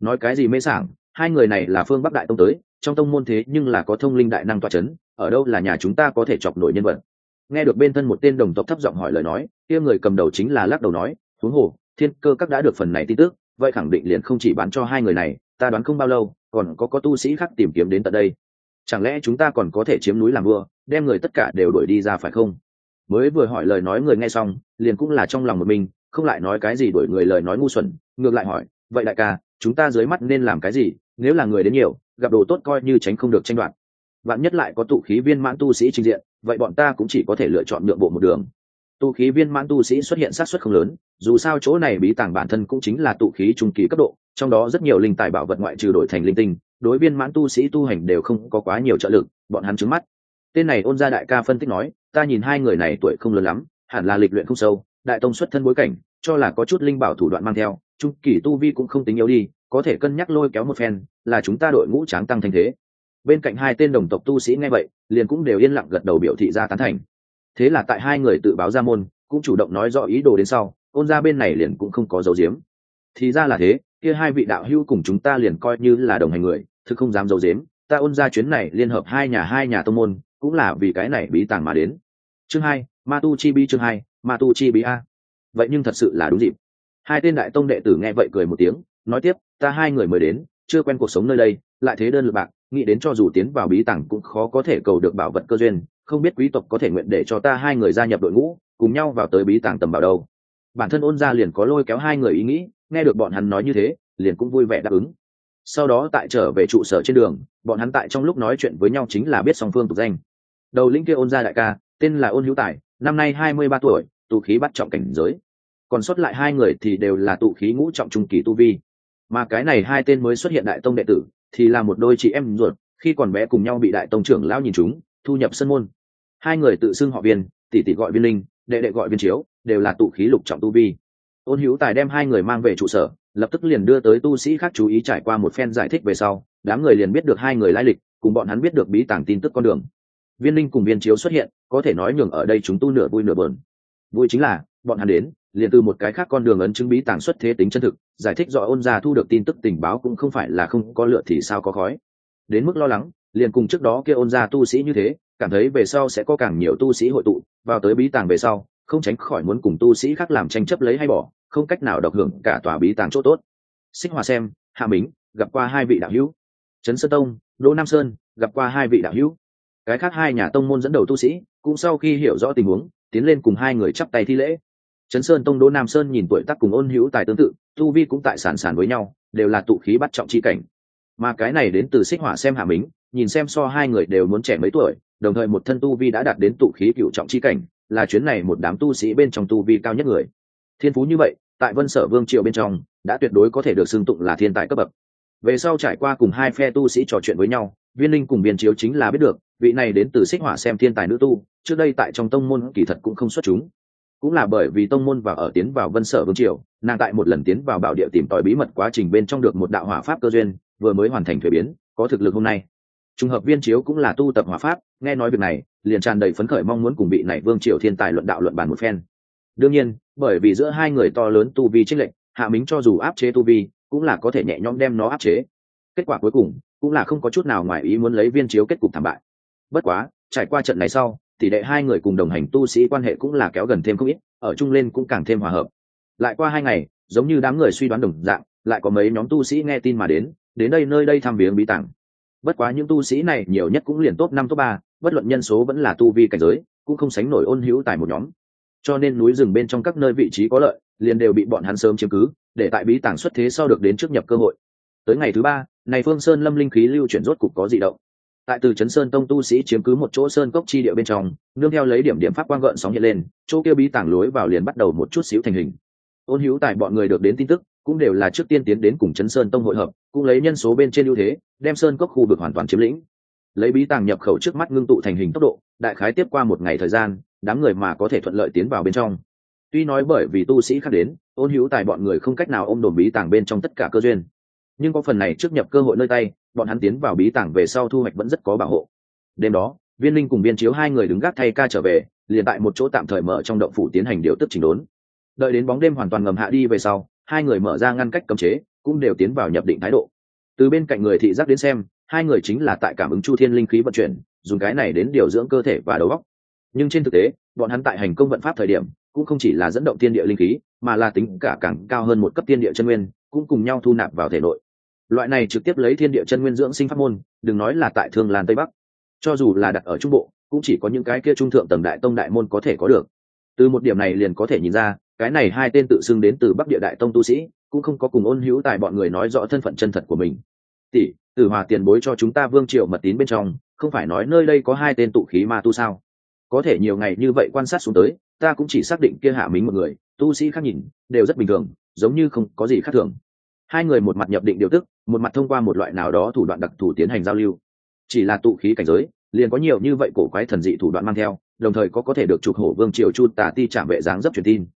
Nói cái gì mê sảng, hai người này là phương bắc đại tông tới, trong tông môn thế nhưng là có thông linh đại năng toa c h ấ n ở đâu là nhà chúng ta có thể chọc nổi nhân vật. Nghe được bên thân một tên đồng tộc thấp giọng hỏi lời nói, kia người cầm đầu chính là lắc đầu nói, huống hồ, thiên cơ các đã được phần này tin tức, vậy khẳng định liền không chỉ bán cho hai người này, ta đoán không bao lâu, còn có có tu sĩ khác tìm kiếm đến tận đây chẳng lẽ chúng ta còn có thể chiếm núi làm vua, đem người tất cả đều đuổi đi ra phải không? Mới vừa hỏi lời nói người nghe xong, liền cũng là trong lòng một mình, không lại nói cái gì đuổi người lời nói ngu xuẩn, ngược lại hỏi, vậy đại ca, chúng ta dưới mắt nên làm cái gì? Nếu là người đến nhiều, gặp đồ tốt coi như tránh không được tranh đoạt. Bạn nhất lại có tụ khí viên mãn tu sĩ trình diện, vậy bọn ta cũng chỉ có thể lựa chọn nhượng bộ một đường. Tụ khí viên mãn tu sĩ xuất hiện sát xuất không lớn, dù sao chỗ này bí tàng bản thân cũng chính là tụ khí trung kỳ cấp độ, trong đó rất nhiều linh tài bảo vật ngoại trừ đổi thành linh tinh đối viên mãn tu sĩ tu hành đều không có quá nhiều trợ lực, bọn hắn trứng mắt. Tên này ôn gia đại ca phân tích nói, ta nhìn hai người này tuổi không lớn lắm, hẳn là lịch luyện không sâu, đại tông xuất thân bối cảnh, cho là có chút linh bảo thủ đoạn mang theo, trung kỳ tu vi cũng không tính yếu đi, có thể cân nhắc lôi kéo một phen, là chúng ta đội ngũ tráng tăng thành thế. Bên cạnh hai tên đồng tộc tu sĩ nghe vậy, liền cũng đều yên lặng gật đầu biểu thị ra tán thành. Thế là tại hai người tự báo ra môn, cũng chủ động nói rõ ý đồ đến sau, ôn ra bên này liền cũng không có dấu diếm thì ra là thế, kia hai vị đạo hữu cùng chúng ta liền coi như là đồng hành người thực không dám dấu dếm ta ôn ra chuyến này liên hợp hai nhà hai nhà tông môn, cũng là vì cái này bí tàng mà đến. Chương hai, ma tu chi bi chương hai, ma tu chi bí a. Vậy nhưng thật sự là đúng dịp. Hai tên đại tông đệ tử nghe vậy cười một tiếng, nói tiếp, ta hai người mới đến, chưa quen cuộc sống nơi đây, lại thế đơn lượt bạc, nghĩ đến cho dù tiến vào bí tàng cũng khó có thể cầu được bảo vật cơ duyên, không biết quý tộc có thể nguyện để cho ta hai người gia nhập đội ngũ, cùng nhau vào tới bí tàng tầm bảo đâu. Bản thân ôn gia liền có lôi kéo hai người ý nghĩ, nghe được bọn hắn nói như thế, liền cũng vui vẻ đáp ứng sau đó tại trở về trụ sở trên đường, bọn hắn tại trong lúc nói chuyện với nhau chính là biết song phương tục danh. Đầu lĩnh kia ôn gia đại ca, tên là ôn hữu tài, năm nay hai mươi ba tuổi, tụ khí bắt trọng cảnh giới. Còn sót lại hai người thì đều là tụ khí ngũ trọng trung kỳ tu vi. Mà cái này hai tên mới xuất hiện đại tông đệ tử, thì là một đôi chị em ruột, khi còn bé cùng nhau bị đại tông trưởng lão nhìn chúng, thu nhập sân môn. Hai người tự xưng họ viên, tỷ tỷ gọi viên linh, đệ đệ gọi viên chiếu, đều là tụ khí lục trọng tu vi. Ôn hữu tài đem hai người mang về trụ sở lập tức liền đưa tới tu sĩ khác chú ý trải qua một phen giải thích về sau, đám người liền biết được hai người lai lịch, cùng bọn hắn biết được bí tàng tin tức con đường. Viên linh cùng viên chiếu xuất hiện, có thể nói nhường ở đây chúng tu nửa vui nửa bờn vui chính là, bọn hắn đến, liền từ một cái khác con đường ấn chứng bí tàng xuất thế tính chân thực, giải thích rõ ôn gia thu được tin tức tình báo cũng không phải là không có lựa thì sao có khói. Đến mức lo lắng, liền cùng trước đó kia ôn gia tu sĩ như thế, cảm thấy về sau sẽ có càng nhiều tu sĩ hội tụ, vào tới bí tàng về sau, không tránh khỏi muốn cùng tu sĩ khác làm tranh chấp lấy hay bỏ không cách nào độc hưởng cả tòa bí tàng chỗ tốt. Xích hòa xem, hạ mính, gặp qua hai vị đạo hữu. Trấn sơn tông, đỗ nam sơn, gặp qua hai vị đạo hữu. Cái khác hai nhà tông môn dẫn đầu tu sĩ, cũng sau khi hiểu rõ tình huống, tiến lên cùng hai người chắp tay thi lễ. Trấn sơn tông, đỗ nam sơn nhìn tuổi tác cùng ôn hữu tài tương tự, tu vi cũng tại sản sản với nhau, đều là tụ khí bắt trọng chi cảnh. Mà cái này đến từ xích hỏa xem hạ mính, nhìn xem so hai người đều muốn trẻ mấy tuổi, đồng thời một thân tu vi đã đạt đến tụ khí cựu trọng chi cảnh, là chuyến này một đám tu sĩ bên trong tu vi cao nhất người. Thiên phú như vậy tại vân sở vương triều bên trong, đã tuyệt đối có thể được xưng tụng là thiên tài cấp bậc. Về sau trải qua cùng hai phe tu sĩ trò chuyện với nhau, viên linh cùng viên chiếu chính là biết được, vị này đến từ xích hỏa xem thiên tài nữ tu, trước đây tại trong tông môn kỳ thật cũng không xuất chúng. Cũng là bởi vì tông môn và ở tiến vào vân sở vương triều, nàng tại một lần tiến vào bảo địa tìm tòi bí mật quá trình bên trong được một đạo hỏa pháp cơ duyên, vừa mới hoàn thành thuế biến, có thực lực hôm nay. Trùng hợp viên chiếu cũng là tu tập hỏa pháp, nghe nói việc này, liền tràn đầy phấn khởi mong muốn cùng vị này vương triều thiên tài luận đạo luận bàn một phen đương nhiên, bởi vì giữa hai người to lớn tu vi trích lệnh hạ minh cho dù áp chế tu vi, cũng là có thể nhẹ nhõm đem nó áp chế. Kết quả cuối cùng, cũng là không có chút nào ngoài ý muốn lấy viên chiếu kết cục thảm bại. Bất quá, trải qua trận này sau, tỷ đệ hai người cùng đồng hành tu sĩ quan hệ cũng là kéo gần thêm không ít, ở chung lên cũng càng thêm hòa hợp. Lại qua hai ngày, giống như đám người suy đoán đồng dạng, lại có mấy nhóm tu sĩ nghe tin mà đến đến đây nơi đây thăm viếng bí tảng bất quá những tu sĩ này nhiều nhất cũng liền top năm, top ba, bất luận nhân số vẫn là tu vi cảnh giới, cũng không sánh nổi ôn hữu tại một nhóm cho nên núi rừng bên trong các nơi vị trí có lợi, liền đều bị bọn hắn sớm chiếm cứ, để tại bí tảng xuất thế sau được đến trước nhập cơ hội. Tới ngày thứ ba, này phương sơn lâm linh khí lưu chuyển rốt cục có dị động. Tại từ Trấn sơn tông tu sĩ chiếm cứ một chỗ sơn cốc chi địa bên trong, nương theo lấy điểm điểm pháp quang gợn sóng hiện lên, chỗ kia bí tảng lối vào liền bắt đầu một chút xíu thành hình. Ôn hữu tại bọn người được đến tin tức, cũng đều là trước tiên tiến đến cùng Trấn sơn tông hội hợp, cũng lấy nhân số bên trên ưu thế, đem sơn cốc khu vực hoàn toàn chiếm lĩnh. Lấy bí tàng nhập khẩu trước mắt ngưng tụ thành hình tốc độ, đại khái tiếp qua một ngày thời gian đám người mà có thể thuận lợi tiến vào bên trong. Tuy nói bởi vì tu sĩ khác đến, ôn hữu tài bọn người không cách nào ôm đồn bí tàng bên trong tất cả cơ duyên. Nhưng có phần này trước nhập cơ hội nơi tay, bọn hắn tiến vào bí tàng về sau thu hoạch vẫn rất có bảo hộ. Đêm đó, viên linh cùng viên chiếu hai người đứng gác thay ca trở về, liền tại một chỗ tạm thời mở trong động phủ tiến hành điều tức chỉnh đốn. Đợi đến bóng đêm hoàn toàn ngầm hạ đi về sau, hai người mở ra ngăn cách cấm chế, cũng đều tiến vào nhập định thái độ. Từ bên cạnh người thị giác đến xem, hai người chính là tại cảm ứng chu thiên linh khí vận chuyển, dùng cái này đến điều dưỡng cơ thể và đầu óc nhưng trên thực tế, bọn hắn tại hành công vận pháp thời điểm, cũng không chỉ là dẫn động tiên địa linh khí, mà là tính cả càng cao hơn một cấp tiên địa chân nguyên, cũng cùng nhau thu nạp vào thể nội. Loại này trực tiếp lấy thiên địa chân nguyên dưỡng sinh pháp môn, đừng nói là tại thương lan tây bắc. Cho dù là đặt ở trung bộ, cũng chỉ có những cái kia trung thượng tầng đại tông đại môn có thể có được. Từ một điểm này liền có thể nhìn ra, cái này hai tên tự xưng đến từ bắc địa đại tông tu sĩ, cũng không có cùng ôn hữu tại bọn người nói rõ thân phận chân thật của mình. Tỷ, tử hòa tiền bối cho chúng ta vương triều mật tín bên trong, không phải nói nơi đây có hai tên tụ khí ma tu sao? Có thể nhiều ngày như vậy quan sát xuống tới, ta cũng chỉ xác định kia hạ mính một người, tu sĩ khác nhìn, đều rất bình thường, giống như không có gì khác thường. Hai người một mặt nhập định điều tức, một mặt thông qua một loại nào đó thủ đoạn đặc thù tiến hành giao lưu. Chỉ là tụ khí cảnh giới, liền có nhiều như vậy cổ quái thần dị thủ đoạn mang theo, đồng thời có có thể được trục hổ vương triều chu tả ti trạm vệ dáng dấp truyền tin.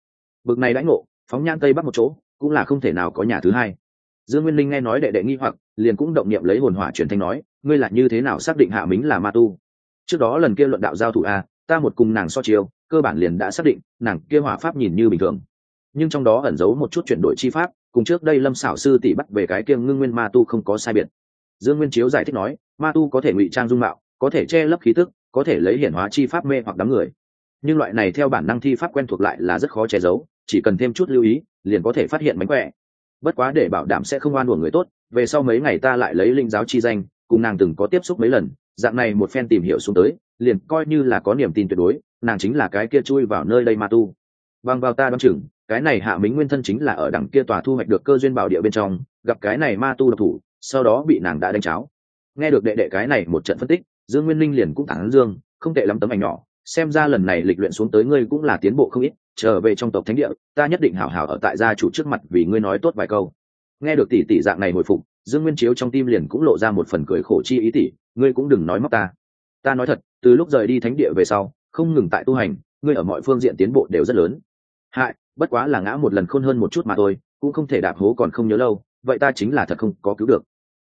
Bực này đãi ngộ, phóng nhan tây bắc một chỗ, cũng là không thể nào có nhà thứ hai. Dương nguyên linh nghe nói đệ đệ nghi hoặc, liền cũng động niệm lấy hồn hỏa truyền thanh nói, ngươi là như thế nào xác định hạ mính là ma tu? Trước đó lần kia luận đạo giao thủ a ta một cùng nàng so chiều cơ bản liền đã xác định, nàng kia hỏa pháp nhìn như bình thường. Nhưng trong đó ẩn giấu một chút chuyển đổi chi pháp, cùng trước đây lâm xảo sư tỷ bắt về cái kiêng ngưng nguyên ma tu không có sai biệt. Dương nguyên chiếu giải thích nói, ma tu có thể ngụy trang dung mạo, có thể che lấp khí tức, có thể lấy hiển hóa chi pháp mê hoặc đám người. Nhưng loại này theo bản năng thi pháp quen thuộc lại là rất khó che giấu, chỉ cần thêm chút lưu ý, liền có thể phát hiện mánh khỏe. Bất quá để bảo đảm sẽ không oan uổng người tốt, về sau mấy ngày ta lại lấy linh giáo chi danh, cùng nàng từng có tiếp xúc mấy lần, dạng này một phen tìm hiểu xuống tới liền coi như là có niềm tin tuyệt đối, nàng chính là cái kia chui vào nơi đây ma tu. Bằng vào ta đoán chừng, cái này hạ mính nguyên thân chính là ở đằng kia tòa thu hoạch được cơ duyên bảo địa bên trong, gặp cái này ma tu độc thủ, sau đó bị nàng đã đánh cháo. Nghe được đệ đệ cái này một trận phân tích, dương nguyên linh liền cũng thẳng dương, không tệ lắm tấm ảnh nhỏ, xem ra lần này lịch luyện xuống tới ngươi cũng là tiến bộ không ít, trở về trong tộc thánh địa, ta nhất định hảo hảo ở tại gia chủ trước mặt vì ngươi nói tốt vài câu. Nghe được tỷ tỷ dạng này hồi phục, dương nguyên chiếu trong tim liền cũng lộ ra một phần cười khổ chi ý tỷ, ngươi cũng đừng nói móc ta ta nói thật, từ lúc rời đi thánh địa về sau, không ngừng tại tu hành, ngươi ở mọi phương diện tiến bộ đều rất lớn. Hại, bất quá là ngã một lần khôn hơn một chút mà thôi, cũng không thể đạp hố còn không nhớ lâu, vậy ta chính là thật không có cứu được.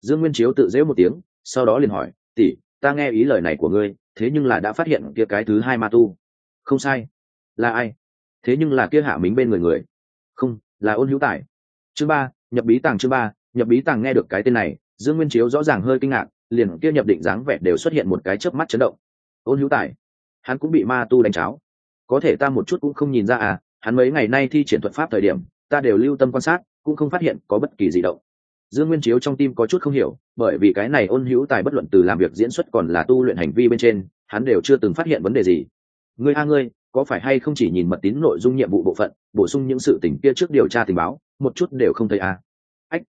Dương nguyên chiếu tự dễ một tiếng, sau đó liền hỏi, tỷ, ta nghe ý lời này của ngươi, thế nhưng là đã phát hiện kia cái thứ hai ma tu. Không sai. Là ai? Thế nhưng là kia hạ mính bên người người. Không, là ôn hữu tài. Chương ba, nhập bí tàng chương ba, nhập bí tàng nghe được cái tên này, dương nguyên chiếu rõ ràng hơi kinh ngạc liền kia nhập định dáng vẻ đều xuất hiện một cái chớp mắt chấn động. Ôn hữu tài, hắn cũng bị ma tu đánh cháo. Có thể ta một chút cũng không nhìn ra à hắn mấy ngày nay thi triển thuật pháp thời điểm, ta đều lưu tâm quan sát, cũng không phát hiện có bất kỳ gì động. Dương nguyên chiếu trong tim có chút không hiểu, bởi vì cái này ôn hữu tài bất luận từ làm việc diễn xuất còn là tu luyện hành vi bên trên, hắn đều chưa từng phát hiện vấn đề gì. Ngươi a ngươi, có phải hay không chỉ nhìn mật tín nội dung nhiệm vụ bộ phận, bổ sung những sự tình kia trước điều tra tình báo, một chút đều không thấy a ách,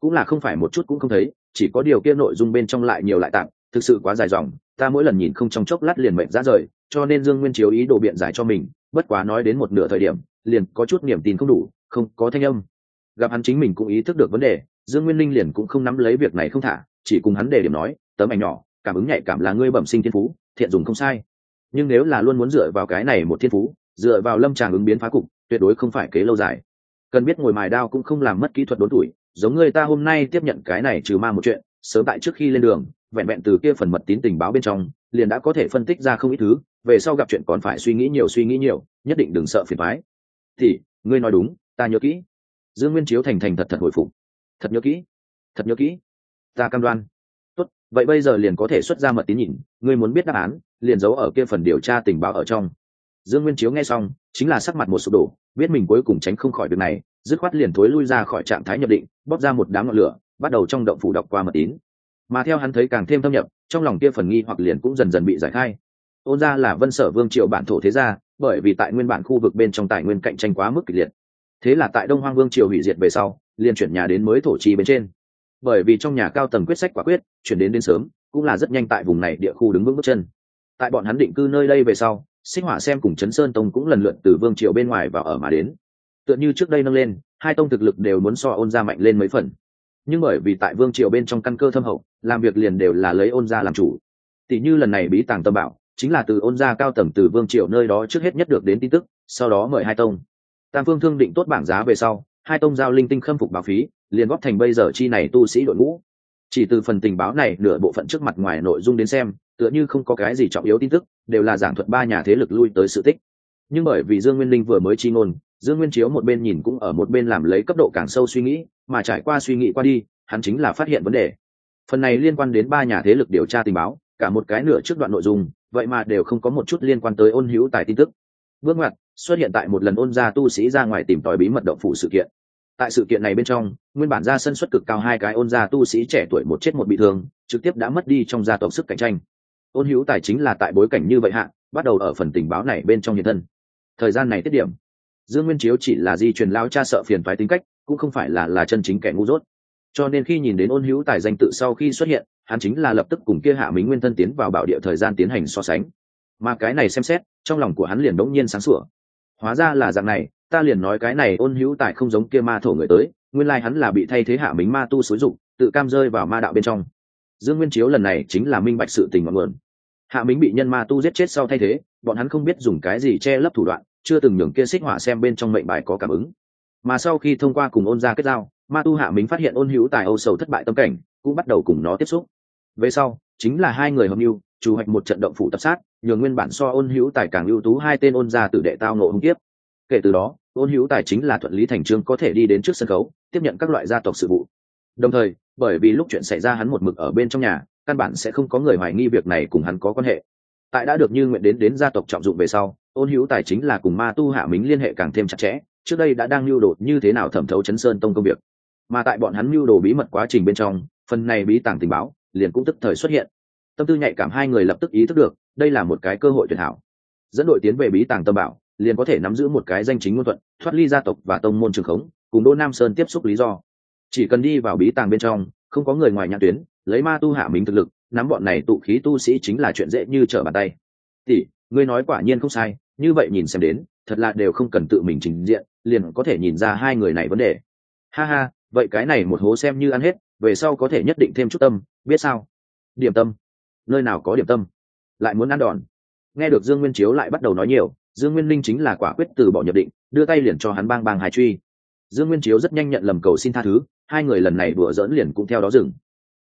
cũng là không phải một chút cũng không thấy chỉ có điều kia nội dung bên trong lại nhiều lại tặng thực sự quá dài dòng, ta mỗi lần nhìn không trong chốc lát liền mệnh ra rời, cho nên dương nguyên chiếu ý đồ biện giải cho mình, bất quá nói đến một nửa thời điểm, liền có chút niềm tin không đủ, không có thanh âm. Gặp hắn chính mình cũng ý thức được vấn đề, dương nguyên linh liền cũng không nắm lấy việc này không thả, chỉ cùng hắn đề điểm nói, tấm ảnh nhỏ, cảm ứng nhạy cảm là ngươi bẩm sinh thiên phú, thiện dùng không sai. Nhưng nếu là luôn muốn dựa vào cái này một thiên phú, dựa vào lâm tràng ứng biến phá cục, tuyệt đối không phải kế lâu dài. Cần biết ngồi mài đao cũng không làm mất kỹ thuật đốn tuổi giống người ta hôm nay tiếp nhận cái này trừ ma một chuyện, sớm tại trước khi lên đường, vẹn vẹn từ kia phần mật tín tình báo bên trong, liền đã có thể phân tích ra không ít thứ, về sau gặp chuyện còn phải suy nghĩ nhiều, suy nghĩ nhiều, nhất định đừng sợ phiền thoái thì, ngươi nói đúng, ta nhớ kỹ. Dương nguyên chiếu thành thành thật thật hồi phục. Thật nhớ kỹ, thật nhớ kỹ. Ta cam đoan. Tốt, vậy bây giờ liền có thể xuất ra mật tín nhìn, ngươi muốn biết đáp án, liền giấu ở kia phần điều tra tình báo ở trong. Dương nguyên chiếu nghe xong, chính là sắc mặt một sụp đổ, biết mình cuối cùng tránh không khỏi việc này dứt khoát liền thối lui ra khỏi trạng thái nhập định, bóp ra một đám ngọn lửa, bắt đầu trong động phủ đọc qua mật tín. Mà theo hắn thấy càng thêm thâm nhập, trong lòng kia phần nghi hoặc liền cũng dần dần bị giải khai. Ôn ra là vân sở vương triều bản thổ thế gia, bởi vì tại nguyên bản khu vực bên trong tài nguyên cạnh tranh quá mức kịch liệt. Thế là tại đông hoang vương triều hủy diệt về sau, liền chuyển nhà đến mới thổ trì bên trên. Bởi vì trong nhà cao tầng quyết sách quả quyết, chuyển đến đến sớm, cũng là rất nhanh tại vùng này địa khu đứng vững bước chân. Tại bọn hắn định cư nơi đây về sau, xích hỏa xem cùng chấn sơn tông cũng lần lượt từ vương triều bên ngoài vào ở mà đến tựa như trước đây nâng lên, hai tông thực lực đều muốn so ôn ra mạnh lên mấy phần. Nhưng bởi vì tại vương triều bên trong căn cơ thâm hậu, làm việc liền đều là lấy ôn ra làm chủ. Tỷ như lần này bí tàng tâm bảo, chính là từ ôn ra cao tầng từ vương triều nơi đó trước hết nhất được đến tin tức, sau đó mời hai tông. Tam phương thương định tốt bảng giá về sau, hai tông giao linh tinh khâm phục báo phí, liền góp thành bây giờ chi này tu sĩ đội ngũ. Chỉ từ phần tình báo này, nửa bộ phận trước mặt ngoài nội dung đến xem, tựa như không có cái gì trọng yếu tin tức, đều là giảng thuật ba nhà thế lực lui tới sự tích. Nhưng bởi vì dương nguyên linh vừa mới chi ngôn dương nguyên chiếu một bên nhìn cũng ở một bên làm lấy cấp độ càng sâu suy nghĩ, mà trải qua suy nghĩ qua đi, hắn chính là phát hiện vấn đề. Phần này liên quan đến ba nhà thế lực điều tra tình báo, cả một cái nửa trước đoạn nội dung, vậy mà đều không có một chút liên quan tới ôn hữu tài tin tức. Bước ngoặt, xuất hiện tại một lần ôn gia tu sĩ ra ngoài tìm tòi bí mật động phủ sự kiện. Tại sự kiện này bên trong, nguyên bản ra sân xuất cực cao hai cái ôn gia tu sĩ trẻ tuổi một chết một bị thương, trực tiếp đã mất đi trong gia tộc sức cạnh tranh. Ôn hữu tài chính là tại bối cảnh như vậy hạ, bắt đầu ở phần tình báo này bên trong nhân thân. Thời gian này tiết điểm dương nguyên chiếu chỉ là di truyền lao cha sợ phiền phái tính cách, cũng không phải là là chân chính kẻ ngu dốt. Cho nên khi nhìn đến ôn hữu tài danh tự sau khi xuất hiện, hắn chính là lập tức cùng kia hạ minh nguyên thân tiến vào bảo địa thời gian tiến hành so sánh. Mà cái này xem xét, trong lòng của hắn liền đống nhiên sáng sủa. Hóa ra là dạng này, ta liền nói cái này ôn hữu tài không giống kia ma thổ người tới, nguyên lai hắn là bị thay thế hạ minh ma tu xúi dụng tự cam rơi vào ma đạo bên trong. Dương nguyên chiếu lần này chính là minh bạch sự tình ngọn nguồn. Hạ minh bị nhân ma tu giết chết sau thay thế, bọn hắn không biết dùng cái gì che lấp thủ đoạn chưa từng nhường kia xích hỏa xem bên trong mệnh bài có cảm ứng. Mà sau khi thông qua cùng ôn ra kết giao, ma tu hạ minh phát hiện ôn hữu tài âu sầu thất bại tâm cảnh, cũng bắt đầu cùng nó tiếp xúc. Về sau, chính là hai người hợp mưu, chủ hoạch một trận động phủ tập sát, nhường nguyên bản so ôn hữu tài càng ưu tú hai tên ôn ra tử đệ tao nộ hung tiếp kể từ đó, ôn hữu tài chính là thuận lý thành trương có thể đi đến trước sân khấu, tiếp nhận các loại gia tộc sự vụ. Đồng thời, bởi vì lúc chuyện xảy ra hắn một mực ở bên trong nhà, căn bản sẽ không có người hoài nghi việc này cùng hắn có quan hệ. Tại đã được như nguyện đến đến gia tộc trọng dụng về sau ôn hữu tài chính là cùng ma tu hạ mính liên hệ càng thêm chặt chẽ, trước đây đã đang lưu đồ như thế nào thẩm thấu chấn sơn tông công việc. Mà tại bọn hắn lưu đồ bí mật quá trình bên trong, phần này bí tàng tình báo liền cũng tức thời xuất hiện. Tâm tư nhạy cảm hai người lập tức ý thức được, đây là một cái cơ hội tuyệt hảo. Dẫn đội tiến về bí tàng tâm bảo, liền có thể nắm giữ một cái danh chính ngôn thuận, thoát ly gia tộc và tông môn trường khống, cùng đỗ nam sơn tiếp xúc lý do. Chỉ cần đi vào bí tàng bên trong, không có người ngoài nhãn tuyến, lấy ma tu hạ mình thực lực, nắm bọn này tụ khí tu sĩ chính là chuyện dễ như trở bàn tay. Tỷ ngươi nói quả nhiên không sai, như vậy nhìn xem đến, thật là đều không cần tự mình trình diện, liền có thể nhìn ra hai người này vấn đề. Ha ha, vậy cái này một hố xem như ăn hết, về sau có thể nhất định thêm chút tâm, biết sao? Điểm tâm. Nơi nào có điểm tâm? Lại muốn ăn đòn. Nghe được dương nguyên chiếu lại bắt đầu nói nhiều, dương nguyên linh chính là quả quyết từ bỏ nhập định, đưa tay liền cho hắn bang bang hài truy. Dương nguyên chiếu rất nhanh nhận lầm cầu xin tha thứ, hai người lần này đùa dỡn liền cũng theo đó dừng.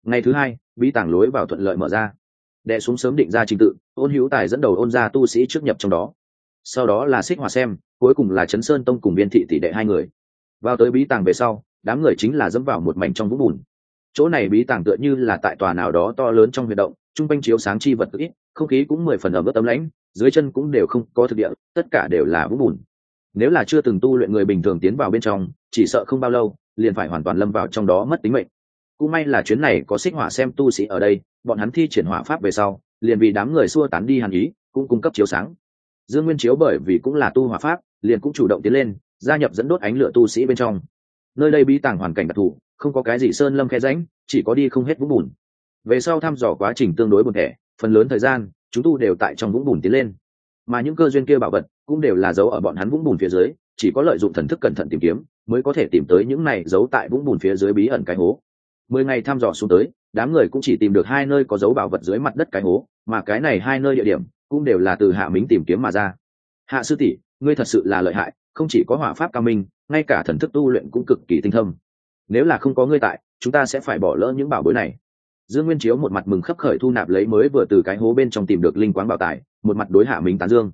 Ngày thứ hai, bí tàng lối vào thuận lợi mở ra đệ xuống sớm định ra trình tự, ôn hữu tài dẫn đầu ôn ra tu sĩ trước nhập trong đó. Sau đó là xích hòa xem, cuối cùng là chấn sơn tông cùng biên thị tỷ đệ hai người. Vào tới bí tàng về sau, đám người chính là dẫm vào một mảnh trong vũng bùn. Chỗ này bí tàng tựa như là tại tòa nào đó to lớn trong huyệt động, trung quanh chiếu sáng chi vật ít, không khí cũng mười phần ẩm ướt tấm lãnh dưới chân cũng đều không có thực địa, tất cả đều là vũng bùn. Nếu là chưa từng tu luyện người bình thường tiến vào bên trong, chỉ sợ không bao lâu, liền phải hoàn toàn lâm vào trong đó mất tính mệnh cũng may là chuyến này có xích hỏa xem tu sĩ ở đây, bọn hắn thi triển hỏa pháp về sau, liền vì đám người xua tán đi hàn ý, cũng cung cấp chiếu sáng. Dương nguyên chiếu bởi vì cũng là tu hỏa pháp, liền cũng chủ động tiến lên, gia nhập dẫn đốt ánh lửa tu sĩ bên trong. Nơi đây bí tàng hoàn cảnh đặc thù, không có cái gì sơn lâm khe ránh chỉ có đi không hết vũng bùn. Về sau thăm dò quá trình tương đối buồn thẻ phần lớn thời gian, chúng tu đều tại trong vũng bùn tiến lên. Mà những cơ duyên kia bảo vật, cũng đều là giấu ở bọn hắn vũng bùn phía dưới, chỉ có lợi dụng thần thức cẩn thận tìm kiếm, mới có thể tìm tới những này giấu tại vũng bùn phía dưới bí ẩn cái hố mười ngày thăm dò xuống tới, đám người cũng chỉ tìm được hai nơi có dấu bảo vật dưới mặt đất cái hố, mà cái này hai nơi địa điểm cũng đều là từ hạ mính tìm kiếm mà ra. Hạ sư tỷ, ngươi thật sự là lợi hại, không chỉ có hỏa pháp cao minh, ngay cả thần thức tu luyện cũng cực kỳ tinh thâm nếu là không có ngươi tại, chúng ta sẽ phải bỏ lỡ những bảo bối này. Dương nguyên chiếu một mặt mừng khấp khởi thu nạp lấy mới vừa từ cái hố bên trong tìm được linh quán bảo tài, một mặt đối hạ minh tán dương.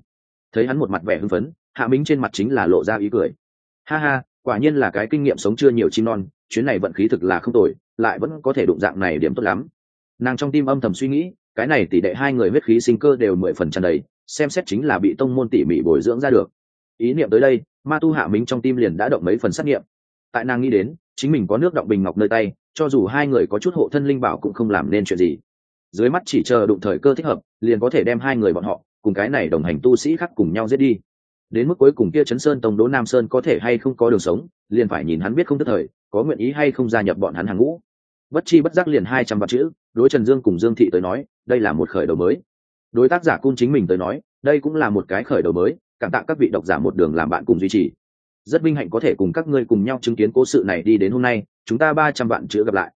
Thấy hắn một mặt vẻ hưng phấn, hạ minh trên mặt chính là lộ ra ý cười. Ha ha, quả nhiên là cái kinh nghiệm sống chưa nhiều chim non chuyến này vận khí thực là không tồi, lại vẫn có thể đụng dạng này điểm tốt lắm. Nàng trong tim âm thầm suy nghĩ, cái này tỷ đệ hai người huyết khí sinh cơ đều mười phần tràn đầy, xem xét chính là bị tông môn tỉ mỉ bồi dưỡng ra được. Ý niệm tới đây, ma tu hạ minh trong tim liền đã động mấy phần xét nghiệm. Tại nàng nghĩ đến, chính mình có nước động bình ngọc nơi tay, cho dù hai người có chút hộ thân linh bảo cũng không làm nên chuyện gì. Dưới mắt chỉ chờ đụng thời cơ thích hợp, liền có thể đem hai người bọn họ cùng cái này đồng hành tu sĩ khác cùng nhau giết đi. Đến mức cuối cùng kia chấn sơn tông đỗ nam sơn có thể hay không có đường sống, liền phải nhìn hắn biết không tức thời có nguyện ý hay không gia nhập bọn hắn hàng ngũ. Bất chi bất giác liền hai trăm vạn chữ, đối trần dương cùng dương thị tới nói, đây là một khởi đầu mới. Đối tác giả cung chính mình tới nói, đây cũng là một cái khởi đầu mới, cảm tạ các vị độc giả một đường làm bạn cùng duy trì. Rất vinh hạnh có thể cùng các ngươi cùng nhau chứng kiến cố sự này đi đến hôm nay, chúng ta ba trăm vạn chữ gặp lại.